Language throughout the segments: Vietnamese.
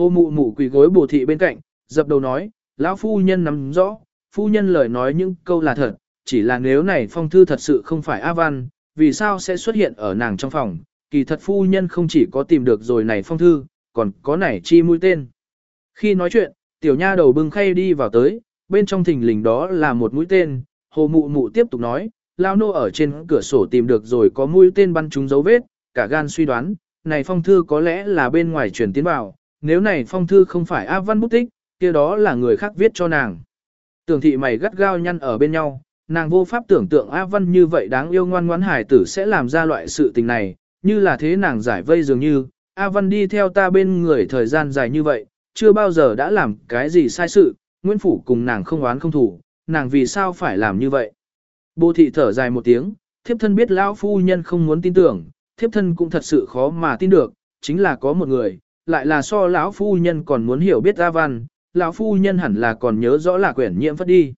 Hồ mụ mụ quỳ gối bồ thị bên cạnh, dập đầu nói, lão phu nhân nắm rõ, phu nhân lời nói những câu là thật, chỉ là nếu này phong thư thật sự không phải A Văn, vì sao sẽ xuất hiện ở nàng trong phòng, kỳ thật phu nhân không chỉ có tìm được rồi này phong thư, còn có này chi mũi tên. Khi nói chuyện, tiểu nha đầu bưng khay đi vào tới, bên trong thình lình đó là một mũi tên, hồ mụ mụ tiếp tục nói, lao nô ở trên cửa sổ tìm được rồi có mũi tên bắn trúng dấu vết, cả gan suy đoán, này phong thư có lẽ là bên ngoài truyền tiến vào, nếu này phong thư không phải A Văn bút tích, kia đó là người khác viết cho nàng. Tưởng thị mày gắt gao nhăn ở bên nhau, nàng vô pháp tưởng tượng A Văn như vậy đáng yêu ngoan ngoãn hải tử sẽ làm ra loại sự tình này, như là thế nàng giải vây dường như, A Văn đi theo ta bên người thời gian dài như vậy, chưa bao giờ đã làm cái gì sai sự, Nguyễn Phủ cùng nàng không oán không thủ, nàng vì sao phải làm như vậy. Bồ thị thở dài một tiếng, thiếp thân biết lão phu nhân không muốn tin tưởng, thiếp thân cũng thật sự khó mà tin được, chính là có một người, lại là so lão phu nhân còn muốn hiểu biết A Văn, lão phu nhân hẳn là còn nhớ rõ là quyển nhiễm phất đi.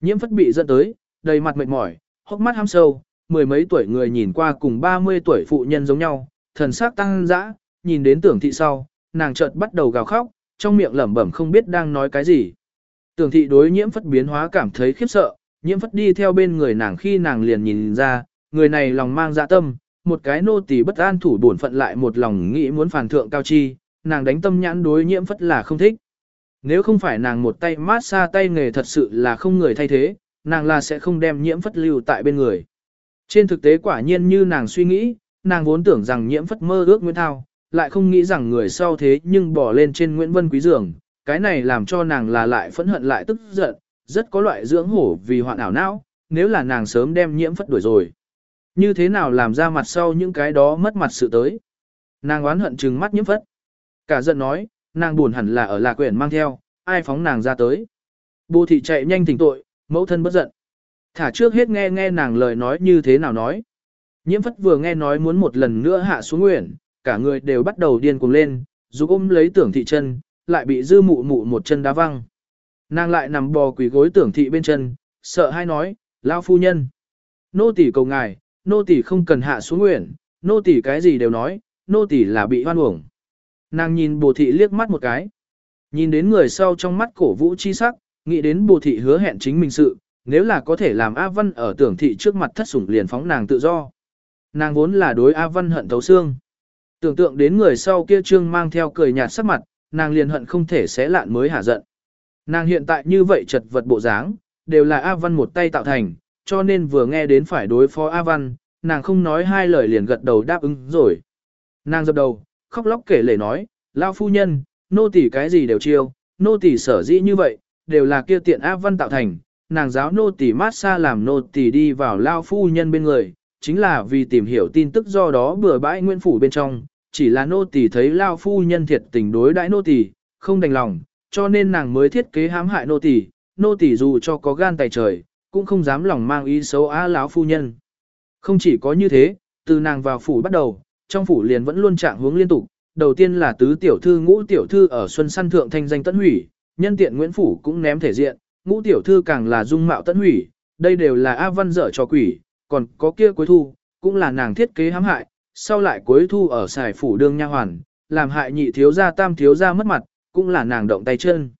Nhiễm phất bị dẫn tới, đầy mặt mệt mỏi, hốc mắt ham sâu, mười mấy tuổi người nhìn qua cùng ba mươi tuổi phụ nhân giống nhau, thần sắc tăng dã, nhìn đến tưởng thị sau, nàng chợt bắt đầu gào khóc, trong miệng lẩm bẩm không biết đang nói cái gì. Tưởng thị đối nhiễm phất biến hóa cảm thấy khiếp sợ, nhiễm phất đi theo bên người nàng khi nàng liền nhìn ra, người này lòng mang dạ tâm, một cái nô tỳ bất an thủ bổn phận lại một lòng nghĩ muốn phản thượng cao chi, nàng đánh tâm nhãn đối nhiễm phất là không thích. Nếu không phải nàng một tay mát xa tay nghề thật sự là không người thay thế, nàng là sẽ không đem nhiễm phất lưu tại bên người. Trên thực tế quả nhiên như nàng suy nghĩ, nàng vốn tưởng rằng nhiễm phất mơ ước Nguyễn Thao, lại không nghĩ rằng người sau thế nhưng bỏ lên trên Nguyễn Vân Quý giường, cái này làm cho nàng là lại phẫn hận lại tức giận, rất có loại dưỡng hổ vì hoạn ảo não, nếu là nàng sớm đem nhiễm phất đuổi rồi. Như thế nào làm ra mặt sau những cái đó mất mặt sự tới. Nàng oán hận trừng mắt nhiễm phất. Cả giận nói, nàng buồn hẳn là ở lạc quyển mang theo, ai phóng nàng ra tới. Bồ thị chạy nhanh tỉnh tội, mẫu thân bất giận. Thả trước hết nghe nghe nàng lời nói như thế nào nói. Nhiễm phất vừa nghe nói muốn một lần nữa hạ xuống nguyện, cả người đều bắt đầu điên cuồng lên, dù ôm lấy tưởng thị chân, lại bị dư mụ mụ một chân đá văng. Nàng lại nằm bò quỳ gối tưởng thị bên chân, sợ hai nói, lao phu nhân. Nô tỳ cầu ngài, nô tỳ không cần hạ xuống nguyện, nô tỳ cái gì đều nói, nô tỳ là bị hoan uổng. Nàng nhìn bồ thị liếc mắt một cái. Nhìn đến người sau trong mắt cổ vũ chi sắc, nghĩ đến bồ thị hứa hẹn chính mình sự, nếu là có thể làm A Văn ở tưởng thị trước mặt thất sủng liền phóng nàng tự do. Nàng vốn là đối A Văn hận thấu xương. Tưởng tượng đến người sau kia trương mang theo cười nhạt sắc mặt, nàng liền hận không thể xé lạn mới hả giận. Nàng hiện tại như vậy chật vật bộ dáng, đều là A Văn một tay tạo thành, cho nên vừa nghe đến phải đối phó A Văn, nàng không nói hai lời liền gật đầu đáp ứng rồi. Nàng dập đầu, khóc lóc kể lể nói, lao phu nhân, nô tỳ cái gì đều chiêu, nô tỳ sở dĩ như vậy, đều là kia tiện A Văn tạo thành, nàng giáo nô tỳ mát xa làm nô tỳ đi vào lao phu nhân bên người, chính là vì tìm hiểu tin tức do đó bừa bãi nguyên phủ bên trong, chỉ là nô tỳ thấy lao phu nhân thiệt tình đối đãi nô tỳ, không đành lòng, cho nên nàng mới thiết kế hãm hại nô tỳ, nô tỳ dù cho có gan tài trời, cũng không dám lòng mang ý xấu á lão phu nhân. Không chỉ có như thế, từ nàng vào phủ bắt đầu, trong phủ liền vẫn luôn trạng hướng liên tục, đầu tiên là tứ tiểu thư ngũ tiểu thư ở xuân săn thượng thanh danh tận hủy, nhân tiện Nguyễn phủ cũng ném thể diện, ngũ tiểu thư càng là dung mạo tận hủy, đây đều là A Văn dở cho quỷ, còn có kia cuối thu, cũng là nàng thiết kế hãm hại, sau lại cuối thu ở xài phủ đương nha hoàn, làm hại nhị thiếu gia tam thiếu gia mất mặt, cũng là nàng động tay chân.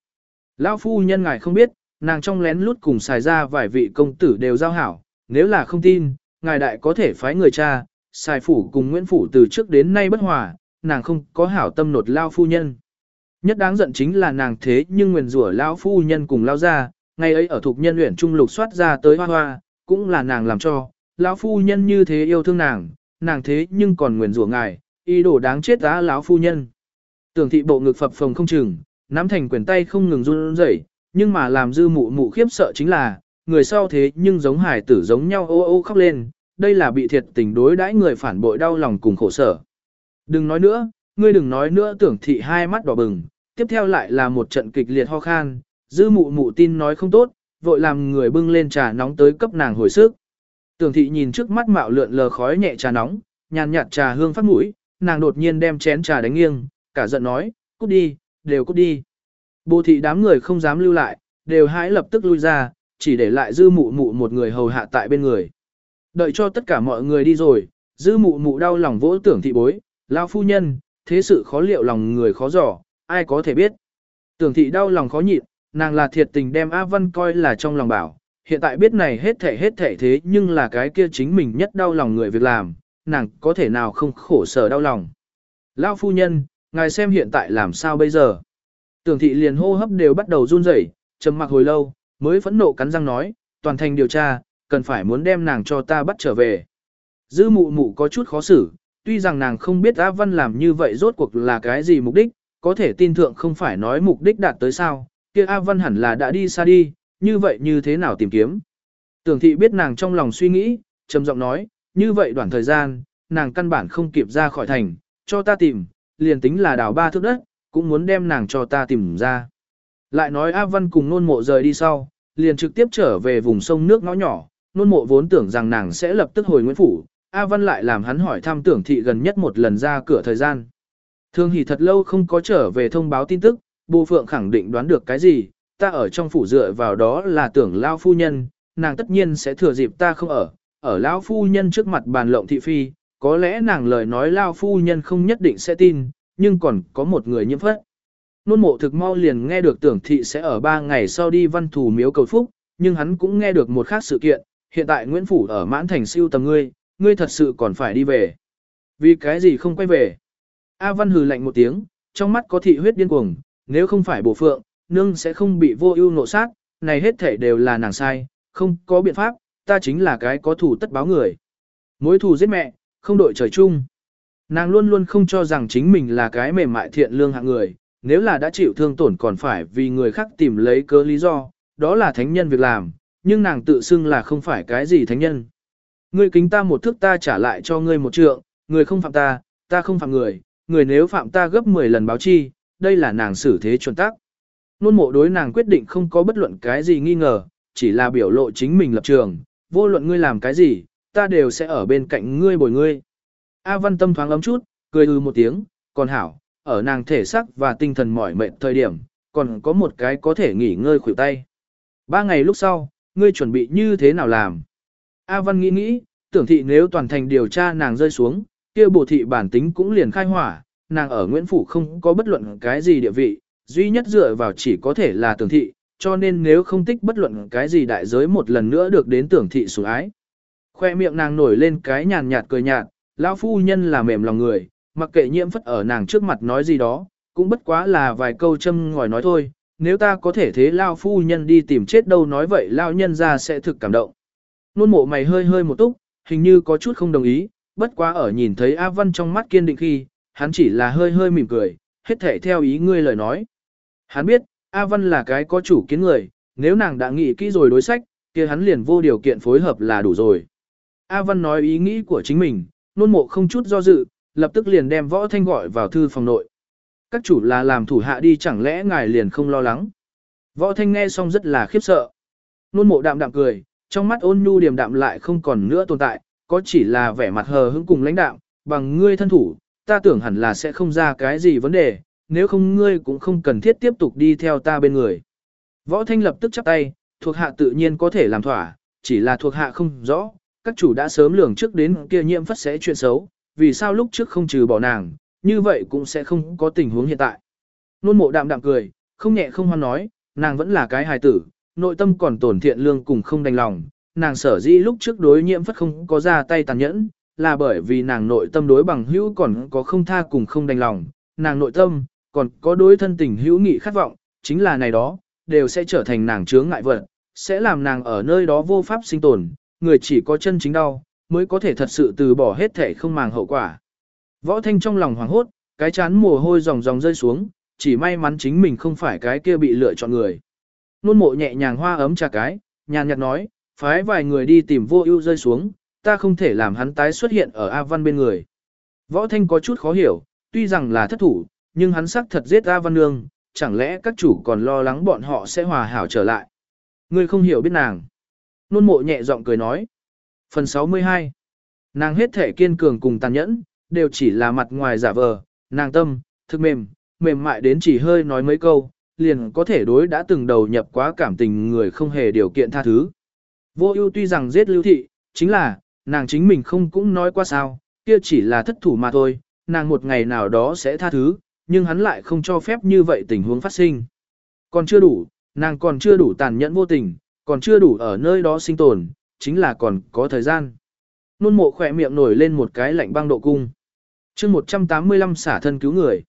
Lão phu nhân ngài không biết, nàng trong lén lút cùng xài ra vài vị công tử đều giao hảo, nếu là không tin, ngài đại có thể phái người cha, xài phủ cùng Nguyễn Phủ từ trước đến nay bất hòa, nàng không có hảo tâm nột lao phu nhân. Nhất đáng giận chính là nàng thế nhưng nguyền rủa lao phu nhân cùng lao ra, ngày ấy ở thuộc nhân luyện trung lục soát ra tới hoa hoa, cũng là nàng làm cho, lão phu nhân như thế yêu thương nàng, nàng thế nhưng còn nguyền rủa ngài, ý đồ đáng chết giá lão phu nhân. Tưởng thị bộ ngực phập phồng không chừng, nắm thành quyền tay không ngừng run rẩy, nhưng mà làm dư mụ mụ khiếp sợ chính là, người sau thế nhưng giống hải tử giống nhau ô ô khóc lên, đây là bị thiệt tình đối đãi người phản bội đau lòng cùng khổ sở. Đừng nói nữa, ngươi đừng nói nữa tưởng thị hai mắt đỏ bừng, tiếp theo lại là một trận kịch liệt ho khan, dư mụ mụ tin nói không tốt, vội làm người bưng lên trà nóng tới cấp nàng hồi sức. Tưởng thị nhìn trước mắt mạo lượn lờ khói nhẹ trà nóng, nhàn nhạt trà hương phát mũi, nàng đột nhiên đem chén trà đánh nghiêng, cả giận nói, cút đi, đều cút đi. Bồ thị đám người không dám lưu lại, đều hãy lập tức lui ra, chỉ để lại dư mụ mụ một người hầu hạ tại bên người. Đợi cho tất cả mọi người đi rồi, dư mụ mụ đau lòng vỗ tưởng thị bối, lao phu nhân, thế sự khó liệu lòng người khó dò, ai có thể biết. Tưởng thị đau lòng khó nhịn, nàng là thiệt tình đem A Văn coi là trong lòng bảo, hiện tại biết này hết thể hết thể thế nhưng là cái kia chính mình nhất đau lòng người việc làm, nàng có thể nào không khổ sở đau lòng. Lão phu nhân, ngài xem hiện tại làm sao bây giờ. Tưởng thị liền hô hấp đều bắt đầu run rẩy, trầm mặc hồi lâu, mới phẫn nộ cắn răng nói, toàn thành điều tra, cần phải muốn đem nàng cho ta bắt trở về. Dư mụ mụ có chút khó xử, tuy rằng nàng không biết A Văn làm như vậy rốt cuộc là cái gì mục đích, có thể tin thượng không phải nói mục đích đạt tới sao, kia A Văn hẳn là đã đi xa đi, như vậy như thế nào tìm kiếm. Tưởng thị biết nàng trong lòng suy nghĩ, trầm giọng nói, như vậy đoạn thời gian, nàng căn bản không kịp ra khỏi thành, cho ta tìm, liền tính là đào ba thước đất, cũng muốn đem nàng cho ta tìm ra. Lại nói A Văn cùng nôn mộ rời đi sau, liền trực tiếp trở về vùng sông nước ngõ nhỏ, nôn mộ vốn tưởng rằng nàng sẽ lập tức hồi Nguyễn Phủ, A Văn lại làm hắn hỏi thăm tưởng thị gần nhất một lần ra cửa thời gian. Thương hỉ thật lâu không có trở về thông báo tin tức, bù phượng khẳng định đoán được cái gì, ta ở trong phủ dựa vào đó là tưởng lao phu nhân, nàng tất nhiên sẽ thừa dịp ta không ở, ở lao phu nhân trước mặt bàn lộng thị phi, có lẽ nàng lời nói lao phu nhân không nhất định sẽ tin, nhưng còn có một người nhiễm phất. Nôn mộ thực mau liền nghe được tưởng thị sẽ ở ba ngày sau đi văn thủ miếu cầu phúc, nhưng hắn cũng nghe được một khác sự kiện, hiện tại Nguyễn Phủ ở mãn thành siêu tầm ngươi, ngươi thật sự còn phải đi về. Vì cái gì không quay về? A Văn hừ lạnh một tiếng, trong mắt có thị huyết điên cuồng, nếu không phải bổ phượng, nương sẽ không bị vô ưu nộ sát, này hết thể đều là nàng sai, không có biện pháp, ta chính là cái có thủ tất báo người. Mối thù giết mẹ, không đội trời chung. Nàng luôn luôn không cho rằng chính mình là cái mềm mại thiện lương hạng người, nếu là đã chịu thương tổn còn phải vì người khác tìm lấy cớ lý do, đó là thánh nhân việc làm, nhưng nàng tự xưng là không phải cái gì thánh nhân. Ngươi kính ta một thước ta trả lại cho ngươi một trượng, người không phạm ta, ta không phạm người, người nếu phạm ta gấp 10 lần báo chi, đây là nàng xử thế chuẩn tắc. Nôn mộ đối nàng quyết định không có bất luận cái gì nghi ngờ, chỉ là biểu lộ chính mình lập trường, vô luận ngươi làm cái gì, ta đều sẽ ở bên cạnh ngươi bồi ngươi. A văn tâm thoáng ấm chút, cười ư một tiếng, còn hảo, ở nàng thể sắc và tinh thần mỏi mệt thời điểm, còn có một cái có thể nghỉ ngơi khuỷu tay. Ba ngày lúc sau, ngươi chuẩn bị như thế nào làm? A văn nghĩ nghĩ, tưởng thị nếu toàn thành điều tra nàng rơi xuống, kia bộ thị bản tính cũng liền khai hỏa, nàng ở Nguyễn Phủ không có bất luận cái gì địa vị, duy nhất dựa vào chỉ có thể là tưởng thị, cho nên nếu không tích bất luận cái gì đại giới một lần nữa được đến tưởng thị sủng ái. Khoe miệng nàng nổi lên cái nhàn nhạt cười nhạt, lão phu nhân là mềm lòng người, mặc kệ nhiễm phất ở nàng trước mặt nói gì đó, cũng bất quá là vài câu châm ngòi nói thôi, nếu ta có thể thế lão phu nhân đi tìm chết đâu nói vậy lão nhân ra sẽ thực cảm động. Nôn mộ mày hơi hơi một túc, hình như có chút không đồng ý, bất quá ở nhìn thấy A Văn trong mắt kiên định khi, hắn chỉ là hơi hơi mỉm cười, hết thể theo ý ngươi lời nói. Hắn biết, A Văn là cái có chủ kiến người, nếu nàng đã nghĩ kỹ rồi đối sách, kia hắn liền vô điều kiện phối hợp là đủ rồi. A Văn nói ý nghĩ của chính mình, nôn mộ không chút do dự, lập tức liền đem võ thanh gọi vào thư phòng nội. Các chủ là làm thủ hạ đi chẳng lẽ ngài liền không lo lắng. Võ thanh nghe xong rất là khiếp sợ. Nôn mộ đạm đạm cười, trong mắt ôn nhu điềm đạm lại không còn nữa tồn tại, có chỉ là vẻ mặt hờ hững cùng lãnh đạm, bằng ngươi thân thủ, ta tưởng hẳn là sẽ không ra cái gì vấn đề, nếu không ngươi cũng không cần thiết tiếp tục đi theo ta bên người. Võ Thanh lập tức chắp tay, thuộc hạ tự nhiên có thể làm thỏa, chỉ là thuộc hạ không rõ, các chủ đã sớm lường trước đến kia nhiễm phất sẽ chuyện xấu, vì sao lúc trước không trừ bỏ nàng, như vậy cũng sẽ không có tình huống hiện tại. Nôn mộ đạm đạm cười, không nhẹ không hoan nói, nàng vẫn là cái hài tử, nội tâm còn tổn thiện lương cùng không đành lòng, nàng sở dĩ lúc trước đối nhiễm phất không có ra tay tàn nhẫn, là bởi vì nàng nội tâm đối bằng hữu còn có không tha cùng không đành lòng, nàng nội tâm còn có đối thân tình hữu nghị khát vọng, chính là này đó, đều sẽ trở thành nàng chướng ngại vật, sẽ làm nàng ở nơi đó vô pháp sinh tồn, người chỉ có chân chính đau, mới có thể thật sự từ bỏ hết thể không màng hậu quả. Võ Thanh trong lòng hoảng hốt, cái chán mồ hôi ròng ròng rơi xuống, chỉ may mắn chính mình không phải cái kia bị lựa chọn người. Nôn mộ nhẹ nhàng hoa ấm trà cái, nhàn nhạt nói, phái vài người đi tìm vô ưu rơi xuống, ta không thể làm hắn tái xuất hiện ở A Văn bên người. Võ Thanh có chút khó hiểu, tuy rằng là thất thủ, nhưng hắn xác thật giết A Văn Nương, chẳng lẽ các chủ còn lo lắng bọn họ sẽ hòa hảo trở lại. Ngươi không hiểu biết nàng. Nôn mộ nhẹ giọng cười nói. Phần 62 Nàng hết thể kiên cường cùng tàn nhẫn, đều chỉ là mặt ngoài giả vờ, nàng tâm, thực mềm, mềm mại đến chỉ hơi nói mấy câu, liền có thể đối đã từng đầu nhập quá cảm tình người không hề điều kiện tha thứ. Vô ưu tuy rằng giết lưu thị, chính là, nàng chính mình không cũng nói qua sao, kia chỉ là thất thủ mà thôi, nàng một ngày nào đó sẽ tha thứ, nhưng hắn lại không cho phép như vậy tình huống phát sinh. Còn chưa đủ, nàng còn chưa đủ tàn nhẫn vô tình, còn chưa đủ ở nơi đó sinh tồn, chính là còn có thời gian. Nôn mộ khỏe miệng nổi lên một cái lạnh băng độ cung. chương 185 xả thân cứu người.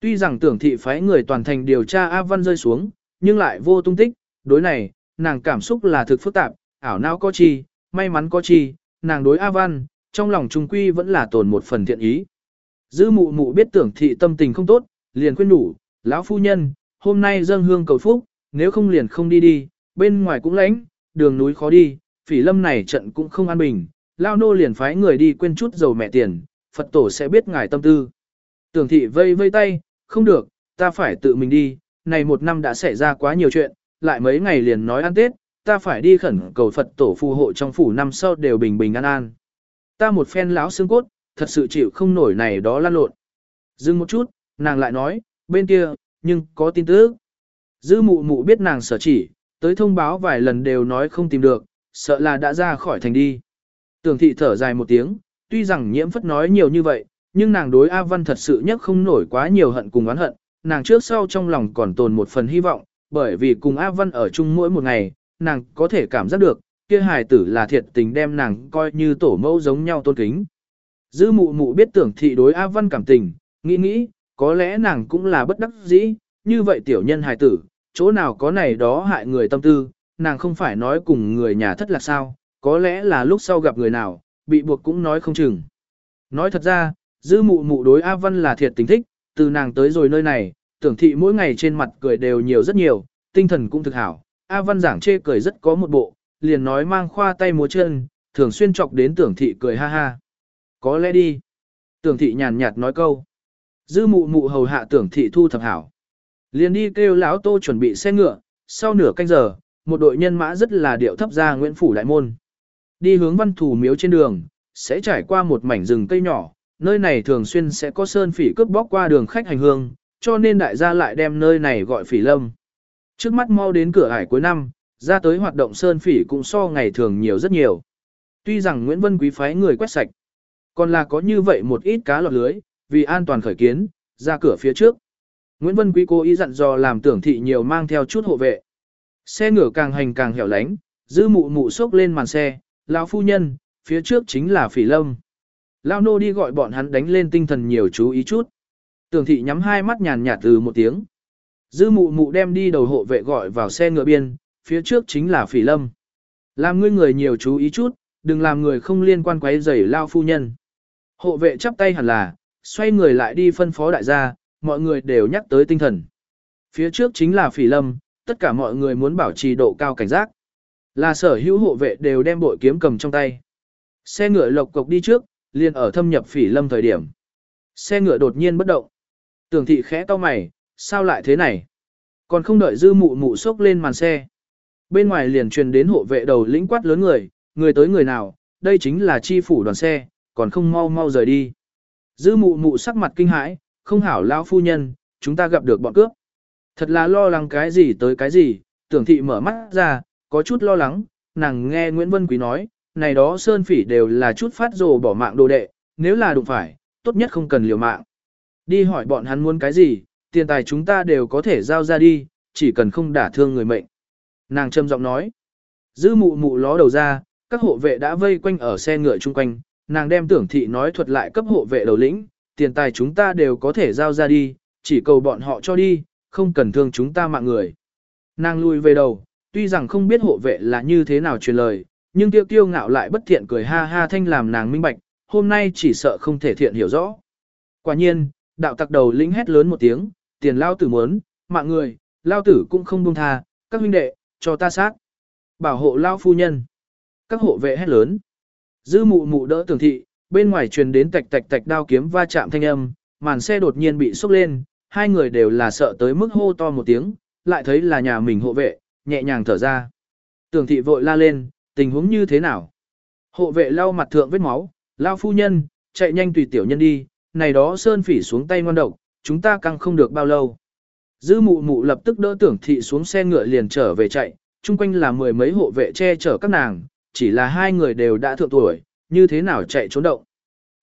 Tuy rằng tưởng thị phái người toàn thành điều tra A Văn rơi xuống, nhưng lại vô tung tích, đối này, nàng cảm xúc là thực phức tạp, ảo não có chi, may mắn có chi, nàng đối A Văn, trong lòng trung quy vẫn là tồn một phần thiện ý. Dư mụ mụ biết tưởng thị tâm tình không tốt, liền khuyên đủ, lão phu nhân, hôm nay dâng hương cầu phúc, nếu không liền không đi đi, bên ngoài cũng lạnh, đường núi khó đi, phỉ lâm này trận cũng không an bình, lao nô liền phái người đi quên chút dầu mẹ tiền, Phật tổ sẽ biết ngài tâm tư. Tưởng thị vây vây tay, không được, ta phải tự mình đi, này một năm đã xảy ra quá nhiều chuyện, lại mấy ngày liền nói ăn Tết, ta phải đi khẩn cầu Phật tổ phù hộ trong phủ năm sau đều bình bình an an. Ta một phen lão xương cốt, thật sự chịu không nổi này đó lan lộn. Dừng một chút, nàng lại nói, bên kia, nhưng có tin tức. Dư mụ mụ biết nàng sở chỉ, tới thông báo vài lần đều nói không tìm được, sợ là đã ra khỏi thành đi. Tưởng thị thở dài một tiếng, tuy rằng nhiễm phất nói nhiều như vậy, nhưng nàng đối A Văn thật sự nhất không nổi quá nhiều hận cùng oán hận, nàng trước sau trong lòng còn tồn một phần hy vọng, bởi vì cùng A Văn ở chung mỗi một ngày, nàng có thể cảm giác được, kia hài tử là thiệt tình đem nàng coi như tổ mẫu giống nhau tôn kính. Dư mụ mụ biết tưởng thị đối A Văn cảm tình, nghĩ nghĩ, có lẽ nàng cũng là bất đắc dĩ, như vậy tiểu nhân hài tử, chỗ nào có này đó hại người tâm tư, nàng không phải nói cùng người nhà thất lạc sao, có lẽ là lúc sau gặp người nào, bị buộc cũng nói không chừng. Nói thật ra, dư mụ mụ đối A Văn là thiệt tình thích, từ nàng tới rồi nơi này, tưởng thị mỗi ngày trên mặt cười đều nhiều rất nhiều, tinh thần cũng thực hảo. A Văn giảng chê cười rất có một bộ, liền nói mang khoa tay múa chân, thường xuyên chọc đến tưởng thị cười ha ha. Có lẽ đi. Tưởng thị nhàn nhạt nói câu. Dư mụ mụ hầu hạ tưởng thị thu thập hảo. Liền đi kêu lão tô chuẩn bị xe ngựa, sau nửa canh giờ, một đội nhân mã rất là điệu thấp ra Nguyễn Phủ Đại Môn. Đi hướng văn thủ miếu trên đường, sẽ trải qua một mảnh rừng cây nhỏ, nơi này thường xuyên sẽ có sơn phỉ cướp bóc qua đường khách hành hương, cho nên đại gia lại đem nơi này gọi phỉ lâm. Trước mắt mau đến cửa ải cuối năm, ra tới hoạt động sơn phỉ cũng so ngày thường nhiều rất nhiều. Tuy rằng Nguyễn Vân Quý phái người quét sạch, còn là có như vậy một ít cá lọt lưới, vì an toàn khởi kiến, ra cửa phía trước. Nguyễn Vân Quý cố ý dặn dò làm tưởng thị nhiều mang theo chút hộ vệ. Xe ngựa càng hành càng hẻo lánh, giữ mụ mụ sốc lên màn xe, lão phu nhân, phía trước chính là phỉ lâm. Lao nô đi gọi bọn hắn đánh lên tinh thần nhiều chú ý chút. Tưởng thị nhắm hai mắt nhàn nhạt từ một tiếng. Dư mụ mụ đem đi đầu hộ vệ gọi vào xe ngựa biên, phía trước chính là phỉ lâm. Làm ngươi người nhiều chú ý chút, đừng làm người không liên quan quấy rầy lao phu nhân. Hộ vệ chắp tay hẳn là, xoay người lại đi phân phó đại gia, mọi người đều nhắc tới tinh thần. Phía trước chính là phỉ lâm, tất cả mọi người muốn bảo trì độ cao cảnh giác. Là sở hữu hộ vệ đều đem bội kiếm cầm trong tay. Xe ngựa lộc cộc đi trước, liền ở thâm nhập phỉ lâm thời điểm. Xe ngựa đột nhiên bất động. Tưởng thị khẽ to mày, sao lại thế này? Còn không đợi dư mụ mụ sốc lên màn xe. Bên ngoài liền truyền đến hộ vệ đầu lĩnh quát lớn người, người tới người nào, đây chính là chi phủ đoàn xe, còn không mau mau rời đi. Dư mụ mụ sắc mặt kinh hãi, không hảo lão phu nhân, chúng ta gặp được bọn cướp. Thật là lo lắng cái gì tới cái gì, tưởng thị mở mắt ra, có chút lo lắng, nàng nghe Nguyễn Vân Quý nói, này đó sơn phỉ đều là chút phát rồ bỏ mạng đồ đệ, nếu là đụng phải, tốt nhất không cần liều mạng. Đi hỏi bọn hắn muốn cái gì, tiền tài chúng ta đều có thể giao ra đi, chỉ cần không đả thương người mệnh. Nàng trầm giọng nói, giữ mụ mụ ló đầu ra, các hộ vệ đã vây quanh ở xe ngựa chung quanh, nàng đem tưởng thị nói thuật lại cấp hộ vệ đầu lĩnh, tiền tài chúng ta đều có thể giao ra đi, chỉ cầu bọn họ cho đi, không cần thương chúng ta mạng người. Nàng lui về đầu, tuy rằng không biết hộ vệ là như thế nào truyền lời, nhưng tiêu tiêu ngạo lại bất thiện cười ha ha thanh làm nàng minh bạch, hôm nay chỉ sợ không thể thiện hiểu rõ. Quả nhiên, đạo tặc đầu lĩnh hét lớn một tiếng, tiền lao tử muốn, mạng người, lao tử cũng không buông tha, các huynh đệ, cho ta sát. Bảo hộ lao phu nhân. Các hộ vệ hét lớn. Dư mụ mụ đỡ tường thị, bên ngoài truyền đến tạch tạch tạch đao kiếm va chạm thanh âm, màn xe đột nhiên bị sốc lên, hai người đều là sợ tới mức hô to một tiếng, lại thấy là nhà mình hộ vệ, nhẹ nhàng thở ra. Tưởng thị vội la lên, tình huống như thế nào? Hộ vệ lau mặt thượng vết máu, lao phu nhân, chạy nhanh tùy tiểu nhân đi, này đó sơn phỉ xuống tay ngon độc, chúng ta căng không được bao lâu. Dư mụ mụ lập tức đỡ tưởng thị xuống xe ngựa liền trở về chạy, chung quanh là mười mấy hộ vệ che chở các nàng, chỉ là hai người đều đã thượng tuổi, như thế nào chạy trốn động.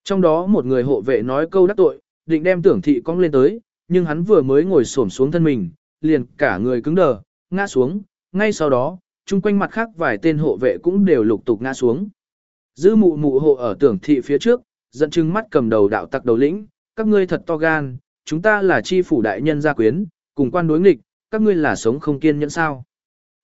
Trong đó một người hộ vệ nói câu đắc tội, định đem tưởng thị cong lên tới, nhưng hắn vừa mới ngồi xổm xuống thân mình, liền cả người cứng đờ, ngã xuống, ngay sau đó, chung quanh mặt khác vài tên hộ vệ cũng đều lục tục ngã xuống. Dư mụ mụ hộ ở tưởng thị phía trước, dẫn chừng mắt cầm đầu đạo tặc đầu lĩnh, các ngươi thật to gan, chúng ta là chi phủ đại nhân gia quyến, cùng quan đối nghịch, các ngươi là sống không kiên nhẫn sao.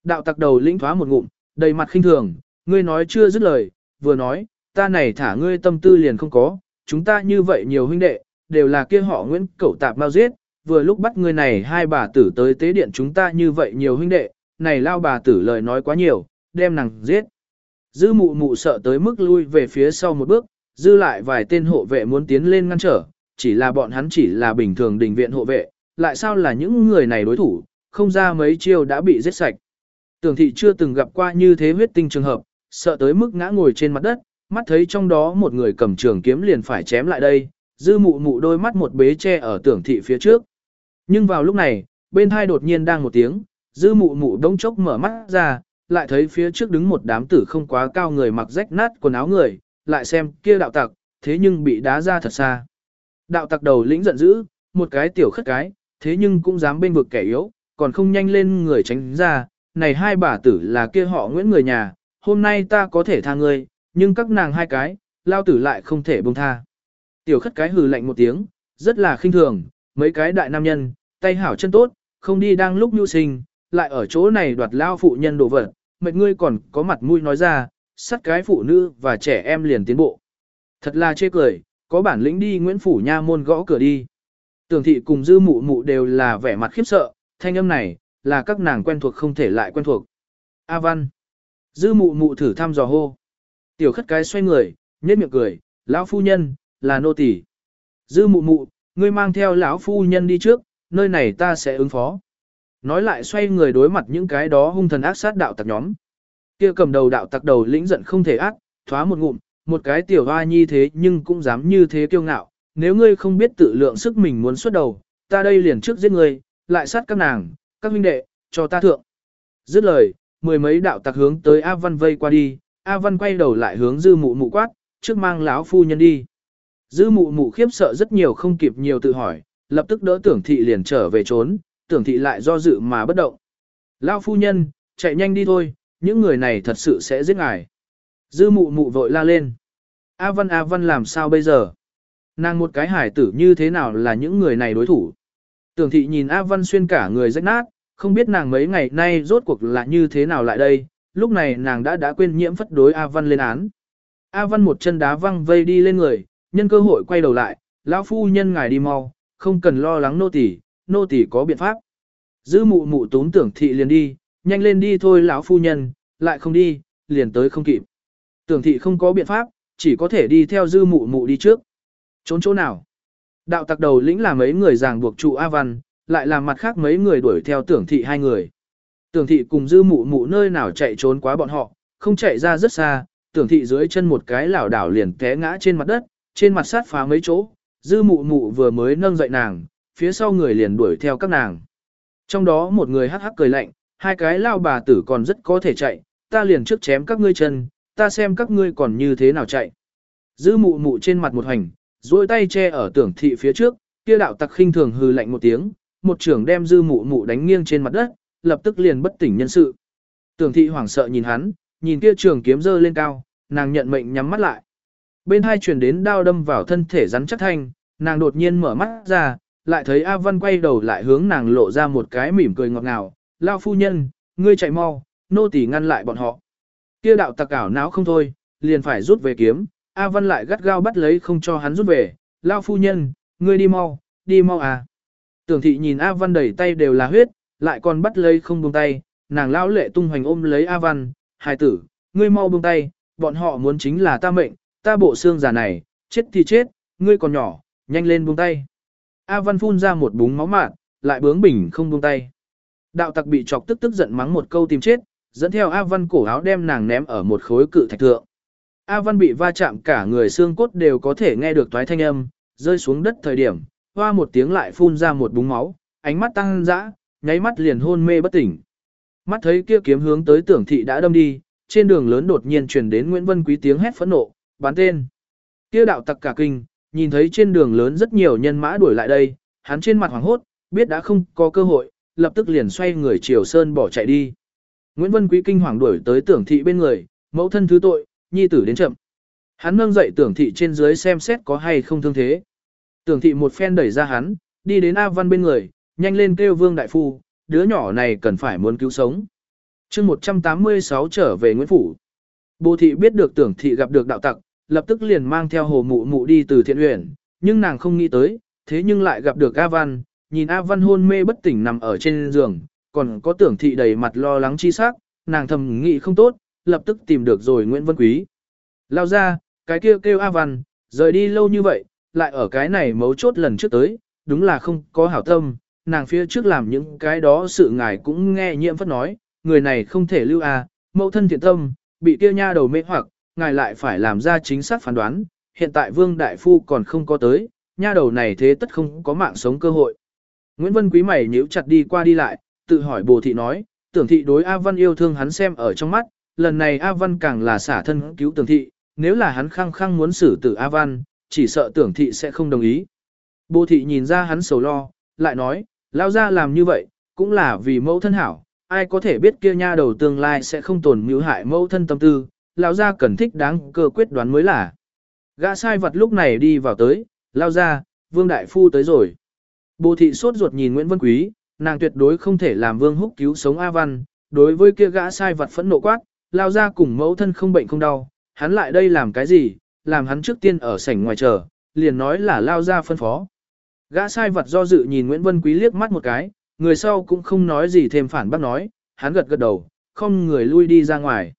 Đạo tặc đầu lĩnh thoá một ngụm, đầy mặt khinh thường, ngươi nói chưa dứt lời, vừa nói, ta này thả ngươi tâm tư liền không có, chúng ta như vậy nhiều huynh đệ, đều là kia họ Nguyễn Cẩu Tạp mau giết, vừa lúc bắt ngươi này hai bà tử tới tế điện chúng ta như vậy nhiều huynh đệ, này lao bà tử lời nói quá nhiều, đem nàng giết. Dư mụ mụ sợ tới mức lui về phía sau một bước, dư lại vài tên hộ vệ muốn tiến lên ngăn trở, chỉ là bọn hắn chỉ là bình thường đình viện hộ vệ, lại sao là những người này đối thủ, không ra mấy chiêu đã bị giết sạch. Tưởng thị chưa từng gặp qua như thế huyết tinh trường hợp, sợ tới mức ngã ngồi trên mặt đất, mắt thấy trong đó một người cầm trường kiếm liền phải chém lại đây, dư mụ mụ đôi mắt một bế che ở tưởng thị phía trước. Nhưng vào lúc này, bên hai đột nhiên đang một tiếng, dư mụ mụ đông chốc mở mắt ra, lại thấy phía trước đứng một đám tử không quá cao người mặc rách nát quần áo người, lại xem kia đạo tặc, thế nhưng bị đá ra thật xa. Đạo tặc đầu lĩnh giận dữ, một cái tiểu khất cái, thế nhưng cũng dám bên vực kẻ yếu, còn không nhanh lên người tránh ra, này hai bà tử là kia họ Nguyễn người nhà, hôm nay ta có thể tha ngươi, nhưng các nàng hai cái, lao tử lại không thể buông tha. Tiểu khất cái hừ lạnh một tiếng, rất là khinh thường, mấy cái đại nam nhân, tay hảo chân tốt, không đi đang lúc nhu sinh, lại ở chỗ này đoạt lao phụ nhân đồ vật, mệt ngươi còn có mặt mũi nói ra, sắt cái phụ nữ và trẻ em liền tiến bộ. Thật là chê cười, có bản lĩnh đi Nguyễn Phủ Nha môn gõ cửa đi. Tưởng thị cùng dư mụ mụ đều là vẻ mặt khiếp sợ, thanh âm này, là các nàng quen thuộc không thể lại quen thuộc. A Văn. Dư mụ mụ thử thăm dò hô. Tiểu khất cái xoay người, nhếch miệng cười, lão phu nhân, là nô tỳ. Dư mụ mụ, ngươi mang theo lão phu nhân đi trước, nơi này ta sẽ ứng phó. Nói lại xoay người đối mặt những cái đó hung thần ác sát đạo tặc nhóm. Kia cầm đầu đạo tặc đầu lĩnh giận không thể ác, thoá một ngụm, một cái tiểu hoa nhi thế nhưng cũng dám như thế kiêu ngạo. Nếu ngươi không biết tự lượng sức mình muốn xuất đầu, ta đây liền trước giết ngươi, lại sát các nàng, các huynh đệ, cho ta thượng. Dứt lời, mười mấy đạo tặc hướng tới A Văn vây qua đi, A Văn quay đầu lại hướng dư mụ mụ quát, trước mang lão phu nhân đi. Dư mụ mụ khiếp sợ rất nhiều không kịp nhiều tự hỏi, lập tức đỡ tưởng thị liền trở về trốn, tưởng thị lại do dự mà bất động. Lão phu nhân, chạy nhanh đi thôi, những người này thật sự sẽ giết ngài. Dư mụ mụ vội la lên. A Văn A Văn làm sao bây giờ? Nàng một cái hải tử như thế nào là những người này đối thủ? Tưởng thị nhìn A Văn xuyên cả người rách nát, không biết nàng mấy ngày nay rốt cuộc là như thế nào lại đây, lúc này nàng đã đã quên nhiễm phất đối A Văn lên án. A Văn một chân đá văng vây đi lên người, nhân cơ hội quay đầu lại, lão phu nhân ngài đi mau, không cần lo lắng nô tỳ, nô tỳ có biện pháp. Dư mụ mụ tốn tưởng thị liền đi, nhanh lên đi thôi lão phu nhân, lại không đi, liền tới không kịp. Tưởng thị không có biện pháp, chỉ có thể đi theo dư mụ mụ đi trước. Trốn chỗ nào? Đạo tặc đầu lĩnh là mấy người ràng buộc trụ A Văn, lại làm mặt khác mấy người đuổi theo tưởng thị hai người. Tưởng thị cùng dư mụ mụ nơi nào chạy trốn quá bọn họ, không chạy ra rất xa, tưởng thị dưới chân một cái lảo đảo liền té ngã trên mặt đất, trên mặt sát phá mấy chỗ, dư mụ mụ vừa mới nâng dậy nàng, phía sau người liền đuổi theo các nàng. Trong đó một người hắc hắc cười lạnh, hai cái lao bà tử còn rất có thể chạy, ta liền trước chém các ngươi chân, ta xem các ngươi còn như thế nào chạy. Dư mụ mụ trên mặt một hành, duỗi tay che ở tưởng thị phía trước, kia đạo tặc khinh thường hừ lạnh một tiếng, một trưởng đem dư mụ mụ đánh nghiêng trên mặt đất, lập tức liền bất tỉnh nhân sự. Tưởng thị hoảng sợ nhìn hắn, nhìn kia trường kiếm dơ lên cao, nàng nhận mệnh nhắm mắt lại. Bên hai chuyển đến đao đâm vào thân thể rắn chắc thanh, nàng đột nhiên mở mắt ra, lại thấy A Văn quay đầu lại hướng nàng lộ ra một cái mỉm cười ngọt ngào, lao phu nhân, ngươi chạy mau, nô tỳ ngăn lại bọn họ. Kia đạo tặc ảo não không thôi, liền phải rút về kiếm, A Văn lại gắt gao bắt lấy không cho hắn rút về, lao phu nhân, ngươi đi mau, đi mau à. Tưởng thị nhìn A Văn đẩy tay đều là huyết, lại còn bắt lấy không buông tay, nàng lão lệ tung hoành ôm lấy A Văn, hài tử, ngươi mau buông tay, bọn họ muốn chính là ta mệnh, ta bộ xương già này, chết thì chết, ngươi còn nhỏ, nhanh lên buông tay. A Văn phun ra một búng máu mạn, lại bướng bỉnh không buông tay. Đạo tặc bị chọc tức tức giận mắng một câu tìm chết, dẫn theo A Văn cổ áo đem nàng ném ở một khối cự thạch thượng. A Văn bị va chạm cả người xương cốt đều có thể nghe được toái thanh âm, rơi xuống đất thời điểm, hoa một tiếng lại phun ra một búng máu, ánh mắt tăng dã, nháy mắt liền hôn mê bất tỉnh. Mắt thấy kia kiếm hướng tới tưởng thị đã đâm đi, trên đường lớn đột nhiên truyền đến Nguyễn Vân Quý tiếng hét phẫn nộ, bán tên. Kia đạo tặc cả kinh, nhìn thấy trên đường lớn rất nhiều nhân mã đuổi lại đây, hắn trên mặt hoảng hốt, biết đã không có cơ hội, lập tức liền xoay người chiều sơn bỏ chạy đi. Nguyễn Vân Quý kinh hoàng đuổi tới tưởng thị bên người, mẫu thân thứ tội, nhi tử đến chậm. Hắn nâng dậy tưởng thị trên dưới xem xét có hay không thương thế. Tưởng thị một phen đẩy ra hắn, đi đến A Văn bên người, nhanh lên kêu vương đại phu, đứa nhỏ này cần phải muốn cứu sống. chương 186 trở về Nguyễn Phủ. Bồ thị biết được tưởng thị gặp được đạo tặc, lập tức liền mang theo hồ mụ mụ đi từ thiện huyện, nhưng nàng không nghĩ tới, thế nhưng lại gặp được A Văn, nhìn A Văn hôn mê bất tỉnh nằm ở trên giường, còn có tưởng thị đầy mặt lo lắng chi sắc, nàng thầm nghĩ không tốt, lập tức tìm được rồi Nguyễn văn Quý. Lao ra, cái kia kêu, kêu A Văn, rời đi lâu như vậy, lại ở cái này mấu chốt lần trước tới, đúng là không có hảo tâm, nàng phía trước làm những cái đó sự ngài cũng nghe nhiễm phất nói, người này không thể lưu a, mẫu thân thiện tâm, bị kia nha đầu mê hoặc, ngài lại phải làm ra chính xác phán đoán, hiện tại vương đại phu còn không có tới, nha đầu này thế tất không có mạng sống cơ hội. Nguyễn Vân Quý mày nhíu chặt đi qua đi lại, tự hỏi bồ thị nói, tưởng thị đối A Văn yêu thương hắn xem ở trong mắt, lần này A Văn càng là xả thân cứu tưởng thị, nếu là hắn khăng khăng muốn xử tử A Văn, chỉ sợ tưởng thị sẽ không đồng ý. Bồ thị nhìn ra hắn sầu lo, lại nói, lao ra làm như vậy, cũng là vì mẫu thân hảo, ai có thể biết kia nha đầu tương lai sẽ không tổn mưu hại mẫu thân tâm tư, lao ra cần thích đáng cơ quyết đoán mới là. Gã sai vật lúc này đi vào tới, lao ra, vương đại phu tới rồi. Bồ thị sốt ruột nhìn Nguyễn Vân Quý, nàng tuyệt đối không thể làm vương húc cứu sống A Văn, đối với kia gã sai vật phẫn nộ quát, lao ra cùng mẫu thân không bệnh không đau, hắn lại đây làm cái gì, làm hắn trước tiên ở sảnh ngoài chờ, liền nói là lao ra phân phó. Gã sai vật do dự nhìn Nguyễn Vân Quý liếc mắt một cái, người sau cũng không nói gì thêm phản bác nói, hắn gật gật đầu, không người lui đi ra ngoài.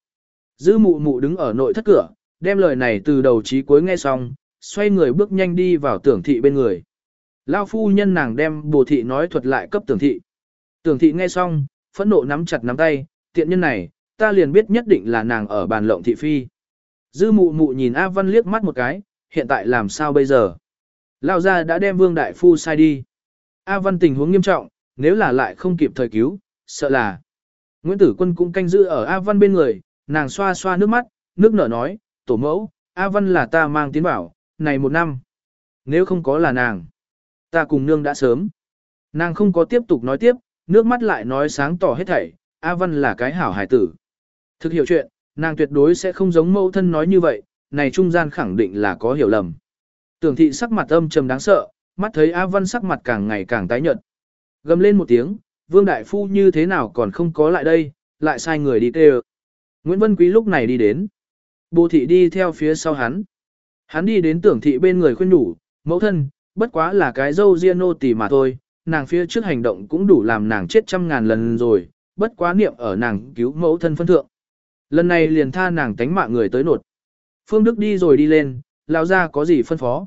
Dư mụ mụ đứng ở nội thất cửa, đem lời này từ đầu chí cuối nghe xong, xoay người bước nhanh đi vào tưởng thị bên người. Lao phu nhân nàng đem bồ thị nói thuật lại cấp tưởng thị. Tưởng thị nghe xong, phẫn nộ nắm chặt nắm tay, tiện nhân này, ta liền biết nhất định là nàng ở bàn lộng thị phi. Dư mụ mụ nhìn A Văn liếc mắt một cái, hiện tại làm sao bây giờ? Lao ra đã đem vương đại phu sai đi. A Văn tình huống nghiêm trọng, nếu là lại không kịp thời cứu, sợ là. Nguyễn Tử Quân cũng canh giữ ở A Văn bên người, nàng xoa xoa nước mắt, nước nở nói, tổ mẫu, A Văn là ta mang tiến bảo, này một năm. Nếu không có là nàng, ta cùng nương đã sớm. Nàng không có tiếp tục nói tiếp, nước mắt lại nói sáng tỏ hết thảy, A Văn là cái hảo hải tử. Thực hiểu chuyện, nàng tuyệt đối sẽ không giống mẫu thân nói như vậy, này trung gian khẳng định là có hiểu lầm. Tưởng thị sắc mặt âm trầm đáng sợ, mắt thấy A Văn sắc mặt càng ngày càng tái nhợt. Gầm lên một tiếng, Vương Đại Phu như thế nào còn không có lại đây, lại sai người đi kêu. Nguyễn Vân Quý lúc này đi đến. Bồ thị đi theo phía sau hắn. Hắn đi đến tưởng thị bên người khuyên nhủ, mẫu thân, bất quá là cái dâu riêng nô tỳ mà thôi, nàng phía trước hành động cũng đủ làm nàng chết trăm ngàn lần rồi, bất quá niệm ở nàng cứu mẫu thân phân thượng. Lần này liền tha nàng tánh mạng người tới nột. Phương Đức đi rồi đi lên, lão ra có gì phân phó.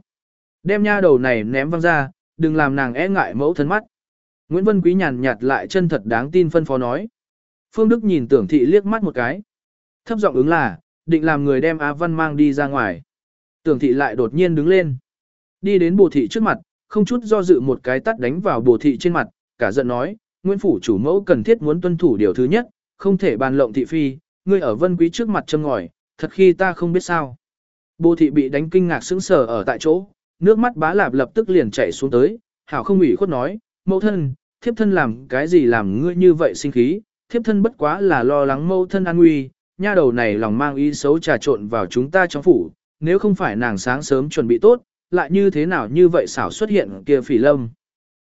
Đem nha đầu này ném văng ra, đừng làm nàng e ngại mẫu thân mắt. Nguyễn Vân Quý nhàn nhạt lại chân thật đáng tin phân phó nói. Phương Đức nhìn tưởng thị liếc mắt một cái. Thấp giọng ứng là, định làm người đem Á Văn mang đi ra ngoài. Tưởng thị lại đột nhiên đứng lên. Đi đến bồ thị trước mặt, không chút do dự một cái tắt đánh vào bồ thị trên mặt, cả giận nói, Nguyễn Phủ chủ mẫu cần thiết muốn tuân thủ điều thứ nhất, không thể bàn lộng thị phi, ngươi ở vân quý trước mặt châm ngòi, thật khi ta không biết sao. Bồ thị bị đánh kinh ngạc sững sờ ở tại chỗ, nước mắt bá lạp lập tức liền chảy xuống tới, hảo không ủy khuất nói, mẫu thân, thiếp thân làm cái gì làm ngươi như vậy sinh khí, thiếp thân bất quá là lo lắng mẫu thân an nguy, nha đầu này lòng mang ý xấu trà trộn vào chúng ta trong phủ, nếu không phải nàng sáng sớm chuẩn bị tốt, lại như thế nào như vậy xảo xuất hiện kia phỉ lâm.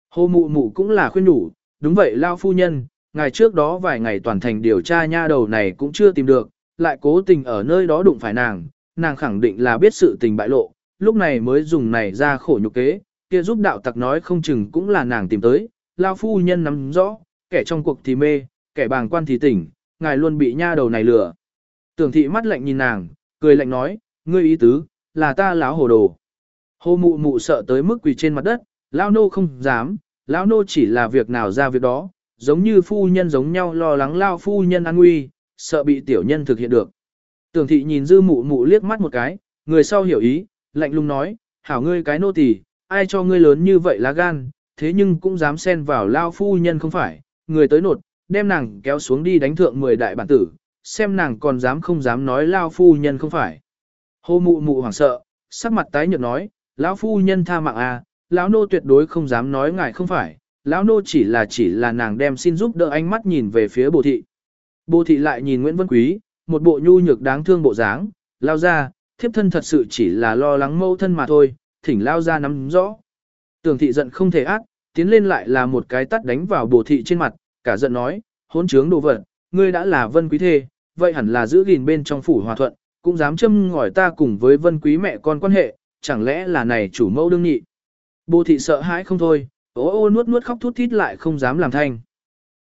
Hồ mụ mụ cũng là khuyên đủ, đúng vậy lao phu nhân, ngày trước đó vài ngày toàn thành điều tra nha đầu này cũng chưa tìm được, lại cố tình ở nơi đó đụng phải nàng, nàng khẳng định là biết sự tình bại lộ, lúc này mới dùng này ra khổ nhục kế, kia giúp đạo tặc nói không chừng cũng là nàng tìm tới, lao phu nhân nắm rõ, kẻ trong cuộc thì mê, kẻ bàng quan thì tỉnh, ngài luôn bị nha đầu này lừa. Tưởng thị mắt lạnh nhìn nàng, cười lạnh nói, ngươi ý tứ, là ta láo hồ đồ. Hồ mụ mụ sợ tới mức quỳ trên mặt đất, lao nô không dám, lão nô chỉ là việc nào ra việc đó, giống như phu nhân giống nhau lo lắng lao phu nhân an nguy, sợ bị tiểu nhân thực hiện được. Tưởng thị nhìn dư mụ mụ liếc mắt một cái, người sau hiểu ý, lạnh lùng nói, hảo ngươi cái nô tỳ, ai cho ngươi lớn như vậy lá gan, thế nhưng cũng dám xen vào lao phu nhân không phải, người tới nột, đem nàng kéo xuống đi đánh thượng 10 đại bản tử, xem nàng còn dám không dám nói lao phu nhân không phải. Hồ mụ mụ hoảng sợ, sắc mặt tái nhợt nói, lão phu nhân tha mạng à, lão nô tuyệt đối không dám nói ngài không phải, lão nô chỉ là chỉ là nàng đem xin giúp đỡ ánh mắt nhìn về phía bồ thị. Bồ thị lại nhìn Nguyễn Vân Quý, một bộ nhu nhược đáng thương bộ dáng, lao ra, thiếp thân thật sự chỉ là lo lắng mâu thân mà thôi, thỉnh lao ra nắm rõ. Tưởng thị giận không thể ác, tiến lên lại là một cái tắt đánh vào bồ thị trên mặt, cả giận nói, hỗn trướng đồ vật, ngươi đã là vân quý thê, vậy hẳn là giữ gìn bên trong phủ hòa thuận, cũng dám châm ngòi ta cùng với vân quý mẹ con quan hệ, chẳng lẽ là này chủ mẫu đương nhị. Bồ thị sợ hãi không thôi, ô ô nuốt nuốt khóc thút thít lại không dám làm thanh.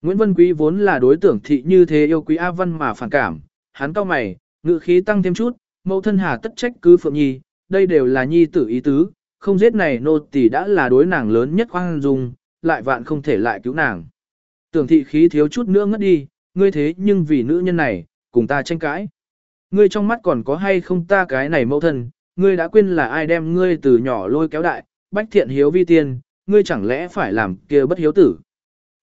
Nguyễn Vân Quý vốn là đối tượng thị như thế yêu quý A Văn mà phản cảm, hắn cao mày, ngự khí tăng thêm chút, mẫu thân hà tất trách cứ Phượng Nhi, đây đều là Nhi tử ý tứ, không giết này nô tỳ đã là đối nàng lớn nhất khoan dung, lại vạn không thể lại cứu nàng. Tưởng thị khí thiếu chút nữa ngất đi, ngươi thế nhưng vì nữ nhân này, cùng ta tranh cãi. Ngươi trong mắt còn có hay không ta cái này mẫu thân, ngươi đã quên là ai đem ngươi từ nhỏ lôi kéo đại, bách thiện hiếu vi tiên, ngươi chẳng lẽ phải làm kia bất hiếu tử.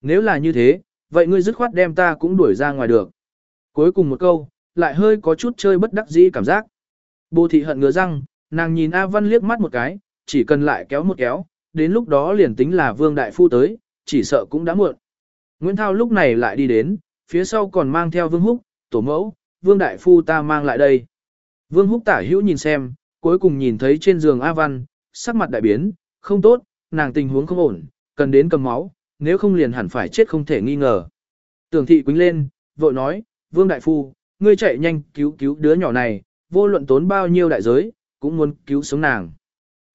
Nếu là như thế, vậy ngươi dứt khoát đem ta cũng đuổi ra ngoài được. Cuối cùng một câu, lại hơi có chút chơi bất đắc dĩ cảm giác. Bồ thị hận ngứa răng, nàng nhìn A Văn liếc mắt một cái, chỉ cần lại kéo một kéo, đến lúc đó liền tính là Vương Đại Phu tới, chỉ sợ cũng đã muộn. Nguyễn Thao lúc này lại đi đến, phía sau còn mang theo Vương Húc, tổ mẫu, Vương Đại Phu ta mang lại đây. Vương Húc tả hữu nhìn xem, cuối cùng nhìn thấy trên giường A Văn, sắc mặt đại biến, không tốt, nàng tình huống không ổn, cần đến cầm máu, nếu không liền hẳn phải chết không thể nghi ngờ. Tưởng thị quính lên, vội nói, Vương Đại Phu, ngươi chạy nhanh cứu cứu đứa nhỏ này, vô luận tốn bao nhiêu đại giới, cũng muốn cứu sống nàng.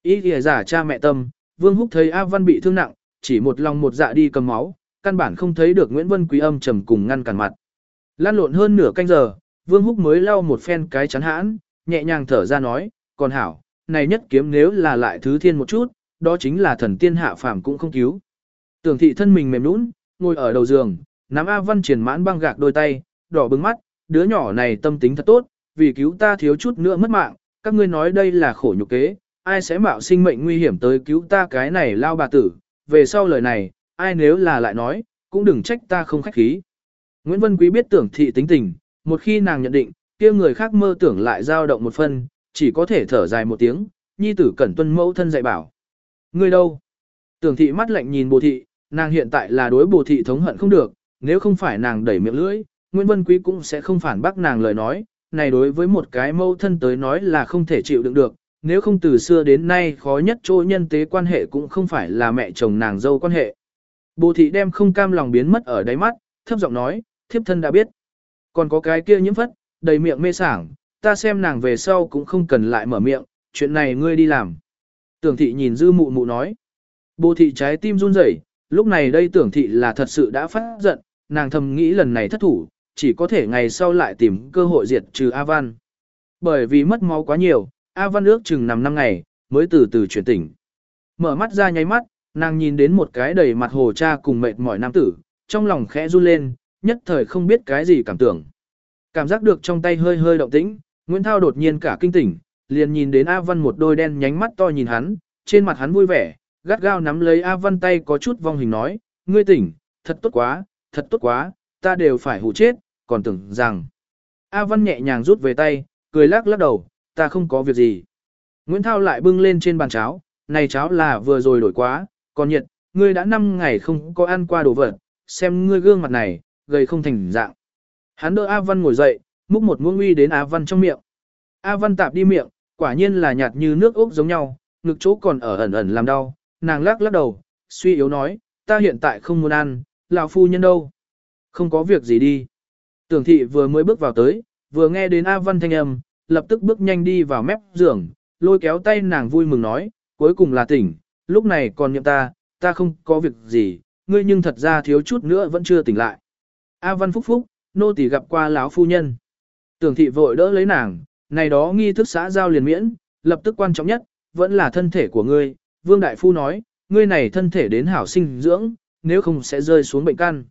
Ý kìa giả cha mẹ tâm, Vương Húc thấy A Văn bị thương nặng, chỉ một lòng một dạ đi cầm máu, căn bản không thấy được Nguyễn Vân Quý âm trầm cùng ngăn cản mặt. Lan lộn hơn nửa canh giờ, Vương Húc mới lau một phen cái chắn hãn, nhẹ nhàng thở ra nói, còn hảo, này nhất kiếm nếu là lại thứ thiên một chút, đó chính là thần tiên hạ phàm cũng không cứu. Tưởng thị thân mình mềm nũng, ngồi ở đầu giường, nắm A Văn triển mãn băng gạc đôi tay, đỏ bừng mắt, đứa nhỏ này tâm tính thật tốt, vì cứu ta thiếu chút nữa mất mạng, các ngươi nói đây là khổ nhục kế, ai sẽ mạo sinh mệnh nguy hiểm tới cứu ta cái này lao bà tử, về sau lời này, ai nếu là lại nói, cũng đừng trách ta không khách khí. Nguyễn Vân Quý biết tưởng thị tính tình, một khi nàng nhận định, kia người khác mơ tưởng lại dao động một phân, chỉ có thể thở dài một tiếng, nhi tử cẩn tuân mẫu thân dạy bảo. Ngươi đâu? Tưởng thị mắt lạnh nhìn bồ thị, nàng hiện tại là đối bồ thị thống hận không được, nếu không phải nàng đẩy miệng lưỡi, Nguyễn Vân Quý cũng sẽ không phản bác nàng lời nói, này đối với một cái mâu thân tới nói là không thể chịu đựng được, nếu không từ xưa đến nay khó nhất chỗ nhân tế quan hệ cũng không phải là mẹ chồng nàng dâu quan hệ. Bồ thị đem không cam lòng biến mất ở đáy mắt, thấp giọng nói, thiếp thân đã biết. Còn có cái kia nhiễm phất, đầy miệng mê sảng, ta xem nàng về sau cũng không cần lại mở miệng, chuyện này ngươi đi làm. Tưởng thị nhìn dư mụ mụ nói. Bồ thị trái tim run rẩy, lúc này đây tưởng thị là thật sự đã phát giận, nàng thầm nghĩ lần này thất thủ, chỉ có thể ngày sau lại tìm cơ hội diệt trừ A Văn. Bởi vì mất máu quá nhiều, A Văn ước chừng nằm năm ngày, mới từ từ chuyển tỉnh. Mở mắt ra nháy mắt, nàng nhìn đến một cái đầy mặt hồ cha cùng mệt mỏi nam tử, trong lòng khẽ run lên, nhất thời không biết cái gì cảm tưởng. Cảm giác được trong tay hơi hơi động tĩnh, Nguyễn Thao đột nhiên cả kinh tỉnh, liền nhìn đến A Văn một đôi đen nhánh mắt to nhìn hắn, trên mặt hắn vui vẻ, gắt gao nắm lấy A Văn tay có chút vong hình nói, ngươi tỉnh, thật tốt quá, thật tốt quá, ta đều phải hù chết, còn tưởng rằng. A Văn nhẹ nhàng rút về tay, cười lắc lắc đầu, ta không có việc gì. Nguyễn Thao lại bưng lên trên bàn cháo, này cháo là vừa rồi đổi quá, còn nhiệt, ngươi đã 5 ngày không có ăn qua đồ vật, xem ngươi gương mặt này, gầy không thành dạng. Hắn đỡ A Văn ngồi dậy, múc một muỗng uy đến A Văn trong miệng. A Văn tạp đi miệng, quả nhiên là nhạt như nước ốc giống nhau, ngực chỗ còn ở ẩn ẩn làm đau, nàng lắc lắc đầu, suy yếu nói, ta hiện tại không muốn ăn, lão phu nhân đâu. Không có việc gì đi. Tưởng thị vừa mới bước vào tới, vừa nghe đến A Văn thanh âm, lập tức bước nhanh đi vào mép giường, lôi kéo tay nàng vui mừng nói, cuối cùng là tỉnh, lúc này còn nhậm ta, ta không có việc gì, ngươi nhưng thật ra thiếu chút nữa vẫn chưa tỉnh lại. A Văn phúc phúc, nô tỳ gặp qua lão phu nhân. Tưởng thị vội đỡ lấy nàng, này đó nghi thức xã giao liền miễn, lập tức quan trọng nhất, vẫn là thân thể của ngươi. Vương Đại Phu nói, ngươi này thân thể đến hảo sinh dưỡng, nếu không sẽ rơi xuống bệnh căn.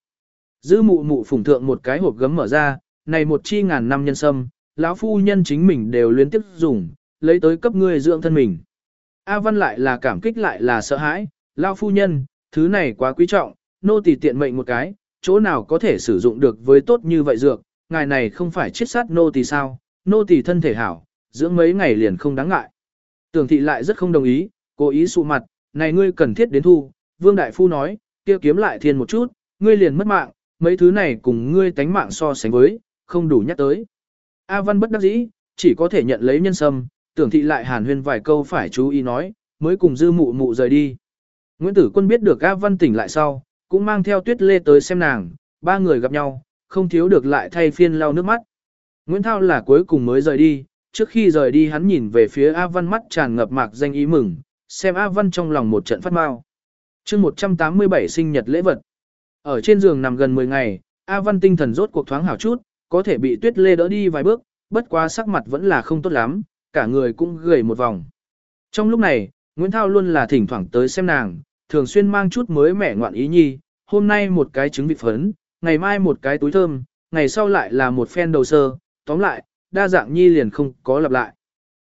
Dư mụ mụ phủng thượng một cái hộp gấm mở ra, này một chi ngàn năm nhân sâm, lão phu nhân chính mình đều liên tiếp dùng, lấy tới cấp ngươi dưỡng thân mình. A Văn lại là cảm kích lại là sợ hãi, lão phu nhân, thứ này quá quý trọng, nô tỳ tiện mệnh một cái, chỗ nào có thể sử dụng được với tốt như vậy dược, ngài này không phải chết sát nô tỳ sao, nô tỳ thân thể hảo, dưỡng mấy ngày liền không đáng ngại. Tưởng thị lại rất không đồng ý, cố ý sụ mặt, này ngươi cần thiết đến thu, Vương Đại Phu nói, kia kiếm lại thiên một chút, ngươi liền mất mạng, mấy thứ này cùng ngươi tánh mạng so sánh với, không đủ nhắc tới. A Văn bất đắc dĩ, chỉ có thể nhận lấy nhân sâm, tưởng thị lại hàn huyên vài câu phải chú ý nói, mới cùng dư mụ mụ rời đi. Nguyễn Tử Quân biết được A Văn tỉnh lại sau, cũng mang theo tuyết lê tới xem nàng, ba người gặp nhau, không thiếu được lại thay phiên lau nước mắt. Nguyễn Thao là cuối cùng mới rời đi, trước khi rời đi hắn nhìn về phía A Văn mắt tràn ngập mạc danh ý mừng, xem A Văn trong lòng một trận phát mau. chương 187 sinh nhật lễ vật. Ở trên giường nằm gần 10 ngày, A Văn tinh thần rốt cuộc thoáng hảo chút, có thể bị tuyết lê đỡ đi vài bước, bất quá sắc mặt vẫn là không tốt lắm, cả người cũng gầy một vòng. Trong lúc này, Nguyễn Thao luôn là thỉnh thoảng tới xem nàng, thường xuyên mang chút mới mẻ ngoạn ý nhi, hôm nay một cái trứng vịt phấn, ngày mai một cái túi thơm, ngày sau lại là một phen đầu sơ, tóm lại, đa dạng nhi liền không có lặp lại.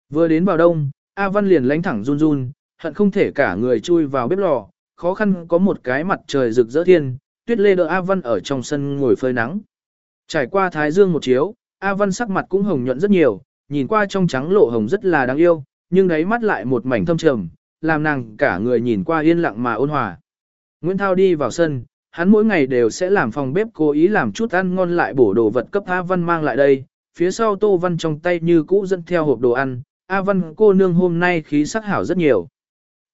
Vừa đến vào đông, A Văn liền lánh thẳng run run, hận không thể cả người chui vào bếp lò, khó khăn có một cái mặt trời rực rỡ thiên, tuyết lê đỡ A Văn ở trong sân ngồi phơi nắng. Trải qua thái dương một chiếu, A Văn sắc mặt cũng hồng nhuận rất nhiều, nhìn qua trong trắng lộ hồng rất là đáng yêu, nhưng đáy mắt lại một mảnh thâm trầm, làm nàng cả người nhìn qua yên lặng mà ôn hòa. Nguyễn Thao đi vào sân, hắn mỗi ngày đều sẽ làm phòng bếp cố ý làm chút ăn ngon lại bổ đồ vật cấp A Văn mang lại đây, phía sau Tô Văn trong tay như cũ dẫn theo hộp đồ ăn, A Văn cô nương hôm nay khí sắc hảo rất nhiều.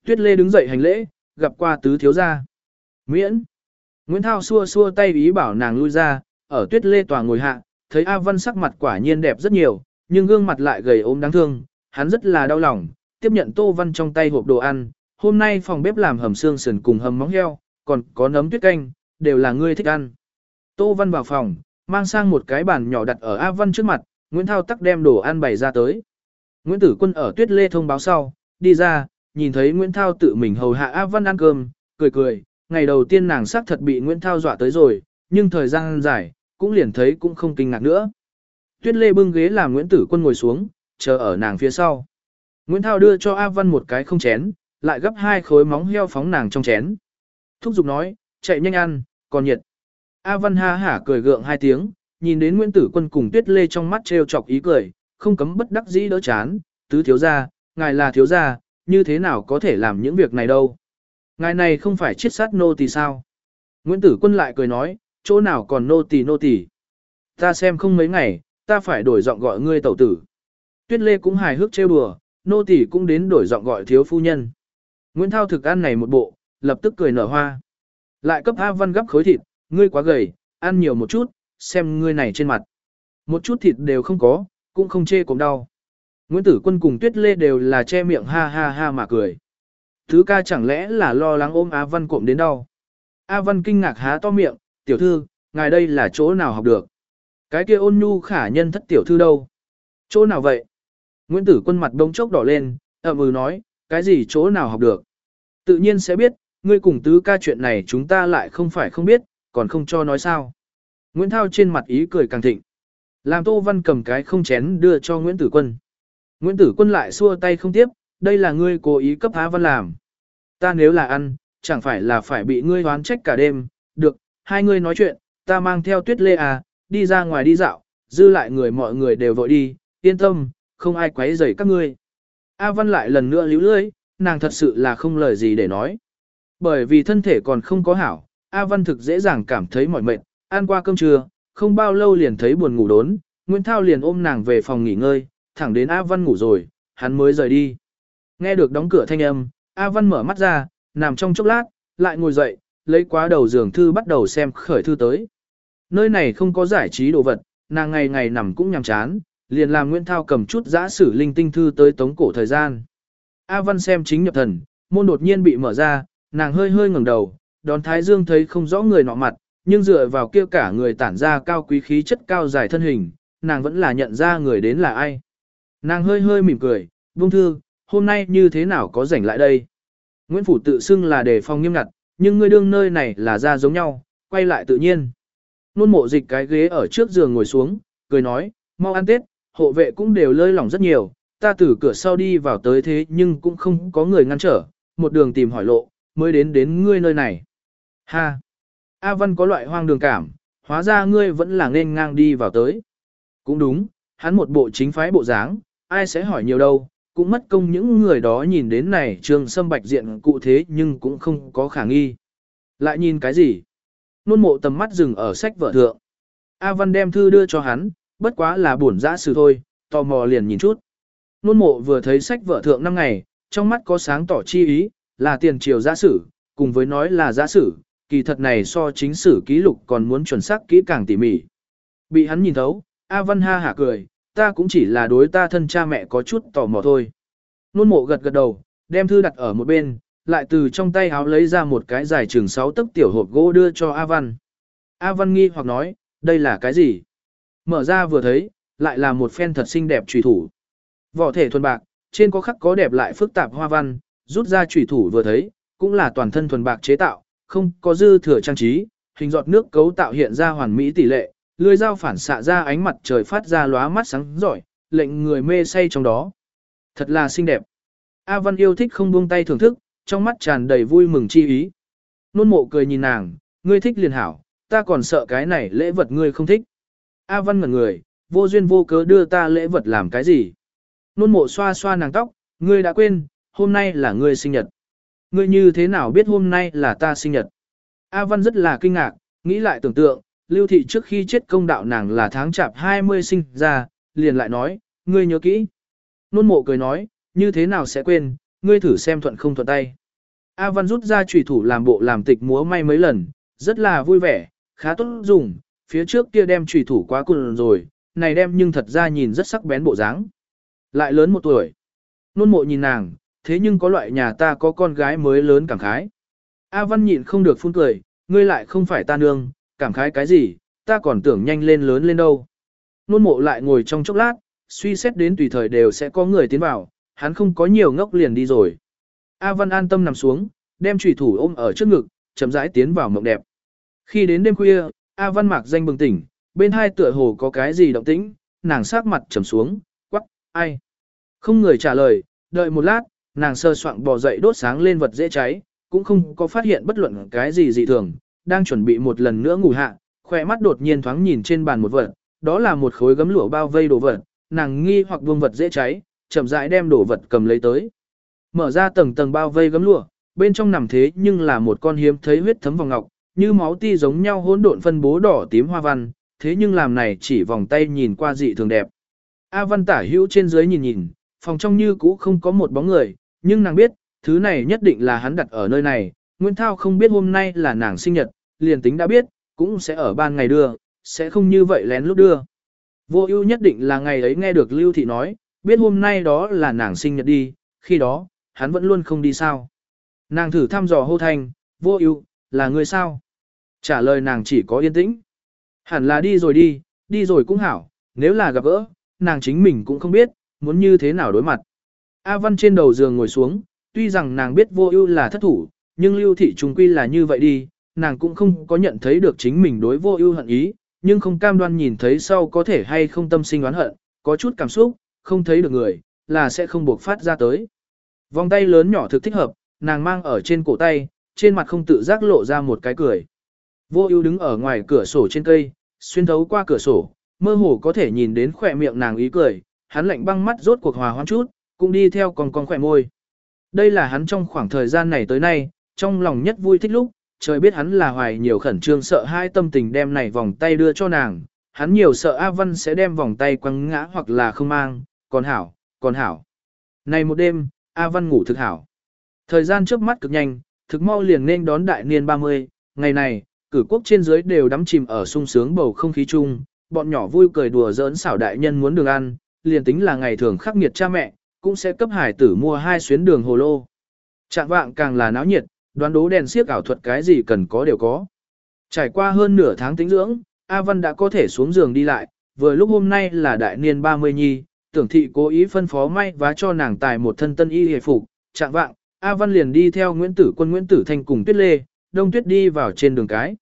Tuyết Lê đứng dậy hành lễ, gặp qua tứ thiếu gia. Miễn. Nguyễn Thao xua xua tay ý bảo nàng lui ra, ở Tuyết Lê tòa ngồi hạ, thấy A Văn sắc mặt quả nhiên đẹp rất nhiều, nhưng gương mặt lại gầy ốm đáng thương, hắn rất là đau lòng, tiếp nhận Tô Văn trong tay hộp đồ ăn, hôm nay phòng bếp làm hầm xương sườn cùng hầm móng heo, còn có nấm tuyết canh, đều là ngươi thích ăn. Tô Văn vào phòng, mang sang một cái bàn nhỏ đặt ở A Văn trước mặt, Nguyễn Thao tắc đem đồ ăn bày ra tới. Nguyễn Tử Quân ở Tuyết Lê thông báo sau, đi ra, nhìn thấy Nguyễn Thao tự mình hầu hạ A Văn ăn cơm, cười cười, ngày đầu tiên nàng xác thật bị Nguyễn Thao dọa tới rồi, nhưng thời gian dài, cũng liền thấy cũng không kinh ngạc nữa. Tuyết Lê bưng ghế làm Nguyễn Tử Quân ngồi xuống, chờ ở nàng phía sau. Nguyễn Thao đưa cho A Văn một cái không chén, lại gấp hai khối móng heo phóng nàng trong chén. Thúc giục nói, chạy nhanh ăn, còn nhiệt. A Văn ha hả cười gượng hai tiếng, nhìn đến Nguyễn Tử Quân cùng Tuyết Lê trong mắt trêu chọc ý cười, không cấm bất đắc dĩ đỡ chán, tứ thiếu gia, ngài là thiếu gia, như thế nào có thể làm những việc này đâu. Ngài này không phải chiết sát nô tỳ sao. Nguyễn Tử Quân lại cười nói, chỗ nào còn nô tỳ nô tỳ. Ta xem không mấy ngày, ta phải đổi giọng gọi ngươi tẩu tử. Tuyết Lê cũng hài hước trêu đùa, nô tỳ cũng đến đổi giọng gọi thiếu phu nhân. Nguyễn Thao thực ăn này một bộ, lập tức cười nở hoa. Lại cấp A Văn gấp khối thịt, ngươi quá gầy, ăn nhiều một chút, xem ngươi này trên mặt. Một chút thịt đều không có, cũng không chê cũng đau. Nguyễn Tử Quân cùng Tuyết Lê đều là che miệng ha ha ha mà cười. Thứ ca chẳng lẽ là lo lắng ôm A Văn cộm đến đau. A Văn kinh ngạc há to miệng, tiểu thư, ngài đây là chỗ nào học được. Cái kia ôn nhu khả nhân thất tiểu thư đâu? Chỗ nào vậy? Nguyễn Tử Quân mặt đông chốc đỏ lên, ậm ừ nói, cái gì chỗ nào học được? Tự nhiên sẽ biết, ngươi cùng tứ ca chuyện này chúng ta lại không phải không biết, còn không cho nói sao. Nguyễn Thao trên mặt ý cười càng thịnh. Làm Tô Văn cầm cái không chén đưa cho Nguyễn Tử Quân. Nguyễn Tử Quân lại xua tay không tiếp, đây là ngươi cố ý cấp Á Văn làm. Ta nếu là ăn, chẳng phải là phải bị ngươi hoán trách cả đêm. Được, hai ngươi nói chuyện, ta mang theo tuyết lê à, đi ra ngoài đi dạo, dư lại người mọi người đều vội đi, yên tâm, không ai quấy rầy các ngươi. A Văn lại lần nữa líu lưỡi, nàng thật sự là không lời gì để nói. Bởi vì thân thể còn không có hảo, A Văn thực dễ dàng cảm thấy mỏi mệt, ăn qua cơm trưa, không bao lâu liền thấy buồn ngủ đốn, Nguyễn Thao liền ôm nàng về phòng nghỉ ngơi, thẳng đến A Văn ngủ rồi, hắn mới rời đi. Nghe được đóng cửa thanh âm, A Văn mở mắt ra, nằm trong chốc lát, lại ngồi dậy, lấy quá đầu giường thư bắt đầu xem khởi thư tới. Nơi này không có giải trí đồ vật, nàng ngày ngày nằm cũng nhàm chán, liền làm Nguyễn Thao cầm chút giã sử linh tinh thư tới tống cổ thời gian. A Văn xem chính nhập thần, môn đột nhiên bị mở ra, nàng hơi hơi ngẩng đầu, đón Thái Dương thấy không rõ người nọ mặt, nhưng dựa vào kia cả người tản ra cao quý khí chất cao dài thân hình, nàng vẫn là nhận ra người đến là ai. Nàng hơi hơi mỉm cười, vung thư, hôm nay như thế nào có rảnh lại đây. Nguyễn Phủ tự xưng là đề phòng nghiêm ngặt, nhưng ngươi đương nơi này là ra giống nhau, quay lại tự nhiên. Nôn mộ dịch cái ghế ở trước giường ngồi xuống, cười nói, mau ăn tết, hộ vệ cũng đều lơi lỏng rất nhiều, ta từ cửa sau đi vào tới thế nhưng cũng không có người ngăn trở, một đường tìm hỏi lộ, mới đến đến ngươi nơi này. Ha! A Văn có loại hoang đường cảm, hóa ra ngươi vẫn là nên ngang đi vào tới. Cũng đúng, hắn một bộ chính phái bộ dáng, ai sẽ hỏi nhiều đâu, cũng mất công những người đó nhìn đến này trường sâm bạch diện cụ thế nhưng cũng không có khả nghi. Lại nhìn cái gì? Nôn mộ tầm mắt dừng ở sách vợ thượng. A Văn đem thư đưa cho hắn, bất quá là buồn dã sự thôi, tò mò liền nhìn chút. Nôn mộ vừa thấy sách vợ thượng năm ngày, trong mắt có sáng tỏ chi ý, là tiền triều giả sử, cùng với nói là giả sử, kỳ thật này so chính sử ký lục còn muốn chuẩn xác kỹ càng tỉ mỉ. Bị hắn nhìn thấu, A Văn ha hả cười, ta cũng chỉ là đối ta thân cha mẹ có chút tò mò thôi. Nôn mộ gật gật đầu, đem thư đặt ở một bên, lại từ trong tay háo lấy ra một cái dài chừng 6 tấc tiểu hộp gỗ đưa cho A Văn. A Văn nghi hoặc nói, đây là cái gì? Mở ra vừa thấy, lại là một phen thật xinh đẹp trùy thủ. Vỏ thể thuần bạc, trên có khắc có đẹp lại phức tạp hoa văn, rút ra trùy thủ vừa thấy, cũng là toàn thân thuần bạc chế tạo, không có dư thừa trang trí, hình giọt nước cấu tạo hiện ra hoàn mỹ tỷ lệ, lưới dao phản xạ ra ánh mặt trời phát ra lóa mắt sáng giỏi, lệnh người mê say trong đó. Thật là xinh đẹp. A Văn yêu thích không buông tay thưởng thức, trong mắt tràn đầy vui mừng chi ý. Nôn mộ cười nhìn nàng, ngươi thích liền hảo, ta còn sợ cái này lễ vật ngươi không thích. A Văn ngẩn người, vô duyên vô cớ đưa ta lễ vật làm cái gì. Nôn mộ xoa xoa nàng tóc, ngươi đã quên, hôm nay là ngươi sinh nhật. Ngươi như thế nào biết hôm nay là ta sinh nhật? A Văn rất là kinh ngạc, nghĩ lại tưởng tượng, lưu thị trước khi chết công đạo nàng là tháng chạp 20 sinh ra, liền lại nói, ngươi nhớ kỹ. Nôn mộ cười nói, như thế nào sẽ quên, ngươi thử xem thuận không thuận tay. A Văn rút ra trùy thủ làm bộ làm tịch múa may mấy lần, rất là vui vẻ, khá tốt dùng, phía trước kia đem trùy thủ quá cùn rồi, này đem nhưng thật ra nhìn rất sắc bén bộ dáng. Lại lớn một tuổi. Nôn mộ nhìn nàng, thế nhưng có loại nhà ta có con gái mới lớn cảm khái. A Văn nhịn không được phun cười, ngươi lại không phải ta nương, cảm khái cái gì, ta còn tưởng nhanh lên lớn lên đâu. Nôn mộ lại ngồi trong chốc lát, suy xét đến tùy thời đều sẽ có người tiến vào, hắn không có nhiều ngốc liền đi rồi. A Văn an tâm nằm xuống, đem trùy thủ ôm ở trước ngực, chậm rãi tiến vào mộng đẹp. Khi đến đêm khuya, A Văn mạc danh bừng tỉnh, bên hai tựa hồ có cái gì động tĩnh, nàng sát mặt trầm xuống, quắc, ai? Không người trả lời, đợi một lát, nàng sơ soạn bò dậy đốt sáng lên vật dễ cháy, cũng không có phát hiện bất luận cái gì dị thường, đang chuẩn bị một lần nữa ngủ hạ, khỏe mắt đột nhiên thoáng nhìn trên bàn một vật, đó là một khối gấm lụa bao vây đồ vật, nàng nghi hoặc buông vật dễ cháy, chậm rãi đem đồ vật cầm lấy tới. Mở ra tầng tầng bao vây gấm lụa, bên trong nằm thế nhưng là một con hiếm thấy huyết thấm vòng ngọc, như máu ti giống nhau hỗn độn phân bố đỏ tím hoa văn, thế nhưng làm này chỉ vòng tay nhìn qua dị thường đẹp. A văn tả hữu trên dưới nhìn nhìn, phòng trong như cũ không có một bóng người, nhưng nàng biết, thứ này nhất định là hắn đặt ở nơi này, Nguyễn Thao không biết hôm nay là nàng sinh nhật, liền tính đã biết, cũng sẽ ở ban ngày đưa, sẽ không như vậy lén lút đưa. Vô ưu nhất định là ngày ấy nghe được Lưu Thị nói, biết hôm nay đó là nàng sinh nhật đi, khi đó, hắn vẫn luôn không đi sao. Nàng thử thăm dò hô thanh, vô ưu, là người sao? Trả lời nàng chỉ có yên tĩnh. Hẳn là đi rồi đi, đi rồi cũng hảo, nếu là gặp gỡ, nàng chính mình cũng không biết, muốn như thế nào đối mặt. A Văn trên đầu giường ngồi xuống, tuy rằng nàng biết vô ưu là thất thủ, nhưng lưu thị trùng quy là như vậy đi, nàng cũng không có nhận thấy được chính mình đối vô ưu hận ý, nhưng không cam đoan nhìn thấy sau có thể hay không tâm sinh oán hận, có chút cảm xúc, không thấy được người, là sẽ không buộc phát ra tới. Vòng tay lớn nhỏ thực thích hợp, nàng mang ở trên cổ tay, trên mặt không tự giác lộ ra một cái cười. Vô ưu đứng ở ngoài cửa sổ trên cây, xuyên thấu qua cửa sổ, mơ hồ có thể nhìn đến khỏe miệng nàng ý cười, hắn lạnh băng mắt rốt cuộc hòa hoãn chút, cũng đi theo còn con khỏe môi. Đây là hắn trong khoảng thời gian này tới nay, trong lòng nhất vui thích lúc, trời biết hắn là hoài nhiều khẩn trương sợ hai tâm tình đem này vòng tay đưa cho nàng, hắn nhiều sợ A Văn sẽ đem vòng tay quăng ngã hoặc là không mang, còn hảo, còn hảo. Này một đêm, A Văn ngủ thực hảo. Thời gian trước mắt cực nhanh, thực mau liền nên đón đại niên 30, ngày này, cử quốc trên dưới đều đắm chìm ở sung sướng bầu không khí chung, bọn nhỏ vui cười đùa giỡn xảo đại nhân muốn đường ăn, liền tính là ngày thường khắc nghiệt cha mẹ, cũng sẽ cấp hải tử mua hai xuyến đường hồ lô. Trạng vạng càng là náo nhiệt, đoán đố đèn siếc ảo thuật cái gì cần có đều có. Trải qua hơn nửa tháng tính dưỡng, A Văn đã có thể xuống giường đi lại, vừa lúc hôm nay là đại niên 30 nhi, tưởng thị cố ý phân phó may và cho nàng tài một thân tân y hề phục, trạng vạng, A Văn liền đi theo Nguyễn Tử Quân Nguyễn Tử Thanh cùng Tuyết Lê, Đông Tuyết đi vào trên đường cái.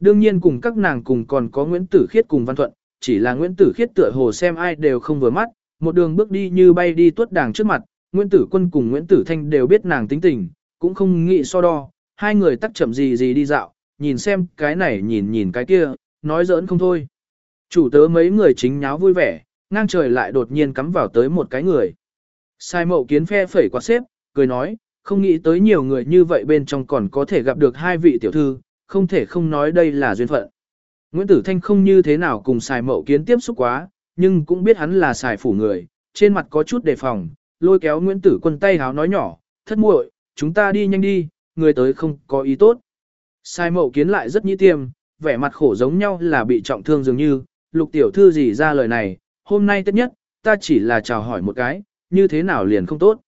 Đương nhiên cùng các nàng cùng còn có Nguyễn Tử Khiết cùng Văn Thuận, chỉ là Nguyễn Tử Khiết tựa hồ xem ai đều không vừa mắt, một đường bước đi như bay đi tuốt đàng trước mặt, Nguyễn Tử Quân cùng Nguyễn Tử Thanh đều biết nàng tính tình, cũng không nghĩ so đo, hai người tắc chậm gì gì đi dạo, nhìn xem cái này nhìn nhìn cái kia, nói giỡn không thôi. Chủ tớ mấy người chính nháo vui vẻ, ngang trời lại đột nhiên cắm vào tới một cái người. Sai mậu kiến phe phẩy quạt xếp, cười nói, không nghĩ tới nhiều người như vậy bên trong còn có thể gặp được hai vị tiểu thư, không thể không nói đây là duyên phận. Nguyễn Tử Thanh không như thế nào cùng xài mậu kiến tiếp xúc quá, nhưng cũng biết hắn là xài phủ người, trên mặt có chút đề phòng, lôi kéo Nguyễn Tử quân tay háo nói nhỏ, thất muội, chúng ta đi nhanh đi, người tới không có ý tốt. Sai mậu kiến lại rất nhĩ tiêm, vẻ mặt khổ giống nhau là bị trọng thương dường như, lục tiểu thư gì ra lời này, hôm nay tất nhất, ta chỉ là chào hỏi một cái, như thế nào liền không tốt.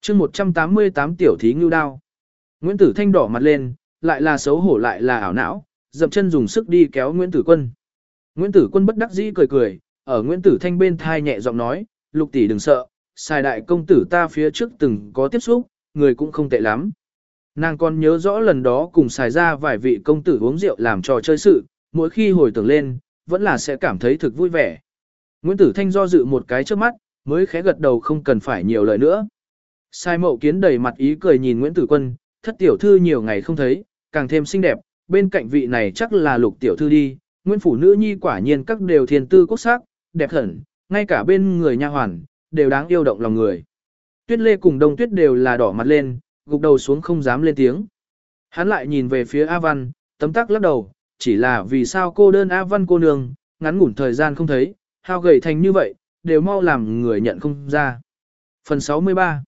chương 188 tiểu thí ngưu đao. Nguyễn Tử Thanh đỏ mặt lên, lại là xấu hổ lại là ảo não, dậm chân dùng sức đi kéo Nguyễn Tử Quân. Nguyễn Tử Quân bất đắc dĩ cười cười, ở Nguyễn Tử Thanh bên thai nhẹ giọng nói, lục tỷ đừng sợ, xài đại công tử ta phía trước từng có tiếp xúc, người cũng không tệ lắm. Nàng còn nhớ rõ lần đó cùng xài ra vài vị công tử uống rượu làm trò chơi sự, mỗi khi hồi tưởng lên, vẫn là sẽ cảm thấy thực vui vẻ. Nguyễn Tử Thanh do dự một cái trước mắt, mới khẽ gật đầu không cần phải nhiều lời nữa. Sai mậu kiến đầy mặt ý cười nhìn Nguyễn Tử Quân, thất tiểu thư nhiều ngày không thấy, càng thêm xinh đẹp, bên cạnh vị này chắc là lục tiểu thư đi, Nguyễn phủ nữ nhi quả nhiên các đều thiên tư quốc sắc, đẹp hẳn, ngay cả bên người nha hoàn, đều đáng yêu động lòng người. Tuyết lê cùng đông tuyết đều là đỏ mặt lên, gục đầu xuống không dám lên tiếng. Hắn lại nhìn về phía A Văn, tấm tắc lắc đầu, chỉ là vì sao cô đơn A Văn cô nương, ngắn ngủn thời gian không thấy, hao gầy thành như vậy, đều mau làm người nhận không ra. Phần 63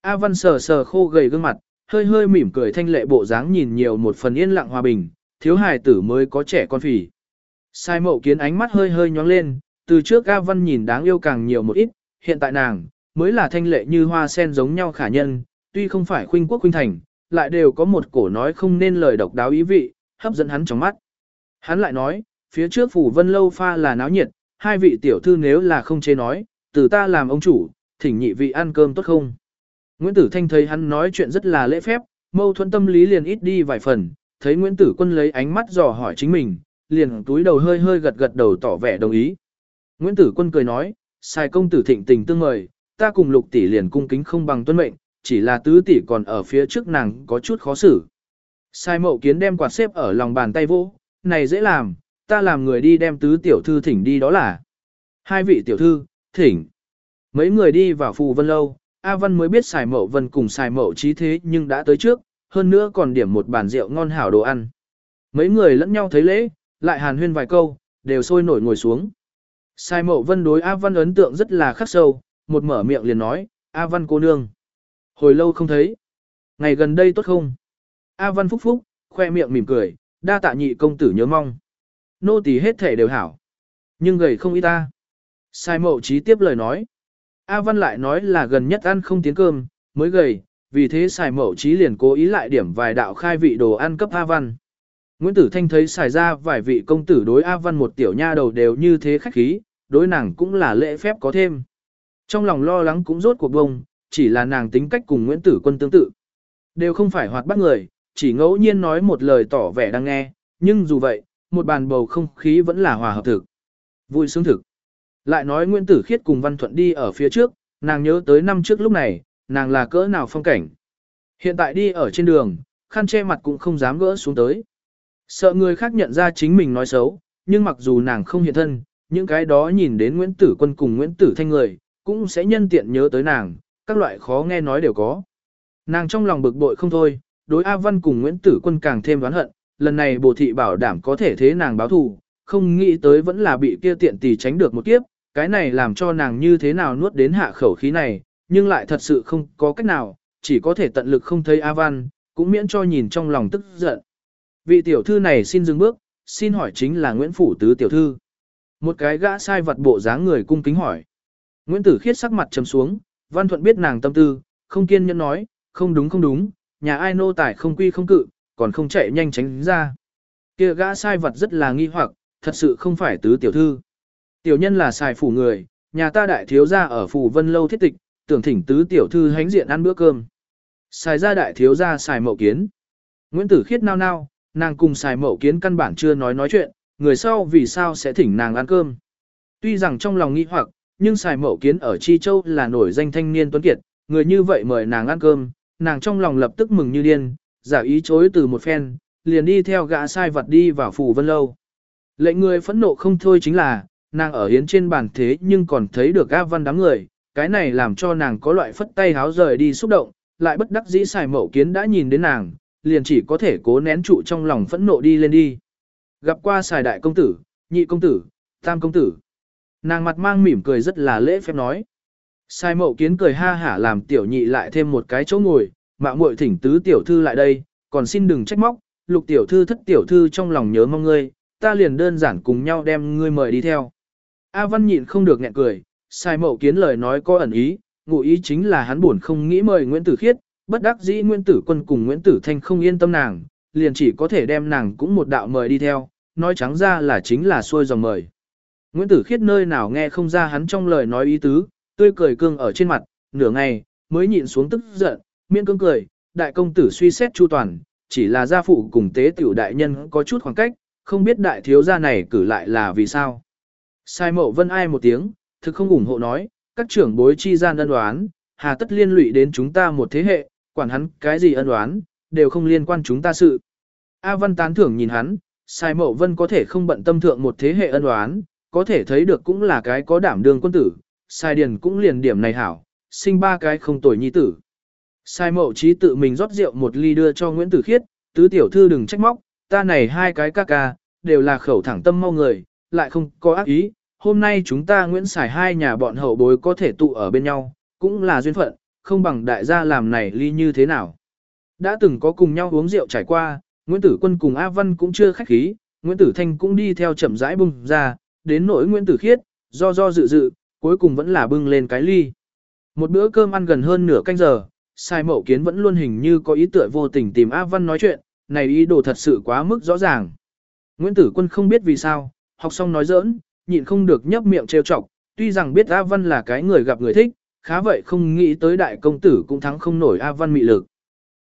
A Văn sờ sờ khô gầy gương mặt, hơi hơi mỉm cười thanh lệ bộ dáng nhìn nhiều một phần yên lặng hòa bình, thiếu hài tử mới có trẻ con phỉ. Sai mậu kiến ánh mắt hơi hơi nhóng lên, từ trước A Văn nhìn đáng yêu càng nhiều một ít, hiện tại nàng, mới là thanh lệ như hoa sen giống nhau khả nhân, tuy không phải khuynh quốc khuynh thành, lại đều có một cổ nói không nên lời độc đáo ý vị, hấp dẫn hắn trong mắt. Hắn lại nói, phía trước phủ vân lâu pha là náo nhiệt, hai vị tiểu thư nếu là không chế nói, từ ta làm ông chủ, thỉnh nhị vị ăn cơm tốt không. Nguyễn Tử Thanh thấy hắn nói chuyện rất là lễ phép, mâu thuẫn tâm lý liền ít đi vài phần, thấy Nguyễn Tử Quân lấy ánh mắt dò hỏi chính mình, liền túi đầu hơi hơi gật gật đầu tỏ vẻ đồng ý. Nguyễn Tử Quân cười nói, sai công tử thịnh tình tương mời, ta cùng lục tỷ liền cung kính không bằng tuân mệnh, chỉ là tứ tỷ còn ở phía trước nàng có chút khó xử. Sai mậu kiến đem quạt xếp ở lòng bàn tay vỗ, này dễ làm, ta làm người đi đem tứ tiểu thư thỉnh đi đó là. Hai vị tiểu thư, thỉnh. Mấy người đi vào phù vân lâu, A Văn mới biết xài mậu vân cùng xài mậu trí thế nhưng đã tới trước, hơn nữa còn điểm một bàn rượu ngon hảo đồ ăn. Mấy người lẫn nhau thấy lễ, lại hàn huyên vài câu, đều sôi nổi ngồi xuống. Sai mậu vân đối A Văn ấn tượng rất là khắc sâu, một mở miệng liền nói, A Văn cô nương. Hồi lâu không thấy. Ngày gần đây tốt không? A Văn phúc phúc, khoe miệng mỉm cười, đa tạ nhị công tử nhớ mong. Nô tỳ hết thể đều hảo. Nhưng gầy không ít ta. Sai mậu trí tiếp lời nói. A Văn lại nói là gần nhất ăn không tiến cơm, mới gầy, vì thế xài mậu trí liền cố ý lại điểm vài đạo khai vị đồ ăn cấp A Văn. Nguyễn Tử Thanh thấy xài ra vài vị công tử đối A Văn một tiểu nha đầu đều như thế khách khí, đối nàng cũng là lễ phép có thêm. Trong lòng lo lắng cũng rốt cuộc bông, chỉ là nàng tính cách cùng Nguyễn Tử Quân tương tự. Đều không phải hoạt bắt người, chỉ ngẫu nhiên nói một lời tỏ vẻ đang nghe, nhưng dù vậy, một bàn bầu không khí vẫn là hòa hợp thực. Vui sướng thực. Lại nói Nguyễn Tử Khiết cùng Văn Thuận đi ở phía trước, nàng nhớ tới năm trước lúc này, nàng là cỡ nào phong cảnh. Hiện tại đi ở trên đường, khăn che mặt cũng không dám gỡ xuống tới. Sợ người khác nhận ra chính mình nói xấu, nhưng mặc dù nàng không hiện thân, những cái đó nhìn đến Nguyễn Tử Quân cùng Nguyễn Tử Thanh người, cũng sẽ nhân tiện nhớ tới nàng, các loại khó nghe nói đều có. Nàng trong lòng bực bội không thôi, đối A Văn cùng Nguyễn Tử Quân càng thêm đoán hận, lần này bồ thị bảo đảm có thể thế nàng báo thù, không nghĩ tới vẫn là bị kia tiện tỷ tránh được một kiếp, cái này làm cho nàng như thế nào nuốt đến hạ khẩu khí này, nhưng lại thật sự không có cách nào, chỉ có thể tận lực không thấy A Văn, cũng miễn cho nhìn trong lòng tức giận. Vị tiểu thư này xin dừng bước, xin hỏi chính là Nguyễn Phủ Tứ tiểu thư. Một cái gã sai vật bộ dáng người cung kính hỏi. Nguyễn Tử Khiết sắc mặt trầm xuống, Văn Thuận biết nàng tâm tư, không kiên nhẫn nói, không đúng không đúng, nhà ai nô tài không quy không cự, còn không chạy nhanh tránh ra. Kia gã sai vật rất là nghi hoặc, thật sự không phải tứ tiểu thư. Tiểu nhân là xài phủ người, nhà ta đại thiếu gia ở phủ vân lâu thiết tịch, tưởng thỉnh tứ tiểu thư hánh diện ăn bữa cơm. Xài ra đại thiếu gia xài mậu kiến. Nguyễn Tử Khiết nao nao, nàng cùng xài mậu kiến căn bản chưa nói nói chuyện, người sau vì sao sẽ thỉnh nàng ăn cơm. Tuy rằng trong lòng nghi hoặc, nhưng xài mậu kiến ở Chi Châu là nổi danh thanh niên tuấn kiệt, người như vậy mời nàng ăn cơm, nàng trong lòng lập tức mừng như điên, giả ý chối từ một phen, liền đi theo gã sai vật đi vào phủ vân lâu. Lệnh người phẫn nộ không thôi chính là, nàng ở hiến trên bàn thế nhưng còn thấy được A Văn đám người, cái này làm cho nàng có loại phất tay háo rời đi xúc động, lại bất đắc dĩ xài mậu kiến đã nhìn đến nàng, liền chỉ có thể cố nén trụ trong lòng phẫn nộ đi lên đi. Gặp qua xài đại công tử, nhị công tử, tam công tử. Nàng mặt mang mỉm cười rất là lễ phép nói. Sai mậu kiến cười ha hả làm tiểu nhị lại thêm một cái chỗ ngồi, mạo muội thỉnh tứ tiểu thư lại đây, còn xin đừng trách móc, lục tiểu thư thất tiểu thư trong lòng nhớ mong ngươi, ta liền đơn giản cùng nhau đem ngươi mời đi theo. A Văn nhịn không được nghẹn cười, sai mậu kiến lời nói có ẩn ý, ngụ ý chính là hắn buồn không nghĩ mời Nguyễn Tử Khiết, bất đắc dĩ Nguyễn Tử Quân cùng Nguyễn Tử Thanh không yên tâm nàng, liền chỉ có thể đem nàng cũng một đạo mời đi theo, nói trắng ra là chính là xuôi dòng mời. Nguyễn Tử Khiết nơi nào nghe không ra hắn trong lời nói ý tứ, tươi cười cương ở trên mặt, nửa ngày, mới nhịn xuống tức giận, miễn cương cười, đại công tử suy xét chu toàn, chỉ là gia phụ cùng tế tiểu đại nhân có chút khoảng cách, không biết đại thiếu gia này cử lại là vì sao. Sai mậu vân ai một tiếng, thực không ủng hộ nói, các trưởng bối chi gian ân đoán, hà tất liên lụy đến chúng ta một thế hệ, quản hắn cái gì ân đoán, đều không liên quan chúng ta sự. A văn tán thưởng nhìn hắn, sai mậu vân có thể không bận tâm thượng một thế hệ ân đoán, có thể thấy được cũng là cái có đảm đương quân tử, sai điền cũng liền điểm này hảo, sinh ba cái không tuổi nhi tử. Sai mậu trí tự mình rót rượu một ly đưa cho Nguyễn Tử Khiết, tứ tiểu thư đừng trách móc, ta này hai cái ca ca, đều là khẩu thẳng tâm mau người, lại không có ác ý, hôm nay chúng ta Nguyễn xài hai nhà bọn hậu bối có thể tụ ở bên nhau, cũng là duyên phận, không bằng đại gia làm này ly như thế nào. Đã từng có cùng nhau uống rượu trải qua, Nguyễn Tử Quân cùng A Văn cũng chưa khách khí, Nguyễn Tử Thanh cũng đi theo chậm rãi bung ra, đến nỗi Nguyễn Tử Khiết, do do dự dự, cuối cùng vẫn là bưng lên cái ly. Một bữa cơm ăn gần hơn nửa canh giờ, Sai Mậu Kiến vẫn luôn hình như có ý tựa vô tình tìm A Văn nói chuyện, này ý đồ thật sự quá mức rõ ràng. Nguyễn Tử Quân không biết vì sao, học xong nói giỡn, nhịn không được nhấp miệng trêu chọc, tuy rằng biết A Văn là cái người gặp người thích, khá vậy không nghĩ tới đại công tử cũng thắng không nổi A Văn mị lực.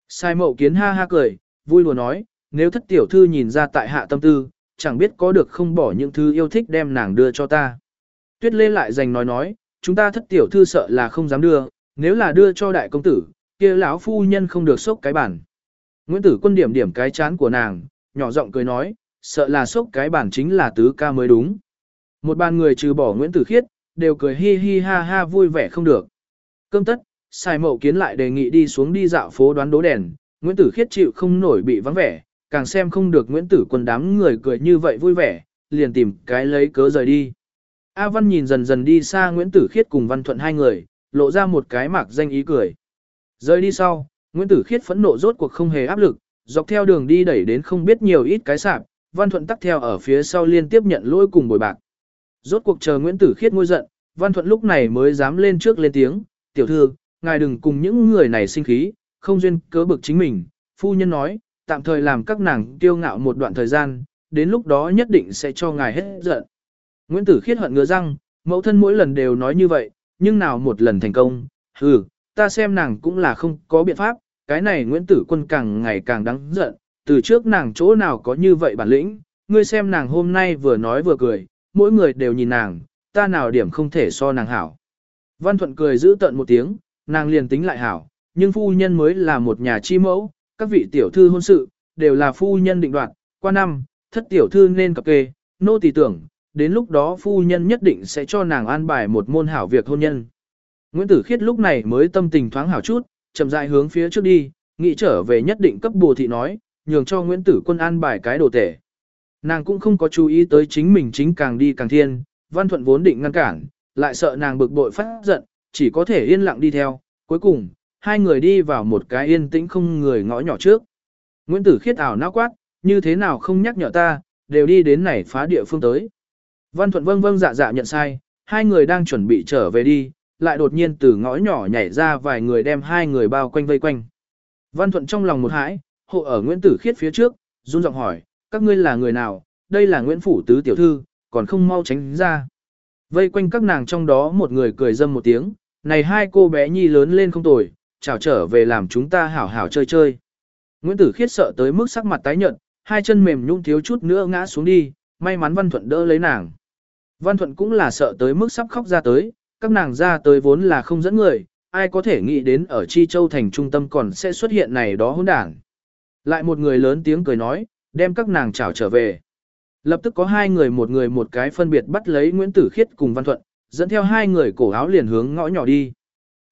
Sai Mậu Kiến ha ha cười, vui lùa nói, nếu thất tiểu thư nhìn ra tại hạ tâm tư, chẳng biết có được không bỏ những thứ yêu thích đem nàng đưa cho ta. Tuyết Lê lại dành nói nói, chúng ta thất tiểu thư sợ là không dám đưa, nếu là đưa cho đại công tử, kia lão phu nhân không được sốc cái bản. Nguyễn Tử Quân điểm điểm cái chán của nàng, nhỏ giọng cười nói, sợ là sốc cái bản chính là tứ ca mới đúng. Một bàn người trừ bỏ Nguyễn Tử Khiết, đều cười hi hi ha ha vui vẻ không được. Cơm tất, xài Mậu Kiến lại đề nghị đi xuống đi dạo phố đoán đố đèn, Nguyễn Tử Khiết chịu không nổi bị vắng vẻ, càng xem không được Nguyễn Tử Quân đám người cười như vậy vui vẻ, liền tìm cái lấy cớ rời đi. A Văn nhìn dần dần đi xa Nguyễn Tử Khiết cùng Văn Thuận hai người, lộ ra một cái mạc danh ý cười. Rời đi sau, Nguyễn Tử Khiết phẫn nộ rốt cuộc không hề áp lực, dọc theo đường đi đẩy đến không biết nhiều ít cái sạp, Văn Thuận tắt theo ở phía sau liên tiếp nhận lỗi cùng bồi bạc. Rốt cuộc chờ Nguyễn Tử Khiết ngôi giận, Văn Thuận lúc này mới dám lên trước lên tiếng, tiểu thư, ngài đừng cùng những người này sinh khí, không duyên cớ bực chính mình. Phu nhân nói, tạm thời làm các nàng tiêu ngạo một đoạn thời gian, đến lúc đó nhất định sẽ cho ngài hết giận. Nguyễn Tử Khiết hận ngứa răng, mẫu thân mỗi lần đều nói như vậy, nhưng nào một lần thành công, hừ, ta xem nàng cũng là không có biện pháp, cái này Nguyễn Tử Quân càng ngày càng đáng giận, từ trước nàng chỗ nào có như vậy bản lĩnh, ngươi xem nàng hôm nay vừa nói vừa cười, mỗi người đều nhìn nàng, ta nào điểm không thể so nàng hảo. Văn Thuận cười giữ tận một tiếng, nàng liền tính lại hảo, nhưng phu nhân mới là một nhà chi mẫu, các vị tiểu thư hôn sự, đều là phu nhân định đoạt, qua năm, thất tiểu thư nên cập kê, nô tỳ tưởng, đến lúc đó phu nhân nhất định sẽ cho nàng an bài một môn hảo việc hôn nhân. Nguyễn Tử Khiết lúc này mới tâm tình thoáng hảo chút, chậm rãi hướng phía trước đi, nghĩ trở về nhất định cấp bồ thị nói, nhường cho Nguyễn Tử Quân an bài cái đồ tể. Nàng cũng không có chú ý tới chính mình chính càng đi càng thiên, Văn Thuận vốn định ngăn cản, lại sợ nàng bực bội phát giận, chỉ có thể yên lặng đi theo. Cuối cùng, hai người đi vào một cái yên tĩnh không người ngõ nhỏ trước. Nguyễn Tử Khiết ảo náo quát, như thế nào không nhắc nhở ta, đều đi đến này phá địa phương tới. Văn Thuận vâng vâng dạ dạ nhận sai, hai người đang chuẩn bị trở về đi, lại đột nhiên từ ngõ nhỏ nhảy ra vài người đem hai người bao quanh vây quanh. Văn Thuận trong lòng một hãi, hộ ở Nguyễn Tử Khiết phía trước, run giọng hỏi, các ngươi là người nào, đây là Nguyễn Phủ Tứ Tiểu Thư, còn không mau tránh ra. Vây quanh các nàng trong đó một người cười dâm một tiếng, này hai cô bé nhi lớn lên không tồi, chào trở về làm chúng ta hảo hảo chơi chơi. Nguyễn Tử Khiết sợ tới mức sắc mặt tái nhợt, hai chân mềm nhũn thiếu chút nữa ngã xuống đi, may mắn Văn Thuận đỡ lấy nàng. Văn Thuận cũng là sợ tới mức sắp khóc ra tới, các nàng ra tới vốn là không dẫn người, ai có thể nghĩ đến ở Chi Châu thành trung tâm còn sẽ xuất hiện này đó hỗn đảng. Lại một người lớn tiếng cười nói, đem các nàng chào trở về. Lập tức có hai người một người một cái phân biệt bắt lấy Nguyễn Tử Khiết cùng Văn Thuận, dẫn theo hai người cổ áo liền hướng ngõ nhỏ đi.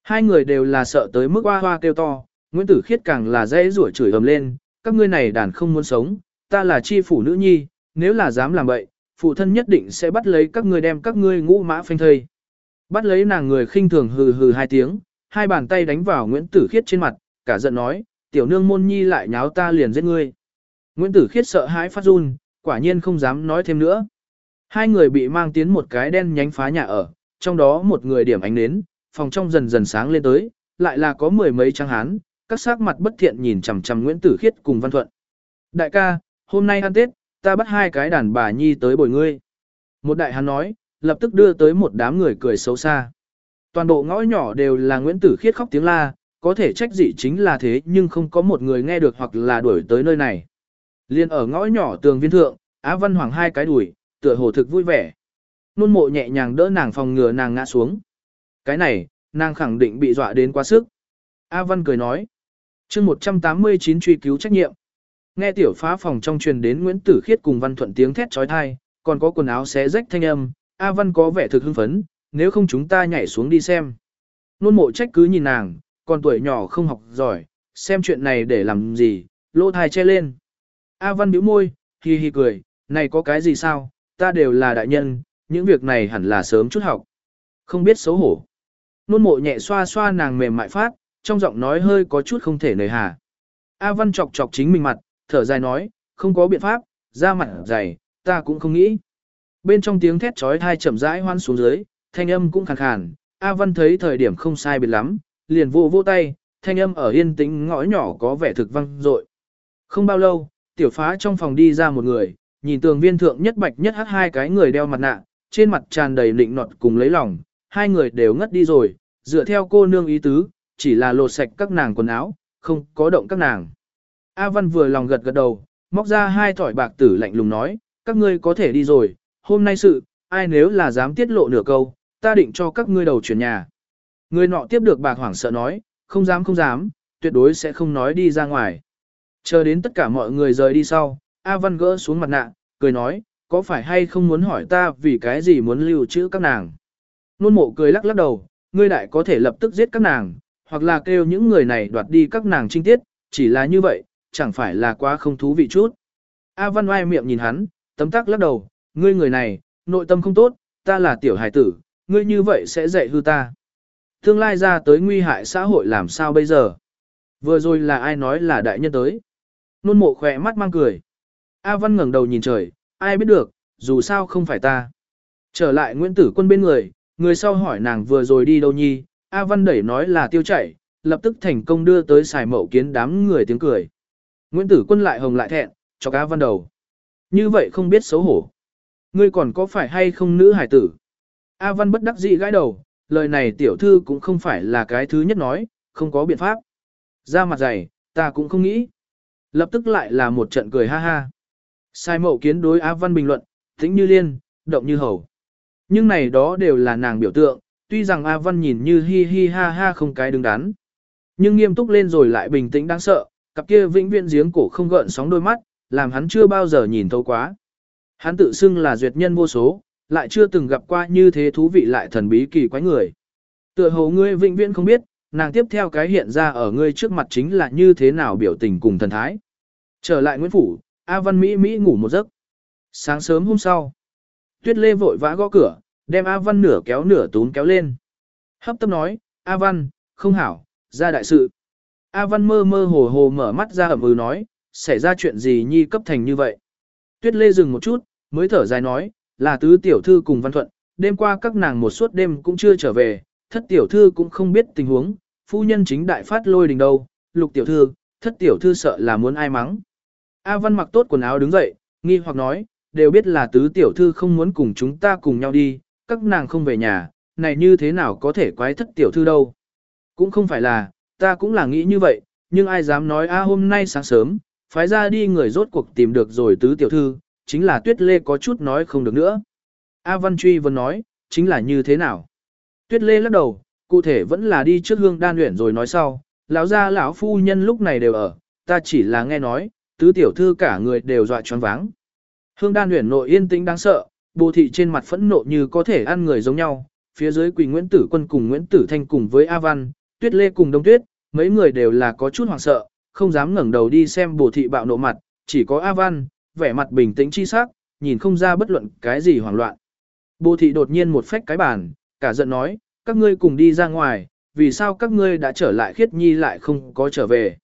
Hai người đều là sợ tới mức hoa hoa kêu to, Nguyễn Tử Khiết càng là dễ rủa chửi ầm lên, các ngươi này đàn không muốn sống, ta là chi phủ nữ nhi, nếu là dám làm vậy, phụ thân nhất định sẽ bắt lấy các ngươi đem các ngươi ngũ mã phanh thây. Bắt lấy nàng người khinh thường hừ hừ hai tiếng, hai bàn tay đánh vào Nguyễn Tử Khiết trên mặt, cả giận nói, tiểu nương môn nhi lại nháo ta liền giết ngươi. Nguyễn Tử Khiết sợ hãi phát run, quả nhiên không dám nói thêm nữa. Hai người bị mang tiến một cái đen nhánh phá nhà ở, trong đó một người điểm ánh nến, phòng trong dần dần sáng lên tới, lại là có mười mấy trang hán, các sắc mặt bất thiện nhìn chằm chằm Nguyễn Tử Khiết cùng Văn Thuận. Đại ca, hôm nay ăn Tết, ta bắt hai cái đàn bà nhi tới bồi ngươi. Một đại hán nói, lập tức đưa tới một đám người cười xấu xa. Toàn bộ ngõ nhỏ đều là Nguyễn Tử Khiết khóc tiếng la, có thể trách dị chính là thế nhưng không có một người nghe được hoặc là đuổi tới nơi này. Liên ở ngõ nhỏ tường viên thượng, Á Văn Hoàng hai cái đuổi, tựa hồ thực vui vẻ. Nôn mộ nhẹ nhàng đỡ nàng phòng ngừa nàng ngã xuống. Cái này, nàng khẳng định bị dọa đến quá sức. A Văn cười nói. chương 189 truy cứu trách nhiệm. Nghe tiểu phá phòng trong truyền đến Nguyễn Tử Khiết cùng Văn Thuận tiếng thét trói thai, còn có quần áo xé rách thanh âm, A Văn có vẻ thực hưng phấn, nếu không chúng ta nhảy xuống đi xem. Nôn mộ trách cứ nhìn nàng, còn tuổi nhỏ không học giỏi, xem chuyện này để làm gì, lỗ thai che lên. A Văn bĩu môi, hi hi cười, này có cái gì sao, ta đều là đại nhân, những việc này hẳn là sớm chút học. Không biết xấu hổ. Nôn mộ nhẹ xoa xoa nàng mềm mại phát, trong giọng nói hơi có chút không thể nời hà. A Văn chọc chọc chính mình mặt, thở dài nói, không có biện pháp, da mặt dày, ta cũng không nghĩ. Bên trong tiếng thét trói thai chậm rãi hoan xuống dưới, thanh âm cũng khàn khàn, A Văn thấy thời điểm không sai biệt lắm, liền vô vô tay, thanh âm ở yên tĩnh ngõ nhỏ có vẻ thực văng dội. Không bao lâu, tiểu phá trong phòng đi ra một người, nhìn tường viên thượng nhất bạch nhất hát hai cái người đeo mặt nạ, trên mặt tràn đầy lịnh nọt cùng lấy lòng, hai người đều ngất đi rồi, dựa theo cô nương ý tứ, chỉ là lột sạch các nàng quần áo, không có động các nàng. A Văn vừa lòng gật gật đầu, móc ra hai thỏi bạc tử lạnh lùng nói, các ngươi có thể đi rồi, hôm nay sự, ai nếu là dám tiết lộ nửa câu, ta định cho các ngươi đầu chuyển nhà. Người nọ tiếp được bạc hoảng sợ nói, không dám không dám, tuyệt đối sẽ không nói đi ra ngoài. Chờ đến tất cả mọi người rời đi sau, A Văn gỡ xuống mặt nạ, cười nói, có phải hay không muốn hỏi ta vì cái gì muốn lưu trữ các nàng. Nôn mộ cười lắc lắc đầu, ngươi đại có thể lập tức giết các nàng, hoặc là kêu những người này đoạt đi các nàng trinh tiết, chỉ là như vậy, chẳng phải là quá không thú vị chút. A Văn oai miệng nhìn hắn, tấm tắc lắc đầu, ngươi người này, nội tâm không tốt, ta là tiểu hải tử, ngươi như vậy sẽ dạy hư ta. Tương lai ra tới nguy hại xã hội làm sao bây giờ? Vừa rồi là ai nói là đại nhân tới? Nôn mộ khỏe mắt mang cười. A Văn ngẩng đầu nhìn trời, ai biết được, dù sao không phải ta. Trở lại Nguyễn Tử Quân bên người, người sau hỏi nàng vừa rồi đi đâu nhi, A Văn đẩy nói là tiêu chảy, lập tức thành công đưa tới xài mậu kiến đám người tiếng cười. Nguyễn Tử Quân lại hồng lại thẹn, cho A Văn đầu. Như vậy không biết xấu hổ. Ngươi còn có phải hay không nữ hải tử? A Văn bất đắc dĩ gãi đầu, lời này tiểu thư cũng không phải là cái thứ nhất nói, không có biện pháp. Ra mặt dày, ta cũng không nghĩ. Lập tức lại là một trận cười ha ha. Sai mậu kiến đối A Văn bình luận, tĩnh như liên, động như hầu. Nhưng này đó đều là nàng biểu tượng, tuy rằng A Văn nhìn như hi hi ha ha không cái đứng đắn. Nhưng nghiêm túc lên rồi lại bình tĩnh đáng sợ, cặp kia vĩnh viễn giếng cổ không gợn sóng đôi mắt, làm hắn chưa bao giờ nhìn thấu quá. Hắn tự xưng là duyệt nhân vô số, lại chưa từng gặp qua như thế thú vị lại thần bí kỳ quái người. Tựa hồ ngươi vĩnh viễn không biết, nàng tiếp theo cái hiện ra ở ngươi trước mặt chính là như thế nào biểu tình cùng thần thái. Trở lại Nguyễn Phủ, A Văn Mỹ Mỹ ngủ một giấc. Sáng sớm hôm sau, Tuyết Lê vội vã gõ cửa, đem A Văn nửa kéo nửa tún kéo lên. Hấp tấp nói, A Văn, không hảo, ra đại sự. A Văn mơ mơ hồ hồ mở mắt ra ẩm ừ nói, xảy ra chuyện gì nhi cấp thành như vậy. Tuyết Lê dừng một chút, mới thở dài nói, là tứ tiểu thư cùng Văn Thuận, đêm qua các nàng một suốt đêm cũng chưa trở về, thất tiểu thư cũng không biết tình huống, phu nhân chính đại phát lôi đình đâu, lục tiểu thư, thất tiểu thư sợ là muốn ai mắng. A Văn mặc tốt quần áo đứng dậy, nghi hoặc nói, đều biết là tứ tiểu thư không muốn cùng chúng ta cùng nhau đi, các nàng không về nhà, này như thế nào có thể quái thất tiểu thư đâu. Cũng không phải là, ta cũng là nghĩ như vậy, nhưng ai dám nói a hôm nay sáng sớm, phái ra đi người rốt cuộc tìm được rồi tứ tiểu thư, chính là tuyết lê có chút nói không được nữa. A Văn Truy vẫn nói, chính là như thế nào. Tuyết lê lắc đầu, cụ thể vẫn là đi trước hương đan luyện rồi nói sau, lão gia lão phu nhân lúc này đều ở, ta chỉ là nghe nói, tứ tiểu thư cả người đều dọa choáng váng. Hương đan luyện nội yên tĩnh đáng sợ, bồ thị trên mặt phẫn nộ như có thể ăn người giống nhau, phía dưới quỳ Nguyễn Tử Quân cùng Nguyễn Tử Thanh cùng với A Văn, Tuyết Lê cùng Đông Tuyết, mấy người đều là có chút hoảng sợ, không dám ngẩng đầu đi xem bồ thị bạo nộ mặt, chỉ có A Văn, vẻ mặt bình tĩnh chi sắc, nhìn không ra bất luận cái gì hoảng loạn. Bồ thị đột nhiên một phách cái bàn, cả giận nói, các ngươi cùng đi ra ngoài, vì sao các ngươi đã trở lại khiết nhi lại không có trở về.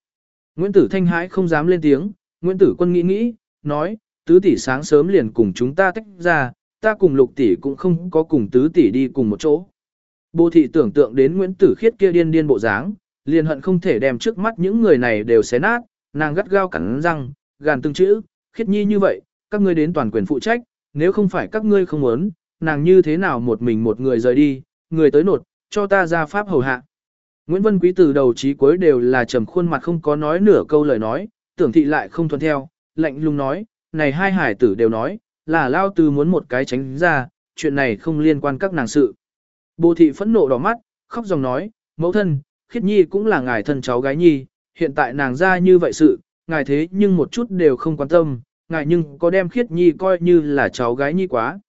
Nguyễn Tử Thanh hãi không dám lên tiếng, Nguyễn Tử Quân nghĩ nghĩ, nói, tứ tỷ sáng sớm liền cùng chúng ta tách ra, ta cùng lục tỷ cũng không có cùng tứ tỷ đi cùng một chỗ. Bồ thị tưởng tượng đến Nguyễn Tử Khiết kia điên điên bộ dáng, liền hận không thể đem trước mắt những người này đều xé nát, nàng gắt gao cắn răng, gàn từng chữ, khiết nhi như vậy, các ngươi đến toàn quyền phụ trách, nếu không phải các ngươi không muốn, nàng như thế nào một mình một người rời đi, người tới nột, cho ta ra pháp hầu hạ. Nguyễn Vân Quý từ đầu chí cuối đều là trầm khuôn mặt không có nói nửa câu lời nói, tưởng thị lại không thuận theo, lạnh lùng nói, này hai hải tử đều nói, là lao tư muốn một cái tránh ra, chuyện này không liên quan các nàng sự. Bồ thị phẫn nộ đỏ mắt, khóc dòng nói, mẫu thân, khiết nhi cũng là ngài thân cháu gái nhi, hiện tại nàng ra như vậy sự, ngài thế nhưng một chút đều không quan tâm, ngài nhưng có đem khiết nhi coi như là cháu gái nhi quá.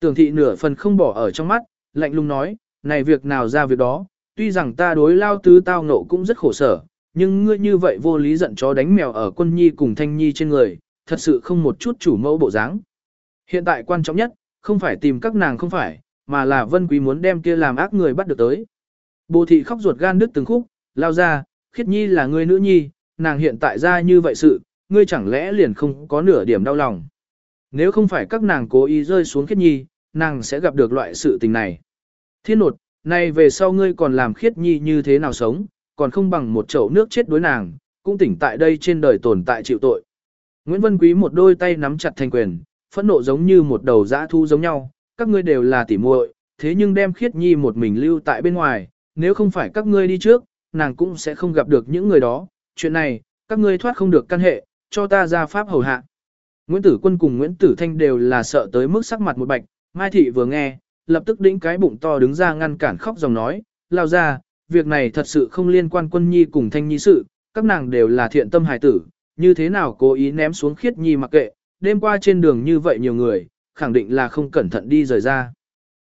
Tưởng thị nửa phần không bỏ ở trong mắt, lạnh lùng nói, này việc nào ra việc đó, tuy rằng ta đối lao tứ tao nộ cũng rất khổ sở, nhưng ngươi như vậy vô lý giận chó đánh mèo ở quân nhi cùng thanh nhi trên người, thật sự không một chút chủ mẫu bộ dáng. Hiện tại quan trọng nhất, không phải tìm các nàng không phải, mà là vân quý muốn đem kia làm ác người bắt được tới. Bồ thị khóc ruột gan đứt từng khúc, lao ra, khiết nhi là người nữ nhi, nàng hiện tại ra như vậy sự, ngươi chẳng lẽ liền không có nửa điểm đau lòng. Nếu không phải các nàng cố ý rơi xuống khiết nhi, nàng sẽ gặp được loại sự tình này. Thiên nột, nay về sau ngươi còn làm khiết nhi như thế nào sống, còn không bằng một chậu nước chết đối nàng, cũng tỉnh tại đây trên đời tồn tại chịu tội. Nguyễn Vân Quý một đôi tay nắm chặt thành quyền, phẫn nộ giống như một đầu dã thu giống nhau, các ngươi đều là tỉ muội, thế nhưng đem khiết nhi một mình lưu tại bên ngoài, nếu không phải các ngươi đi trước, nàng cũng sẽ không gặp được những người đó, chuyện này, các ngươi thoát không được căn hệ, cho ta ra pháp hầu hạ. Nguyễn Tử Quân cùng Nguyễn Tử Thanh đều là sợ tới mức sắc mặt một bạch, Mai Thị vừa nghe, lập tức đĩnh cái bụng to đứng ra ngăn cản khóc dòng nói, lao ra, việc này thật sự không liên quan quân nhi cùng thanh nhi sự, các nàng đều là thiện tâm hài tử, như thế nào cố ý ném xuống khiết nhi mặc kệ, đêm qua trên đường như vậy nhiều người, khẳng định là không cẩn thận đi rời ra.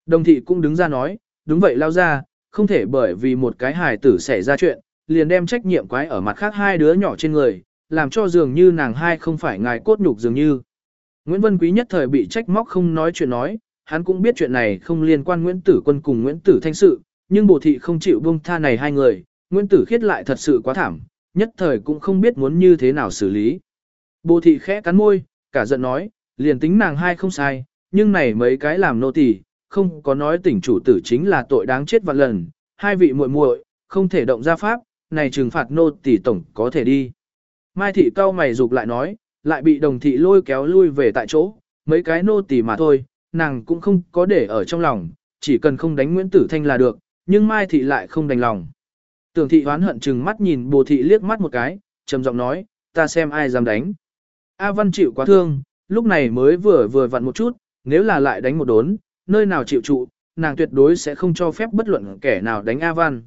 Đồng thị cũng đứng ra nói, đúng vậy lao ra, không thể bởi vì một cái hài tử xảy ra chuyện, liền đem trách nhiệm quái ở mặt khác hai đứa nhỏ trên người, làm cho dường như nàng hai không phải ngài cốt nhục dường như. Nguyễn Vân Quý nhất thời bị trách móc không nói chuyện nói, hắn cũng biết chuyện này không liên quan Nguyễn Tử Quân cùng Nguyễn Tử Thanh sự, nhưng bổ thị không chịu buông tha này hai người, Nguyễn Tử khiết lại thật sự quá thảm, nhất thời cũng không biết muốn như thế nào xử lý. Bồ thị khẽ cắn môi, cả giận nói, liền tính nàng hai không sai, nhưng này mấy cái làm nô tỳ, không có nói tỉnh chủ tử chính là tội đáng chết vạn lần, hai vị muội muội không thể động ra pháp, này trừng phạt nô tỳ tổng có thể đi. Mai thị cao mày dục lại nói, lại bị đồng thị lôi kéo lui về tại chỗ, mấy cái nô tỳ mà thôi, nàng cũng không có để ở trong lòng, chỉ cần không đánh Nguyễn Tử Thanh là được, nhưng Mai thị lại không đành lòng. Tưởng thị hoán hận chừng mắt nhìn bồ thị liếc mắt một cái, trầm giọng nói, ta xem ai dám đánh. A Văn chịu quá thương, lúc này mới vừa vừa vặn một chút, nếu là lại đánh một đốn, nơi nào chịu trụ, nàng tuyệt đối sẽ không cho phép bất luận kẻ nào đánh A Văn.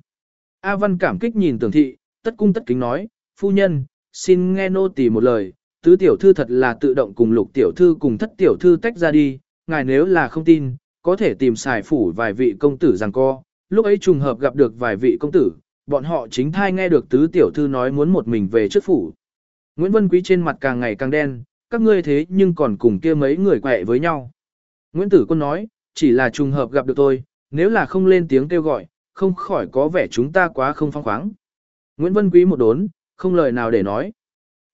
A Văn cảm kích nhìn tưởng thị, tất cung tất kính nói, phu nhân, xin nghe nô tỳ một lời, tứ tiểu thư thật là tự động cùng lục tiểu thư cùng thất tiểu thư tách ra đi, ngài nếu là không tin, có thể tìm xài phủ vài vị công tử rằng co, lúc ấy trùng hợp gặp được vài vị công tử, bọn họ chính thai nghe được tứ tiểu thư nói muốn một mình về trước phủ. Nguyễn Vân Quý trên mặt càng ngày càng đen, các ngươi thế nhưng còn cùng kia mấy người quẹ với nhau. Nguyễn Tử Quân nói, chỉ là trùng hợp gặp được tôi, nếu là không lên tiếng kêu gọi, không khỏi có vẻ chúng ta quá không phong khoáng. Nguyễn Vân Quý một đốn, không lời nào để nói.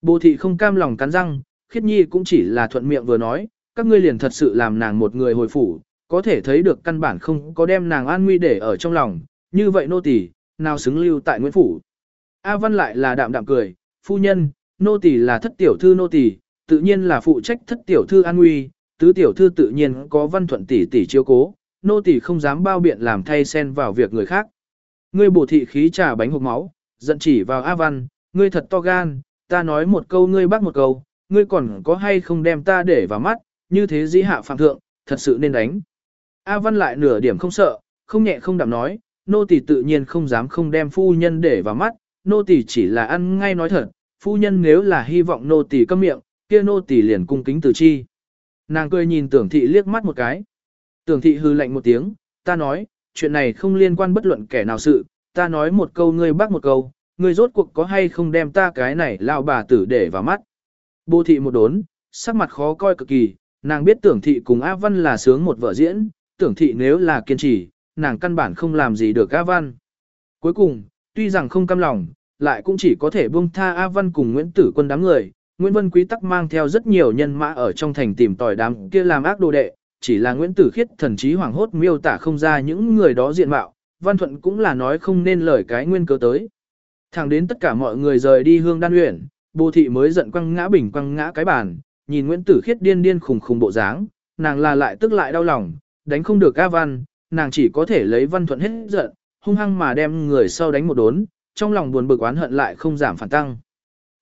Bồ thị không cam lòng cắn răng, khiết nhi cũng chỉ là thuận miệng vừa nói, các ngươi liền thật sự làm nàng một người hồi phủ, có thể thấy được căn bản không có đem nàng an nguy để ở trong lòng, như vậy nô tỳ nào xứng lưu tại Nguyễn Phủ. A Văn lại là đạm đạm cười, phu nhân, nô tỳ là thất tiểu thư nô tỳ, tự nhiên là phụ trách thất tiểu thư an nguy, tứ tiểu thư tự nhiên có văn thuận tỷ tỷ chiếu cố, nô tỳ không dám bao biện làm thay xen vào việc người khác. Ngươi bổ thị khí trà bánh hộp máu, giận chỉ vào A Văn, ngươi thật to gan, ta nói một câu ngươi bác một câu, ngươi còn có hay không đem ta để vào mắt, như thế dĩ hạ phạm thượng, thật sự nên đánh. A Văn lại nửa điểm không sợ, không nhẹ không đạm nói, nô tỳ tự nhiên không dám không đem phu nhân để vào mắt, nô tỳ chỉ là ăn ngay nói thật, phu nhân nếu là hy vọng nô tỳ câm miệng, kia nô tỳ liền cung kính từ chi. Nàng cười nhìn tưởng thị liếc mắt một cái. Tưởng thị hư lạnh một tiếng, ta nói, chuyện này không liên quan bất luận kẻ nào sự, ta nói một câu ngươi bác một câu, ngươi rốt cuộc có hay không đem ta cái này lao bà tử để vào mắt. Bồ thị một đốn, sắc mặt khó coi cực kỳ, nàng biết tưởng thị cùng Á Văn là sướng một vợ diễn, tưởng thị nếu là kiên trì, nàng căn bản không làm gì được A Văn. Cuối cùng, tuy rằng không cam lòng, lại cũng chỉ có thể buông tha A Văn cùng Nguyễn Tử Quân đám người. Nguyễn Vân Quý tắc mang theo rất nhiều nhân mã ở trong thành tìm tòi đám kia làm ác đồ đệ, chỉ là Nguyễn Tử Khiết thần trí hoảng hốt miêu tả không ra những người đó diện mạo, Văn Thuận cũng là nói không nên lời cái nguyên cớ tới. Thẳng đến tất cả mọi người rời đi hương đan huyện, Bồ thị mới giận quăng ngã bình quăng ngã cái bàn, nhìn Nguyễn Tử Khiết điên điên khùng khùng bộ dáng, nàng là lại tức lại đau lòng, đánh không được A Văn, nàng chỉ có thể lấy Văn Thuận hết giận, hung hăng mà đem người sau đánh một đốn, trong lòng buồn bực oán hận lại không giảm phản tăng.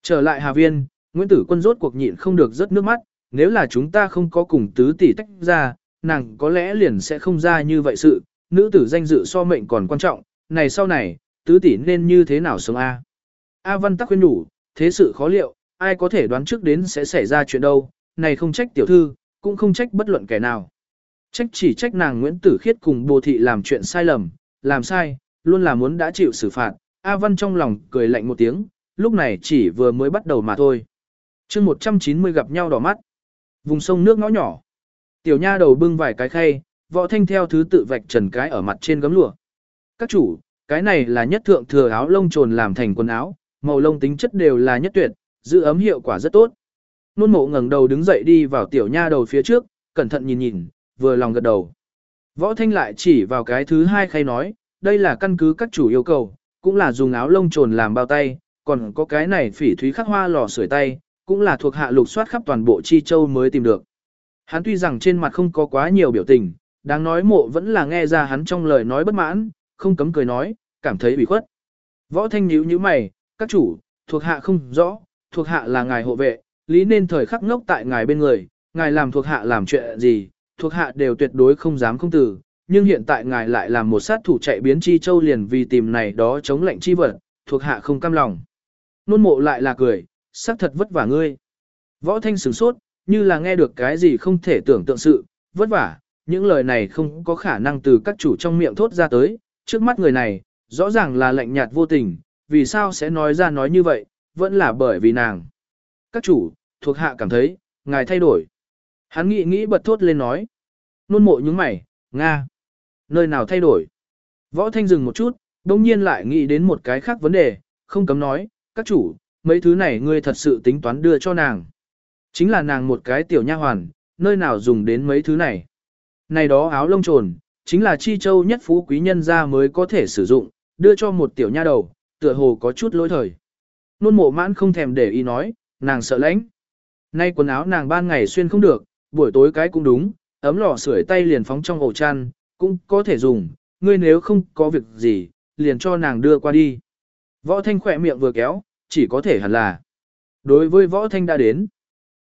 Trở lại Hà Viên, Nguyễn Tử Quân rốt cuộc nhịn không được rớt nước mắt, nếu là chúng ta không có cùng tứ tỷ tách ra, nàng có lẽ liền sẽ không ra như vậy sự, nữ tử danh dự so mệnh còn quan trọng, này sau này, tứ tỷ nên như thế nào sống A. A Văn tắc khuyên đủ, thế sự khó liệu, ai có thể đoán trước đến sẽ xảy ra chuyện đâu, này không trách tiểu thư, cũng không trách bất luận kẻ nào. Trách chỉ trách nàng Nguyễn Tử Khiết cùng bồ thị làm chuyện sai lầm, làm sai, luôn là muốn đã chịu xử phạt. A Văn trong lòng cười lạnh một tiếng, lúc này chỉ vừa mới bắt đầu mà thôi. chương 190 gặp nhau đỏ mắt. Vùng sông nước ngõ nhỏ. Tiểu nha đầu bưng vài cái khay, võ thanh theo thứ tự vạch trần cái ở mặt trên gấm lụa. Các chủ, cái này là nhất thượng thừa áo lông trồn làm thành quần áo, màu lông tính chất đều là nhất tuyệt, giữ ấm hiệu quả rất tốt. Nôn mộ ngẩng đầu đứng dậy đi vào tiểu nha đầu phía trước, cẩn thận nhìn nhìn, vừa lòng gật đầu. Võ thanh lại chỉ vào cái thứ hai khay nói, đây là căn cứ các chủ yêu cầu, cũng là dùng áo lông trồn làm bao tay, còn có cái này phỉ thúy khắc hoa lò sưởi tay, cũng là thuộc hạ lục soát khắp toàn bộ chi châu mới tìm được. Hắn tuy rằng trên mặt không có quá nhiều biểu tình, đáng nói mộ vẫn là nghe ra hắn trong lời nói bất mãn, không cấm cười nói, cảm thấy bị khuất. Võ thanh nhíu nhíu mày, các chủ, thuộc hạ không rõ, thuộc hạ là ngài hộ vệ, lý nên thời khắc ngốc tại ngài bên người, ngài làm thuộc hạ làm chuyện gì, thuộc hạ đều tuyệt đối không dám không từ, nhưng hiện tại ngài lại làm một sát thủ chạy biến chi châu liền vì tìm này đó chống lệnh chi vật, thuộc hạ không cam lòng. Nôn mộ lại là cười, sắc thật vất vả ngươi. Võ thanh sửng sốt, như là nghe được cái gì không thể tưởng tượng sự, vất vả, những lời này không có khả năng từ các chủ trong miệng thốt ra tới, trước mắt người này, rõ ràng là lạnh nhạt vô tình, vì sao sẽ nói ra nói như vậy, vẫn là bởi vì nàng. Các chủ, thuộc hạ cảm thấy, ngài thay đổi. Hắn nghĩ nghĩ bật thốt lên nói. Nôn mộ những mày, Nga. Nơi nào thay đổi? Võ Thanh dừng một chút, đồng nhiên lại nghĩ đến một cái khác vấn đề, không cấm nói, các chủ, mấy thứ này ngươi thật sự tính toán đưa cho nàng. Chính là nàng một cái tiểu nha hoàn, nơi nào dùng đến mấy thứ này. Này đó áo lông trồn, chính là chi châu nhất phú quý nhân gia mới có thể sử dụng, đưa cho một tiểu nha đầu, tựa hồ có chút lỗi thời. Nôn mộ mãn không thèm để ý nói, nàng sợ lãnh. Nay quần áo nàng ban ngày xuyên không được, buổi tối cái cũng đúng, ấm lò sưởi tay liền phóng trong ổ chăn, cũng có thể dùng, ngươi nếu không có việc gì, liền cho nàng đưa qua đi. Võ Thanh khỏe miệng vừa kéo, chỉ có thể hẳn là. Đối với Võ Thanh đã đến,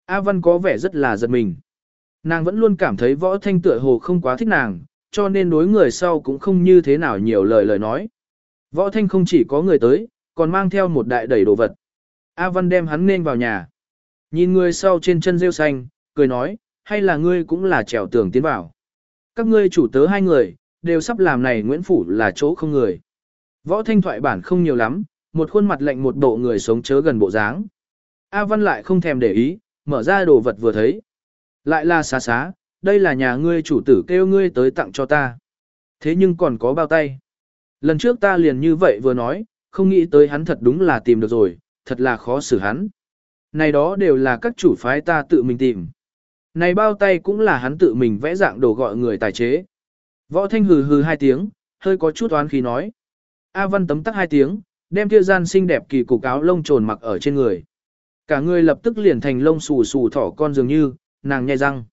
A Văn có vẻ rất là giật mình. Nàng vẫn luôn cảm thấy Võ Thanh tựa hồ không quá thích nàng, cho nên đối người sau cũng không như thế nào nhiều lời lời nói. Võ Thanh không chỉ có người tới, còn mang theo một đại đẩy đồ vật. A Văn đem hắn nên vào nhà. Nhìn người sau trên chân rêu xanh, cười nói, hay là ngươi cũng là trèo tường tiến vào. Các ngươi chủ tớ hai người, đều sắp làm này Nguyễn Phủ là chỗ không người. Võ thanh thoại bản không nhiều lắm, một khuôn mặt lạnh một bộ người sống chớ gần bộ dáng. A Văn lại không thèm để ý, mở ra đồ vật vừa thấy. Lại là xá xá, đây là nhà ngươi chủ tử kêu ngươi tới tặng cho ta. Thế nhưng còn có bao tay. Lần trước ta liền như vậy vừa nói, không nghĩ tới hắn thật đúng là tìm được rồi, thật là khó xử hắn. Này đó đều là các chủ phái ta tự mình tìm. Này bao tay cũng là hắn tự mình vẽ dạng đồ gọi người tài chế. Võ Thanh hừ hừ hai tiếng, hơi có chút oán khí nói. A Văn tấm tắc hai tiếng, đem kia gian xinh đẹp kỳ cục áo lông trồn mặc ở trên người. Cả người lập tức liền thành lông xù xù thỏ con dường như, nàng nhai răng.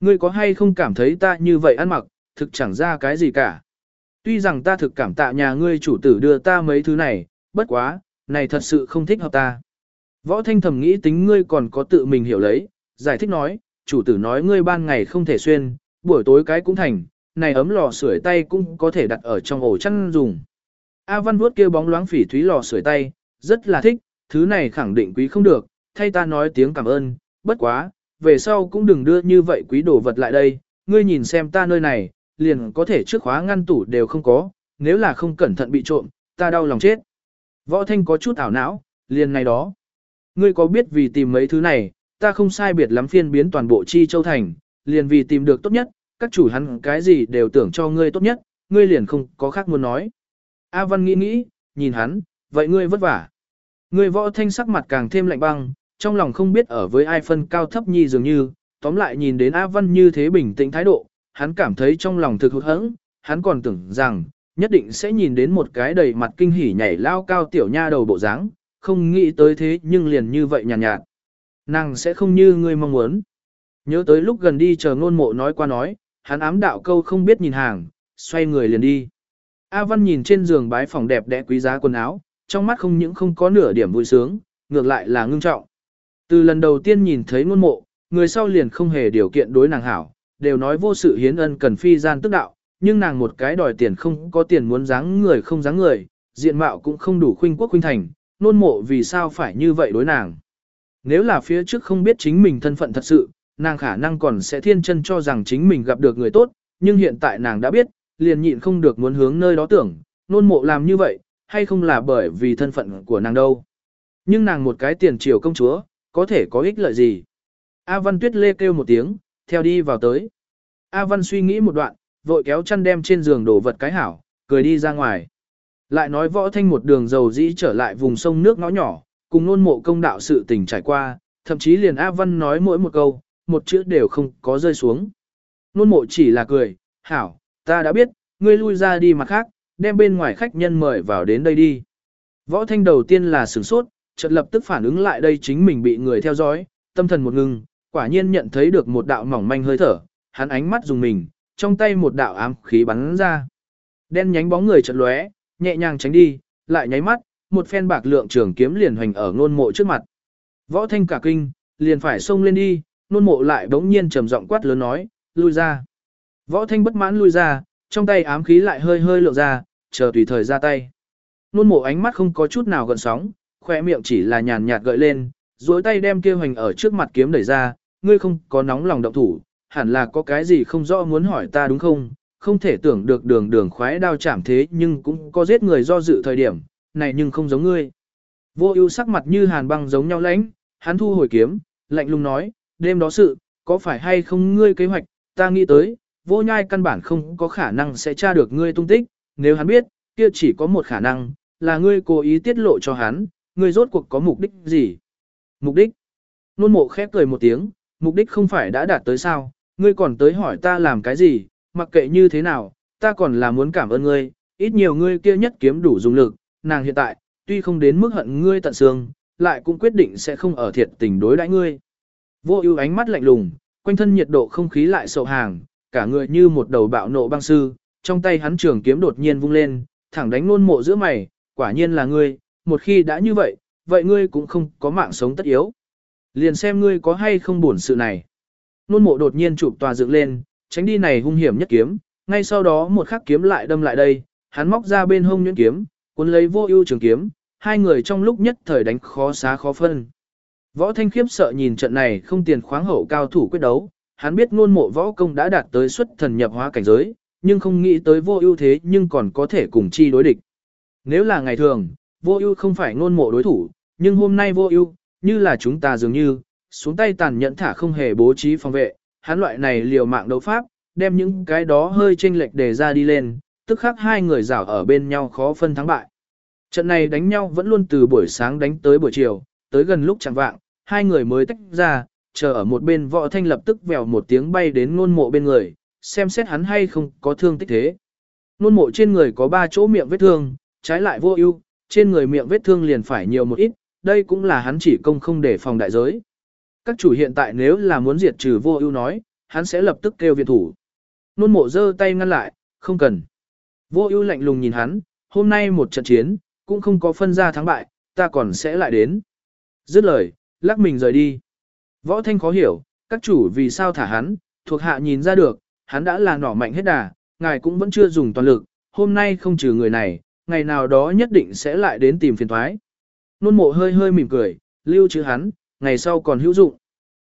Ngươi có hay không cảm thấy ta như vậy ăn mặc, thực chẳng ra cái gì cả. Tuy rằng ta thực cảm tạ nhà ngươi chủ tử đưa ta mấy thứ này, bất quá, này thật sự không thích hợp ta. Võ Thanh thầm nghĩ tính ngươi còn có tự mình hiểu lấy, giải thích nói, chủ tử nói ngươi ban ngày không thể xuyên, buổi tối cái cũng thành, này ấm lò sưởi tay cũng có thể đặt ở trong ổ chăn dùng. A Văn vuốt kêu bóng loáng phỉ thúy lò sưởi tay, rất là thích, thứ này khẳng định quý không được, thay ta nói tiếng cảm ơn, bất quá, về sau cũng đừng đưa như vậy quý đồ vật lại đây, ngươi nhìn xem ta nơi này, liền có thể trước khóa ngăn tủ đều không có, nếu là không cẩn thận bị trộm, ta đau lòng chết. Võ Thanh có chút ảo não, liền này đó. Ngươi có biết vì tìm mấy thứ này, ta không sai biệt lắm phiên biến toàn bộ chi châu thành, liền vì tìm được tốt nhất, các chủ hắn cái gì đều tưởng cho ngươi tốt nhất, ngươi liền không có khác muốn nói. A Văn nghĩ nghĩ, nhìn hắn, vậy ngươi vất vả. Ngươi võ thanh sắc mặt càng thêm lạnh băng, trong lòng không biết ở với ai phân cao thấp nhi dường như, tóm lại nhìn đến A Văn như thế bình tĩnh thái độ, hắn cảm thấy trong lòng thực hụt hẫng, hắn còn tưởng rằng, nhất định sẽ nhìn đến một cái đầy mặt kinh hỉ nhảy lao cao tiểu nha đầu bộ dáng, không nghĩ tới thế nhưng liền như vậy nhàn nhạt, nhạt. Nàng sẽ không như ngươi mong muốn. Nhớ tới lúc gần đi chờ ngôn mộ nói qua nói, hắn ám đạo câu không biết nhìn hàng, xoay người liền đi. A Văn nhìn trên giường bái phòng đẹp đẽ quý giá quần áo, trong mắt không những không có nửa điểm vui sướng, ngược lại là ngưng trọng. Từ lần đầu tiên nhìn thấy ngôn mộ, người sau liền không hề điều kiện đối nàng hảo, đều nói vô sự hiến ân cần phi gian tức đạo, nhưng nàng một cái đòi tiền không có tiền muốn dáng người không dáng người, diện mạo cũng không đủ khuynh quốc khuynh thành, nôn mộ vì sao phải như vậy đối nàng. Nếu là phía trước không biết chính mình thân phận thật sự, nàng khả năng còn sẽ thiên chân cho rằng chính mình gặp được người tốt, nhưng hiện tại nàng đã biết, liền nhịn không được muốn hướng nơi đó tưởng, nôn mộ làm như vậy, hay không là bởi vì thân phận của nàng đâu. Nhưng nàng một cái tiền triều công chúa, có thể có ích lợi gì. A Văn Tuyết lê kêu một tiếng, theo đi vào tới. A Văn suy nghĩ một đoạn, vội kéo chăn đem trên giường đổ vật cái hảo, cười đi ra ngoài. Lại nói võ thanh một đường dầu dĩ trở lại vùng sông nước ngõ nhỏ, cùng nôn mộ công đạo sự tình trải qua, thậm chí liền A Văn nói mỗi một câu, một chữ đều không có rơi xuống. Nôn mộ chỉ là cười, hảo, ta đã biết, ngươi lui ra đi mặt khác, đem bên ngoài khách nhân mời vào đến đây đi. Võ thanh đầu tiên là sửng sốt, chợt lập tức phản ứng lại đây chính mình bị người theo dõi, tâm thần một ngưng, quả nhiên nhận thấy được một đạo mỏng manh hơi thở, hắn ánh mắt dùng mình, trong tay một đạo ám khí bắn ra. Đen nhánh bóng người chợt lóe, nhẹ nhàng tránh đi, lại nháy mắt, một phen bạc lượng trường kiếm liền hoành ở ngôn mộ trước mặt. Võ thanh cả kinh, liền phải xông lên đi, ngôn mộ lại bỗng nhiên trầm giọng quát lớn nói, lui ra. Võ thanh bất mãn lui ra, trong tay ám khí lại hơi hơi lộ ra, chờ tùy thời ra tay. Nôn mộ ánh mắt không có chút nào gần sóng, khoe miệng chỉ là nhàn nhạt gợi lên, duỗi tay đem kia hoành ở trước mặt kiếm đẩy ra, ngươi không có nóng lòng động thủ, hẳn là có cái gì không rõ muốn hỏi ta đúng không, không thể tưởng được đường đường khoái đao chạm thế nhưng cũng có giết người do dự thời điểm, này nhưng không giống ngươi. Vô ưu sắc mặt như hàn băng giống nhau lãnh, hắn thu hồi kiếm, lạnh lùng nói, đêm đó sự, có phải hay không ngươi kế hoạch, ta nghĩ tới, vô nhai căn bản không có khả năng sẽ tra được ngươi tung tích, nếu hắn biết, kia chỉ có một khả năng, là ngươi cố ý tiết lộ cho hắn, ngươi rốt cuộc có mục đích gì. Mục đích? Nôn mộ khép cười một tiếng, mục đích không phải đã đạt tới sao, ngươi còn tới hỏi ta làm cái gì, mặc kệ như thế nào, ta còn là muốn cảm ơn ngươi, ít nhiều ngươi kia nhất kiếm đủ dùng lực, nàng hiện tại, tuy không đến mức hận ngươi tận xương, lại cũng quyết định sẽ không ở thiệt tình đối đãi ngươi. Vô ưu ánh mắt lạnh lùng, quanh thân nhiệt độ không khí lại sầu hàng, cả người như một đầu bạo nộ băng sư, trong tay hắn trường kiếm đột nhiên vung lên, thẳng đánh nôn mộ giữa mày, quả nhiên là ngươi, một khi đã như vậy, vậy ngươi cũng không có mạng sống tất yếu. Liền xem ngươi có hay không buồn sự này. Nôn mộ đột nhiên chụp tòa dựng lên, tránh đi này hung hiểm nhất kiếm, ngay sau đó một khắc kiếm lại đâm lại đây, hắn móc ra bên hông nhuyễn kiếm, cuốn lấy vô ưu trường kiếm, hai người trong lúc nhất thời đánh khó xá khó phân. Võ Thanh khiếp sợ nhìn trận này không tiền khoáng hậu cao thủ quyết đấu, hắn biết ngôn mộ võ công đã đạt tới xuất thần nhập hóa cảnh giới, nhưng không nghĩ tới vô ưu thế nhưng còn có thể cùng chi đối địch. Nếu là ngày thường, vô ưu không phải ngôn mộ đối thủ, nhưng hôm nay vô ưu, như là chúng ta dường như, xuống tay tàn nhẫn thả không hề bố trí phòng vệ, hắn loại này liều mạng đấu pháp, đem những cái đó hơi chênh lệch để ra đi lên, tức khắc hai người rảo ở bên nhau khó phân thắng bại. Trận này đánh nhau vẫn luôn từ buổi sáng đánh tới buổi chiều, tới gần lúc chẳng vạng, hai người mới tách ra, chờ ở một bên võ thanh lập tức vèo một tiếng bay đến ngôn mộ bên người, xem xét hắn hay không có thương tích thế. Ngôn mộ trên người có ba chỗ miệng vết thương, trái lại vô ưu, trên người miệng vết thương liền phải nhiều một ít, đây cũng là hắn chỉ công không để phòng đại giới. Các chủ hiện tại nếu là muốn diệt trừ vô ưu nói, hắn sẽ lập tức kêu viện thủ. Nôn mộ giơ tay ngăn lại, không cần. Vô ưu lạnh lùng nhìn hắn, hôm nay một trận chiến, cũng không có phân ra thắng bại, ta còn sẽ lại đến. Dứt lời, lắc mình rời đi. Võ Thanh khó hiểu, các chủ vì sao thả hắn, thuộc hạ nhìn ra được, hắn đã là nỏ mạnh hết đà, ngài cũng vẫn chưa dùng toàn lực, hôm nay không trừ người này, ngày nào đó nhất định sẽ lại đến tìm phiền thoái. Nôn mộ hơi hơi mỉm cười, lưu trữ hắn, ngày sau còn hữu dụng.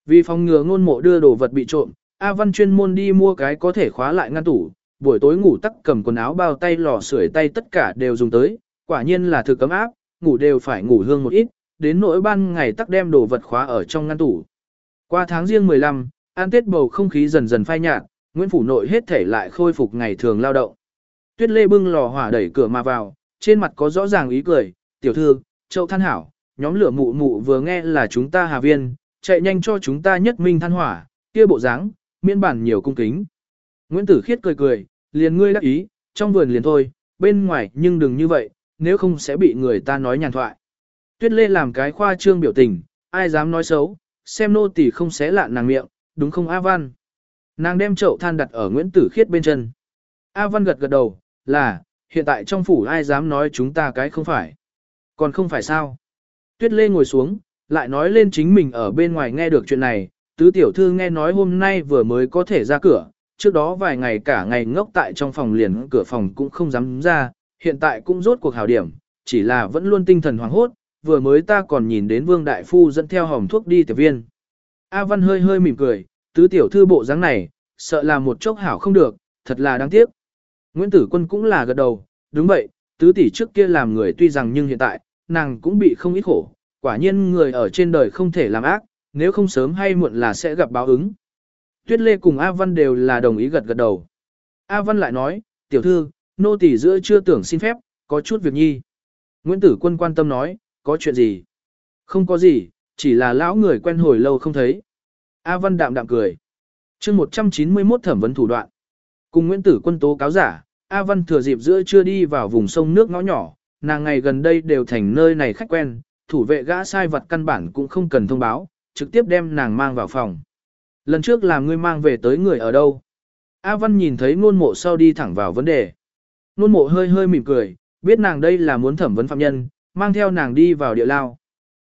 Vì phòng ngừa ngôn mộ đưa đồ vật bị trộm, A Văn chuyên môn đi mua cái có thể khóa lại ngăn tủ, buổi tối ngủ tắc cầm quần áo bao tay lò sưởi tay tất cả đều dùng tới, quả nhiên là thực cấm áp, ngủ đều phải ngủ hương một ít, đến nỗi ban ngày tắc đem đồ vật khóa ở trong ngăn tủ. Qua tháng riêng 15, an tết bầu không khí dần dần phai nhạt, Nguyễn Phủ Nội hết thể lại khôi phục ngày thường lao động. Tuyết Lê bưng lò hỏa đẩy cửa mà vào, trên mặt có rõ ràng ý cười, tiểu thư, châu than hảo, nhóm lửa mụ mụ vừa nghe là chúng ta hà viên, chạy nhanh cho chúng ta nhất minh than hỏa, kia bộ dáng, miên bản nhiều cung kính. Nguyễn Tử Khiết cười cười, liền ngươi đắc ý, trong vườn liền thôi, bên ngoài nhưng đừng như vậy, nếu không sẽ bị người ta nói nhàn thoại. Tuyết Lê làm cái khoa trương biểu tình, ai dám nói xấu, xem nô tỳ không xé lạ nàng miệng, đúng không A Văn. Nàng đem chậu than đặt ở Nguyễn Tử Khiết bên chân. A Văn gật gật đầu, là, hiện tại trong phủ ai dám nói chúng ta cái không phải. Còn không phải sao. Tuyết Lê ngồi xuống, lại nói lên chính mình ở bên ngoài nghe được chuyện này, tứ tiểu thư nghe nói hôm nay vừa mới có thể ra cửa, trước đó vài ngày cả ngày ngốc tại trong phòng liền cửa phòng cũng không dám ra, hiện tại cũng rốt cuộc hảo điểm, chỉ là vẫn luôn tinh thần hoảng hốt, vừa mới ta còn nhìn đến Vương Đại Phu dẫn theo hồng thuốc đi tiểu viên. A Văn hơi hơi mỉm cười, tứ tiểu thư bộ dáng này, sợ là một chốc hảo không được, thật là đáng tiếc. Nguyễn Tử Quân cũng là gật đầu, đúng vậy, tứ tỷ trước kia làm người tuy rằng nhưng hiện tại, nàng cũng bị không ít khổ, quả nhiên người ở trên đời không thể làm ác, nếu không sớm hay muộn là sẽ gặp báo ứng. Tuyết Lê cùng A Văn đều là đồng ý gật gật đầu. A Văn lại nói, tiểu thư, nô tỳ giữa chưa tưởng xin phép, có chút việc nhi. Nguyễn Tử Quân quan tâm nói, có chuyện gì? Không có gì, chỉ là lão người quen hồi lâu không thấy. A Văn đạm đạm cười. chương 191 thẩm vấn thủ đoạn. Cùng Nguyễn Tử Quân tố cáo giả, A Văn thừa dịp giữa chưa đi vào vùng sông nước ngõ nhỏ, nàng ngày gần đây đều thành nơi này khách quen, thủ vệ gã sai vật căn bản cũng không cần thông báo, trực tiếp đem nàng mang vào phòng. Lần trước làm ngươi mang về tới người ở đâu? A Văn nhìn thấy nôn mộ sau đi thẳng vào vấn đề. Nôn mộ hơi hơi mỉm cười, biết nàng đây là muốn thẩm vấn phạm nhân, mang theo nàng đi vào địa lao.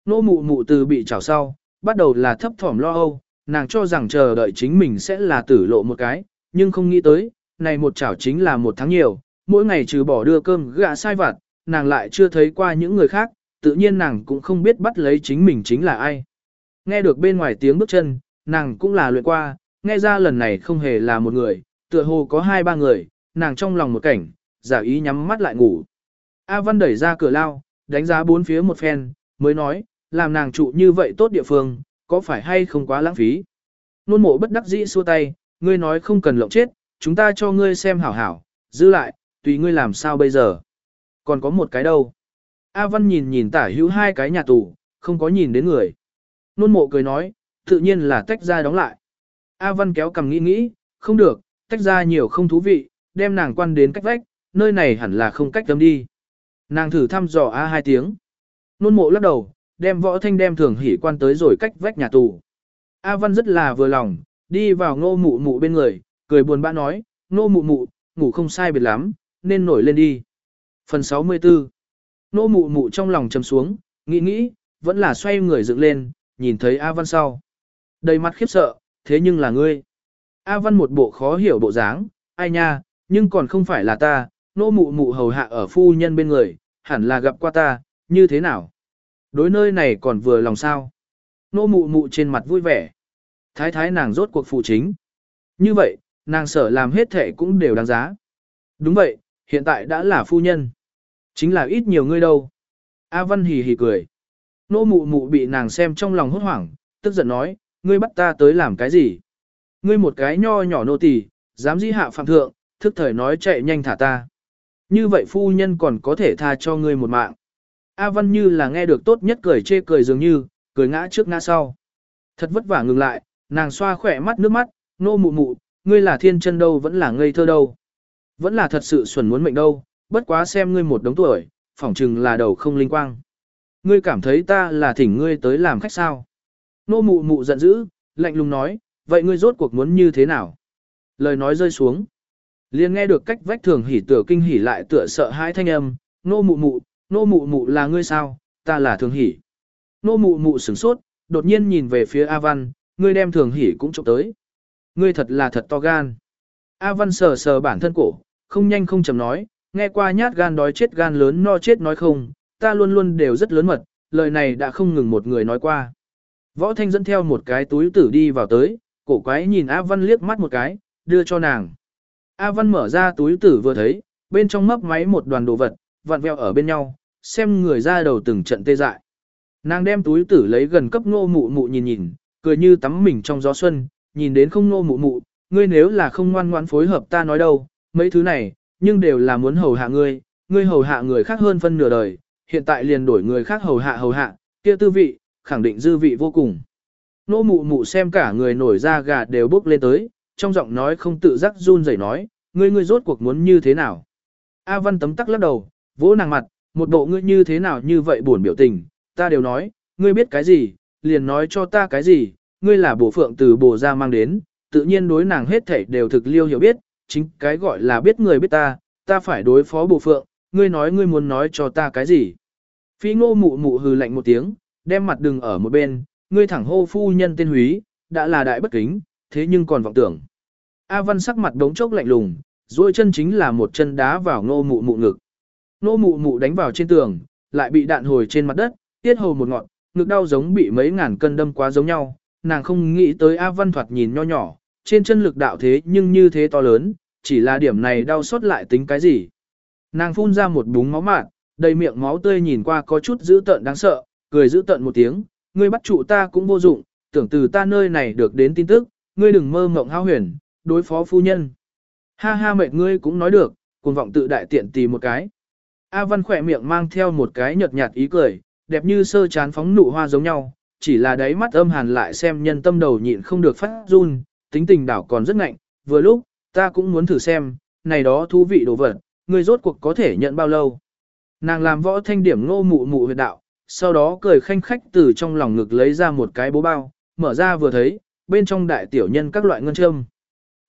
Nô mụ mụ từ bị trào sau, bắt đầu là thấp thỏm lo âu, nàng cho rằng chờ đợi chính mình sẽ là tử lộ một cái, nhưng không nghĩ tới, này một chảo chính là một tháng nhiều, mỗi ngày trừ bỏ đưa cơm gạ sai vặt, nàng lại chưa thấy qua những người khác, tự nhiên nàng cũng không biết bắt lấy chính mình chính là ai. Nghe được bên ngoài tiếng bước chân, nàng cũng là luyện qua, nghe ra lần này không hề là một người, tựa hồ có hai ba người, nàng trong lòng một cảnh, giả ý nhắm mắt lại ngủ. A Văn đẩy ra cửa lao, đánh giá bốn phía một phen, mới nói, làm nàng trụ như vậy tốt địa phương, có phải hay không quá lãng phí. Nôn mộ bất đắc dĩ xua tay, ngươi nói không cần lộng chết, chúng ta cho ngươi xem hảo hảo, giữ lại, tùy ngươi làm sao bây giờ. Còn có một cái đâu. A Văn nhìn nhìn tả hữu hai cái nhà tù, không có nhìn đến người. Nôn mộ cười nói, tự nhiên là tách ra đóng lại. A Văn kéo cầm nghĩ nghĩ, không được, tách ra nhiều không thú vị, đem nàng quan đến cách vách, nơi này hẳn là không cách tấm đi. Nàng thử thăm dò A hai tiếng. Nôn mộ lắc đầu, đem võ thanh đem thường hỉ quan tới rồi cách vách nhà tù. A Văn rất là vừa lòng, đi vào ngô mụ mụ bên người, cười buồn bã nói, ngô mụ mụ, ngủ không sai biệt lắm, nên nổi lên đi. Phần 64 Ngô mụ mụ trong lòng trầm xuống, nghĩ nghĩ, vẫn là xoay người dựng lên, nhìn thấy A Văn sau. Đầy mặt khiếp sợ, thế nhưng là ngươi. A Văn một bộ khó hiểu bộ dáng, ai nha, nhưng còn không phải là ta, nô mụ mụ hầu hạ ở phu nhân bên người, hẳn là gặp qua ta, như thế nào? Đối nơi này còn vừa lòng sao? Nô mụ mụ trên mặt vui vẻ. Thái thái nàng rốt cuộc phụ chính. Như vậy, nàng sở làm hết thể cũng đều đáng giá. Đúng vậy, hiện tại đã là phu nhân. Chính là ít nhiều ngươi đâu. A Văn hì hì cười. Nô mụ mụ bị nàng xem trong lòng hốt hoảng, tức giận nói, ngươi bắt ta tới làm cái gì? Ngươi một cái nho nhỏ nô tỳ, dám dĩ hạ phạm thượng, thức thời nói chạy nhanh thả ta. Như vậy phu nhân còn có thể tha cho ngươi một mạng. A Văn như là nghe được tốt nhất cười chê cười dường như, cười ngã trước ngã sau. Thật vất vả ngừng lại, nàng xoa khỏe mắt nước mắt, nô mụ mụ, ngươi là thiên chân đâu vẫn là ngây thơ đâu. Vẫn là thật sự xuẩn muốn mệnh đâu, bất quá xem ngươi một đống tuổi, phỏng chừng là đầu không linh quang. Ngươi cảm thấy ta là thỉnh ngươi tới làm khách sao. Nô mụ mụ giận dữ, lạnh lùng nói, vậy ngươi rốt cuộc muốn như thế nào? Lời nói rơi xuống. liền nghe được cách vách thường hỉ tựa kinh hỉ lại tựa sợ hãi thanh âm, nô mụ mụ, nô mụ mụ là ngươi sao, ta là thường hỉ. Nô mụ mụ sửng sốt, đột nhiên nhìn về phía A Văn, ngươi đem thường hỉ cũng chụp tới. Ngươi thật là thật to gan. A Văn sờ sờ bản thân cổ, không nhanh không chậm nói, nghe qua nhát gan đói chết gan lớn no chết nói không, ta luôn luôn đều rất lớn mật, lời này đã không ngừng một người nói qua. Võ Thanh dẫn theo một cái túi tử đi vào tới, cổ quái nhìn A Văn liếc mắt một cái, đưa cho nàng. A Văn mở ra túi tử vừa thấy, bên trong mấp máy một đoàn đồ vật, vặn vẹo ở bên nhau, xem người ra đầu từng trận tê dại. Nàng đem túi tử lấy gần cấp ngô mụ mụ nhìn nhìn, cười như tắm mình trong gió xuân, nhìn đến không ngô mụ mụ, ngươi nếu là không ngoan ngoãn phối hợp ta nói đâu, mấy thứ này, nhưng đều là muốn hầu hạ ngươi, ngươi hầu hạ người khác hơn phân nửa đời, hiện tại liền đổi người khác hầu hạ hầu hạ, kia tư vị, khẳng định dư vị vô cùng. Nô mụ mụ xem cả người nổi da gà đều bốc lên tới, trong giọng nói không tự giác run rẩy nói, ngươi ngươi rốt cuộc muốn như thế nào. A văn tấm tắc lắc đầu, vỗ nàng mặt, một bộ ngươi như thế nào như vậy buồn biểu tình, ta đều nói, ngươi biết cái gì, liền nói cho ta cái gì, ngươi là bổ phượng từ bổ ra mang đến, tự nhiên đối nàng hết thảy đều thực liêu hiểu biết, chính cái gọi là biết người biết ta, ta phải đối phó bổ phượng, ngươi nói ngươi muốn nói cho ta cái gì. Phi ngô mụ mụ hừ lạnh một tiếng, đem mặt đừng ở một bên, ngươi thẳng hô phu nhân tên húy, đã là đại bất kính, thế nhưng còn vọng tưởng. A văn sắc mặt đống chốc lạnh lùng, duỗi chân chính là một chân đá vào ngô mụ mụ ngực. Ngô mụ mụ đánh vào trên tường, lại bị đạn hồi trên mặt đất, tiết hầu một ngọn, ngực đau giống bị mấy ngàn cân đâm quá giống nhau. Nàng không nghĩ tới A văn thoạt nhìn nho nhỏ, trên chân lực đạo thế nhưng như thế to lớn, chỉ là điểm này đau xót lại tính cái gì. Nàng phun ra một búng máu mạn, đầy miệng máu tươi nhìn qua có chút dữ tợn đáng sợ, cười giữ tận một tiếng, ngươi bắt trụ ta cũng vô dụng, tưởng từ ta nơi này được đến tin tức, ngươi đừng mơ mộng hao huyền, đối phó phu nhân. Ha ha mệt ngươi cũng nói được, cuồng vọng tự đại tiện tì một cái. A Văn khỏe miệng mang theo một cái nhợt nhạt ý cười, đẹp như sơ chán phóng nụ hoa giống nhau, chỉ là đáy mắt âm hàn lại xem nhân tâm đầu nhịn không được phát run, tính tình đảo còn rất ngạnh, vừa lúc, ta cũng muốn thử xem, này đó thú vị đồ vật, ngươi rốt cuộc có thể nhận bao lâu. Nàng làm võ thanh điểm ngô mụ mụ huyệt đạo, sau đó cười khanh khách từ trong lòng ngực lấy ra một cái bố bao, mở ra vừa thấy, bên trong đại tiểu nhân các loại ngân châm.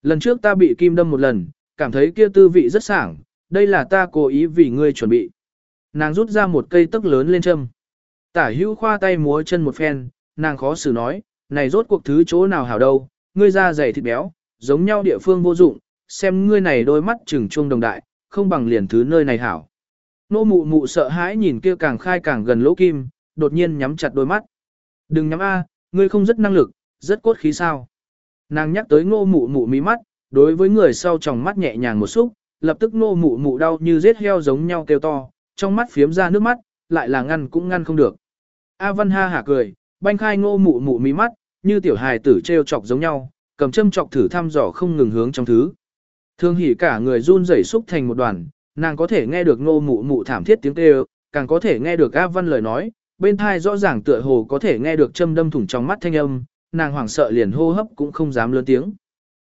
Lần trước ta bị kim đâm một lần, cảm thấy kia tư vị rất sảng, đây là ta cố ý vì ngươi chuẩn bị. Nàng rút ra một cây tức lớn lên châm. Tả hữu khoa tay múa chân một phen, nàng khó xử nói, này rốt cuộc thứ chỗ nào hảo đâu, ngươi da dày thịt béo, giống nhau địa phương vô dụng, xem ngươi này đôi mắt trừng chuông đồng đại, không bằng liền thứ nơi này hảo. Nô mụ mụ sợ hãi nhìn kia càng khai càng gần lỗ kim, đột nhiên nhắm chặt đôi mắt. Đừng nhắm A, ngươi không rất năng lực, rất cốt khí sao. Nàng nhắc tới ngô mụ mụ mí mắt, đối với người sau tròng mắt nhẹ nhàng một xúc, lập tức ngô mụ mụ đau như giết heo giống nhau kêu to, trong mắt phiếm ra nước mắt, lại là ngăn cũng ngăn không được. A Văn ha hả cười, banh khai ngô mụ mụ mí mắt, như tiểu hài tử treo chọc giống nhau, cầm châm chọc thử thăm dò không ngừng hướng trong thứ. Thương hỉ cả người run rẩy xúc thành một đoàn, nàng có thể nghe được ngô mụ mụ thảm thiết tiếng kêu, càng có thể nghe được A Văn lời nói, bên thai rõ ràng tựa hồ có thể nghe được châm đâm thủng trong mắt thanh âm, nàng hoảng sợ liền hô hấp cũng không dám lớn tiếng.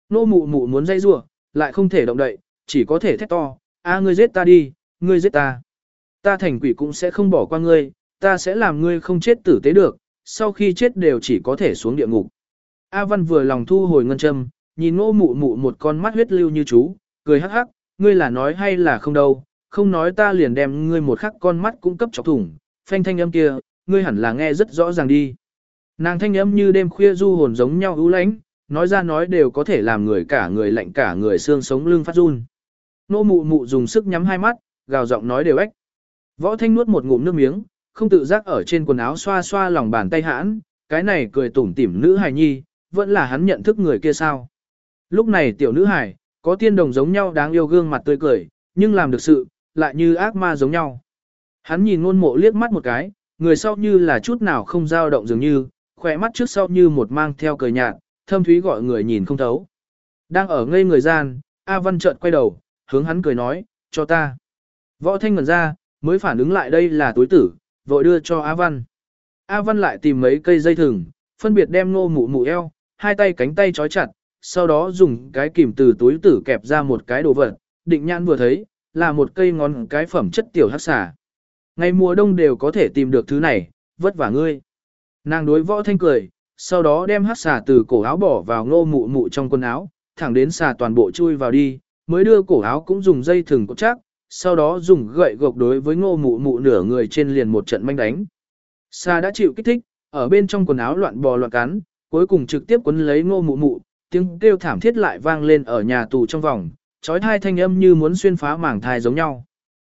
Ngô mụ mụ muốn dây rủa, lại không thể động đậy, chỉ có thể thét to, a ngươi giết ta đi, ngươi giết ta. Ta thành quỷ cũng sẽ không bỏ qua ngươi, ta sẽ làm ngươi không chết tử tế được, sau khi chết đều chỉ có thể xuống địa ngục. A Văn vừa lòng thu hồi ngân châm, nhìn ngô mụ mụ một con mắt huyết lưu như chú, cười hắc hắc, ngươi là nói hay là không đâu, không nói ta liền đem ngươi một khắc con mắt cung cấp chọc thủng, phanh thanh âm kia, ngươi hẳn là nghe rất rõ ràng đi. Nàng thanh âm như đêm khuya du hồn giống nhau ưu lãnh, nói ra nói đều có thể làm người cả người lạnh cả người xương sống lưng phát run. Nô mụ mụ dùng sức nhắm hai mắt, gào giọng nói đều ếch. Võ thanh nuốt một ngụm nước miếng, không tự giác ở trên quần áo xoa xoa lòng bàn tay hãn, cái này cười tủm tỉm nữ hài nhi, vẫn là hắn nhận thức người kia sao. Lúc này tiểu nữ hài, có tiên đồng giống nhau đáng yêu gương mặt tươi cười, nhưng làm được sự, lại như ác ma giống nhau. Hắn nhìn ngôn mộ liếc mắt một cái, người sau như là chút nào không dao động dường như, khỏe mắt trước sau như một mang theo cười nhạt, thâm thúy gọi người nhìn không thấu. Đang ở ngây người gian, A Văn chợt quay đầu, hướng hắn cười nói, cho ta. Võ Thanh ngẩn ra, mới phản ứng lại đây là túi tử, vội đưa cho A Văn. A Văn lại tìm mấy cây dây thừng, phân biệt đem ngô mụ mụ eo, hai tay cánh tay trói chặt, sau đó dùng cái kìm từ túi tử kẹp ra một cái đồ vật, định nhãn vừa thấy, là một cây ngón cái phẩm chất tiểu hắc xà. Ngày mùa đông đều có thể tìm được thứ này, vất vả ngươi. Nàng đối võ thanh cười, sau đó đem hắc xà từ cổ áo bỏ vào ngô mụ mụ trong quần áo, thẳng đến xà toàn bộ chui vào đi, mới đưa cổ áo cũng dùng dây thừng cột chắc, sau đó dùng gậy gộc đối với ngô mụ mụ nửa người trên liền một trận manh đánh. Xà đã chịu kích thích, ở bên trong quần áo loạn bò loạn cắn, cuối cùng trực tiếp quấn lấy ngô mụ mụ, tiếng kêu thảm thiết lại vang lên ở nhà tù trong vòng, trói thai thanh âm như muốn xuyên phá mảng thai giống nhau.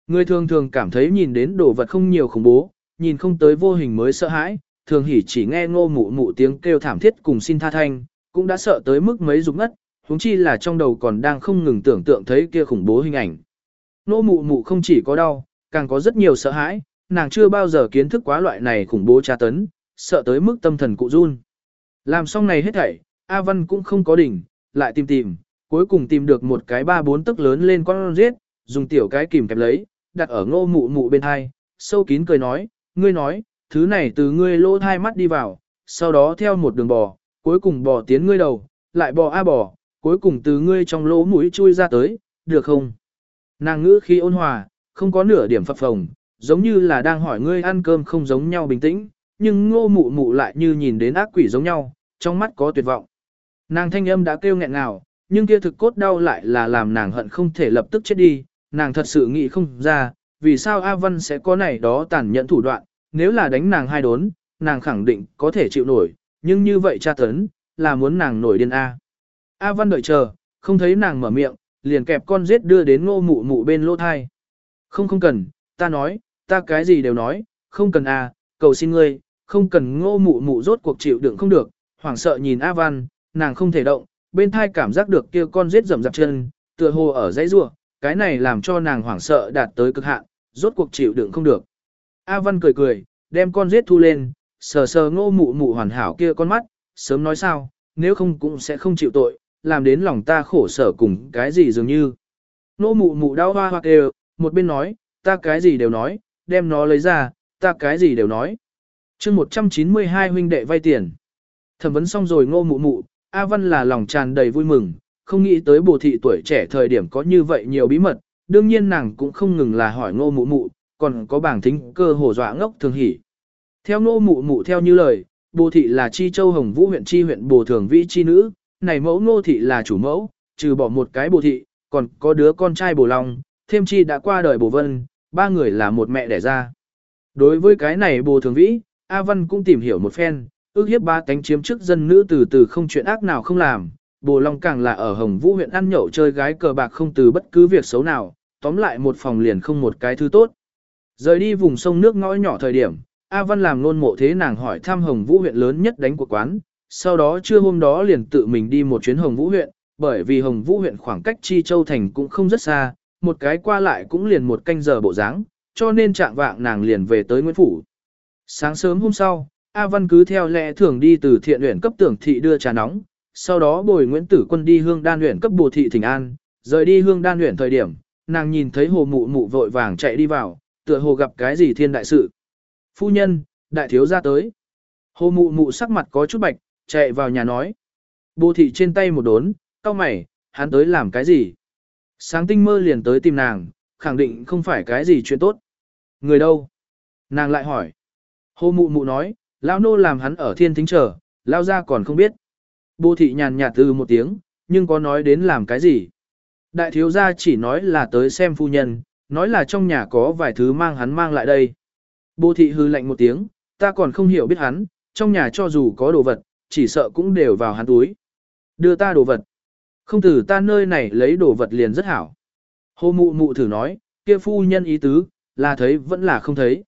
Người thường thường cảm thấy nhìn đến đồ vật không nhiều khủng bố, nhìn không tới vô hình mới sợ hãi, thường hỉ chỉ nghe ngô mụ mụ tiếng kêu thảm thiết cùng xin tha thanh, cũng đã sợ tới mức mấy rụng ngất, huống chi là trong đầu còn đang không ngừng tưởng tượng thấy kia khủng bố hình ảnh. Ngô mụ mụ không chỉ có đau, càng có rất nhiều sợ hãi, nàng chưa bao giờ kiến thức quá loại này khủng bố tra tấn, sợ tới mức tâm thần cụ run. Làm xong này hết thảy, A Văn cũng không có đỉnh, lại tìm tìm, cuối cùng tìm được một cái ba bốn tức lớn lên con giết, dùng tiểu cái kìm kẹp lấy, đặt ở ngô mụ mụ bên hai, sâu kín cười nói, ngươi nói, thứ này từ ngươi lỗ hai mắt đi vào, sau đó theo một đường bò, cuối cùng bò tiến ngươi đầu, lại bò a bò, cuối cùng từ ngươi trong lỗ mũi chui ra tới, được không? Nàng ngữ khi ôn hòa, không có nửa điểm phập phồng, giống như là đang hỏi ngươi ăn cơm không giống nhau bình tĩnh, nhưng ngô mụ mụ lại như nhìn đến ác quỷ giống nhau, trong mắt có tuyệt vọng. Nàng thanh âm đã kêu nghẹn ngào, nhưng kia thực cốt đau lại là làm nàng hận không thể lập tức chết đi, nàng thật sự nghĩ không ra, vì sao A Văn sẽ có này đó tàn nhẫn thủ đoạn, nếu là đánh nàng hai đốn, nàng khẳng định có thể chịu nổi, nhưng như vậy cha tấn, là muốn nàng nổi điên A. A Văn đợi chờ, không thấy nàng mở miệng, liền kẹp con giết đưa đến ngô mụ mụ bên lỗ thai. Không không cần, ta nói, ta cái gì đều nói, không cần A, cầu xin ngươi, không cần ngô mụ mụ rốt cuộc chịu đựng không được, hoảng sợ nhìn A Văn, nàng không thể động, bên thai cảm giác được kia con giết rầm rạp chân, tựa hồ ở dãy rua, cái này làm cho nàng hoảng sợ đạt tới cực hạn, rốt cuộc chịu đựng không được. A Văn cười cười, đem con giết thu lên, sờ sờ ngô mụ mụ hoàn hảo kia con mắt, sớm nói sao, nếu không cũng sẽ không chịu tội, làm đến lòng ta khổ sở cùng cái gì dường như. Ngô mụ mụ đau hoa hoa đều, một bên nói, ta cái gì đều nói, đem nó lấy ra, ta cái gì đều nói. chương 192 huynh đệ vay tiền. Thẩm vấn xong rồi ngô mụ mụ, A Văn là lòng tràn đầy vui mừng, không nghĩ tới bồ thị tuổi trẻ thời điểm có như vậy nhiều bí mật, đương nhiên nàng cũng không ngừng là hỏi ngô mụ mụ, còn có bảng thính cơ hồ dọa ngốc thường hỉ. Theo ngô mụ mụ theo như lời, bồ thị là chi châu hồng vũ huyện chi huyện bồ thường vĩ chi nữ, này mẫu ngô thị là chủ mẫu, trừ bỏ một cái bồ thị, còn có đứa con trai bồ long, thêm chi đã qua đời bồ vân, ba người là một mẹ đẻ ra. Đối với cái này bồ thường vĩ, A Văn cũng tìm hiểu một phen, ước hiếp ba tánh chiếm trước dân nữ từ từ không chuyện ác nào không làm, Bồ Long càng là ở Hồng Vũ huyện ăn nhậu chơi gái cờ bạc không từ bất cứ việc xấu nào, tóm lại một phòng liền không một cái thứ tốt. Rời đi vùng sông nước ngõ nhỏ thời điểm, A Văn làm nôn mộ thế nàng hỏi thăm Hồng Vũ huyện lớn nhất đánh của quán, sau đó trưa hôm đó liền tự mình đi một chuyến Hồng Vũ huyện, bởi vì Hồng Vũ huyện khoảng cách Chi Châu Thành cũng không rất xa, một cái qua lại cũng liền một canh giờ bộ dáng, cho nên trạng vạng nàng liền về tới Nguyễn Phủ. Sáng sớm hôm sau, A Văn cứ theo lẽ thường đi từ thiện luyện cấp tưởng thị đưa trà nóng, sau đó bồi Nguyễn Tử Quân đi hương đan luyện cấp bồ thị thỉnh an, rời đi hương đan luyện thời điểm, nàng nhìn thấy hồ mụ mụ vội vàng chạy đi vào, tựa hồ gặp cái gì thiên đại sự. Phu nhân, đại thiếu ra tới. Hồ mụ mụ sắc mặt có chút bạch, chạy vào nhà nói. Bồ thị trên tay một đốn, cao mày, hắn tới làm cái gì? Sáng tinh mơ liền tới tìm nàng, khẳng định không phải cái gì chuyện tốt. Người đâu? Nàng lại hỏi. Hồ mụ mụ nói, lão nô làm hắn ở thiên thính chờ, lao ra còn không biết. Bồ thị nhàn nhạt từ một tiếng, nhưng có nói đến làm cái gì? Đại thiếu gia chỉ nói là tới xem phu nhân, nói là trong nhà có vài thứ mang hắn mang lại đây. Bồ thị hư lạnh một tiếng, ta còn không hiểu biết hắn, trong nhà cho dù có đồ vật, chỉ sợ cũng đều vào hắn túi. Đưa ta đồ vật. Không từ ta nơi này lấy đồ vật liền rất hảo. Hồ mụ mụ thử nói, kia phu nhân ý tứ, là thấy vẫn là không thấy.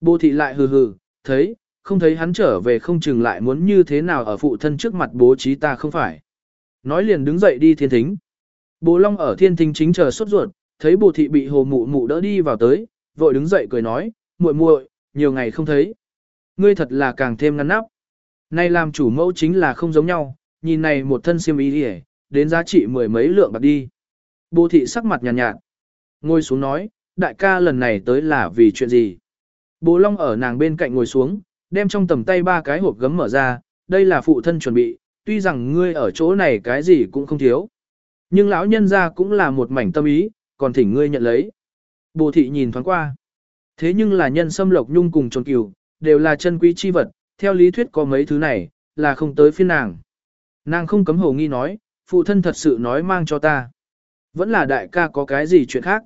Bồ thị lại hừ hừ, thấy, không thấy hắn trở về không chừng lại muốn như thế nào ở phụ thân trước mặt bố trí ta không phải. Nói liền đứng dậy đi thiên thính. bố Long ở thiên thính chính chờ sốt ruột, thấy bồ thị bị hồ mụ mụ đỡ đi vào tới, vội đứng dậy cười nói, muội muội, nhiều ngày không thấy. Ngươi thật là càng thêm ngăn nắp. Nay làm chủ mẫu chính là không giống nhau, nhìn này một thân xiêm y đi đến giá trị mười mấy lượng bạc đi. Bồ thị sắc mặt nhàn nhạt, nhạt, ngồi xuống nói, đại ca lần này tới là vì chuyện gì. bố Long ở nàng bên cạnh ngồi xuống, đem trong tầm tay ba cái hộp gấm mở ra, đây là phụ thân chuẩn bị, tuy rằng ngươi ở chỗ này cái gì cũng không thiếu. Nhưng lão nhân ra cũng là một mảnh tâm ý, còn thỉnh ngươi nhận lấy. Bồ thị nhìn thoáng qua. Thế nhưng là nhân sâm lộc nhung cùng trồn cừu, đều là chân quý chi vật, theo lý thuyết có mấy thứ này, là không tới phiên nàng. Nàng không cấm hồ nghi nói, phụ thân thật sự nói mang cho ta. Vẫn là đại ca có cái gì chuyện khác.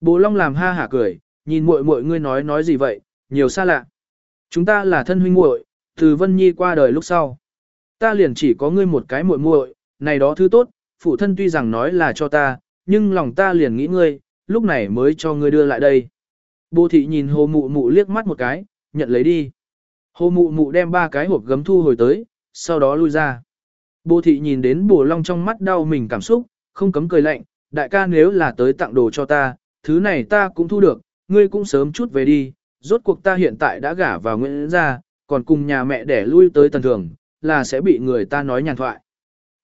Bố Long làm ha hả cười, nhìn muội muội ngươi nói nói gì vậy, nhiều xa lạ. Chúng ta là thân huynh muội, từ Vân Nhi qua đời lúc sau. Ta liền chỉ có ngươi một cái muội muội, này đó thứ tốt, phụ thân tuy rằng nói là cho ta, nhưng lòng ta liền nghĩ ngươi, lúc này mới cho ngươi đưa lại đây. Bồ thị nhìn hồ mụ mụ liếc mắt một cái, nhận lấy đi. Hồ mụ mụ đem ba cái hộp gấm thu hồi tới, sau đó lui ra. Bồ thị nhìn đến bồ long trong mắt đau mình cảm xúc, không cấm cười lạnh, đại ca nếu là tới tặng đồ cho ta, thứ này ta cũng thu được, ngươi cũng sớm chút về đi, rốt cuộc ta hiện tại đã gả vào Nguyễn gia, còn cùng nhà mẹ để lui tới tần thường, là sẽ bị người ta nói nhàn thoại.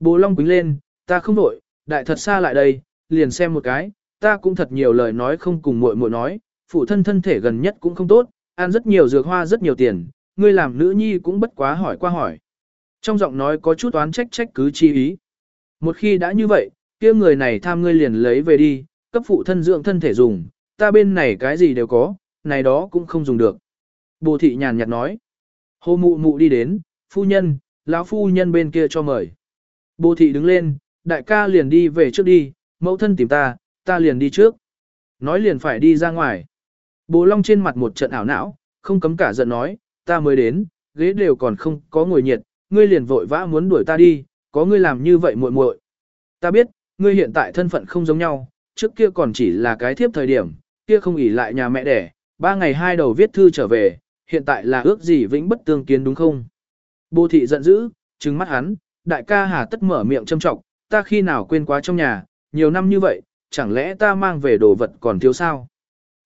Bố Long quính lên, ta không đổi, đại thật xa lại đây, liền xem một cái, ta cũng thật nhiều lời nói không cùng muội muội nói, phụ thân thân thể gần nhất cũng không tốt, ăn rất nhiều dược hoa rất nhiều tiền, ngươi làm nữ nhi cũng bất quá hỏi qua hỏi. Trong giọng nói có chút oán trách trách cứ chi ý. Một khi đã như vậy, kia người này tham ngươi liền lấy về đi, cấp phụ thân dưỡng thân thể dùng, ta bên này cái gì đều có, này đó cũng không dùng được. Bồ thị nhàn nhạt nói. Hồ mụ mụ đi đến, phu nhân, lão phu nhân bên kia cho mời. Bồ thị đứng lên, đại ca liền đi về trước đi, mẫu thân tìm ta, ta liền đi trước. Nói liền phải đi ra ngoài. Bồ Long trên mặt một trận ảo não, không cấm cả giận nói, ta mới đến, ghế đều còn không có ngồi nhiệt, ngươi liền vội vã muốn đuổi ta đi, có ngươi làm như vậy muội muội. Ta biết, ngươi hiện tại thân phận không giống nhau, trước kia còn chỉ là cái thiếp thời điểm, kia không ỉ lại nhà mẹ đẻ, ba ngày hai đầu viết thư trở về, hiện tại là ước gì vĩnh bất tương kiến đúng không? Bồ thị giận dữ, trừng mắt hắn, đại ca hà tất mở miệng châm trọng, ta khi nào quên quá trong nhà, nhiều năm như vậy, chẳng lẽ ta mang về đồ vật còn thiếu sao?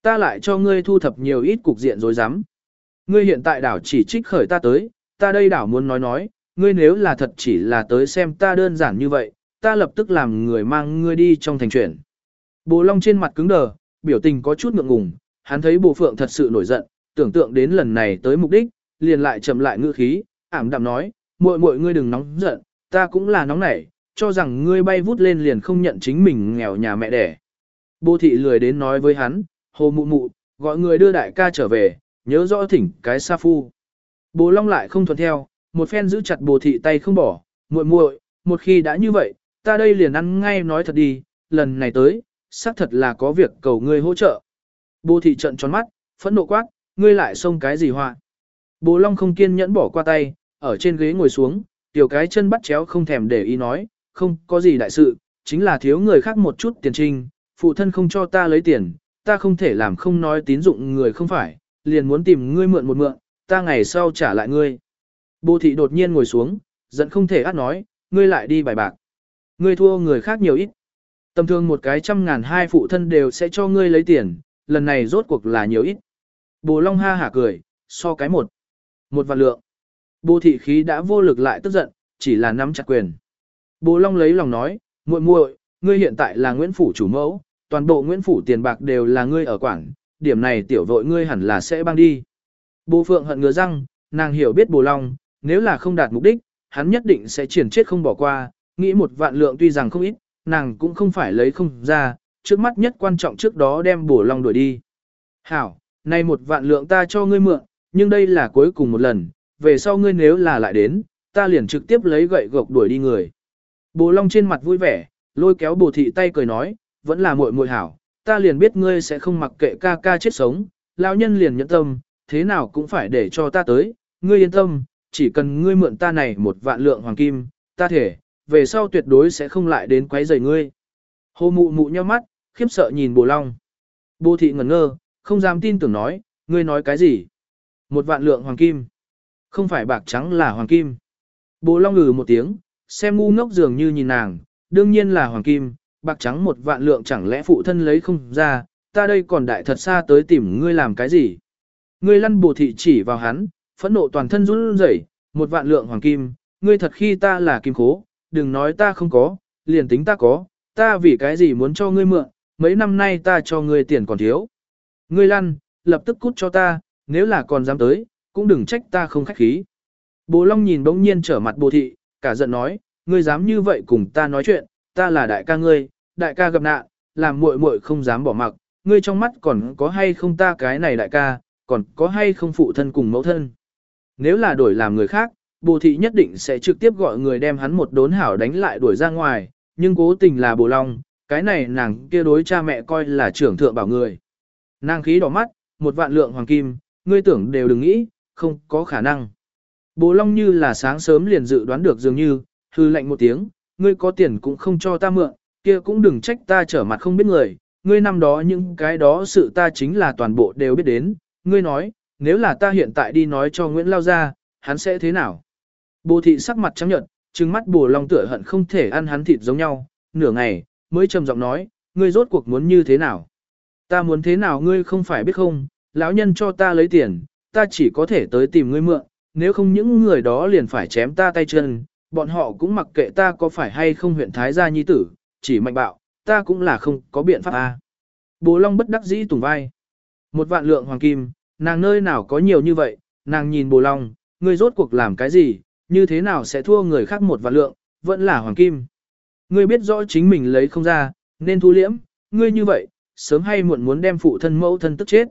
Ta lại cho ngươi thu thập nhiều ít cục diện rồi dám. Ngươi hiện tại đảo chỉ trích khởi ta tới, ta đây đảo muốn nói nói, ngươi nếu là thật chỉ là tới xem ta đơn giản như vậy, ta lập tức làm người mang ngươi đi trong thành chuyển. Bồ Long trên mặt cứng đờ, biểu tình có chút ngượng ngùng, hắn thấy bồ phượng thật sự nổi giận, tưởng tượng đến lần này tới mục đích, liền lại chậm lại ngữ khí, ảm đạm nói, muội muội ngươi đừng nóng giận, ta cũng là nóng nảy, cho rằng ngươi bay vút lên liền không nhận chính mình nghèo nhà mẹ đẻ. Bồ thị lười đến nói với hắn, hồ mụ mụ, gọi người đưa đại ca trở về, nhớ rõ thỉnh cái sa phu. Bồ Long lại không thuận theo, một phen giữ chặt bồ thị tay không bỏ, muội muội, một khi đã như vậy, ta đây liền ăn ngay nói thật đi, lần này tới, xác thật là có việc cầu ngươi hỗ trợ. Bồ thị trận tròn mắt, phẫn nộ quát, ngươi lại xông cái gì hoa. Bồ Long không kiên nhẫn bỏ qua tay, ở trên ghế ngồi xuống, tiểu cái chân bắt chéo không thèm để ý nói, không có gì đại sự, chính là thiếu người khác một chút tiền trinh, phụ thân không cho ta lấy tiền, ta không thể làm không nói tín dụng người không phải, liền muốn tìm ngươi mượn một mượn, ta ngày sau trả lại ngươi. Bồ thị đột nhiên ngồi xuống, giận không thể át nói, ngươi lại đi bài bạc. Ngươi thua người khác nhiều ít. Tầm thường một cái trăm ngàn hai phụ thân đều sẽ cho ngươi lấy tiền, lần này rốt cuộc là nhiều ít. Bồ Long ha hả cười, so cái một. Một vạn lượng. Bồ thị khí đã vô lực lại tức giận, chỉ là nắm chặt quyền. Bồ Long lấy lòng nói, muội muội, ngươi hiện tại là Nguyễn Phủ chủ mẫu, toàn bộ Nguyễn Phủ tiền bạc đều là ngươi ở quảng, điểm này tiểu vội ngươi hẳn là sẽ băng đi. Bồ Phượng hận ngứa răng, nàng hiểu biết Bồ Long, nếu là không đạt mục đích, hắn nhất định sẽ triển chết không bỏ qua, nghĩ một vạn lượng tuy rằng không ít, nàng cũng không phải lấy không ra, trước mắt nhất quan trọng trước đó đem bổ Long đuổi đi. Hảo, này một vạn lượng ta cho ngươi mượn, nhưng đây là cuối cùng một lần, về sau ngươi nếu là lại đến, ta liền trực tiếp lấy gậy gộc đuổi đi người. Bồ Long trên mặt vui vẻ, lôi kéo bồ thị tay cười nói, vẫn là muội muội hảo, ta liền biết ngươi sẽ không mặc kệ ca ca chết sống, lão nhân liền nhẫn tâm, thế nào cũng phải để cho ta tới, ngươi yên tâm, chỉ cần ngươi mượn ta này một vạn lượng hoàng kim, ta thể, về sau tuyệt đối sẽ không lại đến quấy rầy ngươi. Hồ mụ mụ nheo mắt, khiếp sợ nhìn bồ long. Bồ thị ngẩn ngơ, không dám tin tưởng nói, ngươi nói cái gì? Một vạn lượng hoàng kim. Không phải bạc trắng là hoàng kim. Bồ long ngừ một tiếng, xem ngu ngốc dường như nhìn nàng, đương nhiên là hoàng kim, bạc trắng một vạn lượng chẳng lẽ phụ thân lấy không ra, ta đây còn đại thật xa tới tìm ngươi làm cái gì. Ngươi lăn bồ thị chỉ vào hắn, phẫn nộ toàn thân run rẩy, một vạn lượng hoàng kim, ngươi thật khi ta là kim khố, đừng nói ta không có, liền tính ta có, ta vì cái gì muốn cho ngươi mượn, mấy năm nay ta cho ngươi tiền còn thiếu. Ngươi lăn, lập tức cút cho ta, nếu là còn dám tới, cũng đừng trách ta không khách khí. Bố Long nhìn bỗng nhiên trở mặt bồ thị, cả giận nói, ngươi dám như vậy cùng ta nói chuyện, ta là đại ca ngươi, đại ca gặp nạn, làm muội muội không dám bỏ mặc, ngươi trong mắt còn có hay không ta cái này đại ca, còn có hay không phụ thân cùng mẫu thân. Nếu là đổi làm người khác, bồ thị nhất định sẽ trực tiếp gọi người đem hắn một đốn hảo đánh lại đuổi ra ngoài, nhưng cố tình là bồ long, cái này nàng kia đối cha mẹ coi là trưởng thượng bảo người. Nàng khí đỏ mắt, một vạn lượng hoàng kim, ngươi tưởng đều đừng nghĩ, không có khả năng. Bồ long như là sáng sớm liền dự đoán được dường như, hư lệnh một tiếng, ngươi có tiền cũng không cho ta mượn, kia cũng đừng trách ta trở mặt không biết người, ngươi năm đó những cái đó sự ta chính là toàn bộ đều biết đến, ngươi nói, nếu là ta hiện tại đi nói cho Nguyễn Lao ra, hắn sẽ thế nào? Bồ thị sắc mặt trắng nhợt, trừng mắt bồ long tựa hận không thể ăn hắn thịt giống nhau, nửa ngày, mới trầm giọng nói, ngươi rốt cuộc muốn như thế nào? Ta muốn thế nào ngươi không phải biết không, lão nhân cho ta lấy tiền, ta chỉ có thể tới tìm ngươi mượn, nếu không những người đó liền phải chém ta tay chân, bọn họ cũng mặc kệ ta có phải hay không huyện Thái gia nhi tử, chỉ mạnh bạo, ta cũng là không có biện pháp a. Bố Long bất đắc dĩ tùng vai. Một vạn lượng hoàng kim, nàng nơi nào có nhiều như vậy, nàng nhìn Bồ Long, ngươi rốt cuộc làm cái gì, như thế nào sẽ thua người khác một vạn lượng, vẫn là hoàng kim. Ngươi biết rõ chính mình lấy không ra, nên thu liễm, ngươi như vậy, sớm hay muộn muốn đem phụ thân mẫu thân tức chết.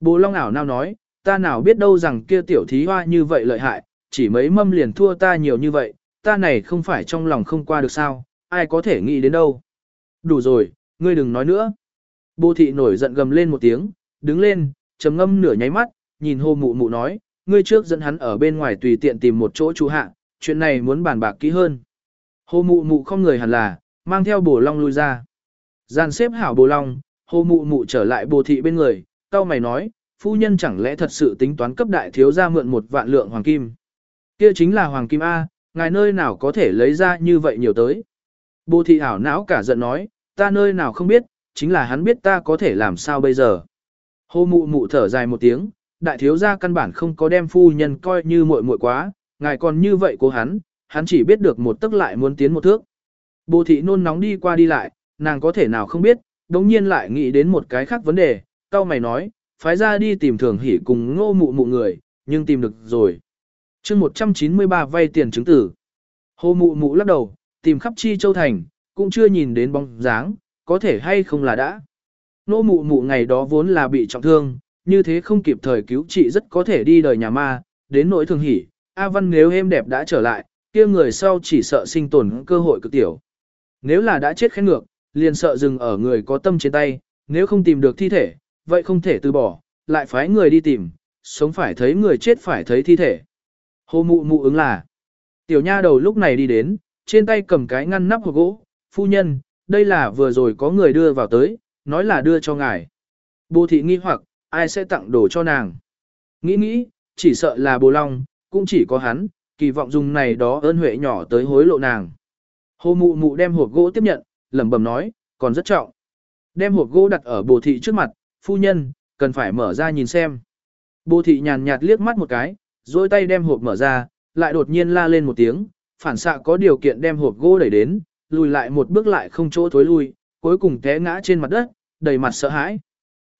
Bố Long ảo nào nói, ta nào biết đâu rằng kia tiểu thí hoa như vậy lợi hại, chỉ mấy mâm liền thua ta nhiều như vậy, ta này không phải trong lòng không qua được sao, ai có thể nghĩ đến đâu. Đủ rồi, ngươi đừng nói nữa. Bố thị nổi giận gầm lên một tiếng, đứng lên, trầm ngâm nửa nháy mắt, nhìn hồ mụ mụ nói, ngươi trước dẫn hắn ở bên ngoài tùy tiện tìm một chỗ trú hạ, chuyện này muốn bàn bạc kỹ hơn. Hồ mụ mụ không người hẳn là, mang theo bồ long lui ra. Gian xếp hảo bồ long, hồ mụ mụ trở lại bồ thị bên người, cao mày nói, phu nhân chẳng lẽ thật sự tính toán cấp đại thiếu ra mượn một vạn lượng hoàng kim. Kia chính là hoàng kim A, ngài nơi nào có thể lấy ra như vậy nhiều tới. Bồ thị ảo não cả giận nói, ta nơi nào không biết, chính là hắn biết ta có thể làm sao bây giờ. Hồ mụ mụ thở dài một tiếng, đại thiếu gia căn bản không có đem phu nhân coi như muội muội quá, ngài còn như vậy của hắn, hắn chỉ biết được một tức lại muốn tiến một thước. Bồ thị nôn nóng đi qua đi lại, nàng có thể nào không biết, đống nhiên lại nghĩ đến một cái khác vấn đề, cao mày nói, phái ra đi tìm thường hỉ cùng ngô mụ mụ người, nhưng tìm được rồi. chương 193 vay tiền chứng tử. Hồ mụ mụ lắc đầu, tìm khắp chi châu thành, cũng chưa nhìn đến bóng dáng, có thể hay không là đã. Ngô mụ mụ ngày đó vốn là bị trọng thương, như thế không kịp thời cứu trị rất có thể đi đời nhà ma, đến nỗi thường hỉ, A Văn nếu êm đẹp đã trở lại, kia người sau chỉ sợ sinh tồn cơ hội cực tiểu. Nếu là đã chết khen ngược, liền sợ dừng ở người có tâm trên tay, nếu không tìm được thi thể, vậy không thể từ bỏ, lại phái người đi tìm, sống phải thấy người chết phải thấy thi thể. Hồ mụ mụ ứng là, tiểu nha đầu lúc này đi đến, trên tay cầm cái ngăn nắp hộp gỗ, phu nhân, đây là vừa rồi có người đưa vào tới, nói là đưa cho ngài. Bồ thị nghi hoặc, ai sẽ tặng đồ cho nàng. Nghĩ nghĩ, chỉ sợ là bồ long, cũng chỉ có hắn, kỳ vọng dùng này đó ơn huệ nhỏ tới hối lộ nàng. Hồ mụ mụ đem hộp gỗ tiếp nhận, lẩm bẩm nói, còn rất trọng. Đem hộp gỗ đặt ở bồ thị trước mặt, phu nhân, cần phải mở ra nhìn xem. Bồ thị nhàn nhạt liếc mắt một cái, dôi tay đem hộp mở ra, lại đột nhiên la lên một tiếng, phản xạ có điều kiện đem hộp gỗ đẩy đến, lùi lại một bước lại không chỗ thối lui, cuối cùng té ngã trên mặt đất, đầy mặt sợ hãi.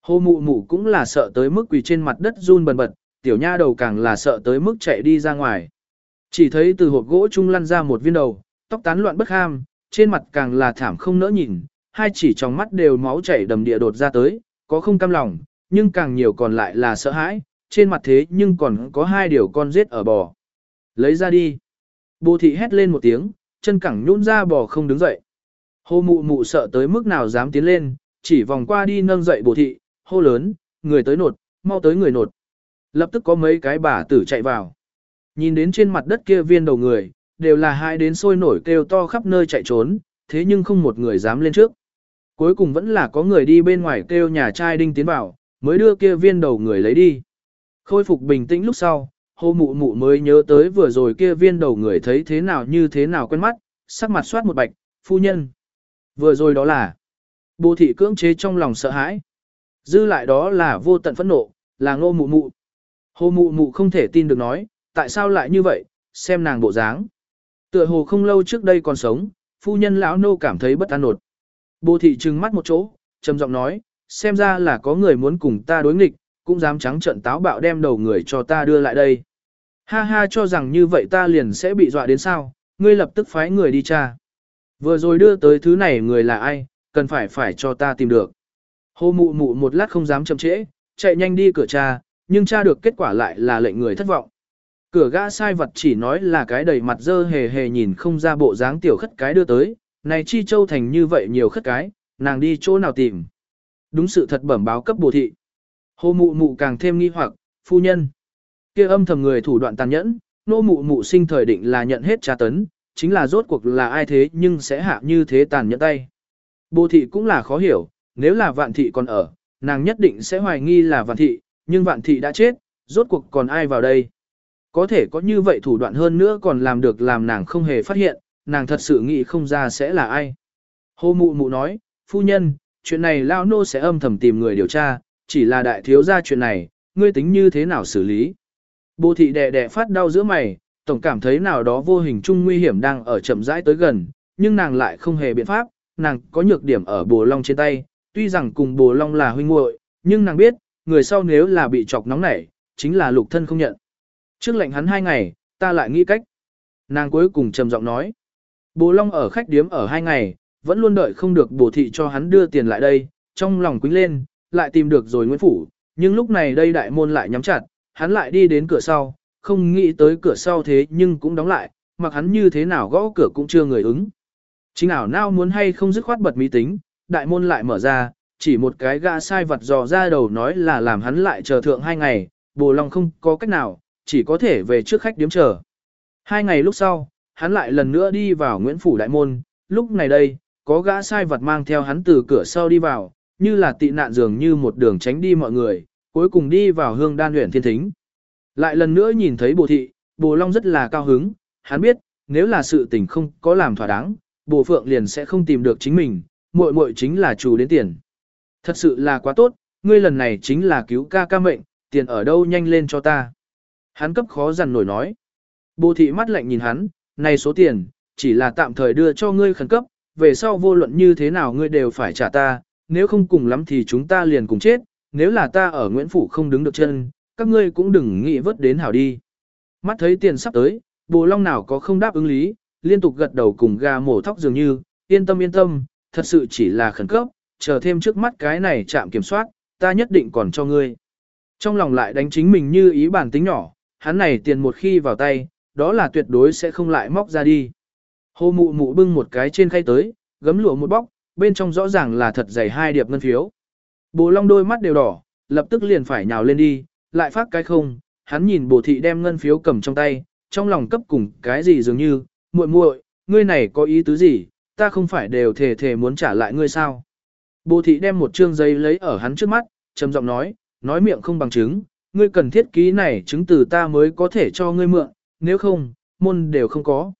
Hồ mụ mụ cũng là sợ tới mức quỳ trên mặt đất run bần bật, tiểu nha đầu càng là sợ tới mức chạy đi ra ngoài. Chỉ thấy từ hộp gỗ trung lăn ra một viên đầu, tóc tán loạn bất ham, trên mặt càng là thảm không nỡ nhìn, hai chỉ trong mắt đều máu chảy đầm địa đột ra tới, có không cam lòng, nhưng càng nhiều còn lại là sợ hãi, trên mặt thế nhưng còn có hai điều con giết ở bò. Lấy ra đi. Bồ thị hét lên một tiếng, chân cẳng nhún ra bò không đứng dậy. Hồ mụ mụ sợ tới mức nào dám tiến lên, chỉ vòng qua đi nâng dậy bồ thị, hô lớn, người tới nột, mau tới người nột. Lập tức có mấy cái bà tử chạy vào. Nhìn đến trên mặt đất kia viên đầu người, đều là hai đến sôi nổi kêu to khắp nơi chạy trốn, thế nhưng không một người dám lên trước. Cuối cùng vẫn là có người đi bên ngoài kêu nhà trai đinh tiến vào, mới đưa kia viên đầu người lấy đi. Khôi phục bình tĩnh lúc sau, hô mụ mụ mới nhớ tới vừa rồi kia viên đầu người thấy thế nào như thế nào quen mắt, sắc mặt soát một bạch, phu nhân. Vừa rồi đó là, bồ thị cưỡng chế trong lòng sợ hãi. Dư lại đó là vô tận phẫn nộ, là ngô mụ mụ. Hồ mụ mụ không thể tin được nói, tại sao lại như vậy, xem nàng bộ dáng. Tựa hồ không lâu trước đây còn sống, phu nhân lão nô cảm thấy bất an nột. Bồ thị trừng mắt một chỗ, trầm giọng nói, xem ra là có người muốn cùng ta đối nghịch, cũng dám trắng trận táo bạo đem đầu người cho ta đưa lại đây. Ha ha cho rằng như vậy ta liền sẽ bị dọa đến sao, ngươi lập tức phái người đi tra. Vừa rồi đưa tới thứ này người là ai, cần phải phải cho ta tìm được. Hồ mụ mụ một lát không dám chậm trễ, chạy nhanh đi cửa cha, nhưng cha được kết quả lại là lệnh người thất vọng. Cửa gã sai vật chỉ nói là cái đầy mặt dơ hề hề nhìn không ra bộ dáng tiểu khất cái đưa tới, này chi châu thành như vậy nhiều khất cái, nàng đi chỗ nào tìm. Đúng sự thật bẩm báo cấp bổ thị. Hồ mụ mụ càng thêm nghi hoặc, phu nhân. kia âm thầm người thủ đoạn tàn nhẫn, nô mụ mụ sinh thời định là nhận hết tra tấn, chính là rốt cuộc là ai thế nhưng sẽ hạ như thế tàn nhẫn tay. Bồ thị cũng là khó hiểu, nếu là vạn thị còn ở, nàng nhất định sẽ hoài nghi là vạn thị, nhưng vạn thị đã chết, rốt cuộc còn ai vào đây. Có thể có như vậy thủ đoạn hơn nữa còn làm được làm nàng không hề phát hiện, nàng thật sự nghĩ không ra sẽ là ai. Hồ mụ mụ nói, phu nhân, chuyện này lao nô sẽ âm thầm tìm người điều tra, chỉ là đại thiếu gia chuyện này, ngươi tính như thế nào xử lý. Bồ thị đẻ đẻ phát đau giữa mày, tổng cảm thấy nào đó vô hình chung nguy hiểm đang ở chậm rãi tới gần, nhưng nàng lại không hề biện pháp, nàng có nhược điểm ở bồ long trên tay, tuy rằng cùng bồ long là huynh muội, nhưng nàng biết, người sau nếu là bị chọc nóng nảy, chính là lục thân không nhận. Trước lệnh hắn hai ngày, ta lại nghĩ cách. Nàng cuối cùng trầm giọng nói. Bồ long ở khách điếm ở hai ngày, vẫn luôn đợi không được bồ thị cho hắn đưa tiền lại đây, trong lòng quính lên, lại tìm được rồi Nguyễn Phủ, nhưng lúc này đây đại môn lại nhắm chặt, hắn lại đi đến cửa sau, không nghĩ tới cửa sau thế nhưng cũng đóng lại, mặc hắn như thế nào gõ cửa cũng chưa người ứng. Chính ảo nào muốn hay không dứt khoát bật mí tính, đại môn lại mở ra, chỉ một cái gã sai vật dò ra đầu nói là làm hắn lại chờ thượng hai ngày, bồ long không có cách nào, chỉ có thể về trước khách điếm chờ. Hai ngày lúc sau, hắn lại lần nữa đi vào Nguyễn Phủ Đại Môn, lúc này đây, có gã sai vật mang theo hắn từ cửa sau đi vào, như là tị nạn dường như một đường tránh đi mọi người, cuối cùng đi vào hương đan huyện thiên thính. Lại lần nữa nhìn thấy bồ thị, bồ long rất là cao hứng, hắn biết, nếu là sự tình không có làm thỏa đáng, bồ phượng liền sẽ không tìm được chính mình, muội muội chính là chủ đến tiền. Thật sự là quá tốt, ngươi lần này chính là cứu ca ca mệnh, tiền ở đâu nhanh lên cho ta. Hắn cấp khó dằn nổi nói. Bồ thị mắt lạnh nhìn hắn, này số tiền, chỉ là tạm thời đưa cho ngươi khẩn cấp, về sau vô luận như thế nào ngươi đều phải trả ta, nếu không cùng lắm thì chúng ta liền cùng chết, nếu là ta ở Nguyễn Phủ không đứng được chân, các ngươi cũng đừng nghĩ vớt đến hảo đi. Mắt thấy tiền sắp tới, bồ long nào có không đáp ứng lý, liên tục gật đầu cùng gà mổ thóc dường như, yên tâm yên tâm, thật sự chỉ là khẩn cấp, chờ thêm trước mắt cái này chạm kiểm soát, ta nhất định còn cho ngươi. Trong lòng lại đánh chính mình như ý bản tính nhỏ, hắn này tiền một khi vào tay, đó là tuyệt đối sẽ không lại móc ra đi. Hồ mụ mụ bưng một cái trên khay tới, gấm lụa một bóc, bên trong rõ ràng là thật dày hai điệp ngân phiếu. Bồ Long đôi mắt đều đỏ, lập tức liền phải nhào lên đi, lại phát cái không, hắn nhìn bồ thị đem ngân phiếu cầm trong tay, trong lòng cấp cùng cái gì dường như, muội muội, ngươi này có ý tứ gì, ta không phải đều thề thề muốn trả lại ngươi sao. Bồ thị đem một trương giấy lấy ở hắn trước mắt, trầm giọng nói, nói miệng không bằng chứng, ngươi cần thiết ký này chứng từ ta mới có thể cho ngươi mượn, nếu không, môn đều không có.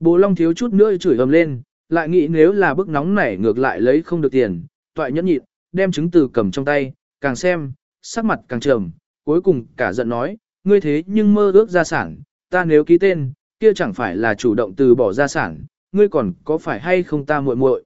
Bồ Long thiếu chút nữa chửi ầm lên, lại nghĩ nếu là bức nóng nảy ngược lại lấy không được tiền, toại nhẫn nhịn, đem chứng từ cầm trong tay, càng xem, sắc mặt càng trầm, cuối cùng cả giận nói, ngươi thế nhưng mơ ước gia sản, ta nếu ký tên, kia chẳng phải là chủ động từ bỏ gia sản, ngươi còn có phải hay không ta muội muội?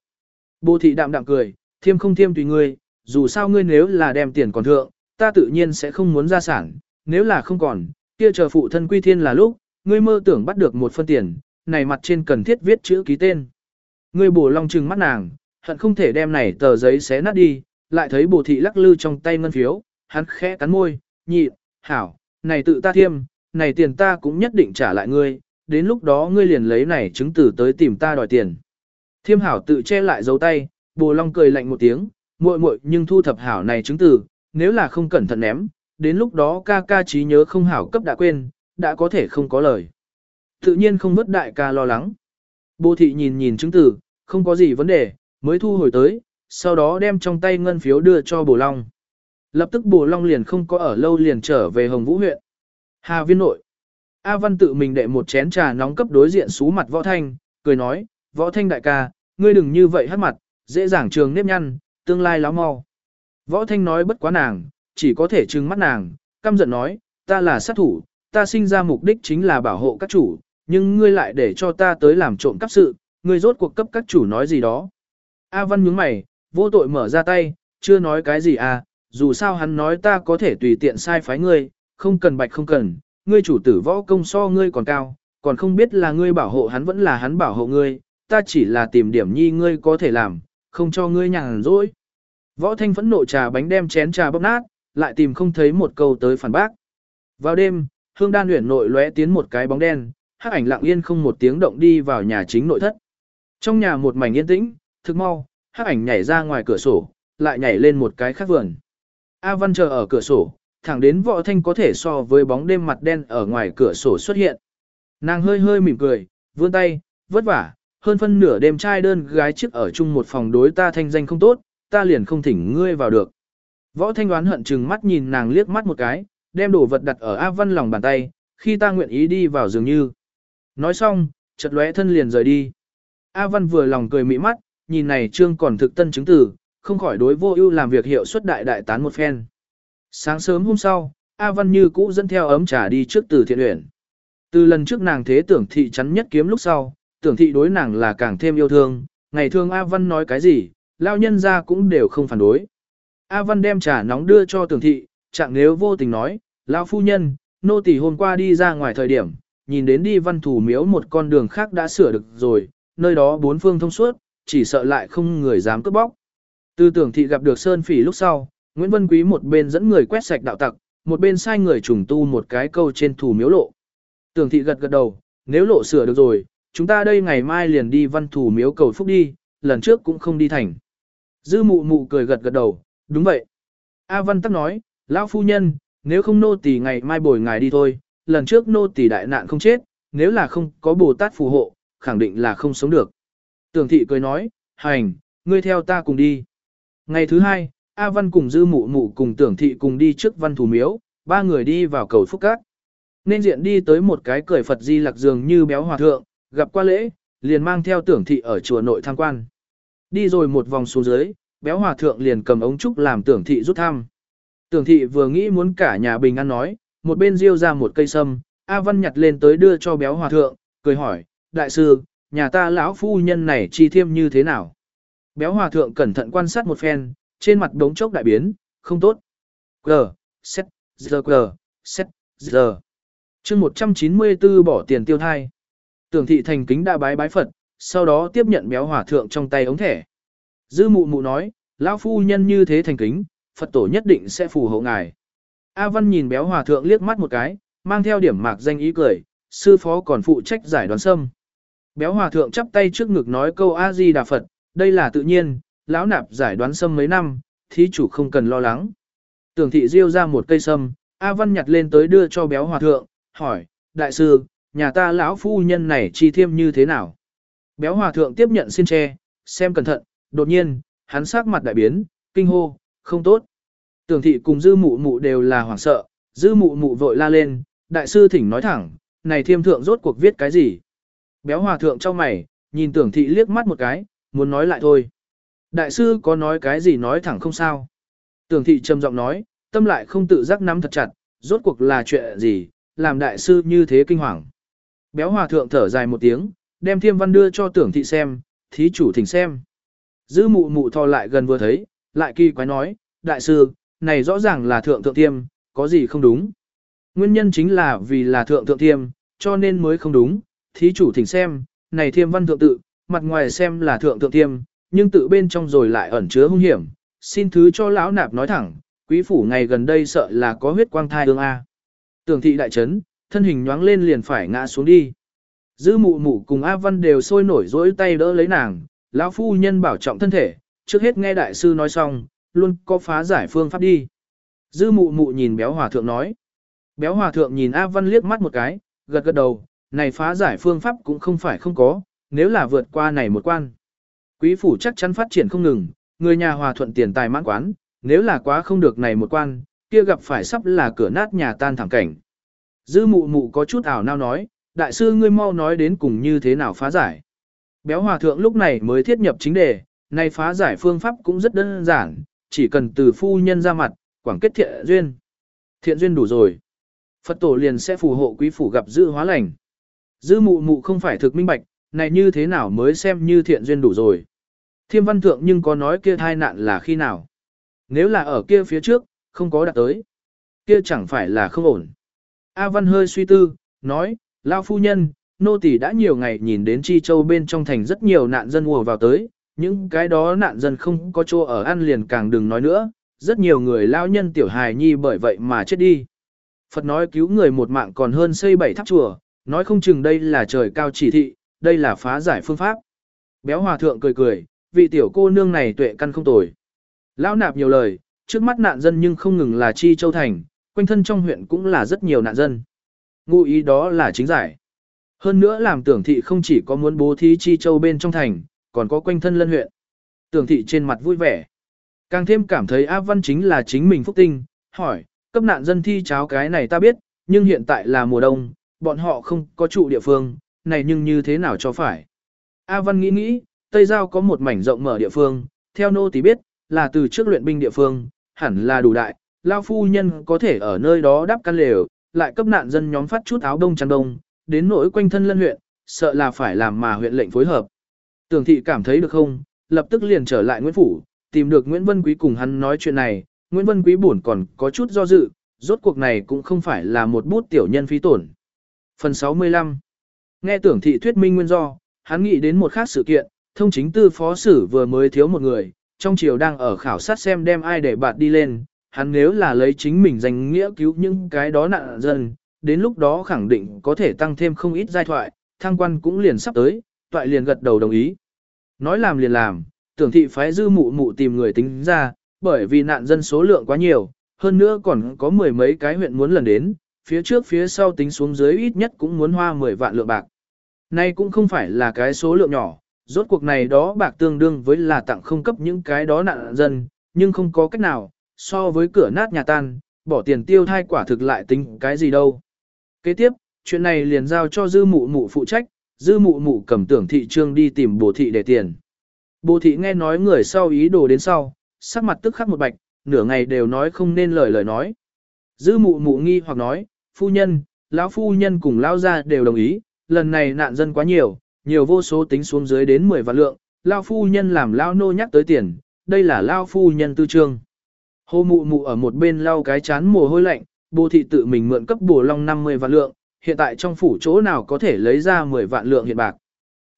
Bồ thị đạm đạm cười, thiêm không thiêm tùy ngươi, dù sao ngươi nếu là đem tiền còn thượng, ta tự nhiên sẽ không muốn gia sản, nếu là không còn, kia chờ phụ thân quy thiên là lúc, ngươi mơ tưởng bắt được một phân tiền, này mặt trên cần thiết viết chữ ký tên. Ngươi bổ long trừng mắt nàng, hận không thể đem này tờ giấy xé nát đi, lại thấy bồ thị lắc lư trong tay ngân phiếu, hắn khẽ cắn môi, nhị, hảo, này tự ta thiêm, này tiền ta cũng nhất định trả lại ngươi, đến lúc đó ngươi liền lấy này chứng tử tới tìm ta đòi tiền. Thiêm hảo tự che lại dấu tay, bồ long cười lạnh một tiếng, muội muội nhưng thu thập hảo này chứng tử, nếu là không cẩn thận ném, đến lúc đó ca ca trí nhớ không hảo cấp đã quên, đã có thể không có lời. Tự nhiên không mất đại ca lo lắng. Bồ thị nhìn nhìn chứng tử, không có gì vấn đề, mới thu hồi tới, sau đó đem trong tay ngân phiếu đưa cho Bồ Long. Lập tức Bồ Long liền không có ở lâu liền trở về Hồng Vũ huyện. Hà viên nội. A Văn tự mình đệ một chén trà nóng cấp đối diện xú mặt Võ Thanh, cười nói, Võ Thanh đại ca, ngươi đừng như vậy hát mặt, dễ dàng trường nếp nhăn, tương lai láo mau. Võ Thanh nói bất quá nàng, chỉ có thể trừng mắt nàng, căm giận nói, ta là sát thủ, ta sinh ra mục đích chính là bảo hộ các chủ, nhưng ngươi lại để cho ta tới làm trộm cắp sự, ngươi rốt cuộc cấp các chủ nói gì đó. A Văn nhướng mày, vô tội mở ra tay, chưa nói cái gì à, dù sao hắn nói ta có thể tùy tiện sai phái ngươi, không cần bạch không cần, ngươi chủ tử võ công so ngươi còn cao, còn không biết là ngươi bảo hộ hắn vẫn là hắn bảo hộ ngươi, ta chỉ là tìm điểm nhi ngươi có thể làm, không cho ngươi nhàn rỗi. Võ thanh phẫn nộ trà bánh đem chén trà bóp nát, lại tìm không thấy một câu tới phản bác. Vào đêm, hương đan luyện nội lóe tiến một cái bóng đen, hắc ảnh lặng yên không một tiếng động đi vào nhà chính nội thất. Trong nhà một mảnh yên tĩnh, thực mau, hắc ảnh nhảy ra ngoài cửa sổ, lại nhảy lên một cái khác vườn. A Văn chờ ở cửa sổ, thẳng đến võ thanh có thể so với bóng đêm mặt đen ở ngoài cửa sổ xuất hiện. Nàng hơi hơi mỉm cười, vươn tay, vất vả, hơn phân nửa đêm trai đơn gái trước ở chung một phòng đối ta thanh danh không tốt, ta liền không thỉnh ngươi vào được. Võ thanh đoán hận chừng mắt nhìn nàng liếc mắt một cái, đem đồ vật đặt ở A Văn lòng bàn tay, khi ta nguyện ý đi vào dường như. Nói xong, chợt lóe thân liền rời đi. A Văn vừa lòng cười mỹ mắt, nhìn này trương còn thực tân chứng tử, không khỏi đối vô ưu làm việc hiệu suất đại đại tán một phen. Sáng sớm hôm sau, A Văn như cũ dẫn theo ấm trà đi trước từ thiện uyển. Từ lần trước nàng thế tưởng thị chắn nhất kiếm lúc sau, tưởng thị đối nàng là càng thêm yêu thương, ngày thường A Văn nói cái gì, lao nhân ra cũng đều không phản đối. A Văn đem trà nóng đưa cho tưởng thị, chẳng nếu vô tình nói, lao phu nhân, nô tỳ hôm qua đi ra ngoài thời điểm, nhìn đến đi văn thủ miếu một con đường khác đã sửa được rồi, nơi đó bốn phương thông suốt, chỉ sợ lại không người dám cướp bóc. Từ tưởng thị gặp được Sơn Phỉ lúc sau, Nguyễn Vân Quý một bên dẫn người quét sạch đạo tặc, một bên sai người trùng tu một cái câu trên thủ miếu lộ. Tưởng thị gật gật đầu, nếu lộ sửa được rồi, chúng ta đây ngày mai liền đi văn thủ miếu cầu phúc đi, lần trước cũng không đi thành. Dư mụ mụ cười gật gật đầu, đúng vậy. A Văn Tắc nói, lão phu nhân, nếu không nô tỳ ngày mai bồi ngài đi thôi, lần trước nô tỳ đại nạn không chết, nếu là không có Bồ Tát phù hộ, khẳng định là không sống được. Tưởng thị cười nói, hành, ngươi theo ta cùng đi. Ngày thứ hai, A Văn cùng dư mụ mụ cùng tưởng thị cùng đi trước văn thủ miếu, ba người đi vào cầu phúc các. Nên diện đi tới một cái cười Phật di lạc dường như béo hòa thượng, gặp qua lễ, liền mang theo tưởng thị ở chùa nội tham quan. Đi rồi một vòng xuống dưới, béo hòa thượng liền cầm ống trúc làm tưởng thị rút thăm. Tưởng thị vừa nghĩ muốn cả nhà bình an nói, một bên riêu ra một cây sâm, A Văn nhặt lên tới đưa cho béo hòa thượng, cười hỏi, đại sư, nhà ta lão phu nhân này chi thiêm như thế nào? Béo hòa thượng cẩn thận quan sát một phen, trên mặt đống chốc đại biến, không tốt. G, set, giờ g, set, giờ. chương 194 bỏ tiền tiêu thai. Tưởng thị thành kính đã bái bái Phật, sau đó tiếp nhận béo hỏa thượng trong tay ống thẻ. Dư mụ mụ nói, lão phu nhân như thế thành kính, Phật tổ nhất định sẽ phù hộ ngài. A Văn nhìn béo hòa thượng liếc mắt một cái, mang theo điểm mạc danh ý cười, sư phó còn phụ trách giải đoán sâm. Béo hòa thượng chắp tay trước ngực nói câu A-di Đà Phật, đây là tự nhiên, lão nạp giải đoán sâm mấy năm, thí chủ không cần lo lắng. Tưởng thị diêu ra một cây sâm, A Văn nhặt lên tới đưa cho béo hòa thượng, hỏi, đại sư, nhà ta lão phu nhân này chi thiêm như thế nào? Béo hòa thượng tiếp nhận xin tre, xem cẩn thận, đột nhiên, hắn sắc mặt đại biến, kinh hô, không tốt. Tưởng thị cùng dư mụ mụ đều là hoảng sợ, dư mụ mụ vội la lên, đại sư thỉnh nói thẳng, này thiêm thượng rốt cuộc viết cái gì? Béo hòa thượng trong mày, nhìn tưởng thị liếc mắt một cái, muốn nói lại thôi. Đại sư có nói cái gì nói thẳng không sao. Tưởng thị trầm giọng nói, tâm lại không tự giác nắm thật chặt, rốt cuộc là chuyện gì, làm đại sư như thế kinh hoàng. Béo hòa thượng thở dài một tiếng, đem thiêm văn đưa cho tưởng thị xem, thí chủ thỉnh xem. Dư mụ mụ thò lại gần vừa thấy, lại kỳ quái nói, đại sư, này rõ ràng là thượng thượng thiêm, có gì không đúng. Nguyên nhân chính là vì là thượng thượng thiêm, cho nên mới không đúng, thí chủ thỉnh xem, này thiêm văn thượng tự, mặt ngoài xem là thượng thượng thiêm, nhưng tự bên trong rồi lại ẩn chứa hung hiểm, xin thứ cho lão nạp nói thẳng, quý phủ ngày gần đây sợ là có huyết quang thai ương A. Tưởng thị đại chấn, thân hình nhoáng lên liền phải ngã xuống đi. Dư mụ mụ cùng A Văn đều sôi nổi dỗi tay đỡ lấy nàng, lão phu nhân bảo trọng thân thể, trước hết nghe đại sư nói xong, luôn có phá giải phương pháp đi. Dư mụ mụ nhìn béo hòa thượng nói. Béo hòa thượng nhìn A Văn liếc mắt một cái, gật gật đầu, này phá giải phương pháp cũng không phải không có, nếu là vượt qua này một quan. Quý phủ chắc chắn phát triển không ngừng, người nhà hòa thuận tiền tài mãn quán, nếu là quá không được này một quan, kia gặp phải sắp là cửa nát nhà tan thẳng cảnh. Dư mụ mụ có chút ảo nao nói, đại sư ngươi mau nói đến cùng như thế nào phá giải. Béo hòa thượng lúc này mới thiết nhập chính đề, nay phá giải phương pháp cũng rất đơn giản, chỉ cần từ phu nhân ra mặt, quảng kết thiện duyên. Thiện duyên đủ rồi. Phật tổ liền sẽ phù hộ quý phủ gặp dư hóa lành. Dư mụ mụ không phải thực minh bạch, này như thế nào mới xem như thiện duyên đủ rồi. Thiêm văn thượng nhưng có nói kia thai nạn là khi nào. Nếu là ở kia phía trước, không có đạt tới. Kia chẳng phải là không ổn. A văn hơi suy tư, nói, lao phu nhân, nô tỳ đã nhiều ngày nhìn đến Chi Châu bên trong thành rất nhiều nạn dân ùa vào tới, những cái đó nạn dân không có chỗ ở ăn liền càng đừng nói nữa, rất nhiều người lao nhân tiểu hài nhi bởi vậy mà chết đi. Phật nói cứu người một mạng còn hơn xây bảy tháp chùa, nói không chừng đây là trời cao chỉ thị, đây là phá giải phương pháp. Béo hòa thượng cười cười, vị tiểu cô nương này tuệ căn không tồi. Lão nạp nhiều lời, trước mắt nạn dân nhưng không ngừng là chi châu thành, quanh thân trong huyện cũng là rất nhiều nạn dân. Ngụ ý đó là chính giải. Hơn nữa làm tưởng thị không chỉ có muốn bố thí chi châu bên trong thành, còn có quanh thân lân huyện. Tưởng thị trên mặt vui vẻ. Càng thêm cảm thấy Áp Văn chính là chính mình phúc tinh, hỏi, cấp nạn dân thi cháo cái này ta biết, nhưng hiện tại là mùa đông, bọn họ không có trụ địa phương, này nhưng như thế nào cho phải. A Văn nghĩ nghĩ, Tây Giao có một mảnh rộng mở địa phương, theo nô tỳ biết, là từ trước luyện binh địa phương, hẳn là đủ đại, lao phu nhân có thể ở nơi đó đắp căn lều, lại cấp nạn dân nhóm phát chút áo đông trắng đông, đến nỗi quanh thân lân huyện, sợ là phải làm mà huyện lệnh phối hợp. Tưởng thị cảm thấy được không, lập tức liền trở lại Nguyễn Phủ, tìm được Nguyễn Vân Quý cùng hắn nói chuyện này, Nguyễn Vân Quý buồn còn có chút do dự, rốt cuộc này cũng không phải là một bút tiểu nhân phí tổn. Phần 65 Nghe tưởng thị thuyết minh nguyên do, hắn nghĩ đến một khác sự kiện, thông chính tư phó sử vừa mới thiếu một người, trong chiều đang ở khảo sát xem đem ai để bạt đi lên, hắn nếu là lấy chính mình danh nghĩa cứu những cái đó nạn dân, đến lúc đó khẳng định có thể tăng thêm không ít giai thoại, thăng quan cũng liền sắp tới, toại liền gật đầu đồng ý. Nói làm liền làm, tưởng thị phái dư mụ mụ tìm người tính ra, bởi vì nạn dân số lượng quá nhiều, hơn nữa còn có mười mấy cái huyện muốn lần đến, phía trước phía sau tính xuống dưới ít nhất cũng muốn hoa 10 vạn lượng bạc. Nay cũng không phải là cái số lượng nhỏ, rốt cuộc này đó bạc tương đương với là tặng không cấp những cái đó nạn dân, nhưng không có cách nào, so với cửa nát nhà tan, bỏ tiền tiêu thai quả thực lại tính cái gì đâu. Kế tiếp, chuyện này liền giao cho dư mụ mụ phụ trách, dư mụ mụ cầm tưởng thị trương đi tìm bồ thị để tiền. Bồ thị nghe nói người sau ý đồ đến sau, sắc mặt tức khắc một bạch, nửa ngày đều nói không nên lời lời nói. Dư mụ mụ nghi hoặc nói, phu nhân, lão phu nhân cùng lão gia đều đồng ý, lần này nạn dân quá nhiều, nhiều vô số tính xuống dưới đến 10 vạn lượng, lão phu nhân làm lão nô nhắc tới tiền, đây là lão phu nhân tư trương. Hồ mụ mụ ở một bên lau cái chán mồ hôi lạnh, bồ thị tự mình mượn cấp bổ long 50 vạn lượng, hiện tại trong phủ chỗ nào có thể lấy ra 10 vạn lượng hiện bạc.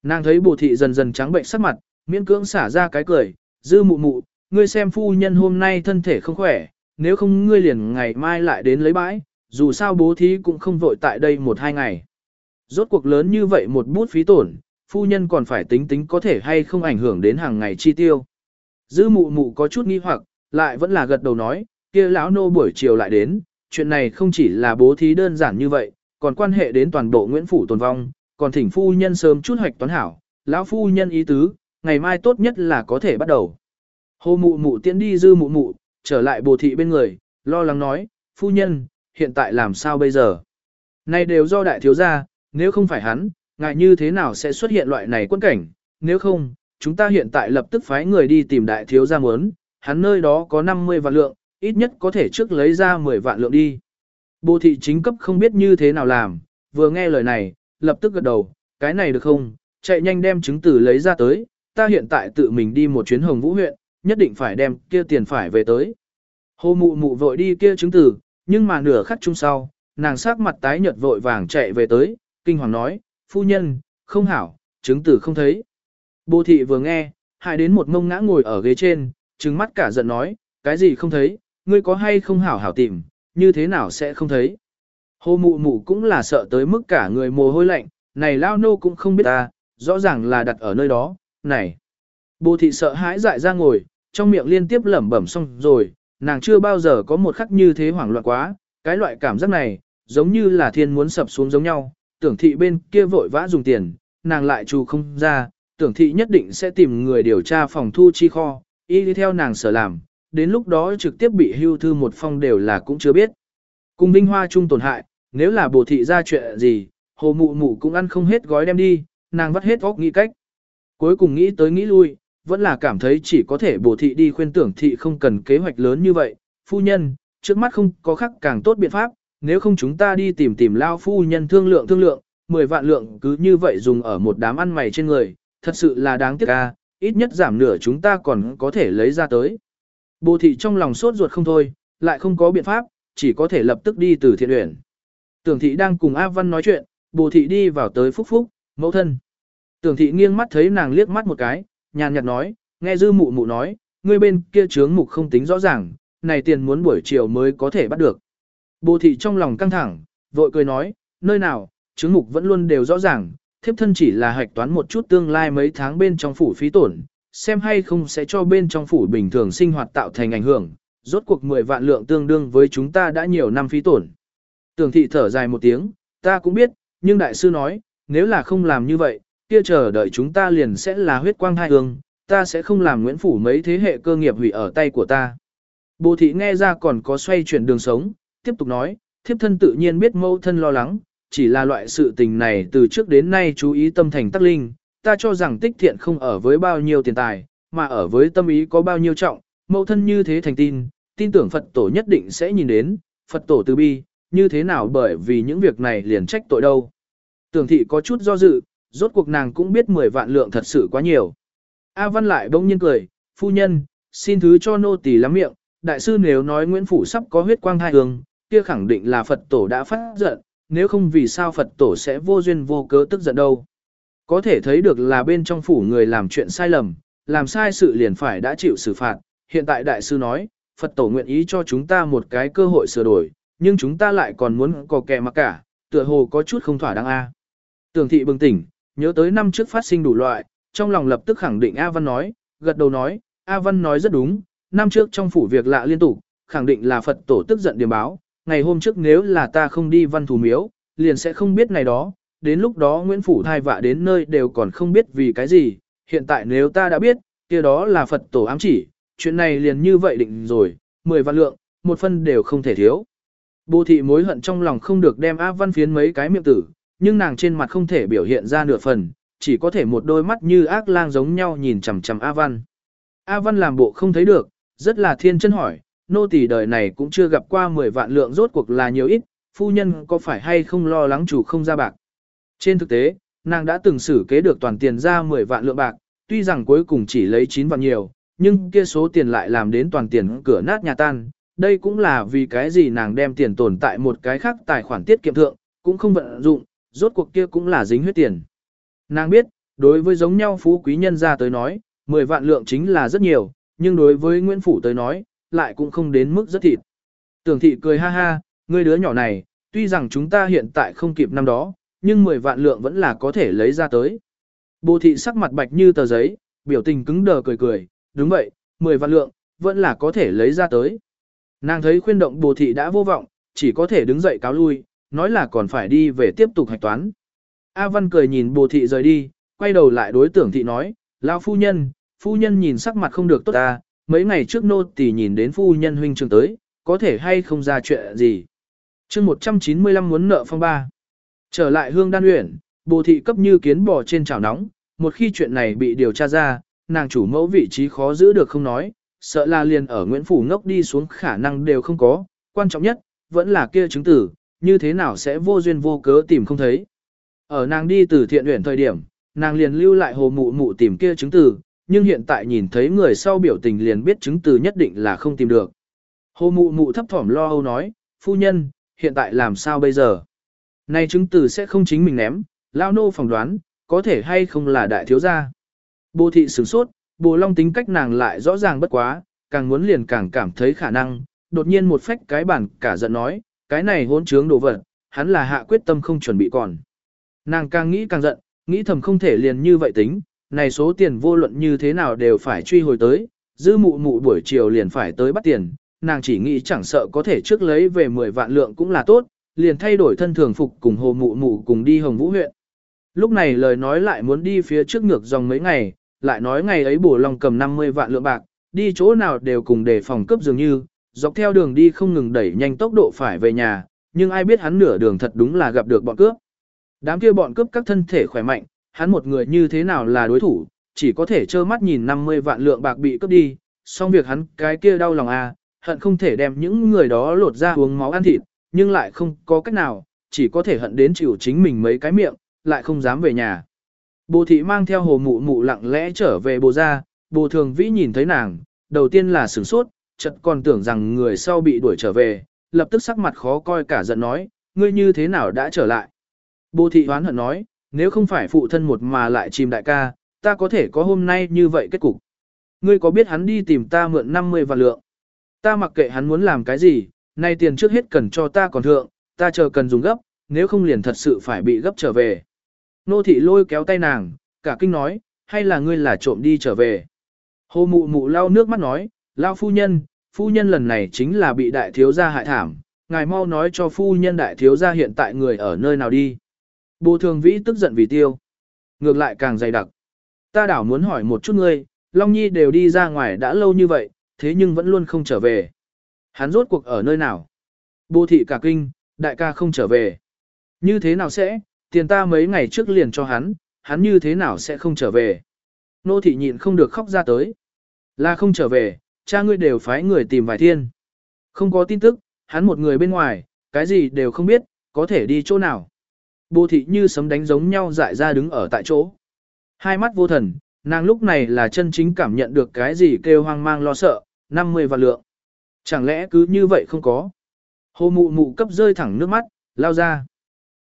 Nàng thấy bồ thị dần dần trắng bệnh sắc mặt, miễn cưỡng xả ra cái cười, dư mụ mụ, ngươi xem phu nhân hôm nay thân thể không khỏe, nếu không ngươi liền ngày mai lại đến lấy bãi, dù sao bố thí cũng không vội tại đây một hai ngày. Rốt cuộc lớn như vậy một bút phí tổn, phu nhân còn phải tính tính có thể hay không ảnh hưởng đến hàng ngày chi tiêu. Dư mụ mụ có chút nghi hoặc, lại vẫn là gật đầu nói, kia lão nô buổi chiều lại đến, chuyện này không chỉ là bố thí đơn giản như vậy, còn quan hệ đến toàn bộ Nguyễn Phủ tồn vong, còn thỉnh phu nhân sớm chút hoạch toán hảo, lão phu nhân ý tứ, ngày mai tốt nhất là có thể bắt đầu. Hồ mụ mụ tiễn đi dư mụ mụ, trở lại bồ thị bên người, lo lắng nói, phu nhân, hiện tại làm sao bây giờ? Này đều do đại thiếu gia, nếu không phải hắn, ngại như thế nào sẽ xuất hiện loại này quân cảnh, nếu không, chúng ta hiện tại lập tức phái người đi tìm đại thiếu gia muốn, hắn nơi đó có 50 vạn lượng, ít nhất có thể trước lấy ra 10 vạn lượng đi. Bồ thị chính cấp không biết như thế nào làm, vừa nghe lời này, lập tức gật đầu, cái này được không, chạy nhanh đem chứng từ lấy ra tới, ta hiện tại tự mình đi một chuyến hồng vũ huyện, nhất định phải đem kia tiền phải về tới. Hồ mụ mụ vội đi kia chứng từ, nhưng mà nửa khắc chung sau, nàng sắc mặt tái nhợt vội vàng chạy về tới, kinh hoàng nói, phu nhân, không hảo, chứng tử không thấy. Bồ thị vừa nghe, hại đến một mông ngã ngồi ở ghế trên, trừng mắt cả giận nói, cái gì không thấy, ngươi có hay không hảo hảo tìm, như thế nào sẽ không thấy. Hồ mụ mụ cũng là sợ tới mức cả người mồ hôi lạnh, này lao nô cũng không biết ta, rõ ràng là đặt ở nơi đó, này. Bồ thị sợ hãi dại ra ngồi, trong miệng liên tiếp lẩm bẩm xong rồi, nàng chưa bao giờ có một khắc như thế hoảng loạn quá, cái loại cảm giác này, giống như là thiên muốn sập xuống giống nhau, tưởng thị bên kia vội vã dùng tiền, nàng lại trù không ra, tưởng thị nhất định sẽ tìm người điều tra phòng thu chi kho, y đi theo nàng sở làm, đến lúc đó trực tiếp bị hưu thư một phong đều là cũng chưa biết. Cùng Vinh Hoa chung tổn hại, nếu là bồ thị ra chuyện gì, hồ mụ mụ cũng ăn không hết gói đem đi, nàng vắt hết óc nghĩ cách. Cuối cùng nghĩ tới nghĩ lui, vẫn là cảm thấy chỉ có thể bổ thị đi khuyên tưởng thị không cần kế hoạch lớn như vậy. Phu nhân, trước mắt không có khắc càng tốt biện pháp, nếu không chúng ta đi tìm tìm lao phu nhân thương lượng thương lượng, 10 vạn lượng cứ như vậy dùng ở một đám ăn mày trên người, thật sự là đáng tiếc ca, ít nhất giảm nửa chúng ta còn có thể lấy ra tới. Bồ thị trong lòng sốt ruột không thôi, lại không có biện pháp, chỉ có thể lập tức đi từ thiện uyển. Tưởng thị đang cùng A Văn nói chuyện, bồ thị đi vào tới phúc phúc, mẫu thân. Tưởng thị nghiêng mắt thấy nàng liếc mắt một cái, nhàn nhạt nói, nghe dư mụ mụ nói, ngươi bên kia chướng mục không tính rõ ràng, này tiền muốn buổi chiều mới có thể bắt được. Bồ thị trong lòng căng thẳng, vội cười nói, nơi nào, chướng mục vẫn luôn đều rõ ràng, thiếp thân chỉ là hạch toán một chút tương lai mấy tháng bên trong phủ phí tổn, xem hay không sẽ cho bên trong phủ bình thường sinh hoạt tạo thành ảnh hưởng, rốt cuộc 10 vạn lượng tương đương với chúng ta đã nhiều năm phí tổn. Tưởng thị thở dài một tiếng, ta cũng biết, nhưng đại sư nói, nếu là không làm như vậy, kia chờ đợi chúng ta liền sẽ là huyết quang hai hương, ta sẽ không làm Nguyễn Phủ mấy thế hệ cơ nghiệp hủy ở tay của ta. Bồ thị nghe ra còn có xoay chuyển đường sống, tiếp tục nói, thiếp thân tự nhiên biết mâu thân lo lắng, chỉ là loại sự tình này từ trước đến nay chú ý tâm thành tắc linh, ta cho rằng tích thiện không ở với bao nhiêu tiền tài, mà ở với tâm ý có bao nhiêu trọng, mâu thân như thế thành tin, tin tưởng Phật tổ nhất định sẽ nhìn đến, Phật tổ từ bi, như thế nào bởi vì những việc này liền trách tội đâu. Tưởng thị có chút do dự, rốt cuộc nàng cũng biết 10 vạn lượng thật sự quá nhiều. A Văn lại bỗng nhiên cười, phu nhân, xin thứ cho nô tỳ lắm miệng, đại sư nếu nói Nguyễn Phủ sắp có huyết quang hai hương, kia khẳng định là Phật tổ đã phát giận, nếu không vì sao Phật tổ sẽ vô duyên vô cớ tức giận đâu. Có thể thấy được là bên trong phủ người làm chuyện sai lầm, làm sai sự liền phải đã chịu xử phạt. Hiện tại đại sư nói, Phật tổ nguyện ý cho chúng ta một cái cơ hội sửa đổi, nhưng chúng ta lại còn muốn có kẻ mặc cả, tựa hồ có chút không thỏa đáng a. Tưởng thị bừng tỉnh, nhớ tới năm trước phát sinh đủ loại, trong lòng lập tức khẳng định A Văn nói, gật đầu nói, A Văn nói rất đúng, năm trước trong phủ việc lạ liên tục, khẳng định là Phật tổ tức giận điểm báo, ngày hôm trước nếu là ta không đi văn thù miếu, liền sẽ không biết này đó, đến lúc đó Nguyễn Phủ thai vạ đến nơi đều còn không biết vì cái gì, hiện tại nếu ta đã biết, kia đó là Phật tổ ám chỉ, chuyện này liền như vậy định rồi, 10 vạn lượng, một phân đều không thể thiếu. Bồ thị mối hận trong lòng không được đem A Văn phiến mấy cái miệng tử, nhưng nàng trên mặt không thể biểu hiện ra nửa phần, chỉ có thể một đôi mắt như ác lang giống nhau nhìn chằm chằm A Văn. A Văn làm bộ không thấy được, rất là thiên chân hỏi, nô tỳ đời này cũng chưa gặp qua 10 vạn lượng rốt cuộc là nhiều ít, phu nhân có phải hay không lo lắng chủ không ra bạc. Trên thực tế, nàng đã từng xử kế được toàn tiền ra 10 vạn lượng bạc, tuy rằng cuối cùng chỉ lấy 9 vạn nhiều, nhưng kia số tiền lại làm đến toàn tiền cửa nát nhà tan. Đây cũng là vì cái gì nàng đem tiền tồn tại một cái khác tài khoản tiết kiệm thượng, cũng không vận dụng, rốt cuộc kia cũng là dính huyết tiền. Nàng biết, đối với giống nhau phú quý nhân ra tới nói, 10 vạn lượng chính là rất nhiều, nhưng đối với Nguyễn Phủ tới nói, lại cũng không đến mức rất thịt. Tưởng thị cười ha ha, ngươi đứa nhỏ này, tuy rằng chúng ta hiện tại không kịp năm đó, nhưng 10 vạn lượng vẫn là có thể lấy ra tới. Bồ thị sắc mặt bạch như tờ giấy, biểu tình cứng đờ cười cười, đúng vậy, 10 vạn lượng, vẫn là có thể lấy ra tới. Nàng thấy khuyên động bồ thị đã vô vọng, chỉ có thể đứng dậy cáo lui, nói là còn phải đi về tiếp tục hạch toán. A Văn cười nhìn bồ thị rời đi, quay đầu lại đối tưởng thị nói, lão phu nhân, phu nhân nhìn sắc mặt không được tốt ta, mấy ngày trước nô tỳ nhìn đến phu nhân huynh trường tới, có thể hay không ra chuyện gì. chương 195 muốn nợ phong ba. Trở lại hương đan uyển, bồ thị cấp như kiến bò trên chảo nóng, một khi chuyện này bị điều tra ra, nàng chủ mẫu vị trí khó giữ được không nói, sợ là liền ở Nguyễn Phủ ngốc đi xuống khả năng đều không có, quan trọng nhất, vẫn là kia chứng tử, như thế nào sẽ vô duyên vô cớ tìm không thấy. Ở nàng đi từ thiện huyện thời điểm, nàng liền lưu lại hồ mụ mụ tìm kia chứng từ. nhưng hiện tại nhìn thấy người sau biểu tình liền biết chứng từ nhất định là không tìm được. Hồ mụ mụ thấp thỏm lo âu nói, phu nhân, hiện tại làm sao bây giờ? Này chứng từ sẽ không chính mình ném, lao nô phỏng đoán, có thể hay không là đại thiếu gia. Bồ thị sửng sốt, bồ long tính cách nàng lại rõ ràng bất quá, càng muốn liền càng cảm thấy khả năng, đột nhiên một phách cái bản cả giận nói, cái này hỗn trướng đồ vật, hắn là hạ quyết tâm không chuẩn bị còn. Nàng càng nghĩ càng giận, nghĩ thầm không thể liền như vậy tính, này số tiền vô luận như thế nào đều phải truy hồi tới, dư mụ mụ buổi chiều liền phải tới bắt tiền, nàng chỉ nghĩ chẳng sợ có thể trước lấy về 10 vạn lượng cũng là tốt, liền thay đổi thân thường phục cùng hồ mụ mụ cùng đi hồng vũ huyện. Lúc này lời nói lại muốn đi phía trước ngược dòng mấy ngày, lại nói ngày ấy bổ lòng cầm 50 vạn lượng bạc, đi chỗ nào đều cùng đề phòng cấp dường như, dọc theo đường đi không ngừng đẩy nhanh tốc độ phải về nhà, nhưng ai biết hắn nửa đường thật đúng là gặp được bọn cướp. Đám kia bọn cướp các thân thể khỏe mạnh, hắn một người như thế nào là đối thủ, chỉ có thể trơ mắt nhìn 50 vạn lượng bạc bị cướp đi, xong việc hắn cái kia đau lòng à, hận không thể đem những người đó lột ra uống máu ăn thịt, nhưng lại không có cách nào, chỉ có thể hận đến chịu chính mình mấy cái miệng, lại không dám về nhà. Bồ thị mang theo hồ mụ mụ lặng lẽ trở về bồ ra, bồ thường vĩ nhìn thấy nàng, đầu tiên là sửng sốt, chợt còn tưởng rằng người sau bị đuổi trở về, lập tức sắc mặt khó coi cả giận nói, ngươi như thế nào đã trở lại. Bồ thị hoán hận nói, nếu không phải phụ thân một mà lại chìm đại ca, ta có thể có hôm nay như vậy kết cục. Ngươi có biết hắn đi tìm ta mượn 50 vạn lượng? Ta mặc kệ hắn muốn làm cái gì, nay tiền trước hết cần cho ta còn thượng, ta chờ cần dùng gấp, nếu không liền thật sự phải bị gấp trở về. Nô thị lôi kéo tay nàng, cả kinh nói, hay là ngươi là trộm đi trở về. Hồ mụ mụ lau nước mắt nói, lao phu nhân, phu nhân lần này chính là bị đại thiếu gia hại thảm, ngài mau nói cho phu nhân đại thiếu gia hiện tại người ở nơi nào đi. Bồ thường vĩ tức giận vì tiêu. Ngược lại càng dày đặc. Ta đảo muốn hỏi một chút ngươi, Long Nhi đều đi ra ngoài đã lâu như vậy, thế nhưng vẫn luôn không trở về. Hắn rốt cuộc ở nơi nào? Bồ thị cả kinh, đại ca không trở về. Như thế nào sẽ, tiền ta mấy ngày trước liền cho hắn, hắn như thế nào sẽ không trở về. Nô thị nhịn không được khóc ra tới. Là không trở về, cha ngươi đều phái người tìm vài thiên. Không có tin tức, hắn một người bên ngoài, cái gì đều không biết, có thể đi chỗ nào. Bồ thị như sấm đánh giống nhau dại ra đứng ở tại chỗ. Hai mắt vô thần, nàng lúc này là chân chính cảm nhận được cái gì kêu hoang mang lo sợ, 50 vạn lượng. Chẳng lẽ cứ như vậy không có. Hồ mụ mụ cấp rơi thẳng nước mắt, lao ra.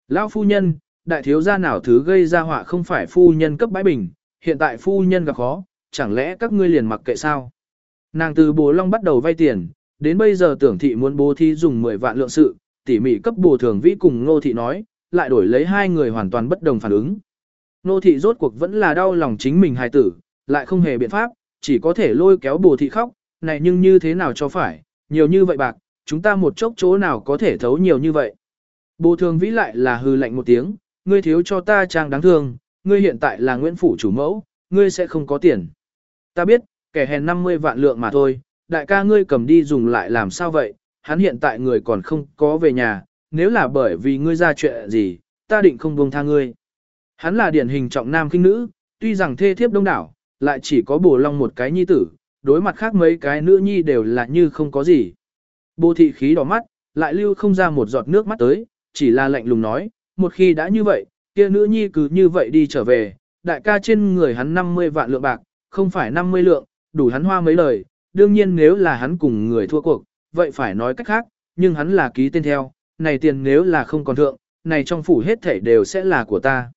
Lao phu nhân, đại thiếu gia nào thứ gây ra họa không phải phu nhân cấp bãi bình, hiện tại phu nhân gặp khó, chẳng lẽ các ngươi liền mặc kệ sao? Nàng từ bố long bắt đầu vay tiền, đến bây giờ tưởng thị muốn bố thí dùng 10 vạn lượng sự, tỉ mỉ cấp bổ thường vĩ cùng ngô thị nói, lại đổi lấy hai người hoàn toàn bất đồng phản ứng. Ngô thị rốt cuộc vẫn là đau lòng chính mình hài tử, lại không hề biện pháp, chỉ có thể lôi kéo bổ thị khóc, này nhưng như thế nào cho phải, nhiều như vậy bạc, chúng ta một chốc chỗ nào có thể thấu nhiều như vậy. Bồ thường vĩ lại là hư lạnh một tiếng, ngươi thiếu cho ta trang đáng thương, ngươi hiện tại là Nguyễn Phủ chủ mẫu, ngươi sẽ không có tiền. Ta biết, kẻ hèn 50 vạn lượng mà thôi, đại ca ngươi cầm đi dùng lại làm sao vậy, hắn hiện tại người còn không có về nhà, nếu là bởi vì ngươi ra chuyện gì, ta định không buông tha ngươi. Hắn là điển hình trọng nam khinh nữ, tuy rằng thê thiếp đông đảo, lại chỉ có bổ long một cái nhi tử, đối mặt khác mấy cái nữ nhi đều là như không có gì. Bồ thị khí đỏ mắt, lại lưu không ra một giọt nước mắt tới, chỉ là lạnh lùng nói, một khi đã như vậy, kia nữ nhi cứ như vậy đi trở về, đại ca trên người hắn 50 vạn lượng bạc, không phải 50 lượng, đủ hắn hoa mấy lời, đương nhiên nếu là hắn cùng người thua cuộc, vậy phải nói cách khác, nhưng hắn là ký tên theo, này tiền nếu là không còn thượng, này trong phủ hết thảy đều sẽ là của ta.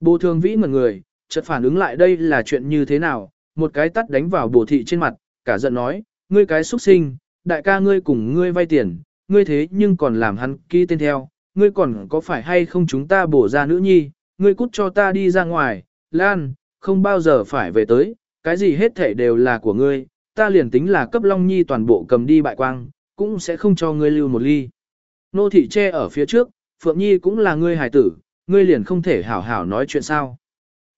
Bồ thường vĩ ngẩn người, chợt phản ứng lại đây là chuyện như thế nào, một cái tắt đánh vào bồ thị trên mặt, cả giận nói, ngươi cái xuất sinh, đại ca ngươi cùng ngươi vay tiền, ngươi thế nhưng còn làm hắn ký tên theo, ngươi còn có phải hay không chúng ta bổ ra nữ nhi, ngươi cút cho ta đi ra ngoài, Lan, không bao giờ phải về tới, cái gì hết thể đều là của ngươi, ta liền tính là cấp Long Nhi toàn bộ cầm đi bại quang, cũng sẽ không cho ngươi lưu một ly. Nô thị che ở phía trước, Phượng Nhi cũng là ngươi hài tử, ngươi liền không thể hảo hảo nói chuyện sao.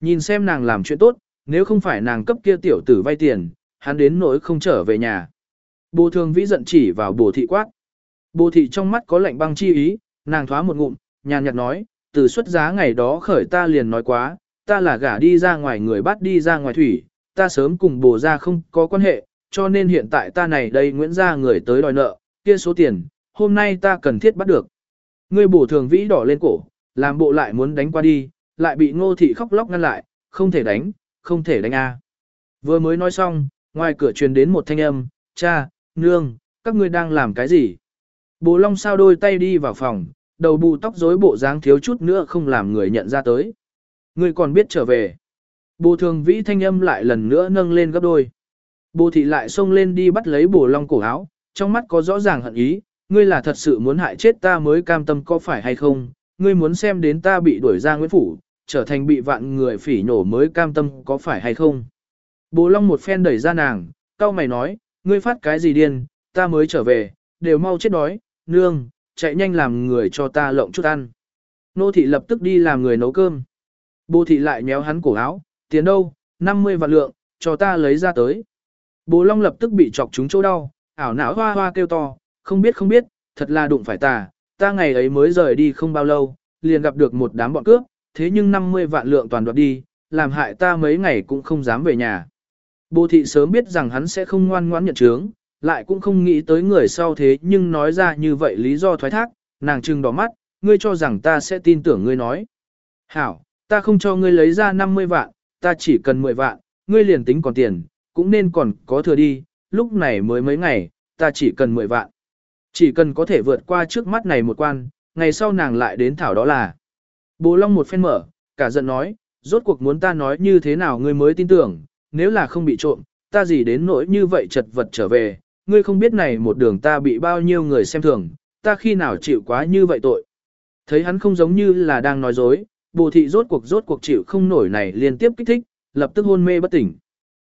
Nhìn xem nàng làm chuyện tốt, nếu không phải nàng cấp kia tiểu tử vay tiền, hắn đến nỗi không trở về nhà. Bồ thường vĩ giận chỉ vào bồ thị quát. Bồ thị trong mắt có lạnh băng chi ý, nàng thoá một ngụm, nhàn nhạt nói, từ xuất giá ngày đó khởi ta liền nói quá, ta là gả đi ra ngoài người bắt đi ra ngoài thủy, ta sớm cùng bồ ra không có quan hệ, cho nên hiện tại ta này đây Nguyễn ra người tới đòi nợ, kia số tiền, hôm nay ta cần thiết bắt được. Ngươi bổ thường vĩ đỏ lên cổ, làm bộ lại muốn đánh qua đi, lại bị ngô thị khóc lóc ngăn lại, không thể đánh, không thể đánh a. Vừa mới nói xong, ngoài cửa truyền đến một thanh âm, cha, nương, các ngươi đang làm cái gì? Bố Long sao đôi tay đi vào phòng, đầu bù tóc rối bộ dáng thiếu chút nữa không làm người nhận ra tới. Ngươi còn biết trở về. Bồ thường vĩ thanh âm lại lần nữa nâng lên gấp đôi. Bồ thị lại xông lên đi bắt lấy bồ long cổ áo, trong mắt có rõ ràng hận ý, ngươi là thật sự muốn hại chết ta mới cam tâm có phải hay không, ngươi muốn xem đến ta bị đuổi ra Nguyễn Phủ, trở thành bị vạn người phỉ nổ mới cam tâm có phải hay không. Bồ long một phen đẩy ra nàng, cao mày nói, ngươi phát cái gì điên, ta mới trở về, đều mau chết đói, nương, chạy nhanh làm người cho ta lộng chút ăn. Nô thị lập tức đi làm người nấu cơm. Bồ thị lại méo hắn cổ áo, tiền đâu, 50 vạn lượng, cho ta lấy ra tới. Bố Long lập tức bị chọc trúng chỗ đau, ảo não hoa hoa kêu to, không biết không biết, thật là đụng phải ta, ta ngày ấy mới rời đi không bao lâu, liền gặp được một đám bọn cướp, thế nhưng 50 vạn lượng toàn đoạt đi, làm hại ta mấy ngày cũng không dám về nhà. Bồ thị sớm biết rằng hắn sẽ không ngoan ngoãn nhận chướng, lại cũng không nghĩ tới người sau thế nhưng nói ra như vậy lý do thoái thác, nàng trừng đỏ mắt, ngươi cho rằng ta sẽ tin tưởng ngươi nói. Hảo, ta không cho ngươi lấy ra 50 vạn, ta chỉ cần 10 vạn, ngươi liền tính còn tiền, cũng nên còn có thừa đi, lúc này mới mấy ngày, ta chỉ cần 10 vạn. Chỉ cần có thể vượt qua trước mắt này một quan, ngày sau nàng lại đến thảo đó là. Bố Long một phen mở, cả giận nói, rốt cuộc muốn ta nói như thế nào ngươi mới tin tưởng, nếu là không bị trộm, ta gì đến nỗi như vậy chật vật trở về, ngươi không biết này một đường ta bị bao nhiêu người xem thường, ta khi nào chịu quá như vậy tội. Thấy hắn không giống như là đang nói dối, bồ thị rốt cuộc rốt cuộc chịu không nổi này liên tiếp kích thích, lập tức hôn mê bất tỉnh.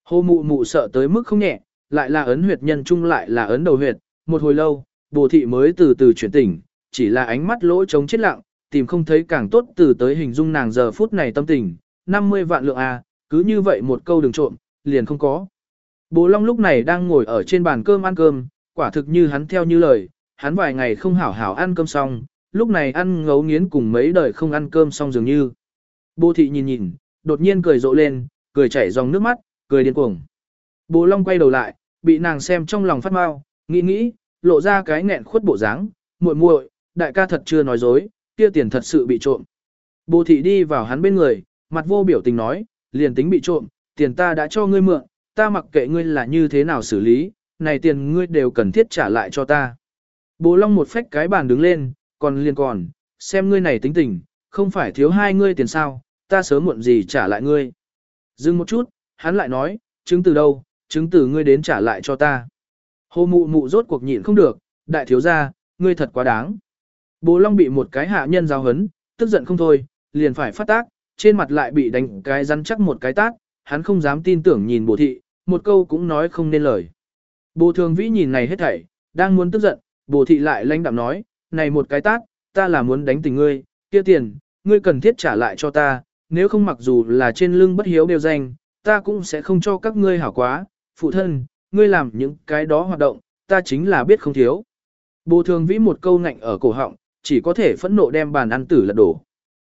Hồ mụ mụ sợ tới mức không nhẹ, lại là ấn huyệt nhân trung lại là ấn đầu huyệt, một hồi lâu, bồ thị mới từ từ chuyển tỉnh, chỉ là ánh mắt lỗ trống chết lặng, tìm không thấy càng tốt từ tới hình dung nàng giờ phút này tâm tình, 50 vạn lượng à, cứ như vậy một câu đừng trộm, liền không có. Bố Long lúc này đang ngồi ở trên bàn cơm ăn cơm, quả thực như hắn theo như lời, hắn vài ngày không hảo hảo ăn cơm xong, lúc này ăn ngấu nghiến cùng mấy đời không ăn cơm xong dường như. Bồ thị nhìn nhìn, đột nhiên cười rộ lên, cười chảy dòng nước mắt, cười điên cuồng. Bồ Long quay đầu lại, bị nàng xem trong lòng phát mau, nghĩ nghĩ, lộ ra cái nghẹn khuất bộ dáng, muội muội, đại ca thật chưa nói dối, kia tiền thật sự bị trộm. Bồ thị đi vào hắn bên người, mặt vô biểu tình nói, liền tính bị trộm, tiền ta đã cho ngươi mượn, ta mặc kệ ngươi là như thế nào xử lý, này tiền ngươi đều cần thiết trả lại cho ta. Bố Long một phách cái bàn đứng lên, còn liền còn, xem ngươi này tính tình, không phải thiếu hai ngươi tiền sao, ta sớm muộn gì trả lại ngươi. Dừng một chút, hắn lại nói, chứng từ đâu, chứng từ ngươi đến trả lại cho ta. Hồ mụ mụ rốt cuộc nhịn không được, đại thiếu gia, ngươi thật quá đáng. Bố Long bị một cái hạ nhân giáo hấn, tức giận không thôi, liền phải phát tác, trên mặt lại bị đánh cái rắn chắc một cái tát, hắn không dám tin tưởng nhìn bố thị, một câu cũng nói không nên lời. Bố thường vĩ nhìn này hết thảy, đang muốn tức giận, bố thị lại lãnh đạm nói, này một cái tát, ta là muốn đánh tình ngươi, kia tiền, ngươi cần thiết trả lại cho ta, nếu không mặc dù là trên lưng bất hiếu đều danh, ta cũng sẽ không cho các ngươi hảo quá, phụ thân, ngươi làm những cái đó hoạt động, ta chính là biết không thiếu. Bồ thường vĩ một câu ngạnh ở cổ họng, chỉ có thể phẫn nộ đem bàn ăn tử lật đổ.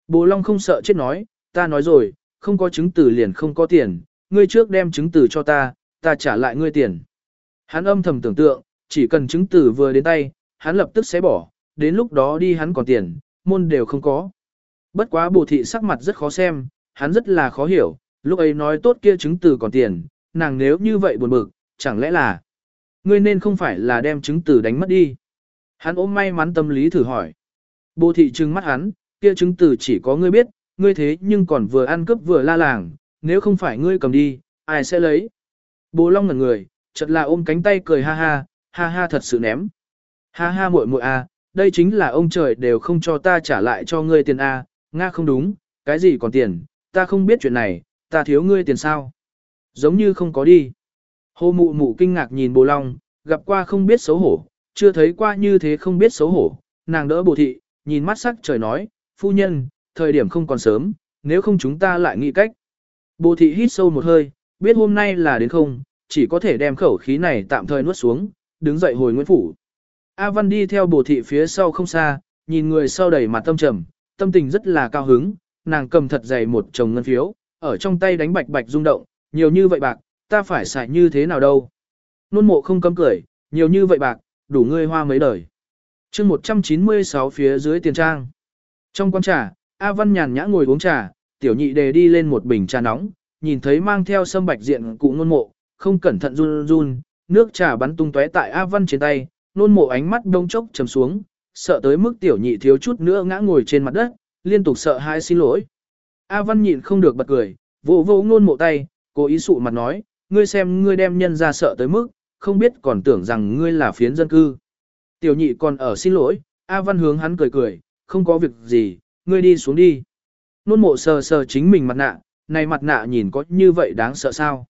Bồ Long không sợ chết nói, ta nói rồi, không có chứng từ liền không có tiền, ngươi trước đem chứng từ cho ta, ta trả lại ngươi tiền. Hắn âm thầm tưởng tượng, chỉ cần chứng từ vừa đến tay, hắn lập tức sẽ bỏ, đến lúc đó đi hắn còn tiền, môn đều không có. Bất quá bồ thị sắc mặt rất khó xem, hắn rất là khó hiểu, lúc ấy nói tốt kia chứng từ còn tiền, nàng nếu như vậy buồn bực, chẳng lẽ là ngươi nên không phải là đem chứng từ đánh mất đi. Hắn ôm may mắn tâm lý thử hỏi. Bồ thị trừng mắt hắn, kia chứng từ chỉ có ngươi biết, ngươi thế nhưng còn vừa ăn cướp vừa la làng, nếu không phải ngươi cầm đi, ai sẽ lấy. Bố Long ngẩn người, chợt là ôm cánh tay cười ha ha, ha ha thật sự ném. Ha ha muội muội à đây chính là ông trời đều không cho ta trả lại cho ngươi tiền a, nga không đúng, cái gì còn tiền, ta không biết chuyện này, ta thiếu ngươi tiền sao? Giống như không có đi. Hồ mụ mụ kinh ngạc nhìn bồ long, gặp qua không biết xấu hổ, chưa thấy qua như thế không biết xấu hổ, nàng đỡ bồ thị, nhìn mắt sắc trời nói, phu nhân, thời điểm không còn sớm, nếu không chúng ta lại nghĩ cách. Bồ thị hít sâu một hơi, biết hôm nay là đến không, chỉ có thể đem khẩu khí này tạm thời nuốt xuống, đứng dậy hồi Nguyễn Phủ. A Văn đi theo bồ thị phía sau không xa, nhìn người sau đẩy mặt tâm trầm, tâm tình rất là cao hứng, nàng cầm thật dày một chồng ngân phiếu, ở trong tay đánh bạch bạch rung động, nhiều như vậy bạc, ta phải xài như thế nào đâu. Nôn mộ không cấm cười, nhiều như vậy bạc, đủ ngươi hoa mấy đời. chương 196 phía dưới tiền trang. Trong quán trà, A Văn nhàn nhã ngồi uống trà, tiểu nhị đề đi lên một bình trà nóng, nhìn thấy mang theo sâm bạch diện cụ nôn mộ, không cẩn thận run run, nước trà bắn tung tóe tại A Văn trên tay, nôn mộ ánh mắt đông chốc trầm xuống, sợ tới mức tiểu nhị thiếu chút nữa ngã ngồi trên mặt đất, liên tục sợ hãi xin lỗi. A Văn nhịn không được bật cười, vỗ vỗ nôn mộ tay, cố ý sụ mặt nói, ngươi xem ngươi đem nhân ra sợ tới mức, không biết còn tưởng rằng ngươi là phiến dân cư. Tiểu nhị còn ở xin lỗi, A Văn hướng hắn cười cười, không có việc gì, ngươi đi xuống đi. Nôn mộ sờ sờ chính mình mặt nạ, này mặt nạ nhìn có như vậy đáng sợ sao.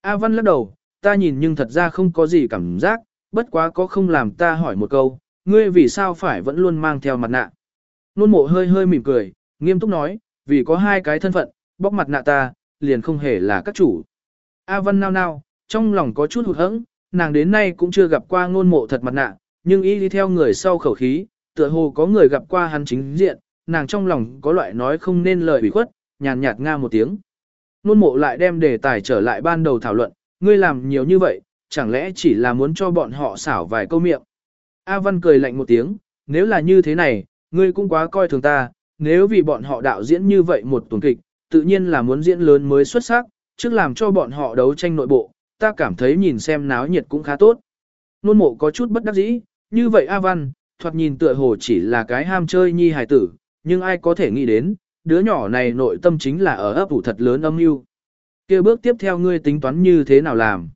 A Văn lắc đầu, ta nhìn nhưng thật ra không có gì cảm giác, bất quá có không làm ta hỏi một câu, ngươi vì sao phải vẫn luôn mang theo mặt nạ. Nôn mộ hơi hơi mỉm cười, nghiêm túc nói, vì có hai cái thân phận, bóc mặt nạ ta, liền không hề là các chủ. A Văn nao nao, trong lòng có chút hụt hẫng, nàng đến nay cũng chưa gặp qua ngôn mộ thật mặt nạ, nhưng y đi theo người sau khẩu khí, tựa hồ có người gặp qua hắn chính diện, nàng trong lòng có loại nói không nên lời bị khuất, nhàn nhạt nga một tiếng. Nôn mộ lại đem đề tài trở lại ban đầu thảo luận, ngươi làm nhiều như vậy, chẳng lẽ chỉ là muốn cho bọn họ xảo vài câu miệng. A Văn cười lạnh một tiếng, nếu là như thế này, ngươi cũng quá coi thường ta, nếu vì bọn họ đạo diễn như vậy một tuần kịch, tự nhiên là muốn diễn lớn mới xuất sắc, trước làm cho bọn họ đấu tranh nội bộ, ta cảm thấy nhìn xem náo nhiệt cũng khá tốt. Nôn mộ có chút bất đắc dĩ, như vậy A Văn, thoạt nhìn tựa hồ chỉ là cái ham chơi nhi hài tử, nhưng ai có thể nghĩ đến, đứa nhỏ này nội tâm chính là ở ấp ủ thật lớn âm mưu. kia bước tiếp theo ngươi tính toán như thế nào làm?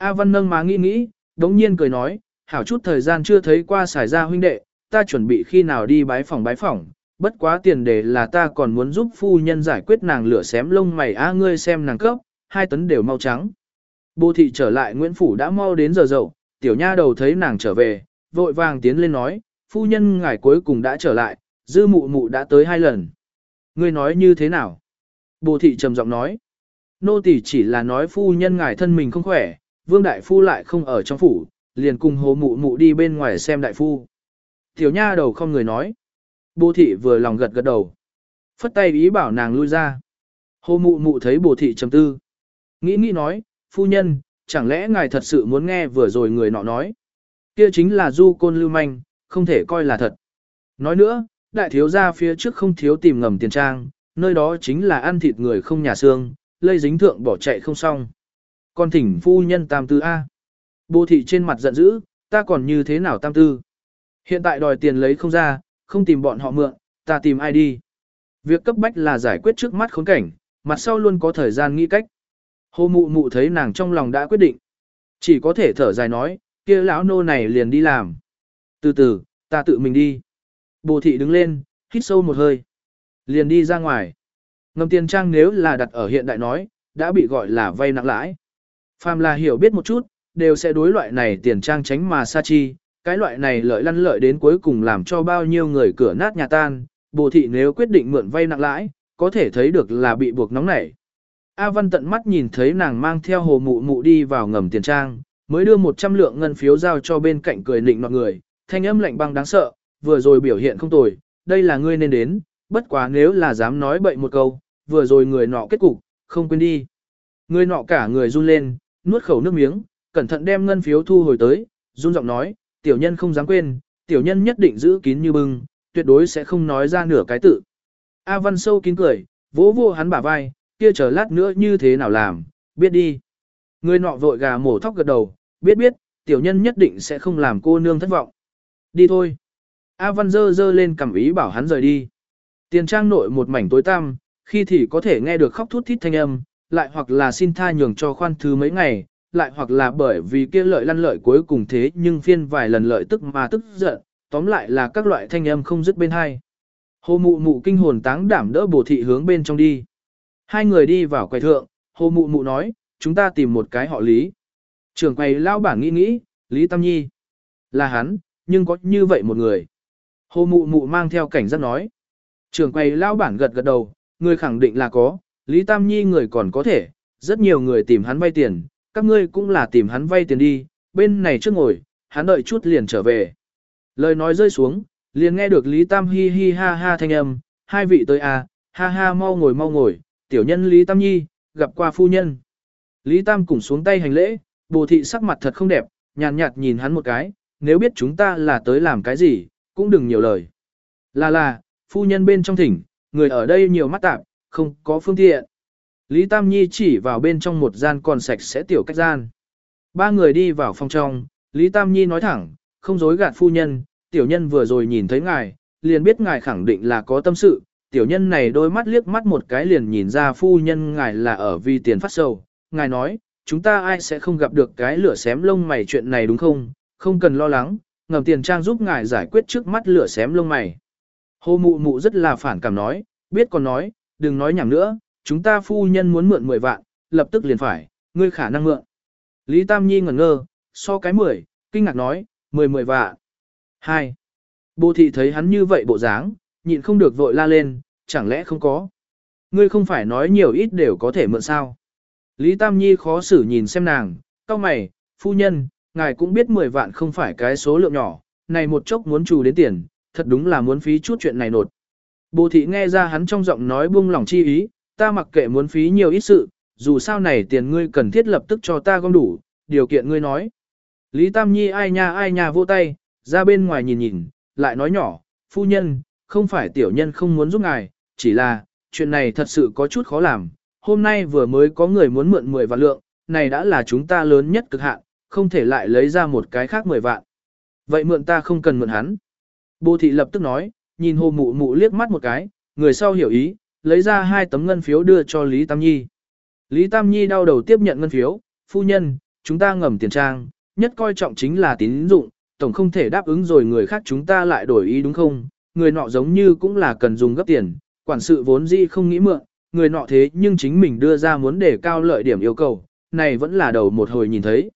A Văn nâng má nghĩ nghĩ, đống nhiên cười nói, hảo chút thời gian chưa thấy qua xài ra huynh đệ, ta chuẩn bị khi nào đi bái phòng bái phòng, bất quá tiền đề là ta còn muốn giúp phu nhân giải quyết nàng lửa xém lông mày a ngươi xem nàng cấp, hai tấn đều mau trắng. Bồ thị trở lại Nguyễn Phủ đã mau đến giờ dậu, tiểu nha đầu thấy nàng trở về, vội vàng tiến lên nói, phu nhân ngài cuối cùng đã trở lại, dư mụ mụ đã tới hai lần. Ngươi nói như thế nào? Bồ thị trầm giọng nói, nô tỳ chỉ là nói phu nhân ngài thân mình không khỏe, vương đại phu lại không ở trong phủ, liền cùng hồ mụ mụ đi bên ngoài xem đại phu. Tiểu nha đầu không người nói, Bồ thị vừa lòng gật gật đầu. Phất tay ý bảo nàng lui ra. Hồ mụ mụ thấy bồ thị trầm tư. Nghĩ nghĩ nói, phu nhân, chẳng lẽ ngài thật sự muốn nghe vừa rồi người nọ nói. Kia chính là du côn lưu manh, không thể coi là thật. Nói nữa, đại thiếu gia phía trước không thiếu tìm ngầm tiền trang, nơi đó chính là ăn thịt người không nhà xương, lây dính thượng bỏ chạy không xong. Còn thỉnh phu nhân tam tư A. Bồ thị trên mặt giận dữ, ta còn như thế nào tam tư? Hiện tại đòi tiền lấy không ra, không tìm bọn họ mượn, ta tìm ai đi? Việc cấp bách là giải quyết trước mắt khốn cảnh, mặt sau luôn có thời gian nghĩ cách. Hồ mụ mụ thấy nàng trong lòng đã quyết định. Chỉ có thể thở dài nói, kia lão nô này liền đi làm. Từ từ, ta tự mình đi. Bồ thị đứng lên, hít sâu một hơi. Liền đi ra ngoài. Ngầm tiền trang nếu là đặt ở hiện đại nói, đã bị gọi là vay nặng lãi. Phàm là hiểu biết một chút, đều sẽ đối loại này tiền trang tránh mà sa chi, cái loại này lợi lăn lợi đến cuối cùng làm cho bao nhiêu người cửa nát nhà tan, bồ thị nếu quyết định mượn vay nặng lãi, có thể thấy được là bị buộc nóng nảy. A Văn tận mắt nhìn thấy nàng mang theo hồ mụ mụ đi vào ngầm tiền trang, mới đưa 100 lượng ngân phiếu giao cho bên cạnh cười nịnh mọi người, thanh âm lạnh băng đáng sợ, vừa rồi biểu hiện không tồi, đây là ngươi nên đến, bất quá nếu là dám nói bậy một câu, vừa rồi người nọ kết cục, không quên đi. Người nọ cả người run lên, nuốt khẩu nước miếng, cẩn thận đem ngân phiếu thu hồi tới, run giọng nói, tiểu nhân không dám quên, tiểu nhân nhất định giữ kín như bưng, tuyệt đối sẽ không nói ra nửa cái tự. A Văn sâu kín cười, vỗ vô hắn bả vai, kia chờ lát nữa như thế nào làm, biết đi. Người nọ vội gà mổ thóc gật đầu, biết biết, tiểu nhân nhất định sẽ không làm cô nương thất vọng. Đi thôi. A Văn dơ dơ lên cầm ý bảo hắn rời đi. Tiền trang nội một mảnh tối tăm, khi thì có thể nghe được khóc thút thít thanh âm, lại hoặc là xin tha nhường cho khoan thứ mấy ngày, lại hoặc là bởi vì kia lợi lăn lợi cuối cùng thế nhưng phiên vài lần lợi tức mà tức giận, tóm lại là các loại thanh âm không dứt bên hai. Hồ mụ mụ kinh hồn táng đảm đỡ bổ thị hướng bên trong đi. Hai người đi vào quầy thượng, hồ mụ mụ nói, chúng ta tìm một cái họ lý. Trưởng quầy lao bản nghĩ nghĩ, Lý Tam Nhi. Là hắn, nhưng có như vậy một người. Hồ mụ mụ mang theo cảnh giác nói. Trưởng quầy lao bản gật gật đầu, người khẳng định là có, Lý Tam Nhi người còn có thể, rất nhiều người tìm hắn vay tiền, các ngươi cũng là tìm hắn vay tiền đi, bên này trước ngồi, hắn đợi chút liền trở về. Lời nói rơi xuống, liền nghe được Lý Tam hi hi ha ha thanh âm, hai vị tới à, ha ha mau ngồi mau ngồi, tiểu nhân Lý Tam Nhi, gặp qua phu nhân. Lý Tam cùng xuống tay hành lễ, bồ thị sắc mặt thật không đẹp, nhàn nhạt, nhạt nhìn hắn một cái, nếu biết chúng ta là tới làm cái gì, cũng đừng nhiều lời. Là là, phu nhân bên trong thỉnh, người ở đây nhiều mắt tạp, không có phương tiện. Lý Tam Nhi chỉ vào bên trong một gian còn sạch sẽ tiểu cách gian. Ba người đi vào phòng trong, Lý Tam Nhi nói thẳng, không dối gạt phu nhân, tiểu nhân vừa rồi nhìn thấy ngài, liền biết ngài khẳng định là có tâm sự, tiểu nhân này đôi mắt liếc mắt một cái liền nhìn ra phu nhân ngài là ở vì tiền phát sầu. Ngài nói, chúng ta ai sẽ không gặp được cái lửa xém lông mày chuyện này đúng không, không cần lo lắng, ngầm tiền trang giúp ngài giải quyết trước mắt lửa xém lông mày. Hồ mụ mụ rất là phản cảm nói, biết còn nói, đừng nói nhảm nữa, chúng ta phu nhân muốn mượn 10 vạn, lập tức liền phải, ngươi khả năng mượn. Lý Tam Nhi ngẩn ngơ, so cái 10, kinh ngạc nói, 10 10 vạn. 2. Bồ thị thấy hắn như vậy bộ dáng, nhịn không được vội la lên, chẳng lẽ không có. Ngươi không phải nói nhiều ít đều có thể mượn sao. Lý Tam Nhi khó xử nhìn xem nàng, cao mày, phu nhân, ngài cũng biết 10 vạn không phải cái số lượng nhỏ, này một chốc muốn trù đến tiền, thật đúng là muốn phí chút chuyện này nột. Bồ thị nghe ra hắn trong giọng nói buông lòng chi ý, ta mặc kệ muốn phí nhiều ít sự, dù sao này tiền ngươi cần thiết lập tức cho ta gom đủ, điều kiện ngươi nói. Lý Tam Nhi ai nha ai nha vô tay, ra bên ngoài nhìn nhìn, lại nói nhỏ, phu nhân, không phải tiểu nhân không muốn giúp ngài, chỉ là, chuyện này thật sự có chút khó làm, hôm nay vừa mới có người muốn mượn 10 vạn lượng, này đã là chúng ta lớn nhất cực hạn, không thể lại lấy ra một cái khác 10 vạn. Vậy mượn ta không cần mượn hắn. Bồ thị lập tức nói, nhìn hồ mụ mụ liếc mắt một cái, người sau hiểu ý, lấy ra hai tấm ngân phiếu đưa cho Lý Tam Nhi. Lý Tam Nhi đau đầu tiếp nhận ngân phiếu, phu nhân, chúng ta ngầm tiền trang, nhất coi trọng chính là tín dụng, tổng không thể đáp ứng rồi người khác chúng ta lại đổi ý đúng không? Người nọ giống như cũng là cần dùng gấp tiền, quản sự vốn dĩ không nghĩ mượn, người nọ thế nhưng chính mình đưa ra muốn để cao lợi điểm yêu cầu, này vẫn là đầu một hồi nhìn thấy.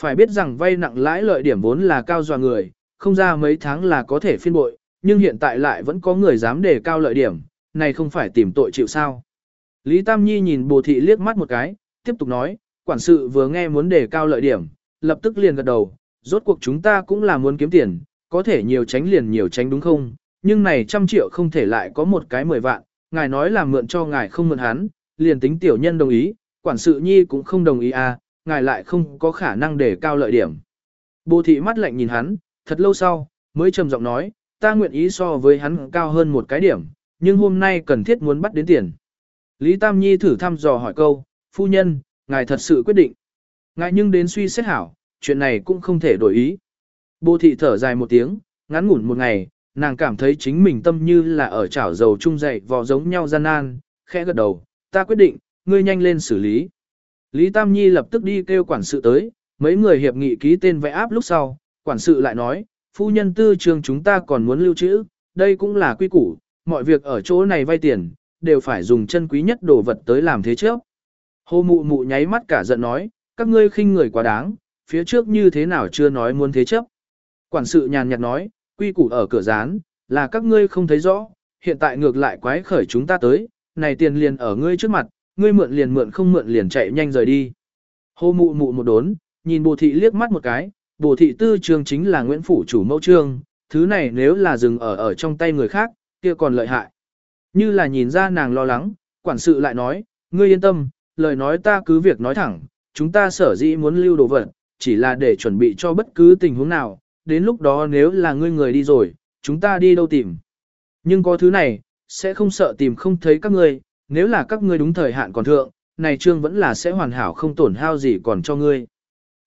Phải biết rằng vay nặng lãi lợi điểm vốn là cao dò người, không ra mấy tháng là có thể phiên bội, nhưng hiện tại lại vẫn có người dám đề cao lợi điểm, này không phải tìm tội chịu sao. Lý Tam Nhi nhìn bồ thị liếc mắt một cái, tiếp tục nói, quản sự vừa nghe muốn đề cao lợi điểm, lập tức liền gật đầu, rốt cuộc chúng ta cũng là muốn kiếm tiền, có thể nhiều tránh liền nhiều tránh đúng không, nhưng này trăm triệu không thể lại có một cái mười vạn, ngài nói là mượn cho ngài không mượn hắn, liền tính tiểu nhân đồng ý, quản sự nhi cũng không đồng ý à, ngài lại không có khả năng để cao lợi điểm. Bồ thị mắt lạnh nhìn hắn, thật lâu sau, mới trầm giọng nói, ta nguyện ý so với hắn cao hơn một cái điểm, nhưng hôm nay cần thiết muốn bắt đến tiền. Lý Tam Nhi thử thăm dò hỏi câu, phu nhân, ngài thật sự quyết định. Ngài nhưng đến suy xét hảo, chuyện này cũng không thể đổi ý. Bồ thị thở dài một tiếng, ngắn ngủn một ngày, nàng cảm thấy chính mình tâm như là ở chảo dầu chung dậy vò giống nhau gian nan, khẽ gật đầu, ta quyết định, ngươi nhanh lên xử lý. Lý Tam Nhi lập tức đi kêu quản sự tới, mấy người hiệp nghị ký tên vẽ áp lúc sau, quản sự lại nói, phu nhân tư trường chúng ta còn muốn lưu trữ, đây cũng là quy củ, mọi việc ở chỗ này vay tiền, đều phải dùng chân quý nhất đồ vật tới làm thế trước. Hồ mụ mụ nháy mắt cả giận nói, các ngươi khinh người quá đáng, phía trước như thế nào chưa nói muốn thế chấp. Quản sự nhàn nhạt nói, quy củ ở cửa rán, là các ngươi không thấy rõ, hiện tại ngược lại quái khởi chúng ta tới, này tiền liền ở ngươi trước mặt, ngươi mượn liền mượn không mượn liền chạy nhanh rời đi. Hồ mụ mụ một đốn, nhìn bồ thị liếc mắt một cái, bổ thị tư trường chính là Nguyễn Phủ chủ mẫu trương, thứ này nếu là dừng ở ở trong tay người khác, kia còn lợi hại. Như là nhìn ra nàng lo lắng, quản sự lại nói, ngươi yên tâm, lời nói ta cứ việc nói thẳng, chúng ta sở dĩ muốn lưu đồ vật, chỉ là để chuẩn bị cho bất cứ tình huống nào, đến lúc đó nếu là ngươi người đi rồi, chúng ta đi đâu tìm. Nhưng có thứ này, sẽ không sợ tìm không thấy các ngươi, nếu là các ngươi đúng thời hạn còn thượng, này trương vẫn là sẽ hoàn hảo không tổn hao gì còn cho ngươi.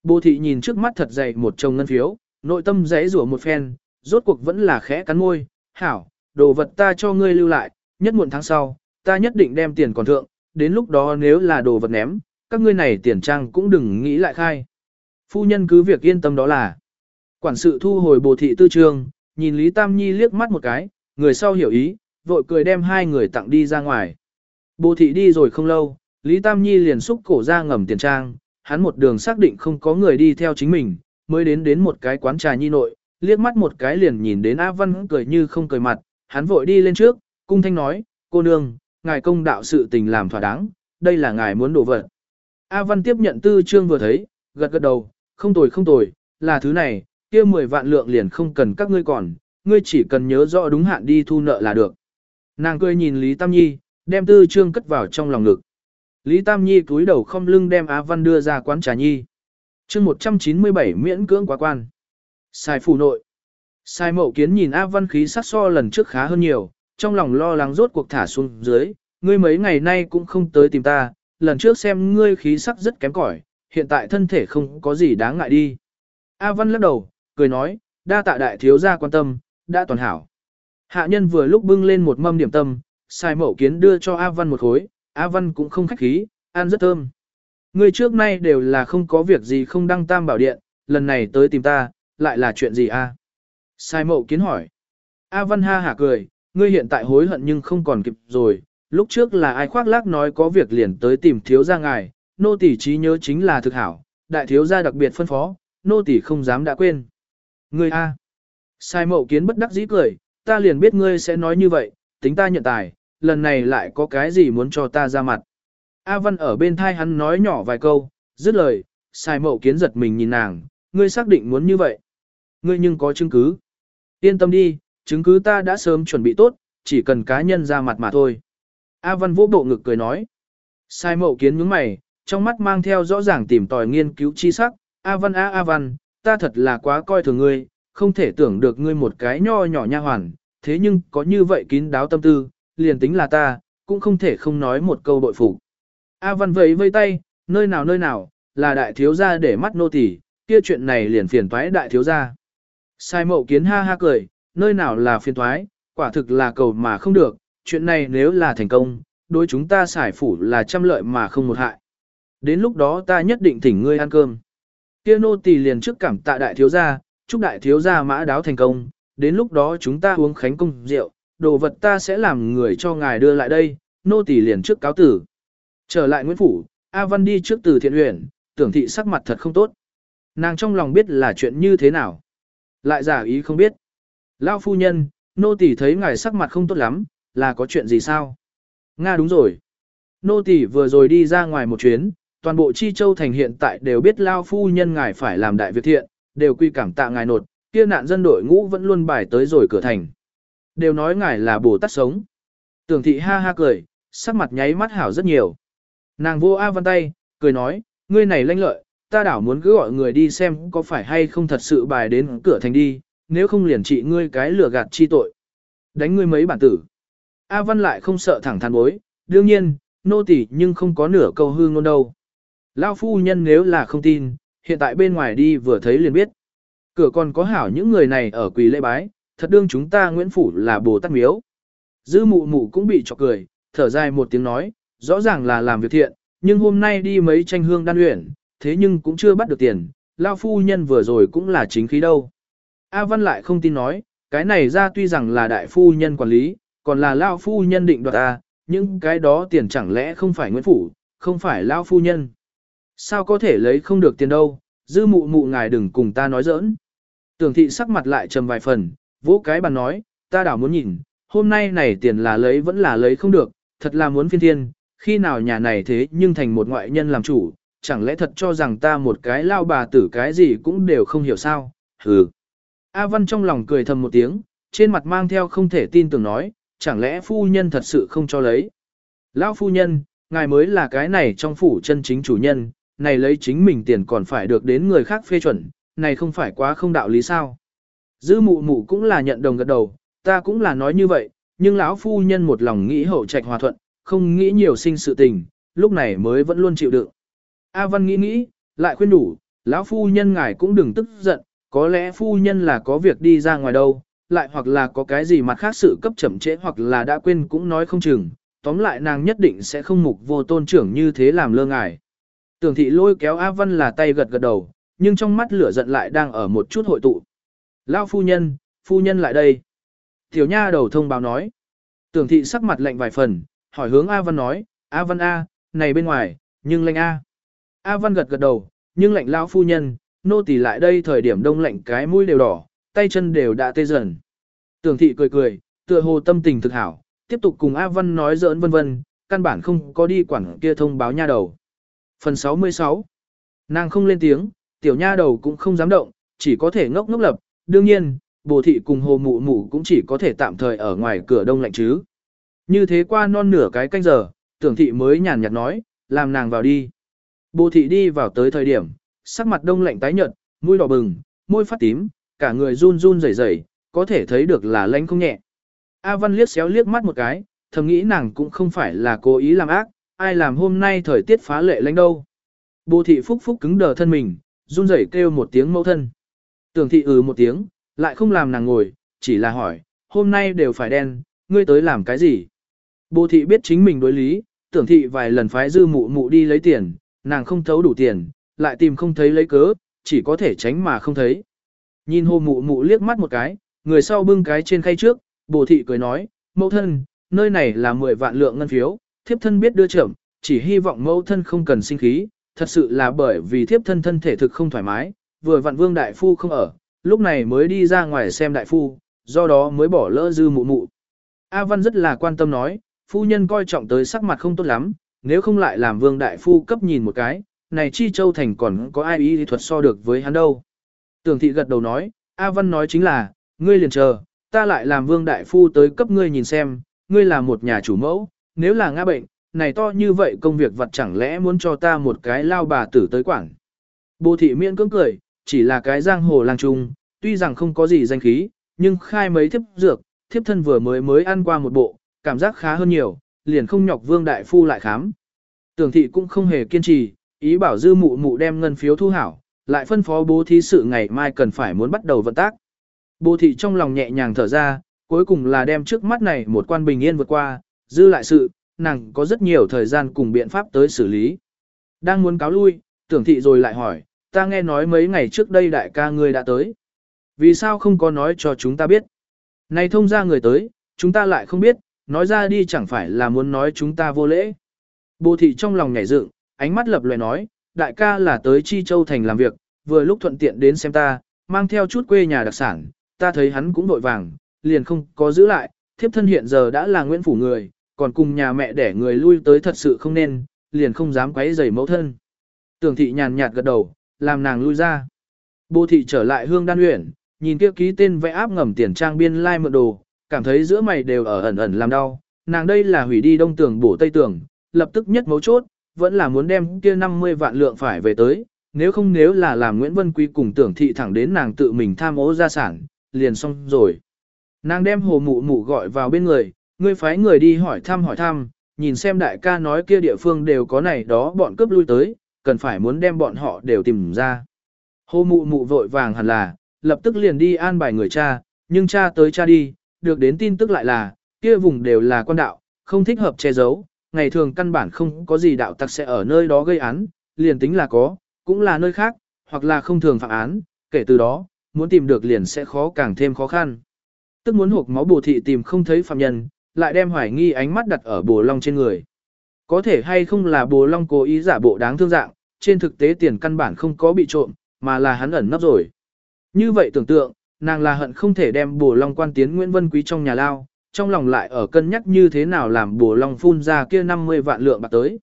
Bồ thị nhìn trước mắt thật dày một chồng ngân phiếu, nội tâm giấy rủa một phen, rốt cuộc vẫn là khẽ cắn môi, hảo, đồ vật ta cho ngươi lưu lại, nhất muộn tháng sau, ta nhất định đem tiền còn thượng, đến lúc đó nếu là đồ vật ném, các ngươi này tiền trang cũng đừng nghĩ lại khai. Phu nhân cứ việc yên tâm đó là. Quản sự thu hồi bồ thị tư trường, nhìn Lý Tam Nhi liếc mắt một cái, người sau hiểu ý, vội cười đem hai người tặng đi ra ngoài. Bồ thị đi rồi không lâu, Lý Tam Nhi liền xúc cổ ra ngầm tiền trang, hắn một đường xác định không có người đi theo chính mình, mới đến đến một cái quán trà nhi nội, liếc mắt một cái liền nhìn đến A Văn cười như không cười mặt, hắn vội đi lên trước, cung thanh nói, cô nương, ngài công đạo sự tình làm thỏa đáng, đây là ngài muốn đổ vật. A Văn tiếp nhận tư trương vừa thấy, gật gật đầu, không tồi không tồi, là thứ này, kia 10 vạn lượng liền không cần các ngươi còn, ngươi chỉ cần nhớ rõ đúng hạn đi thu nợ là được. Nàng cười nhìn Lý Tam Nhi, đem tư trương cất vào trong lòng ngực. Lý Tam Nhi cúi đầu không lưng đem Á Văn đưa ra quán trà nhi. chương 197 miễn cưỡng quá quan. Sai phủ nội. Sai mậu kiến nhìn Á Văn khí sắc so lần trước khá hơn nhiều, trong lòng lo lắng rốt cuộc thả xuống dưới, ngươi mấy ngày nay cũng không tới tìm ta, lần trước xem ngươi khí sắc rất kém cỏi, hiện tại thân thể không có gì đáng ngại đi. A Văn lắc đầu, cười nói, đa tạ đại thiếu gia quan tâm, đã toàn hảo. Hạ nhân vừa lúc bưng lên một mâm điểm tâm, sai mậu kiến đưa cho A Văn một khối, A Văn cũng không khách khí, ăn rất thơm. Ngươi trước nay đều là không có việc gì không đăng tam bảo điện, lần này tới tìm ta, lại là chuyện gì a? Sai mậu kiến hỏi. A Văn ha hả cười, ngươi hiện tại hối hận nhưng không còn kịp rồi, lúc trước là ai khoác lác nói có việc liền tới tìm thiếu gia ngài, nô tỷ trí nhớ chính là thực hảo, đại thiếu gia đặc biệt phân phó, nô tỷ không dám đã quên. Ngươi a. Sai mậu kiến bất đắc dĩ cười, ta liền biết ngươi sẽ nói như vậy, tính ta nhận tài, lần này lại có cái gì muốn cho ta ra mặt. A Văn ở bên thai hắn nói nhỏ vài câu, dứt lời, sai mậu kiến giật mình nhìn nàng, ngươi xác định muốn như vậy. Ngươi nhưng có chứng cứ. Yên tâm đi, chứng cứ ta đã sớm chuẩn bị tốt, chỉ cần cá nhân ra mặt mà thôi. A Văn vỗ bộ ngực cười nói. Sai mậu kiến nhướng mày, trong mắt mang theo rõ ràng tìm tòi nghiên cứu chi sắc. A Văn A A Văn, ta thật là quá coi thường ngươi, không thể tưởng được ngươi một cái nho nhỏ nha hoàn, thế nhưng có như vậy kín đáo tâm tư, liền tính là ta, cũng không thể không nói một câu bội phục. A Văn vẫy vây tay, nơi nào nơi nào, là đại thiếu gia để mắt nô tỳ, kia chuyện này liền phiền toái đại thiếu gia. Sai mậu kiến ha ha cười, nơi nào là phiền toái, quả thực là cầu mà không được, chuyện này nếu là thành công, đối chúng ta xài phủ là trăm lợi mà không một hại. Đến lúc đó ta nhất định thỉnh ngươi ăn cơm. Kia nô tỳ liền trước cảm tạ đại thiếu gia, chúc đại thiếu gia mã đáo thành công, đến lúc đó chúng ta uống khánh công rượu, đồ vật ta sẽ làm người cho ngài đưa lại đây, nô tỳ liền trước cáo tử. Trở lại Nguyễn Phủ, A Văn đi trước từ thiện huyện, tưởng thị sắc mặt thật không tốt. Nàng trong lòng biết là chuyện như thế nào. Lại giả ý không biết. Lao phu nhân, nô tỳ thấy ngài sắc mặt không tốt lắm, là có chuyện gì sao? Nga đúng rồi. Nô tỳ vừa rồi đi ra ngoài một chuyến, toàn bộ Chi Châu thành hiện tại đều biết Lao phu nhân ngài phải làm đại việc thiện, đều quy cảm tạ ngài nột, kia nạn dân đội ngũ vẫn luôn bài tới rồi cửa thành. Đều nói ngài là Bồ Tát sống. Tưởng thị ha ha cười, sắc mặt nháy mắt hảo rất nhiều. Nàng vô A văn tay, cười nói, ngươi này lanh lợi, ta đảo muốn cứ gọi người đi xem có phải hay không thật sự bài đến cửa thành đi, nếu không liền trị ngươi cái lừa gạt chi tội. Đánh ngươi mấy bản tử. A văn lại không sợ thẳng thắn bối, đương nhiên, nô tỳ nhưng không có nửa câu hư ngôn đâu. Lao phu nhân nếu là không tin, hiện tại bên ngoài đi vừa thấy liền biết. Cửa còn có hảo những người này ở quỳ lễ bái, thật đương chúng ta Nguyễn Phủ là bồ tát miếu. Dư mụ mụ cũng bị chọc cười, thở dài một tiếng nói, rõ ràng là làm việc thiện, nhưng hôm nay đi mấy tranh hương đan luyện, thế nhưng cũng chưa bắt được tiền, lao phu nhân vừa rồi cũng là chính khí đâu. A Văn lại không tin nói, cái này ra tuy rằng là đại phu nhân quản lý, còn là lao phu nhân định đoạt A, nhưng cái đó tiền chẳng lẽ không phải Nguyễn Phủ, không phải lao phu nhân. Sao có thể lấy không được tiền đâu, dư mụ mụ ngài đừng cùng ta nói giỡn. Tưởng thị sắc mặt lại trầm vài phần, vỗ cái bàn nói, ta đảo muốn nhìn, hôm nay này tiền là lấy vẫn là lấy không được, thật là muốn phiên thiên, khi nào nhà này thế nhưng thành một ngoại nhân làm chủ, chẳng lẽ thật cho rằng ta một cái lao bà tử cái gì cũng đều không hiểu sao, hừ. A Văn trong lòng cười thầm một tiếng, trên mặt mang theo không thể tin tưởng nói, chẳng lẽ phu nhân thật sự không cho lấy. Lão phu nhân, ngài mới là cái này trong phủ chân chính chủ nhân, này lấy chính mình tiền còn phải được đến người khác phê chuẩn, này không phải quá không đạo lý sao. Dư mụ mụ cũng là nhận đồng gật đầu, ta cũng là nói như vậy, nhưng lão phu nhân một lòng nghĩ hậu trạch hòa thuận, không nghĩ nhiều sinh sự tình, lúc này mới vẫn luôn chịu đựng. A Văn nghĩ nghĩ, lại khuyên đủ, lão phu nhân ngài cũng đừng tức giận, có lẽ phu nhân là có việc đi ra ngoài đâu, lại hoặc là có cái gì mặt khác sự cấp chậm trễ hoặc là đã quên cũng nói không chừng, tóm lại nàng nhất định sẽ không mục vô tôn trưởng như thế làm lơ ngài. Tưởng thị lôi kéo A Văn là tay gật gật đầu, nhưng trong mắt lửa giận lại đang ở một chút hội tụ. Lão phu nhân, phu nhân lại đây. Tiểu nha đầu thông báo nói. Tưởng thị sắc mặt lạnh vài phần, hỏi hướng A Văn nói, A Văn A, này bên ngoài, nhưng lạnh A. A Văn gật gật đầu, nhưng lạnh lão phu nhân, nô tỳ lại đây thời điểm đông lạnh cái mũi đều đỏ, tay chân đều đã tê dần. Tưởng thị cười cười, tựa hồ tâm tình thực hảo, tiếp tục cùng A Văn nói giỡn vân vân, căn bản không có đi quản kia thông báo nha đầu. Phần 66 Nàng không lên tiếng, tiểu nha đầu cũng không dám động, chỉ có thể ngốc ngốc lập, đương nhiên, bồ thị cùng hồ mụ mụ cũng chỉ có thể tạm thời ở ngoài cửa đông lạnh chứ. Như thế qua non nửa cái canh giờ, tưởng thị mới nhàn nhạt nói, làm nàng vào đi. Bồ thị đi vào tới thời điểm, sắc mặt đông lạnh tái nhợt, mũi đỏ bừng, môi phát tím, cả người run run rẩy rẩy, có thể thấy được là lạnh không nhẹ. A Văn liếc xéo liếc mắt một cái, thầm nghĩ nàng cũng không phải là cố ý làm ác, ai làm hôm nay thời tiết phá lệ lạnh đâu. Bồ thị phúc phúc cứng đờ thân mình, run rẩy kêu một tiếng mẫu thân. Tưởng thị ừ một tiếng, lại không làm nàng ngồi, chỉ là hỏi, hôm nay đều phải đen, ngươi tới làm cái gì? Bồ thị biết chính mình đối lý, tưởng thị vài lần phái dư mụ mụ đi lấy tiền, nàng không thấu đủ tiền, lại tìm không thấy lấy cớ, chỉ có thể tránh mà không thấy. Nhìn hồ mụ mụ liếc mắt một cái, người sau bưng cái trên khay trước, bồ thị cười nói, mẫu thân, nơi này là 10 vạn lượng ngân phiếu, thiếp thân biết đưa trưởng, chỉ hy vọng mẫu thân không cần sinh khí, thật sự là bởi vì thiếp thân thân thể thực không thoải mái, vừa vạn vương đại phu không ở, lúc này mới đi ra ngoài xem đại phu, do đó mới bỏ lỡ dư mụ mụ. A Văn rất là quan tâm nói, phu nhân coi trọng tới sắc mặt không tốt lắm, nếu không lại làm vương đại phu cấp nhìn một cái, này chi châu thành còn có ai ý thuật so được với hắn đâu. Tưởng thị gật đầu nói, A Văn nói chính là, ngươi liền chờ, ta lại làm vương đại phu tới cấp ngươi nhìn xem, ngươi là một nhà chủ mẫu, nếu là ngã bệnh, này to như vậy công việc vật chẳng lẽ muốn cho ta một cái lao bà tử tới quảng. Bồ thị miễn cưỡng cười, chỉ là cái giang hồ lang trung, tuy rằng không có gì danh khí, nhưng khai mấy thiếp dược, thiếp thân vừa mới mới ăn qua một bộ, cảm giác khá hơn nhiều, liền không nhọc vương đại phu lại khám. Tưởng thị cũng không hề kiên trì, ý bảo dư mụ mụ đem ngân phiếu thu hảo, lại phân phó bố thí sự ngày mai cần phải muốn bắt đầu vận tác. Bố thị trong lòng nhẹ nhàng thở ra, cuối cùng là đem trước mắt này một quan bình yên vượt qua, dư lại sự, nàng có rất nhiều thời gian cùng biện pháp tới xử lý. Đang muốn cáo lui, tưởng thị rồi lại hỏi, ta nghe nói mấy ngày trước đây đại ca ngươi đã tới. Vì sao không có nói cho chúng ta biết? Này thông ra người tới, chúng ta lại không biết, nói ra đi chẳng phải là muốn nói chúng ta vô lễ. Bồ thị trong lòng nhảy dựng, ánh mắt lập loè nói, đại ca là tới Chi Châu Thành làm việc, vừa lúc thuận tiện đến xem ta, mang theo chút quê nhà đặc sản, ta thấy hắn cũng vội vàng, liền không có giữ lại, thiếp thân hiện giờ đã là Nguyễn Phủ người, còn cùng nhà mẹ để người lui tới thật sự không nên, liền không dám quấy rầy mẫu thân. Tưởng thị nhàn nhạt gật đầu, làm nàng lui ra. Bồ thị trở lại hương đan huyển, nhìn kia ký tên vẽ áp ngầm tiền trang biên lai like mượn đồ, cảm thấy giữa mày đều ở ẩn ẩn làm đau, nàng đây là hủy đi đông tường bổ tây tường, lập tức nhất mấu chốt, vẫn là muốn đem kia 50 vạn lượng phải về tới, nếu không nếu là làm Nguyễn Vân Quý cùng tưởng thị thẳng đến nàng tự mình tham ô gia sản, liền xong rồi. Nàng đem hồ mụ mụ gọi vào bên người, ngươi phái người đi hỏi thăm hỏi thăm, nhìn xem đại ca nói kia địa phương đều có này đó bọn cướp lui tới, cần phải muốn đem bọn họ đều tìm ra. hô mụ mụ vội vàng hẳn là, lập tức liền đi an bài người cha, nhưng cha tới cha đi, được đến tin tức lại là, kia vùng đều là quan đạo, không thích hợp che giấu, ngày thường căn bản không có gì đạo tặc sẽ ở nơi đó gây án, liền tính là có, cũng là nơi khác, hoặc là không thường phạm án, kể từ đó, muốn tìm được liền sẽ khó càng thêm khó khăn. Tức muốn hộp máu bồ thị tìm không thấy phạm nhân, lại đem hoài nghi ánh mắt đặt ở bồ long trên người. Có thể hay không là bồ long cố ý giả bộ đáng thương dạng, trên thực tế tiền căn bản không có bị trộm, mà là hắn ẩn nấp rồi. Như vậy tưởng tượng, nàng là hận không thể đem bổ long quan tiến Nguyễn Vân Quý trong nhà lao, trong lòng lại ở cân nhắc như thế nào làm bổ long phun ra kia 50 vạn lượng bạc tới.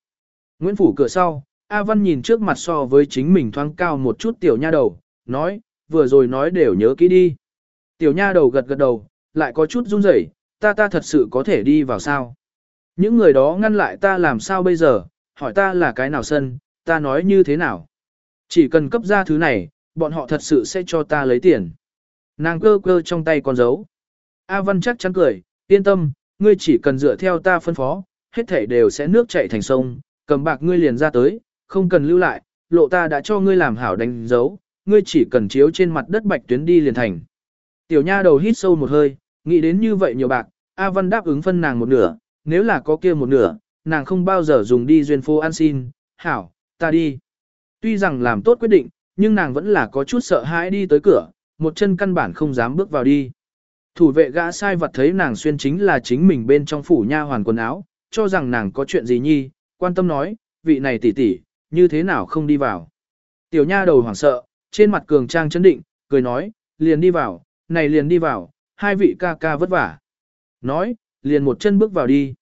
Nguyễn Phủ cửa sau, A Văn nhìn trước mặt so với chính mình thoáng cao một chút tiểu nha đầu, nói, vừa rồi nói đều nhớ kỹ đi. Tiểu nha đầu gật gật đầu, lại có chút run rẩy, ta ta thật sự có thể đi vào sao. Những người đó ngăn lại ta làm sao bây giờ, hỏi ta là cái nào sân, ta nói như thế nào. Chỉ cần cấp ra thứ này, bọn họ thật sự sẽ cho ta lấy tiền. Nàng cơ cơ trong tay con dấu. A Văn chắc chắn cười, yên tâm, ngươi chỉ cần dựa theo ta phân phó, hết thảy đều sẽ nước chảy thành sông, cầm bạc ngươi liền ra tới, không cần lưu lại, lộ ta đã cho ngươi làm hảo đánh dấu, ngươi chỉ cần chiếu trên mặt đất bạch tuyến đi liền thành. Tiểu nha đầu hít sâu một hơi, nghĩ đến như vậy nhiều bạc, A Văn đáp ứng phân nàng một nửa, nếu là có kia một nửa, nàng không bao giờ dùng đi duyên phố ăn xin, hảo, ta đi. Tuy rằng làm tốt quyết định, nhưng nàng vẫn là có chút sợ hãi đi tới cửa, một chân căn bản không dám bước vào đi. Thủ vệ gã sai vật thấy nàng xuyên chính là chính mình bên trong phủ nha hoàn quần áo, cho rằng nàng có chuyện gì nhi, quan tâm nói, vị này tỷ tỷ, như thế nào không đi vào. Tiểu nha đầu hoảng sợ, trên mặt cường trang chấn định, cười nói, liền đi vào, này liền đi vào, hai vị ca ca vất vả. Nói, liền một chân bước vào đi.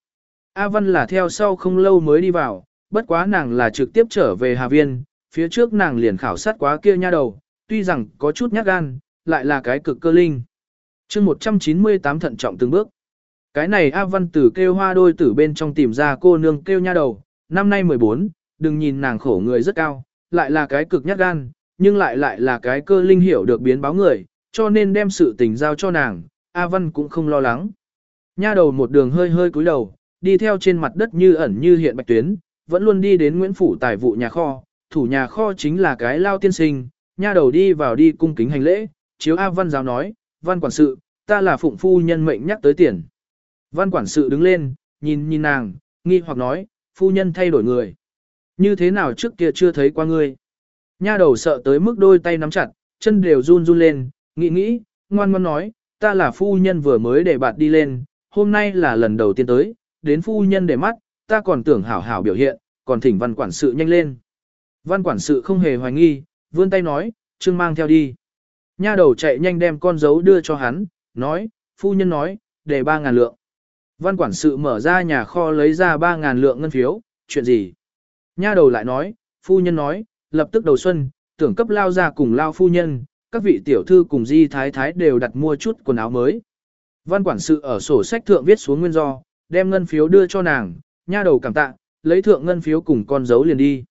A Văn là theo sau không lâu mới đi vào, bất quá nàng là trực tiếp trở về Hà Viên, phía trước nàng liền khảo sát quá kia nha đầu, tuy rằng có chút nhát gan, lại là cái cực cơ linh. chương 198 thận trọng từng bước. Cái này A Văn tử kêu hoa đôi tử bên trong tìm ra cô nương kêu nha đầu, năm nay 14, đừng nhìn nàng khổ người rất cao, lại là cái cực nhát gan, nhưng lại lại là cái cơ linh hiểu được biến báo người, cho nên đem sự tình giao cho nàng, A Văn cũng không lo lắng. Nha đầu một đường hơi hơi cúi đầu, đi theo trên mặt đất như ẩn như hiện bạch tuyến, vẫn luôn đi đến Nguyễn Phủ tài vụ nhà kho, thủ nhà kho chính là cái lao tiên sinh, nha đầu đi vào đi cung kính hành lễ, chiếu A Văn giáo nói, Văn quản sự, ta là phụng phu nhân mệnh nhắc tới tiền. Văn quản sự đứng lên, nhìn nhìn nàng, nghi hoặc nói, phu nhân thay đổi người. Như thế nào trước kia chưa thấy qua ngươi? Nha đầu sợ tới mức đôi tay nắm chặt, chân đều run run lên, nghĩ nghĩ, ngoan ngoan nói, ta là phu nhân vừa mới để bạn đi lên, hôm nay là lần đầu tiên tới, đến phu nhân để mắt, ta còn tưởng hảo hảo biểu hiện, còn thỉnh văn quản sự nhanh lên. Văn quản sự không hề hoài nghi, vươn tay nói, trương mang theo đi. Nha đầu chạy nhanh đem con dấu đưa cho hắn, nói, phu nhân nói, để ba ngàn lượng. Văn quản sự mở ra nhà kho lấy ra ba ngàn lượng ngân phiếu, chuyện gì? Nha đầu lại nói, phu nhân nói, lập tức đầu xuân, tưởng cấp lao ra cùng lao phu nhân, các vị tiểu thư cùng di thái thái đều đặt mua chút quần áo mới. Văn quản sự ở sổ sách thượng viết xuống nguyên do, đem ngân phiếu đưa cho nàng, nha đầu cảm tạ, lấy thượng ngân phiếu cùng con dấu liền đi.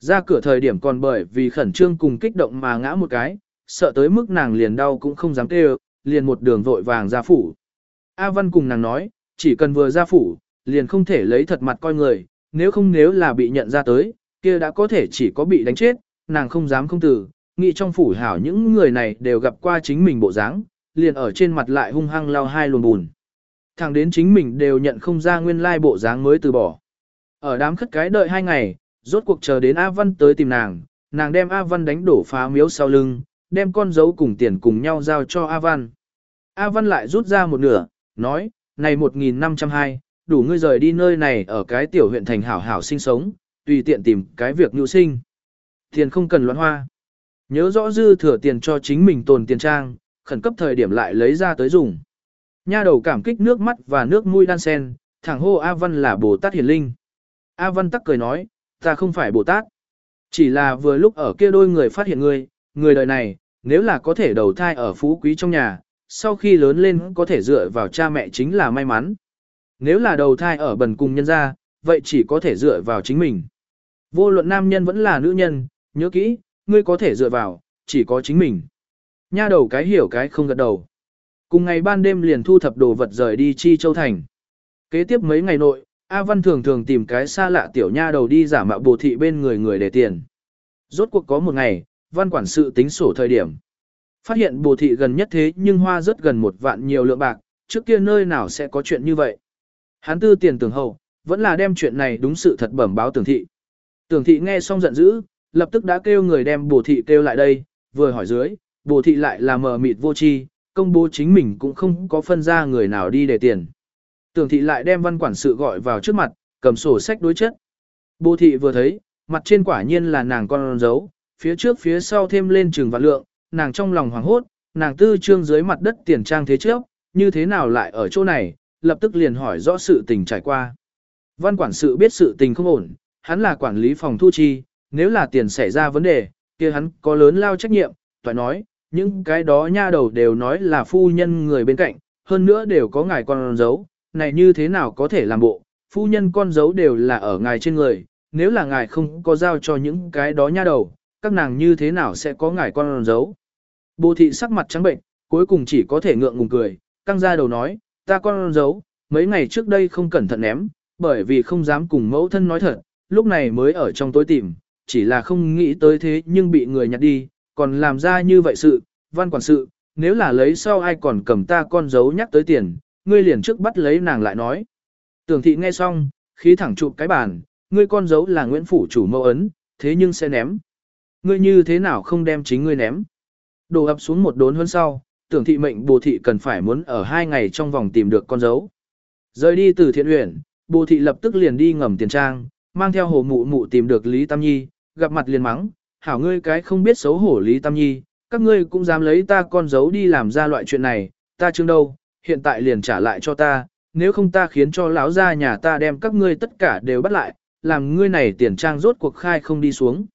Ra cửa thời điểm còn bởi vì khẩn trương cùng kích động mà ngã một cái, sợ tới mức nàng liền đau cũng không dám kêu, liền một đường vội vàng ra phủ. A Văn cùng nàng nói, chỉ cần vừa ra phủ, liền không thể lấy thật mặt coi người, nếu không nếu là bị nhận ra tới, kia đã có thể chỉ có bị đánh chết, nàng không dám không từ, nghĩ trong phủ hảo những người này đều gặp qua chính mình bộ dáng, liền ở trên mặt lại hung hăng lao hai luồn bùn. thằng đến chính mình đều nhận không ra nguyên lai bộ dáng mới từ bỏ. Ở đám khất cái đợi hai ngày, rốt cuộc chờ đến A Văn tới tìm nàng, nàng đem A Văn đánh đổ phá miếu sau lưng, đem con dấu cùng tiền cùng nhau giao cho A Văn. A Văn lại rút ra một nửa, nói, này 1.502, đủ ngươi rời đi nơi này ở cái tiểu huyện thành hảo hảo sinh sống, tùy tiện tìm cái việc nhu sinh. Tiền không cần loạn hoa. Nhớ rõ dư thừa tiền cho chính mình tồn tiền trang, khẩn cấp thời điểm lại lấy ra tới dùng. Nha đầu cảm kích nước mắt và nước mũi đan sen, thẳng hô A Văn là Bồ Tát Hiền Linh. A Văn tắc cười nói, ta không phải Bồ Tát. Chỉ là vừa lúc ở kia đôi người phát hiện ngươi, người đời này, nếu là có thể đầu thai ở phú quý trong nhà, sau khi lớn lên có thể dựa vào cha mẹ chính là may mắn. Nếu là đầu thai ở bần cùng nhân gia, vậy chỉ có thể dựa vào chính mình. Vô luận nam nhân vẫn là nữ nhân, nhớ kỹ, ngươi có thể dựa vào, chỉ có chính mình. Nha đầu cái hiểu cái không gật đầu. Cùng ngày ban đêm liền thu thập đồ vật rời đi Chi Châu Thành. Kế tiếp mấy ngày nội, A Văn thường thường tìm cái xa lạ tiểu nha đầu đi giả mạo bồ thị bên người người để tiền. Rốt cuộc có một ngày, Văn quản sự tính sổ thời điểm. Phát hiện bồ thị gần nhất thế nhưng hoa rất gần một vạn nhiều lượng bạc, trước kia nơi nào sẽ có chuyện như vậy. Hán tư tiền tưởng hậu, vẫn là đem chuyện này đúng sự thật bẩm báo tưởng thị. Tưởng thị nghe xong giận dữ, lập tức đã kêu người đem bồ thị kêu lại đây, vừa hỏi dưới, bồ thị lại là mờ mịt vô tri, công bố chính mình cũng không có phân ra người nào đi để tiền. Tưởng thị lại đem văn quản sự gọi vào trước mặt, cầm sổ sách đối chất. Bồ thị vừa thấy, mặt trên quả nhiên là nàng con dấu, phía trước phía sau thêm lên trường vạn lượng, nàng trong lòng hoảng hốt, nàng tư trương dưới mặt đất tiền trang thế trước, như thế nào lại ở chỗ này, lập tức liền hỏi rõ sự tình trải qua. Văn quản sự biết sự tình không ổn, hắn là quản lý phòng thu chi, nếu là tiền xảy ra vấn đề, kia hắn có lớn lao trách nhiệm, toại nói, những cái đó nha đầu đều nói là phu nhân người bên cạnh, hơn nữa đều có ngài con dấu, này như thế nào có thể làm bộ, phu nhân con dấu đều là ở ngài trên người, nếu là ngài không có giao cho những cái đó nha đầu, các nàng như thế nào sẽ có ngài con dấu. Bồ thị sắc mặt trắng bệnh, cuối cùng chỉ có thể ngượng ngùng cười, căng ra đầu nói, ta con dấu, mấy ngày trước đây không cẩn thận ném, bởi vì không dám cùng mẫu thân nói thật, lúc này mới ở trong tối tìm, chỉ là không nghĩ tới thế nhưng bị người nhặt đi, còn làm ra như vậy sự, văn quản sự, nếu là lấy sau ai còn cầm ta con dấu nhắc tới tiền, ngươi liền trước bắt lấy nàng lại nói. Tưởng thị nghe xong, khí thẳng chụp cái bàn, ngươi con dấu là Nguyễn Phủ chủ mâu ấn, thế nhưng sẽ ném. Ngươi như thế nào không đem chính ngươi ném. Đổ ập xuống một đốn hơn sau, tưởng thị mệnh bồ thị cần phải muốn ở hai ngày trong vòng tìm được con dấu. Rời đi từ thiện huyện, bồ thị lập tức liền đi ngầm tiền trang, mang theo hồ mụ mụ tìm được Lý Tam Nhi, gặp mặt liền mắng, hảo ngươi cái không biết xấu hổ Lý Tam Nhi, các ngươi cũng dám lấy ta con dấu đi làm ra loại chuyện này, ta chương đâu, hiện tại liền trả lại cho ta, nếu không ta khiến cho lão gia nhà ta đem các ngươi tất cả đều bắt lại, làm ngươi này tiền trang rốt cuộc khai không đi xuống.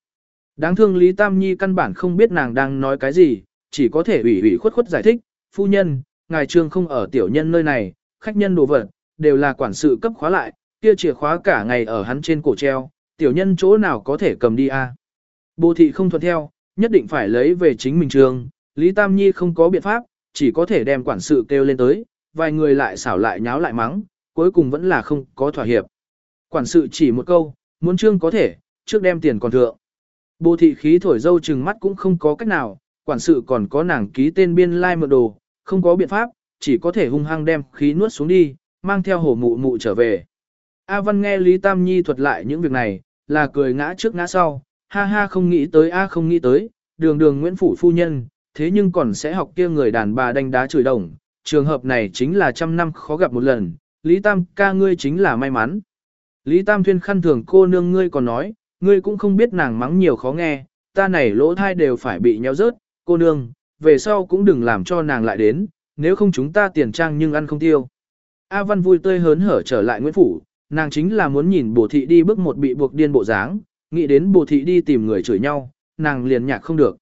Đáng thương Lý Tam Nhi căn bản không biết nàng đang nói cái gì, chỉ có thể ủy ủy khuất khuất giải thích, phu nhân, ngài trương không ở tiểu nhân nơi này, khách nhân đồ vật, đều là quản sự cấp khóa lại, kia chìa khóa cả ngày ở hắn trên cổ treo, tiểu nhân chỗ nào có thể cầm đi a? À? Bồ thị không thuận theo, nhất định phải lấy về chính mình trường, Lý Tam Nhi không có biện pháp, chỉ có thể đem quản sự kêu lên tới, vài người lại xảo lại nháo lại mắng, cuối cùng vẫn là không có thỏa hiệp. Quản sự chỉ một câu, muốn trương có thể, trước đem tiền còn thượng. Bồ thị khí thổi dâu chừng mắt cũng không có cách nào, quản sự còn có nàng ký tên biên lai like mượn đồ, không có biện pháp, chỉ có thể hung hăng đem khí nuốt xuống đi, mang theo hổ mụ mụ trở về. A Văn nghe Lý Tam Nhi thuật lại những việc này, là cười ngã trước ngã sau, ha ha không nghĩ tới a không nghĩ tới, đường đường Nguyễn Phủ Phu Nhân, thế nhưng còn sẽ học kia người đàn bà đánh đá chửi đồng, trường hợp này chính là trăm năm khó gặp một lần, Lý Tam ca ngươi chính là may mắn. Lý Tam Thuyên khăn thường cô nương ngươi còn nói, ngươi cũng không biết nàng mắng nhiều khó nghe, ta này lỗ thai đều phải bị nhéo rớt, cô nương, về sau cũng đừng làm cho nàng lại đến, nếu không chúng ta tiền trang nhưng ăn không tiêu. A Văn vui tươi hớn hở trở lại Nguyễn Phủ, nàng chính là muốn nhìn bồ thị đi bước một bị buộc điên bộ dáng, nghĩ đến bồ thị đi tìm người chửi nhau, nàng liền nhạc không được.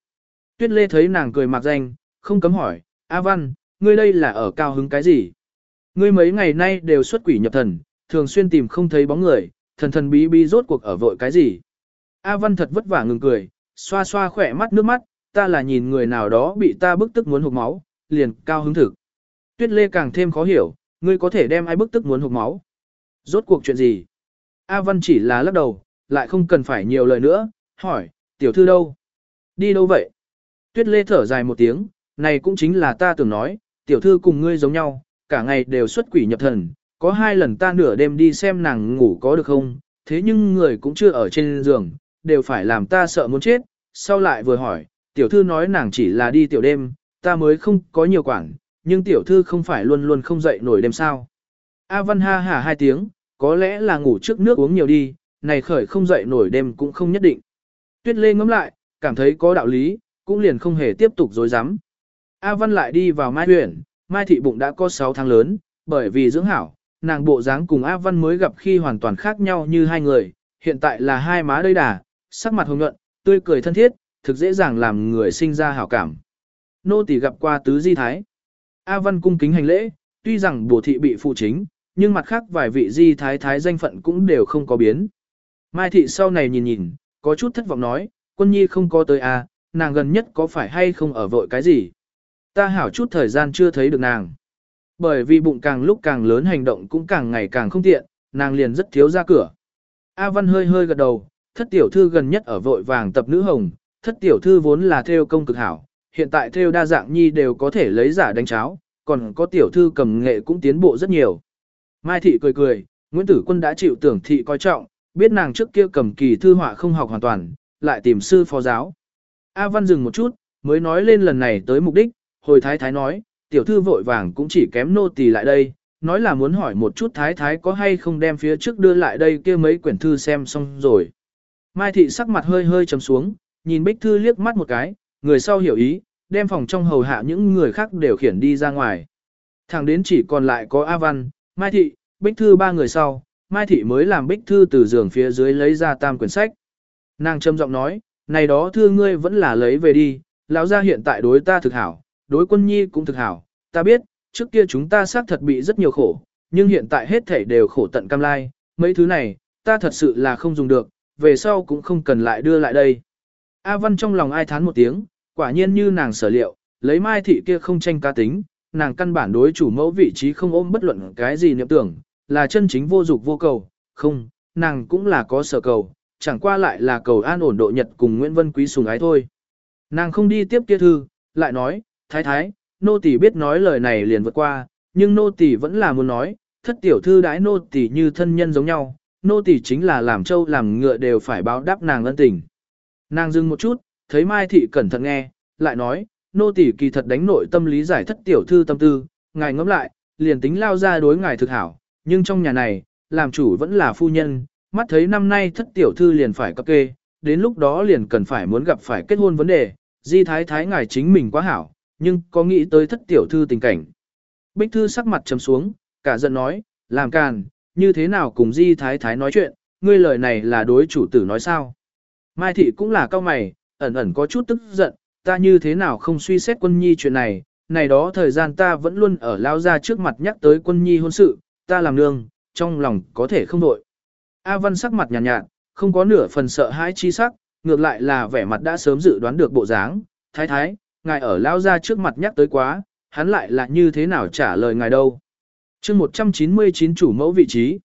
Tuyết Lê thấy nàng cười mạc danh, không cấm hỏi, A Văn, ngươi đây là ở cao hứng cái gì? Ngươi mấy ngày nay đều xuất quỷ nhập thần, thường xuyên tìm không thấy bóng người, thần thần bí bí rốt cuộc ở vội cái gì? A Văn thật vất vả ngừng cười, xoa xoa khỏe mắt nước mắt, ta là nhìn người nào đó bị ta bức tức muốn hụt máu, liền cao hứng thực. Tuyết Lê càng thêm khó hiểu, ngươi có thể đem ai bức tức muốn hụt máu? Rốt cuộc chuyện gì? A Văn chỉ là lắc đầu, lại không cần phải nhiều lời nữa, hỏi, tiểu thư đâu? Đi đâu vậy? Tuyết Lê thở dài một tiếng, này cũng chính là ta tưởng nói, tiểu thư cùng ngươi giống nhau, cả ngày đều xuất quỷ nhập thần, có hai lần ta nửa đêm đi xem nàng ngủ có được không, thế nhưng người cũng chưa ở trên giường, đều phải làm ta sợ muốn chết, sau lại vừa hỏi, tiểu thư nói nàng chỉ là đi tiểu đêm, ta mới không có nhiều quản, nhưng tiểu thư không phải luôn luôn không dậy nổi đêm sao. A Văn ha hả hai tiếng, có lẽ là ngủ trước nước uống nhiều đi, này khởi không dậy nổi đêm cũng không nhất định. Tuyết Lê ngẫm lại, cảm thấy có đạo lý, cũng liền không hề tiếp tục dối rắm A Văn lại đi vào Mai Huyền, Mai thị bụng đã có 6 tháng lớn, bởi vì dưỡng hảo, nàng bộ dáng cùng A Văn mới gặp khi hoàn toàn khác nhau như hai người, hiện tại là hai má đầy đà, sắc mặt hồng nhuận, tươi cười thân thiết, thực dễ dàng làm người sinh ra hảo cảm. Nô tỳ gặp qua tứ di thái. A Văn cung kính hành lễ, tuy rằng bổ thị bị phụ chính, nhưng mặt khác vài vị di thái thái danh phận cũng đều không có biến. Mai thị sau này nhìn nhìn, có chút thất vọng nói, quân nhi không có tới à, nàng gần nhất có phải hay không ở vội cái gì. Ta hảo chút thời gian chưa thấy được nàng. Bởi vì bụng càng lúc càng lớn hành động cũng càng ngày càng không tiện, nàng liền rất thiếu ra cửa. A Văn hơi hơi gật đầu, thất tiểu thư gần nhất ở vội vàng tập nữ hồng, thất tiểu thư vốn là theo công cực hảo, hiện tại theo đa dạng nhi đều có thể lấy giả đánh cháo, còn có tiểu thư cầm nghệ cũng tiến bộ rất nhiều. Mai thị cười cười, Nguyễn Tử Quân đã chịu tưởng thị coi trọng, biết nàng trước kia cầm kỳ thư họa không học hoàn toàn, lại tìm sư phó giáo. A Văn dừng một chút, mới nói lên lần này tới mục đích, hồi thái thái nói, tiểu thư vội vàng cũng chỉ kém nô tỳ lại đây, nói là muốn hỏi một chút thái thái có hay không đem phía trước đưa lại đây kia mấy quyển thư xem xong rồi. Mai thị sắc mặt hơi hơi trầm xuống, nhìn bích thư liếc mắt một cái, người sau hiểu ý, đem phòng trong hầu hạ những người khác đều khiển đi ra ngoài. Thẳng đến chỉ còn lại có A Văn, Mai thị, bích thư ba người sau, Mai thị mới làm bích thư từ giường phía dưới lấy ra tam quyển sách. Nàng trầm giọng nói, này đó thưa ngươi vẫn là lấy về đi, lão gia hiện tại đối ta thực hảo, đối quân nhi cũng thực hảo, ta biết, trước kia chúng ta xác thật bị rất nhiều khổ, nhưng hiện tại hết thảy đều khổ tận cam lai, mấy thứ này, ta thật sự là không dùng được, về sau cũng không cần lại đưa lại đây. A Văn trong lòng ai thán một tiếng, quả nhiên như nàng sở liệu, lấy mai thị kia không tranh ca tính, nàng căn bản đối chủ mẫu vị trí không ôm bất luận cái gì niệm tưởng, là chân chính vô dục vô cầu, không, nàng cũng là có sở cầu, chẳng qua lại là cầu an ổn độ nhật cùng Nguyễn Vân Quý sùng ái thôi. Nàng không đi tiếp kia thư, lại nói, thái thái, nô tỳ biết nói lời này liền vượt qua, nhưng nô tỳ vẫn là muốn nói, thất tiểu thư đãi nô tỳ như thân nhân giống nhau, nô tỳ chính là làm trâu làm ngựa đều phải báo đáp nàng ân tình. Nàng dừng một chút, thấy Mai thị cẩn thận nghe, lại nói, nô tỳ kỳ thật đánh nội tâm lý giải thất tiểu thư tâm tư, ngài ngẫm lại, liền tính lao ra đối ngài thực hảo, nhưng trong nhà này, làm chủ vẫn là phu nhân, mắt thấy năm nay thất tiểu thư liền phải cấp kê, đến lúc đó liền cần phải muốn gặp phải kết hôn vấn đề, di thái thái ngài chính mình quá hảo, nhưng có nghĩ tới thất tiểu thư tình cảnh. Bích thư sắc mặt trầm xuống, cả giận nói, làm càn, như thế nào cùng di thái thái nói chuyện, ngươi lời này là đối chủ tử nói sao. Mai thị cũng là cao mày, ẩn ẩn có chút tức giận, ta như thế nào không suy xét quân nhi chuyện này, này đó thời gian ta vẫn luôn ở lao ra trước mặt nhắc tới quân nhi hôn sự, ta làm nương, trong lòng có thể không đội. A Văn sắc mặt nhàn nhạt, nhạt, không có nửa phần sợ hãi chi sắc, ngược lại là vẻ mặt đã sớm dự đoán được bộ dáng, thái thái, ngài ở lao ra trước mặt nhắc tới quá, hắn lại là như thế nào trả lời ngài đâu. chương 199 chủ mẫu vị trí.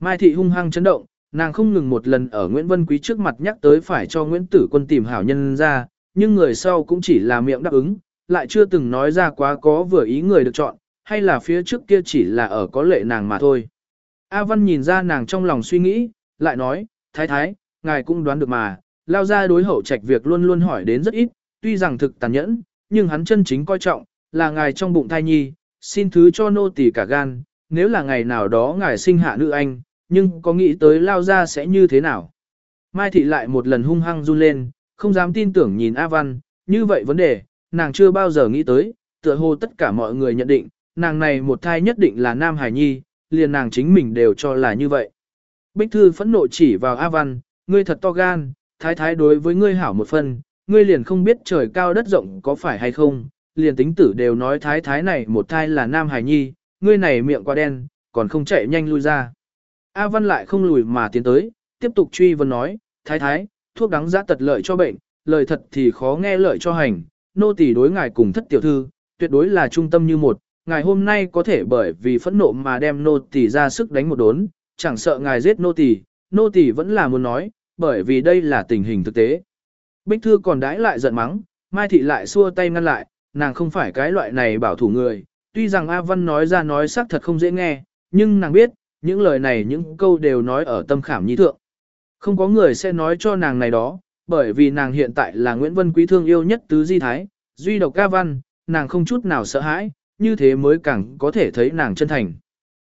Mai thị hung hăng chấn động, nàng không ngừng một lần ở Nguyễn Vân Quý trước mặt nhắc tới phải cho Nguyễn Tử Quân tìm hảo nhân ra, nhưng người sau cũng chỉ là miệng đáp ứng, lại chưa từng nói ra quá có vừa ý người được chọn, hay là phía trước kia chỉ là ở có lệ nàng mà thôi. A Văn nhìn ra nàng trong lòng suy nghĩ, lại nói, thái thái, ngài cũng đoán được mà, lao ra đối hậu trạch việc luôn luôn hỏi đến rất ít, tuy rằng thực tàn nhẫn, nhưng hắn chân chính coi trọng, là ngài trong bụng thai nhi, xin thứ cho nô tỳ cả gan, nếu là ngày nào đó ngài sinh hạ nữ anh, nhưng có nghĩ tới lao ra sẽ như thế nào. Mai thị lại một lần hung hăng run lên, không dám tin tưởng nhìn A Văn, như vậy vấn đề, nàng chưa bao giờ nghĩ tới, tựa hồ tất cả mọi người nhận định, nàng này một thai nhất định là Nam Hải Nhi, liền nàng chính mình đều cho là như vậy. Bích Thư phẫn nộ chỉ vào A Văn, ngươi thật to gan, thái thái đối với ngươi hảo một phần, ngươi liền không biết trời cao đất rộng có phải hay không, liền tính tử đều nói thái thái này một thai là Nam Hải Nhi, ngươi này miệng quá đen, còn không chạy nhanh lui ra. A Văn lại không lùi mà tiến tới, tiếp tục truy vấn nói, thái thái, thuốc đắng giá tật lợi cho bệnh, lời thật thì khó nghe lợi cho hành, nô tỳ đối ngài cùng thất tiểu thư, tuyệt đối là trung tâm như một, ngài hôm nay có thể bởi vì phẫn nộ mà đem nô tỳ ra sức đánh một đốn, chẳng sợ ngài giết nô tỳ, nô tỳ vẫn là muốn nói, bởi vì đây là tình hình thực tế. Bích thư còn đãi lại giận mắng, Mai thị lại xua tay ngăn lại, nàng không phải cái loại này bảo thủ người, tuy rằng A Văn nói ra nói xác thật không dễ nghe, nhưng nàng biết, những lời này những câu đều nói ở tâm khảm nhi thượng. Không có người sẽ nói cho nàng này đó, bởi vì nàng hiện tại là Nguyễn Vân Quý thương yêu nhất tứ di thái, duy độc ca văn, nàng không chút nào sợ hãi, như thế mới càng có thể thấy nàng chân thành.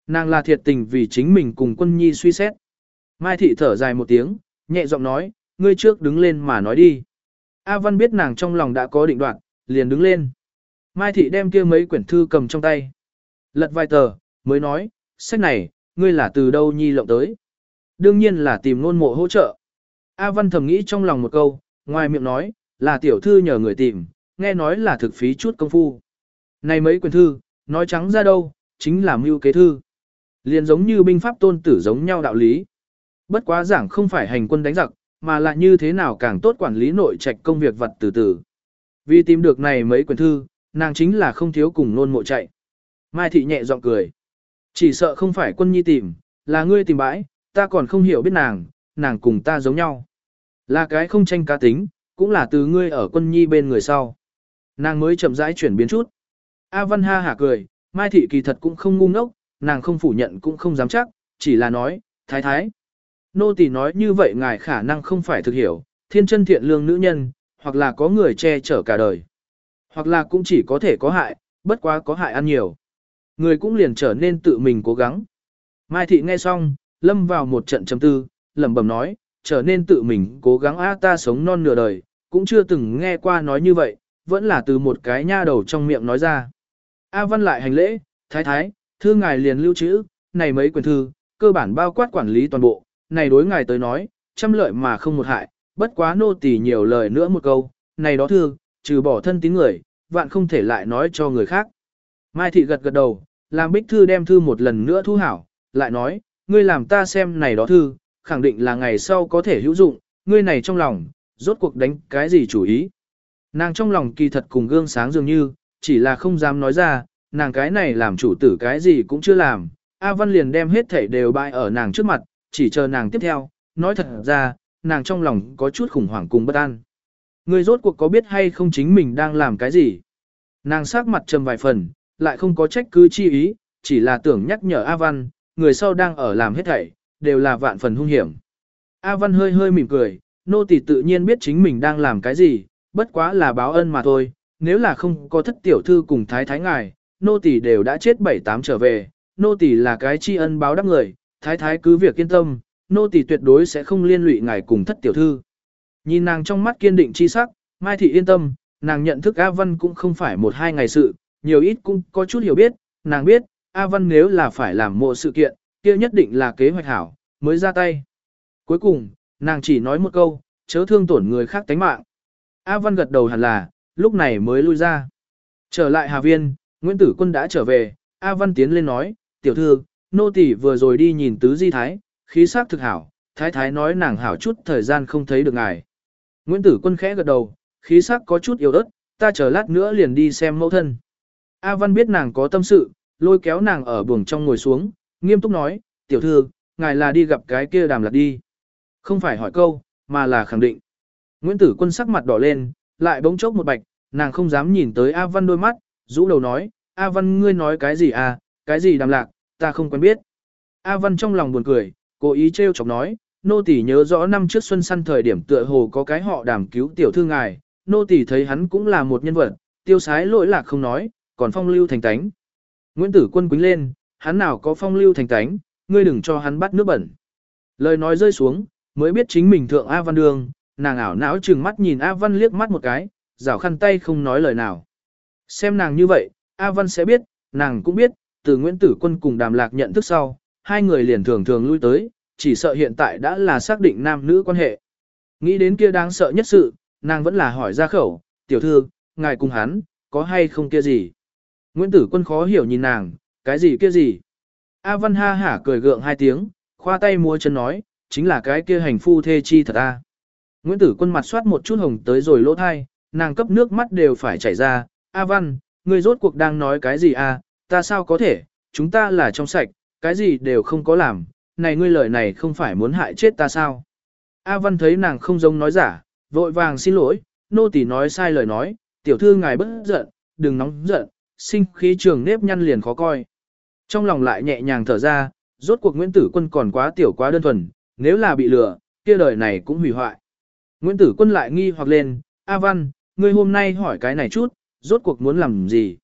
Nàng là thiệt tình vì chính mình cùng quân nhi suy xét. Mai thị thở dài một tiếng, nhẹ giọng nói, ngươi trước đứng lên mà nói đi. A Văn biết nàng trong lòng đã có định đoạt, liền đứng lên. Mai thị đem kia mấy quyển thư cầm trong tay. Lật vài tờ, mới nói, sách này, ngươi là từ đâu nhi lộng tới. Đương nhiên là tìm nôn mộ hỗ trợ. A Văn thầm nghĩ trong lòng một câu, ngoài miệng nói, là tiểu thư nhờ người tìm, nghe nói là thực phí chút công phu. Này mấy quyền thư, nói trắng ra đâu, chính là mưu kế thư. Liền giống như binh pháp tôn tử giống nhau đạo lý. Bất quá giảng không phải hành quân đánh giặc, mà là như thế nào càng tốt quản lý nội trạch công việc vật từ từ. Vì tìm được này mấy quyển thư, nàng chính là không thiếu cùng nôn mộ chạy. Mai thị nhẹ giọng cười. Chỉ sợ không phải quân nhi tìm, là ngươi tìm bãi, ta còn không hiểu biết nàng, nàng cùng ta giống nhau. Là cái không tranh cá tính, cũng là từ ngươi ở quân nhi bên người sau. Nàng mới chậm rãi chuyển biến chút. A Văn ha hả cười, Mai thị kỳ thật cũng không ngu ngốc, nàng không phủ nhận cũng không dám chắc, chỉ là nói, thái thái. Nô tỳ nói như vậy ngài khả năng không phải thực hiểu, thiên chân thiện lương nữ nhân, hoặc là có người che chở cả đời. Hoặc là cũng chỉ có thể có hại, bất quá có hại ăn nhiều. Người cũng liền trở nên tự mình cố gắng. Mai thị nghe xong, lâm vào một trận chấm tư, lẩm bẩm nói, trở nên tự mình cố gắng a ta sống non nửa đời, cũng chưa từng nghe qua nói như vậy, vẫn là từ một cái nha đầu trong miệng nói ra. A Văn lại hành lễ, thái thái, thư ngài liền lưu trữ, này mấy quyển thư, cơ bản bao quát quản lý toàn bộ, này đối ngài tới nói, trăm lợi mà không một hại, bất quá nô tỳ nhiều lời nữa một câu, này đó thư, trừ bỏ thân tín người, vạn không thể lại nói cho người khác. Mai thị gật gật đầu, làm bích thư đem thư một lần nữa thu hảo, lại nói, ngươi làm ta xem này đó thư, khẳng định là ngày sau có thể hữu dụng, ngươi này trong lòng, rốt cuộc đánh cái gì chủ ý. Nàng trong lòng kỳ thật cùng gương sáng dường như, chỉ là không dám nói ra, nàng cái này làm chủ tử cái gì cũng chưa làm. A Văn liền đem hết thảy đều bại ở nàng trước mặt, chỉ chờ nàng tiếp theo, nói thật ra, nàng trong lòng có chút khủng hoảng cùng bất an. Người rốt cuộc có biết hay không chính mình đang làm cái gì? Nàng sắc mặt trầm vài phần, lại không có trách cứ chi ý, chỉ là tưởng nhắc nhở A Văn, người sau đang ở làm hết thảy, đều là vạn phần hung hiểm. A Văn hơi hơi mỉm cười, nô tỳ tự nhiên biết chính mình đang làm cái gì, bất quá là báo ân mà thôi, nếu là không có thất tiểu thư cùng thái thái ngài, nô tỳ đều đã chết bảy tám trở về, nô tỳ là cái tri ân báo đáp người, thái thái cứ việc yên tâm, nô tỳ tuyệt đối sẽ không liên lụy ngài cùng thất tiểu thư. Nhìn nàng trong mắt kiên định chi sắc, Mai thị yên tâm, nàng nhận thức A Văn cũng không phải một hai ngày sự, nhiều ít cũng có chút hiểu biết, nàng biết, A Văn nếu là phải làm mộ sự kiện, kia nhất định là kế hoạch hảo, mới ra tay. Cuối cùng, nàng chỉ nói một câu, chớ thương tổn người khác tánh mạng. A Văn gật đầu hẳn là, lúc này mới lui ra. Trở lại Hà Viên, Nguyễn Tử Quân đã trở về, A Văn tiến lên nói, tiểu thư, nô tỳ vừa rồi đi nhìn tứ di thái, khí sắc thực hảo, thái thái nói nàng hảo chút thời gian không thấy được ngài. Nguyễn Tử Quân khẽ gật đầu, khí sắc có chút yếu ớt, ta chờ lát nữa liền đi xem mẫu thân. A Văn biết nàng có tâm sự, lôi kéo nàng ở buồng trong ngồi xuống, nghiêm túc nói, tiểu thư, ngài là đi gặp cái kia đàm lạc đi. Không phải hỏi câu, mà là khẳng định. Nguyễn Tử Quân sắc mặt đỏ lên, lại bỗng chốc một bạch, nàng không dám nhìn tới A Văn đôi mắt, rũ đầu nói, A Văn ngươi nói cái gì à, cái gì đàm lạc, ta không quen biết. A Văn trong lòng buồn cười, cố ý trêu chọc nói, nô tỳ nhớ rõ năm trước xuân săn thời điểm tựa hồ có cái họ đàm cứu tiểu thư ngài, nô tỳ thấy hắn cũng là một nhân vật, tiêu sái lỗi lạc không nói, còn phong lưu thành tánh. Nguyễn Tử Quân quính lên, hắn nào có phong lưu thành tánh, ngươi đừng cho hắn bắt nước bẩn. Lời nói rơi xuống, mới biết chính mình thượng A Văn Đường, nàng ảo não chừng mắt nhìn A Văn liếc mắt một cái, rảo khăn tay không nói lời nào. Xem nàng như vậy, A Văn sẽ biết, nàng cũng biết, từ Nguyễn Tử Quân cùng đàm lạc nhận thức sau, hai người liền thường thường lui tới, chỉ sợ hiện tại đã là xác định nam nữ quan hệ. Nghĩ đến kia đáng sợ nhất sự, nàng vẫn là hỏi ra khẩu, tiểu thư, ngài cùng hắn, có hay không kia gì? Nguyễn Tử Quân khó hiểu nhìn nàng, cái gì kia gì? A Văn ha hả cười gượng hai tiếng, khoa tay múa chân nói, chính là cái kia hành phu thê chi thật a. Nguyễn Tử Quân mặt soát một chút hồng tới rồi lỗ thai, nàng cấp nước mắt đều phải chảy ra. A Văn, ngươi rốt cuộc đang nói cái gì a? Ta sao có thể? Chúng ta là trong sạch, cái gì đều không có làm. Này ngươi lời này không phải muốn hại chết ta sao? A Văn thấy nàng không giống nói giả, vội vàng xin lỗi, nô tỳ nói sai lời nói, tiểu thư ngài bất giận, đừng nóng giận, sinh khí trường nếp nhăn liền khó coi. Trong lòng lại nhẹ nhàng thở ra, rốt cuộc Nguyễn Tử Quân còn quá tiểu quá đơn thuần, nếu là bị lừa, kia đời này cũng hủy hoại. Nguyễn Tử Quân lại nghi hoặc lên, A Văn, ngươi hôm nay hỏi cái này chút, rốt cuộc muốn làm gì?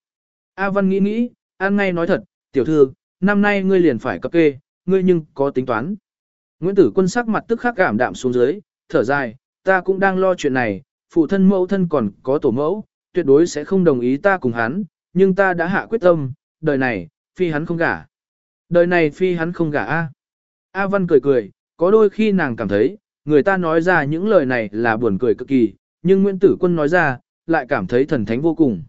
A Văn nghĩ nghĩ, an ngay nói thật, tiểu thư, năm nay ngươi liền phải cập kê, ngươi nhưng có tính toán. Nguyễn Tử Quân sắc mặt tức khắc cảm đạm xuống dưới, thở dài, ta cũng đang lo chuyện này, phụ thân mẫu thân còn có tổ mẫu, tuyệt đối sẽ không đồng ý ta cùng hắn, nhưng ta đã hạ quyết tâm, đời này, phi hắn không gả. Đời này phi hắn không gả A. A Văn cười cười, có đôi khi nàng cảm thấy, người ta nói ra những lời này là buồn cười cực kỳ, nhưng Nguyễn Tử Quân nói ra, lại cảm thấy thần thánh vô cùng.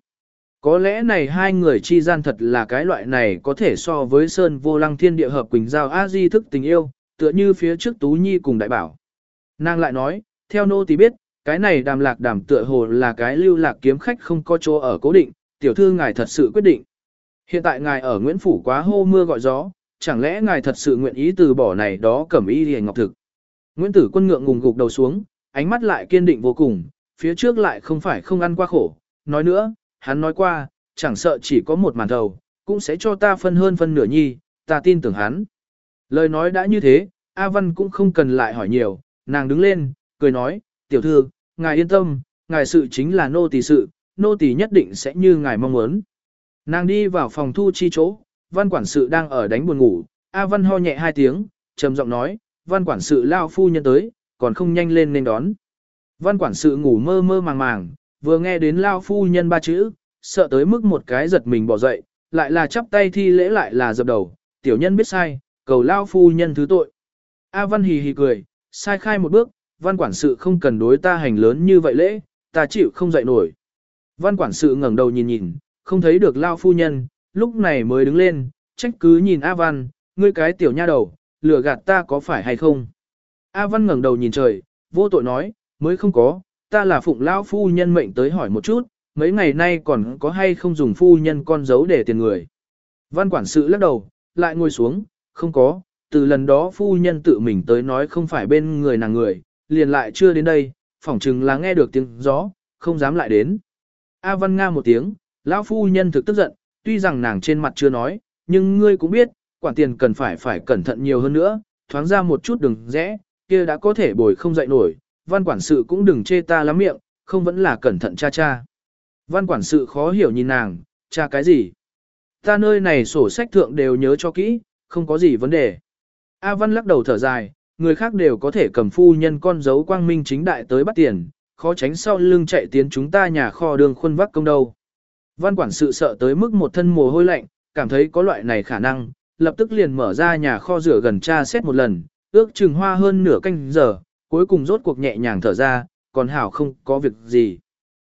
Có lẽ này hai người chi gian thật là cái loại này có thể so với Sơn vô lăng thiên địa hợp quỳnh giao a di thức tình yêu, tựa như phía trước Tú Nhi cùng đại bảo. Nàng lại nói, theo nô tỳ biết, cái này đàm lạc đàm tựa hồ là cái lưu lạc kiếm khách không có chỗ ở cố định, tiểu thư ngài thật sự quyết định. Hiện tại ngài ở Nguyễn Phủ quá hô mưa gọi gió, chẳng lẽ ngài thật sự nguyện ý từ bỏ này đó cẩm y liền ngọc thực. Nguyễn Tử quân ngượng ngùng gục đầu xuống, ánh mắt lại kiên định vô cùng, phía trước lại không phải không ăn qua khổ. Nói nữa, hắn nói qua, chẳng sợ chỉ có một màn thầu, cũng sẽ cho ta phân hơn phân nửa nhi, ta tin tưởng hắn. Lời nói đã như thế, A Văn cũng không cần lại hỏi nhiều, nàng đứng lên, cười nói, tiểu thư, ngài yên tâm, ngài sự chính là nô tỳ sự, nô tỳ nhất định sẽ như ngài mong muốn. Nàng đi vào phòng thu chi chỗ, văn quản sự đang ở đánh buồn ngủ, A Văn ho nhẹ hai tiếng, trầm giọng nói, văn quản sự lao phu nhân tới, còn không nhanh lên nên đón. Văn quản sự ngủ mơ mơ màng màng, vừa nghe đến lao phu nhân ba chữ, sợ tới mức một cái giật mình bỏ dậy, lại là chắp tay thi lễ lại là dập đầu, tiểu nhân biết sai, cầu lao phu nhân thứ tội. A Văn hì hì cười, sai khai một bước, văn quản sự không cần đối ta hành lớn như vậy lễ, ta chịu không dậy nổi. Văn quản sự ngẩng đầu nhìn nhìn, không thấy được lao phu nhân, lúc này mới đứng lên, trách cứ nhìn A Văn, ngươi cái tiểu nha đầu, lừa gạt ta có phải hay không. A Văn ngẩng đầu nhìn trời, vô tội nói, mới không có, ta là phụng lão phu nhân mệnh tới hỏi một chút, mấy ngày nay còn có hay không dùng phu nhân con dấu để tiền người. Văn quản sự lắc đầu, lại ngồi xuống, không có, từ lần đó phu nhân tự mình tới nói không phải bên người nàng người, liền lại chưa đến đây, phỏng chừng là nghe được tiếng gió, không dám lại đến. A Văn Nga một tiếng, lão phu nhân thực tức giận, tuy rằng nàng trên mặt chưa nói, nhưng ngươi cũng biết, quản tiền cần phải phải cẩn thận nhiều hơn nữa, thoáng ra một chút đừng rẽ, kia đã có thể bồi không dậy nổi, văn quản sự cũng đừng chê ta lắm miệng, không vẫn là cẩn thận cha cha. Văn quản sự khó hiểu nhìn nàng, cha cái gì? Ta nơi này sổ sách thượng đều nhớ cho kỹ, không có gì vấn đề. A Văn lắc đầu thở dài, người khác đều có thể cầm phu nhân con dấu quang minh chính đại tới bắt tiền, khó tránh sau lưng chạy tiến chúng ta nhà kho đường khuôn vắc công đâu. Văn quản sự sợ tới mức một thân mồ hôi lạnh, cảm thấy có loại này khả năng, lập tức liền mở ra nhà kho rửa gần tra xét một lần, ước chừng hoa hơn nửa canh giờ, cuối cùng rốt cuộc nhẹ nhàng thở ra, còn hảo không có việc gì.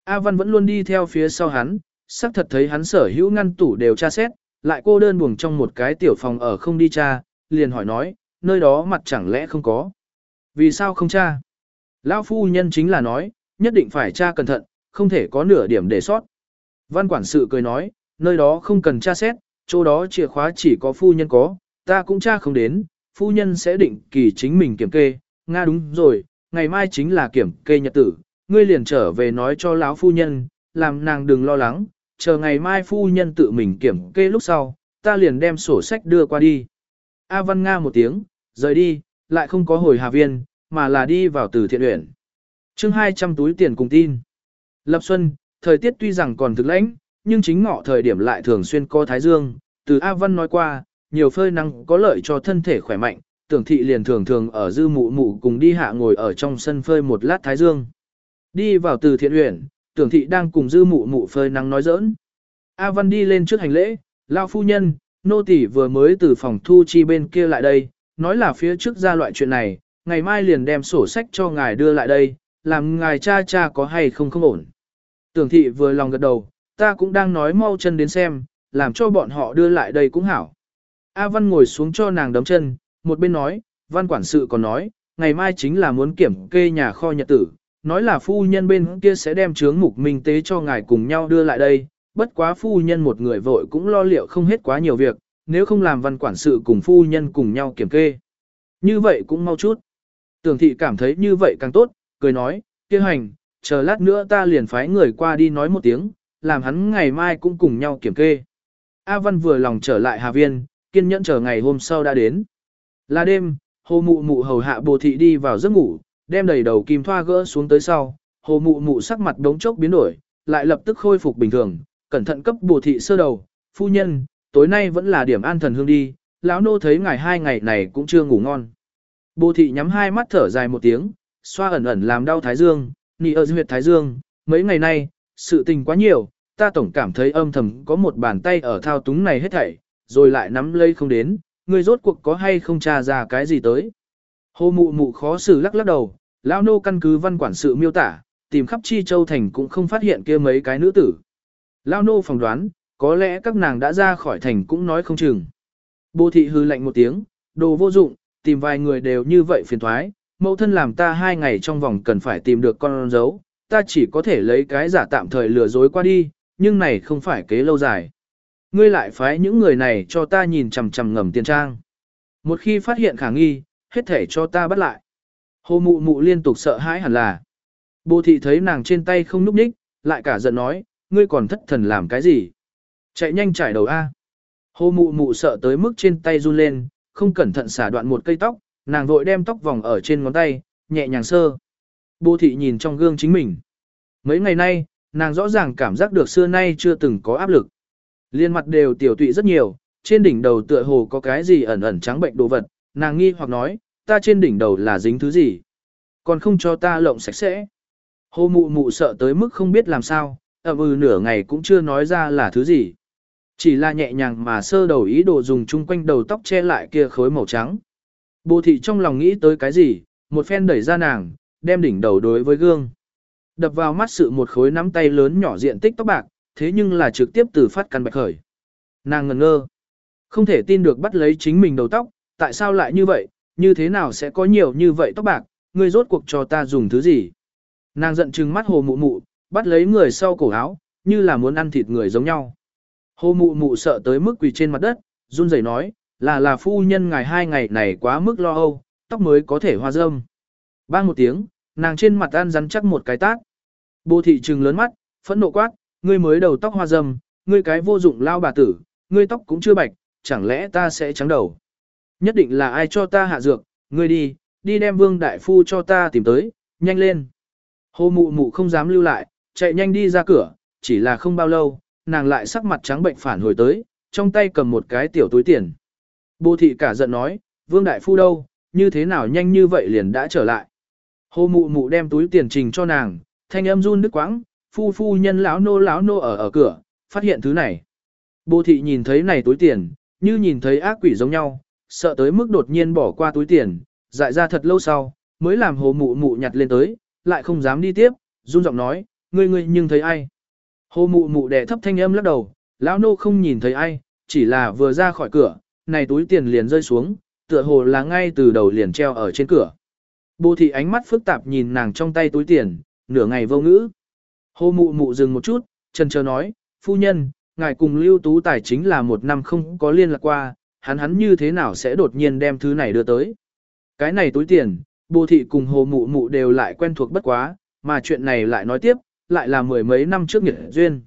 A Văn vẫn luôn đi theo phía sau hắn, xác thật thấy hắn sở hữu ngăn tủ đều tra xét, lại cô đơn buồng trong một cái tiểu phòng ở không đi tra, liền hỏi nói, nơi đó mặt chẳng lẽ không có. Vì sao không tra? Lão phu nhân chính là nói, nhất định phải tra cẩn thận, không thể có nửa điểm để sót. Văn quản sự cười nói, nơi đó không cần tra xét, chỗ đó chìa khóa chỉ có phu nhân có, ta cũng tra không đến, phu nhân sẽ định kỳ chính mình kiểm kê, Nga đúng rồi, ngày mai chính là kiểm kê nhật tử, ngươi liền trở về nói cho lão phu nhân, làm nàng đừng lo lắng, chờ ngày mai phu nhân tự mình kiểm kê lúc sau, ta liền đem sổ sách đưa qua đi. A Văn Nga một tiếng, rời đi, lại không có hồi Hà Viên, mà là đi vào từ thiện uyển. chương 200 túi tiền cùng tin. Lập Xuân, thời tiết tuy rằng còn thực lãnh, nhưng chính ngọ thời điểm lại thường xuyên có thái dương, từ A Văn nói qua, nhiều phơi nắng có lợi cho thân thể khỏe mạnh, tưởng thị liền thường thường ở dư mụ mụ cùng đi hạ ngồi ở trong sân phơi một lát thái dương. Đi vào từ thiện uyển, tưởng thị đang cùng dư mụ mụ phơi nắng nói giỡn. A Văn đi lên trước hành lễ, lao phu nhân, nô tỷ vừa mới từ phòng thu chi bên kia lại đây, nói là phía trước ra loại chuyện này, ngày mai liền đem sổ sách cho ngài đưa lại đây, làm ngài cha cha có hay không không ổn. Tưởng thị vừa lòng gật đầu, ta cũng đang nói mau chân đến xem, làm cho bọn họ đưa lại đây cũng hảo. A Văn ngồi xuống cho nàng đấm chân, một bên nói, Văn quản sự còn nói, ngày mai chính là muốn kiểm kê nhà kho nhật tử, nói là phu nhân bên kia sẽ đem chướng mục minh tế cho ngài cùng nhau đưa lại đây, bất quá phu nhân một người vội cũng lo liệu không hết quá nhiều việc, nếu không làm văn quản sự cùng phu nhân cùng nhau kiểm kê. Như vậy cũng mau chút. Tưởng thị cảm thấy như vậy càng tốt, cười nói, kia hành, chờ lát nữa ta liền phái người qua đi nói một tiếng, làm hắn ngày mai cũng cùng nhau kiểm kê. A Văn vừa lòng trở lại Hà Viên, kiên nhẫn chờ ngày hôm sau đã đến. Là đêm, hồ mụ mụ hầu hạ bồ thị đi vào giấc ngủ, đem đầy đầu kim thoa gỡ xuống tới sau, hồ mụ mụ sắc mặt đống chốc biến đổi, lại lập tức khôi phục bình thường, cẩn thận cấp bồ thị sơ đầu, phu nhân, tối nay vẫn là điểm an thần hương đi, lão nô thấy ngài hai ngày này cũng chưa ngủ ngon. Bồ thị nhắm hai mắt thở dài một tiếng, xoa ẩn ẩn làm đau thái dương, nị ở huyệt thái dương, mấy ngày nay, sự tình quá nhiều, ta tổng cảm thấy âm thầm có một bàn tay ở thao túng này hết thảy, rồi lại nắm lây không đến, người rốt cuộc có hay không tra ra cái gì tới. Hồ mụ mụ khó xử lắc lắc đầu, lão nô căn cứ văn quản sự miêu tả, tìm khắp chi châu thành cũng không phát hiện kia mấy cái nữ tử. Lão nô phỏng đoán, có lẽ các nàng đã ra khỏi thành cũng nói không chừng. Bồ thị hư lạnh một tiếng, đồ vô dụng, tìm vài người đều như vậy phiền thoái, mẫu thân làm ta hai ngày trong vòng cần phải tìm được con dấu, ta chỉ có thể lấy cái giả tạm thời lừa dối qua đi, nhưng này không phải kế lâu dài. Ngươi lại phái những người này cho ta nhìn chằm chằm ngầm tiền trang. Một khi phát hiện khả nghi, hết thể cho ta bắt lại. Hồ mụ mụ liên tục sợ hãi hẳn là. Bồ thị thấy nàng trên tay không núp ních, lại cả giận nói, ngươi còn thất thần làm cái gì? Chạy nhanh trải đầu A. Hồ mụ mụ sợ tới mức trên tay run lên, không cẩn thận xả đoạn một cây tóc, nàng vội đem tóc vòng ở trên ngón tay, nhẹ nhàng sơ. Bồ thị nhìn trong gương chính mình. Mấy ngày nay, nàng rõ ràng cảm giác được xưa nay chưa từng có áp lực. Liên mặt đều tiểu tụy rất nhiều, trên đỉnh đầu tựa hồ có cái gì ẩn ẩn trắng bệnh đồ vật, nàng nghi hoặc nói, ta trên đỉnh đầu là dính thứ gì, còn không cho ta lộng sạch sẽ. Hồ mụ mụ sợ tới mức không biết làm sao, ậm ừ nửa ngày cũng chưa nói ra là thứ gì. Chỉ là nhẹ nhàng mà sơ đầu ý đồ dùng chung quanh đầu tóc che lại kia khối màu trắng. Bồ thị trong lòng nghĩ tới cái gì, một phen đẩy ra nàng, đem đỉnh đầu đối với gương. Đập vào mắt sự một khối nắm tay lớn nhỏ diện tích tóc bạc, thế nhưng là trực tiếp từ phát căn bạch khởi. Nàng ngần ngơ. Không thể tin được bắt lấy chính mình đầu tóc, tại sao lại như vậy, như thế nào sẽ có nhiều như vậy tóc bạc, ngươi rốt cuộc cho ta dùng thứ gì. Nàng giận trừng mắt hồ mụ mụ, bắt lấy người sau cổ áo, như là muốn ăn thịt người giống nhau. Hồ mụ mụ sợ tới mức quỳ trên mặt đất, run rẩy nói, là là phu nhân ngày hai ngày này quá mức lo âu, tóc mới có thể hoa râm Bang một tiếng, nàng trên mặt ăn rắn chắc một cái tát. Bồ thị trừng lớn mắt, phẫn nộ quát, ngươi mới đầu tóc hoa dâm, ngươi cái vô dụng lao bà tử, ngươi tóc cũng chưa bạch, chẳng lẽ ta sẽ trắng đầu. Nhất định là ai cho ta hạ dược, ngươi đi, đi đem vương đại phu cho ta tìm tới, nhanh lên. Hồ mụ mụ không dám lưu lại, chạy nhanh đi ra cửa, chỉ là không bao lâu, nàng lại sắc mặt trắng bệnh phản hồi tới, trong tay cầm một cái tiểu túi tiền. Bồ thị cả giận nói, vương đại phu đâu, như thế nào nhanh như vậy liền đã trở lại. Hồ mụ mụ đem túi tiền trình cho nàng, thanh âm run nước quãng, phu phu nhân lão nô lão nô ở ở cửa, phát hiện thứ này. Bồ thị nhìn thấy này túi tiền, như nhìn thấy ác quỷ giống nhau, sợ tới mức đột nhiên bỏ qua túi tiền, dại ra thật lâu sau, mới làm hồ mụ mụ nhặt lên tới, lại không dám đi tiếp, run giọng nói, ngươi ngươi nhưng thấy ai. Hồ mụ mụ đẻ thấp thanh âm lắc đầu, lão nô không nhìn thấy ai, chỉ là vừa ra khỏi cửa, này túi tiền liền rơi xuống, tựa hồ là ngay từ đầu liền treo ở trên cửa. Bồ thị ánh mắt phức tạp nhìn nàng trong tay túi tiền, nửa ngày vô ngữ. Hồ mụ mụ dừng một chút, Trần chờ nói, phu nhân, ngài cùng lưu tú tài chính là một năm không có liên lạc qua, hắn hắn như thế nào sẽ đột nhiên đem thứ này đưa tới. Cái này túi tiền, bồ thị cùng hồ mụ mụ đều lại quen thuộc bất quá, mà chuyện này lại nói tiếp, lại là mười mấy năm trước nghiệt duyên.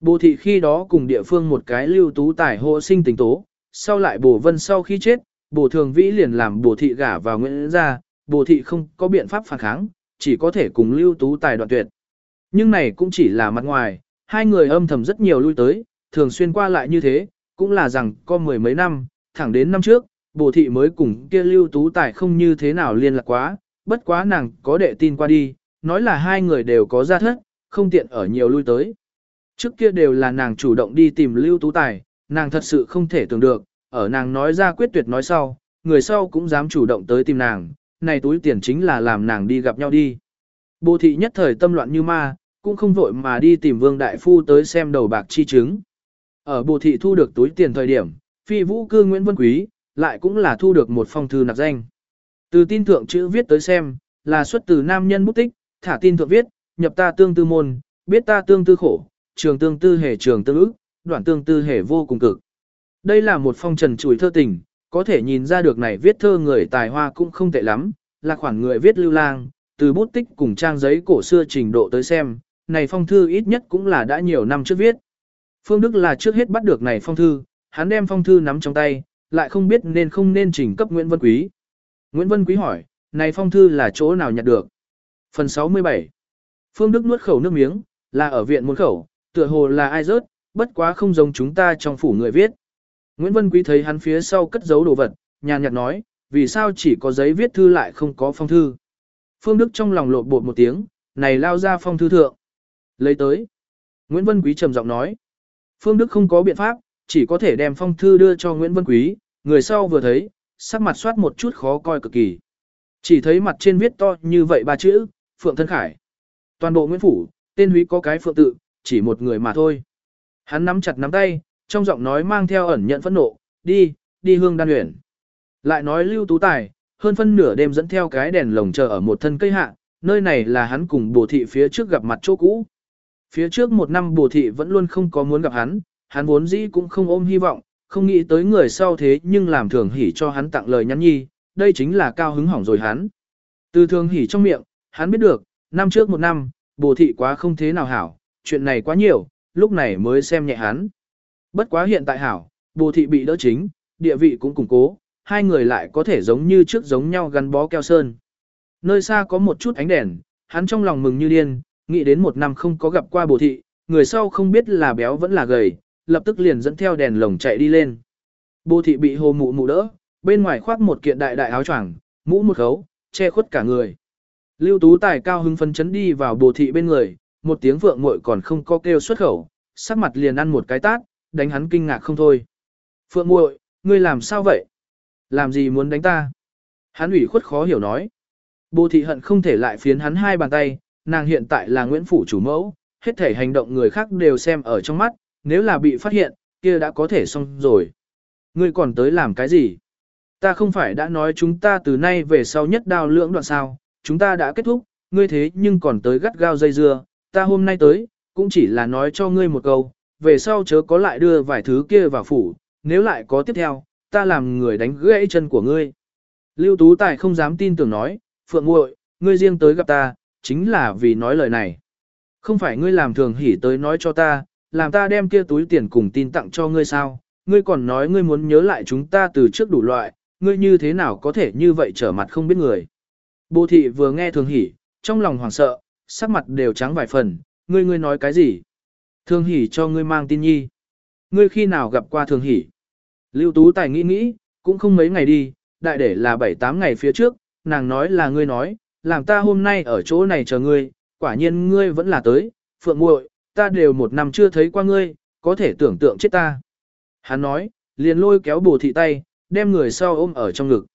Bồ thị khi đó cùng địa phương một cái lưu tú tài hộ sinh tình tố, sau lại bồ vân sau khi chết, bồ thường vĩ liền làm bồ thị gả vào nguyễn gia, bồ thị không có biện pháp phản kháng, chỉ có thể cùng lưu tú tài đoạn tuyệt. Nhưng này cũng chỉ là mặt ngoài, hai người âm thầm rất nhiều lui tới, thường xuyên qua lại như thế, cũng là rằng có mười mấy năm, thẳng đến năm trước, bồ thị mới cùng kia lưu tú tài không như thế nào liên lạc quá, bất quá nàng có đệ tin qua đi, nói là hai người đều có gia thất, không tiện ở nhiều lui tới. Trước kia đều là nàng chủ động đi tìm lưu tú tài, nàng thật sự không thể tưởng được, ở nàng nói ra quyết tuyệt nói sau, người sau cũng dám chủ động tới tìm nàng, này túi tiền chính là làm nàng đi gặp nhau đi. Bồ thị nhất thời tâm loạn như ma, cũng không vội mà đi tìm vương đại phu tới xem đầu bạc chi chứng. Ở bộ thị thu được túi tiền thời điểm, phi vũ cư Nguyễn Vân Quý, lại cũng là thu được một phong thư nạp danh. Từ tin thượng chữ viết tới xem, là xuất từ nam nhân bút tích, thả tin thượng viết, nhập ta tương tư môn, biết ta tương tư khổ, trường tương tư hề trường tương ức, đoạn tương tư hề vô cùng cực. Đây là một phong trần chùi thơ tình, có thể nhìn ra được này viết thơ người tài hoa cũng không tệ lắm, là khoản người viết lưu lang, từ bút tích cùng trang giấy cổ xưa trình độ tới xem, này phong thư ít nhất cũng là đã nhiều năm trước viết. Phương Đức là trước hết bắt được này phong thư, hắn đem phong thư nắm trong tay, lại không biết nên không nên trình cấp Nguyễn Vân Quý. Nguyễn Vân Quý hỏi, này phong thư là chỗ nào nhặt được? Phần 67 Phương Đức nuốt khẩu nước miếng, là ở viện môn khẩu, tựa hồ là ai rớt, bất quá không giống chúng ta trong phủ người viết. Nguyễn Vân Quý thấy hắn phía sau cất giấu đồ vật, nhàn nhạt nói, vì sao chỉ có giấy viết thư lại không có phong thư. Phương Đức trong lòng lộn bột một tiếng, này lao ra phong thư thượng. Lấy tới. Nguyễn Vân Quý trầm giọng nói. Phương Đức không có biện pháp, chỉ có thể đem phong thư đưa cho Nguyễn Vân Quý, người sau vừa thấy, sắc mặt soát một chút khó coi cực kỳ. Chỉ thấy mặt trên viết to như vậy ba chữ, Phượng Thân Khải. Toàn bộ Nguyễn Phủ, tên húy có cái phượng tự, chỉ một người mà thôi. Hắn nắm chặt nắm tay, trong giọng nói mang theo ẩn nhận phẫn nộ, đi, đi hương đan huyền. Lại nói lưu tú tài, hơn phân nửa đêm dẫn theo cái đèn lồng chờ ở một thân cây hạ, nơi này là hắn cùng bồ thị phía trước gặp mặt chỗ cũ. Phía trước một năm bổ thị vẫn luôn không có muốn gặp hắn, hắn vốn dĩ cũng không ôm hy vọng, không nghĩ tới người sau thế nhưng làm thường hỉ cho hắn tặng lời nhắn nhi, đây chính là cao hứng hỏng rồi hắn. Từ thường hỉ trong miệng, hắn biết được, năm trước một năm, bổ thị quá không thế nào hảo, chuyện này quá nhiều, lúc này mới xem nhẹ hắn. Bất quá hiện tại hảo, bổ thị bị đỡ chính, địa vị cũng củng cố, hai người lại có thể giống như trước giống nhau gắn bó keo sơn. Nơi xa có một chút ánh đèn, hắn trong lòng mừng như điên, nghĩ đến một năm không có gặp qua bồ thị, người sau không biết là béo vẫn là gầy, lập tức liền dẫn theo đèn lồng chạy đi lên. Bồ thị bị hồ mụ mụ đỡ, bên ngoài khoác một kiện đại đại áo choàng, mũ một khấu, che khuất cả người. Lưu Tú Tài cao hứng phấn chấn đi vào bồ thị bên người, một tiếng vượng muội còn không có kêu xuất khẩu, sắc mặt liền ăn một cái tát, đánh hắn kinh ngạc không thôi. Phượng muội, ngươi làm sao vậy? Làm gì muốn đánh ta? Hắn ủy khuất khó hiểu nói. Bồ thị hận không thể lại phiến hắn hai bàn tay, nàng hiện tại là Nguyễn Phủ chủ mẫu, hết thể hành động người khác đều xem ở trong mắt, nếu là bị phát hiện, kia đã có thể xong rồi. Ngươi còn tới làm cái gì? Ta không phải đã nói chúng ta từ nay về sau nhất đao lưỡng đoạn sao, chúng ta đã kết thúc, ngươi thế nhưng còn tới gắt gao dây dưa, ta hôm nay tới, cũng chỉ là nói cho ngươi một câu, về sau chớ có lại đưa vài thứ kia vào phủ, nếu lại có tiếp theo, ta làm người đánh gãy chân của ngươi. Lưu Tú Tài không dám tin tưởng nói, Phượng muội, ngươi riêng tới gặp ta, chính là vì nói lời này. Không phải ngươi làm thường hỉ tới nói cho ta, làm ta đem kia túi tiền cùng tin tặng cho ngươi sao, ngươi còn nói ngươi muốn nhớ lại chúng ta từ trước đủ loại, ngươi như thế nào có thể như vậy trở mặt không biết người. Bồ thị vừa nghe thường hỉ, trong lòng hoảng sợ, sắc mặt đều trắng vài phần, ngươi ngươi nói cái gì? Thường hỉ cho ngươi mang tin nhi. Ngươi khi nào gặp qua thường hỉ? Lưu Tú Tài nghĩ nghĩ, cũng không mấy ngày đi, đại để là 7-8 ngày phía trước, nàng nói là ngươi nói, làm ta hôm nay ở chỗ này chờ ngươi, quả nhiên ngươi vẫn là tới, phượng muội, ta đều một năm chưa thấy qua ngươi, có thể tưởng tượng chết ta. Hắn nói, liền lôi kéo bồ thị tay, đem người sau ôm ở trong ngực.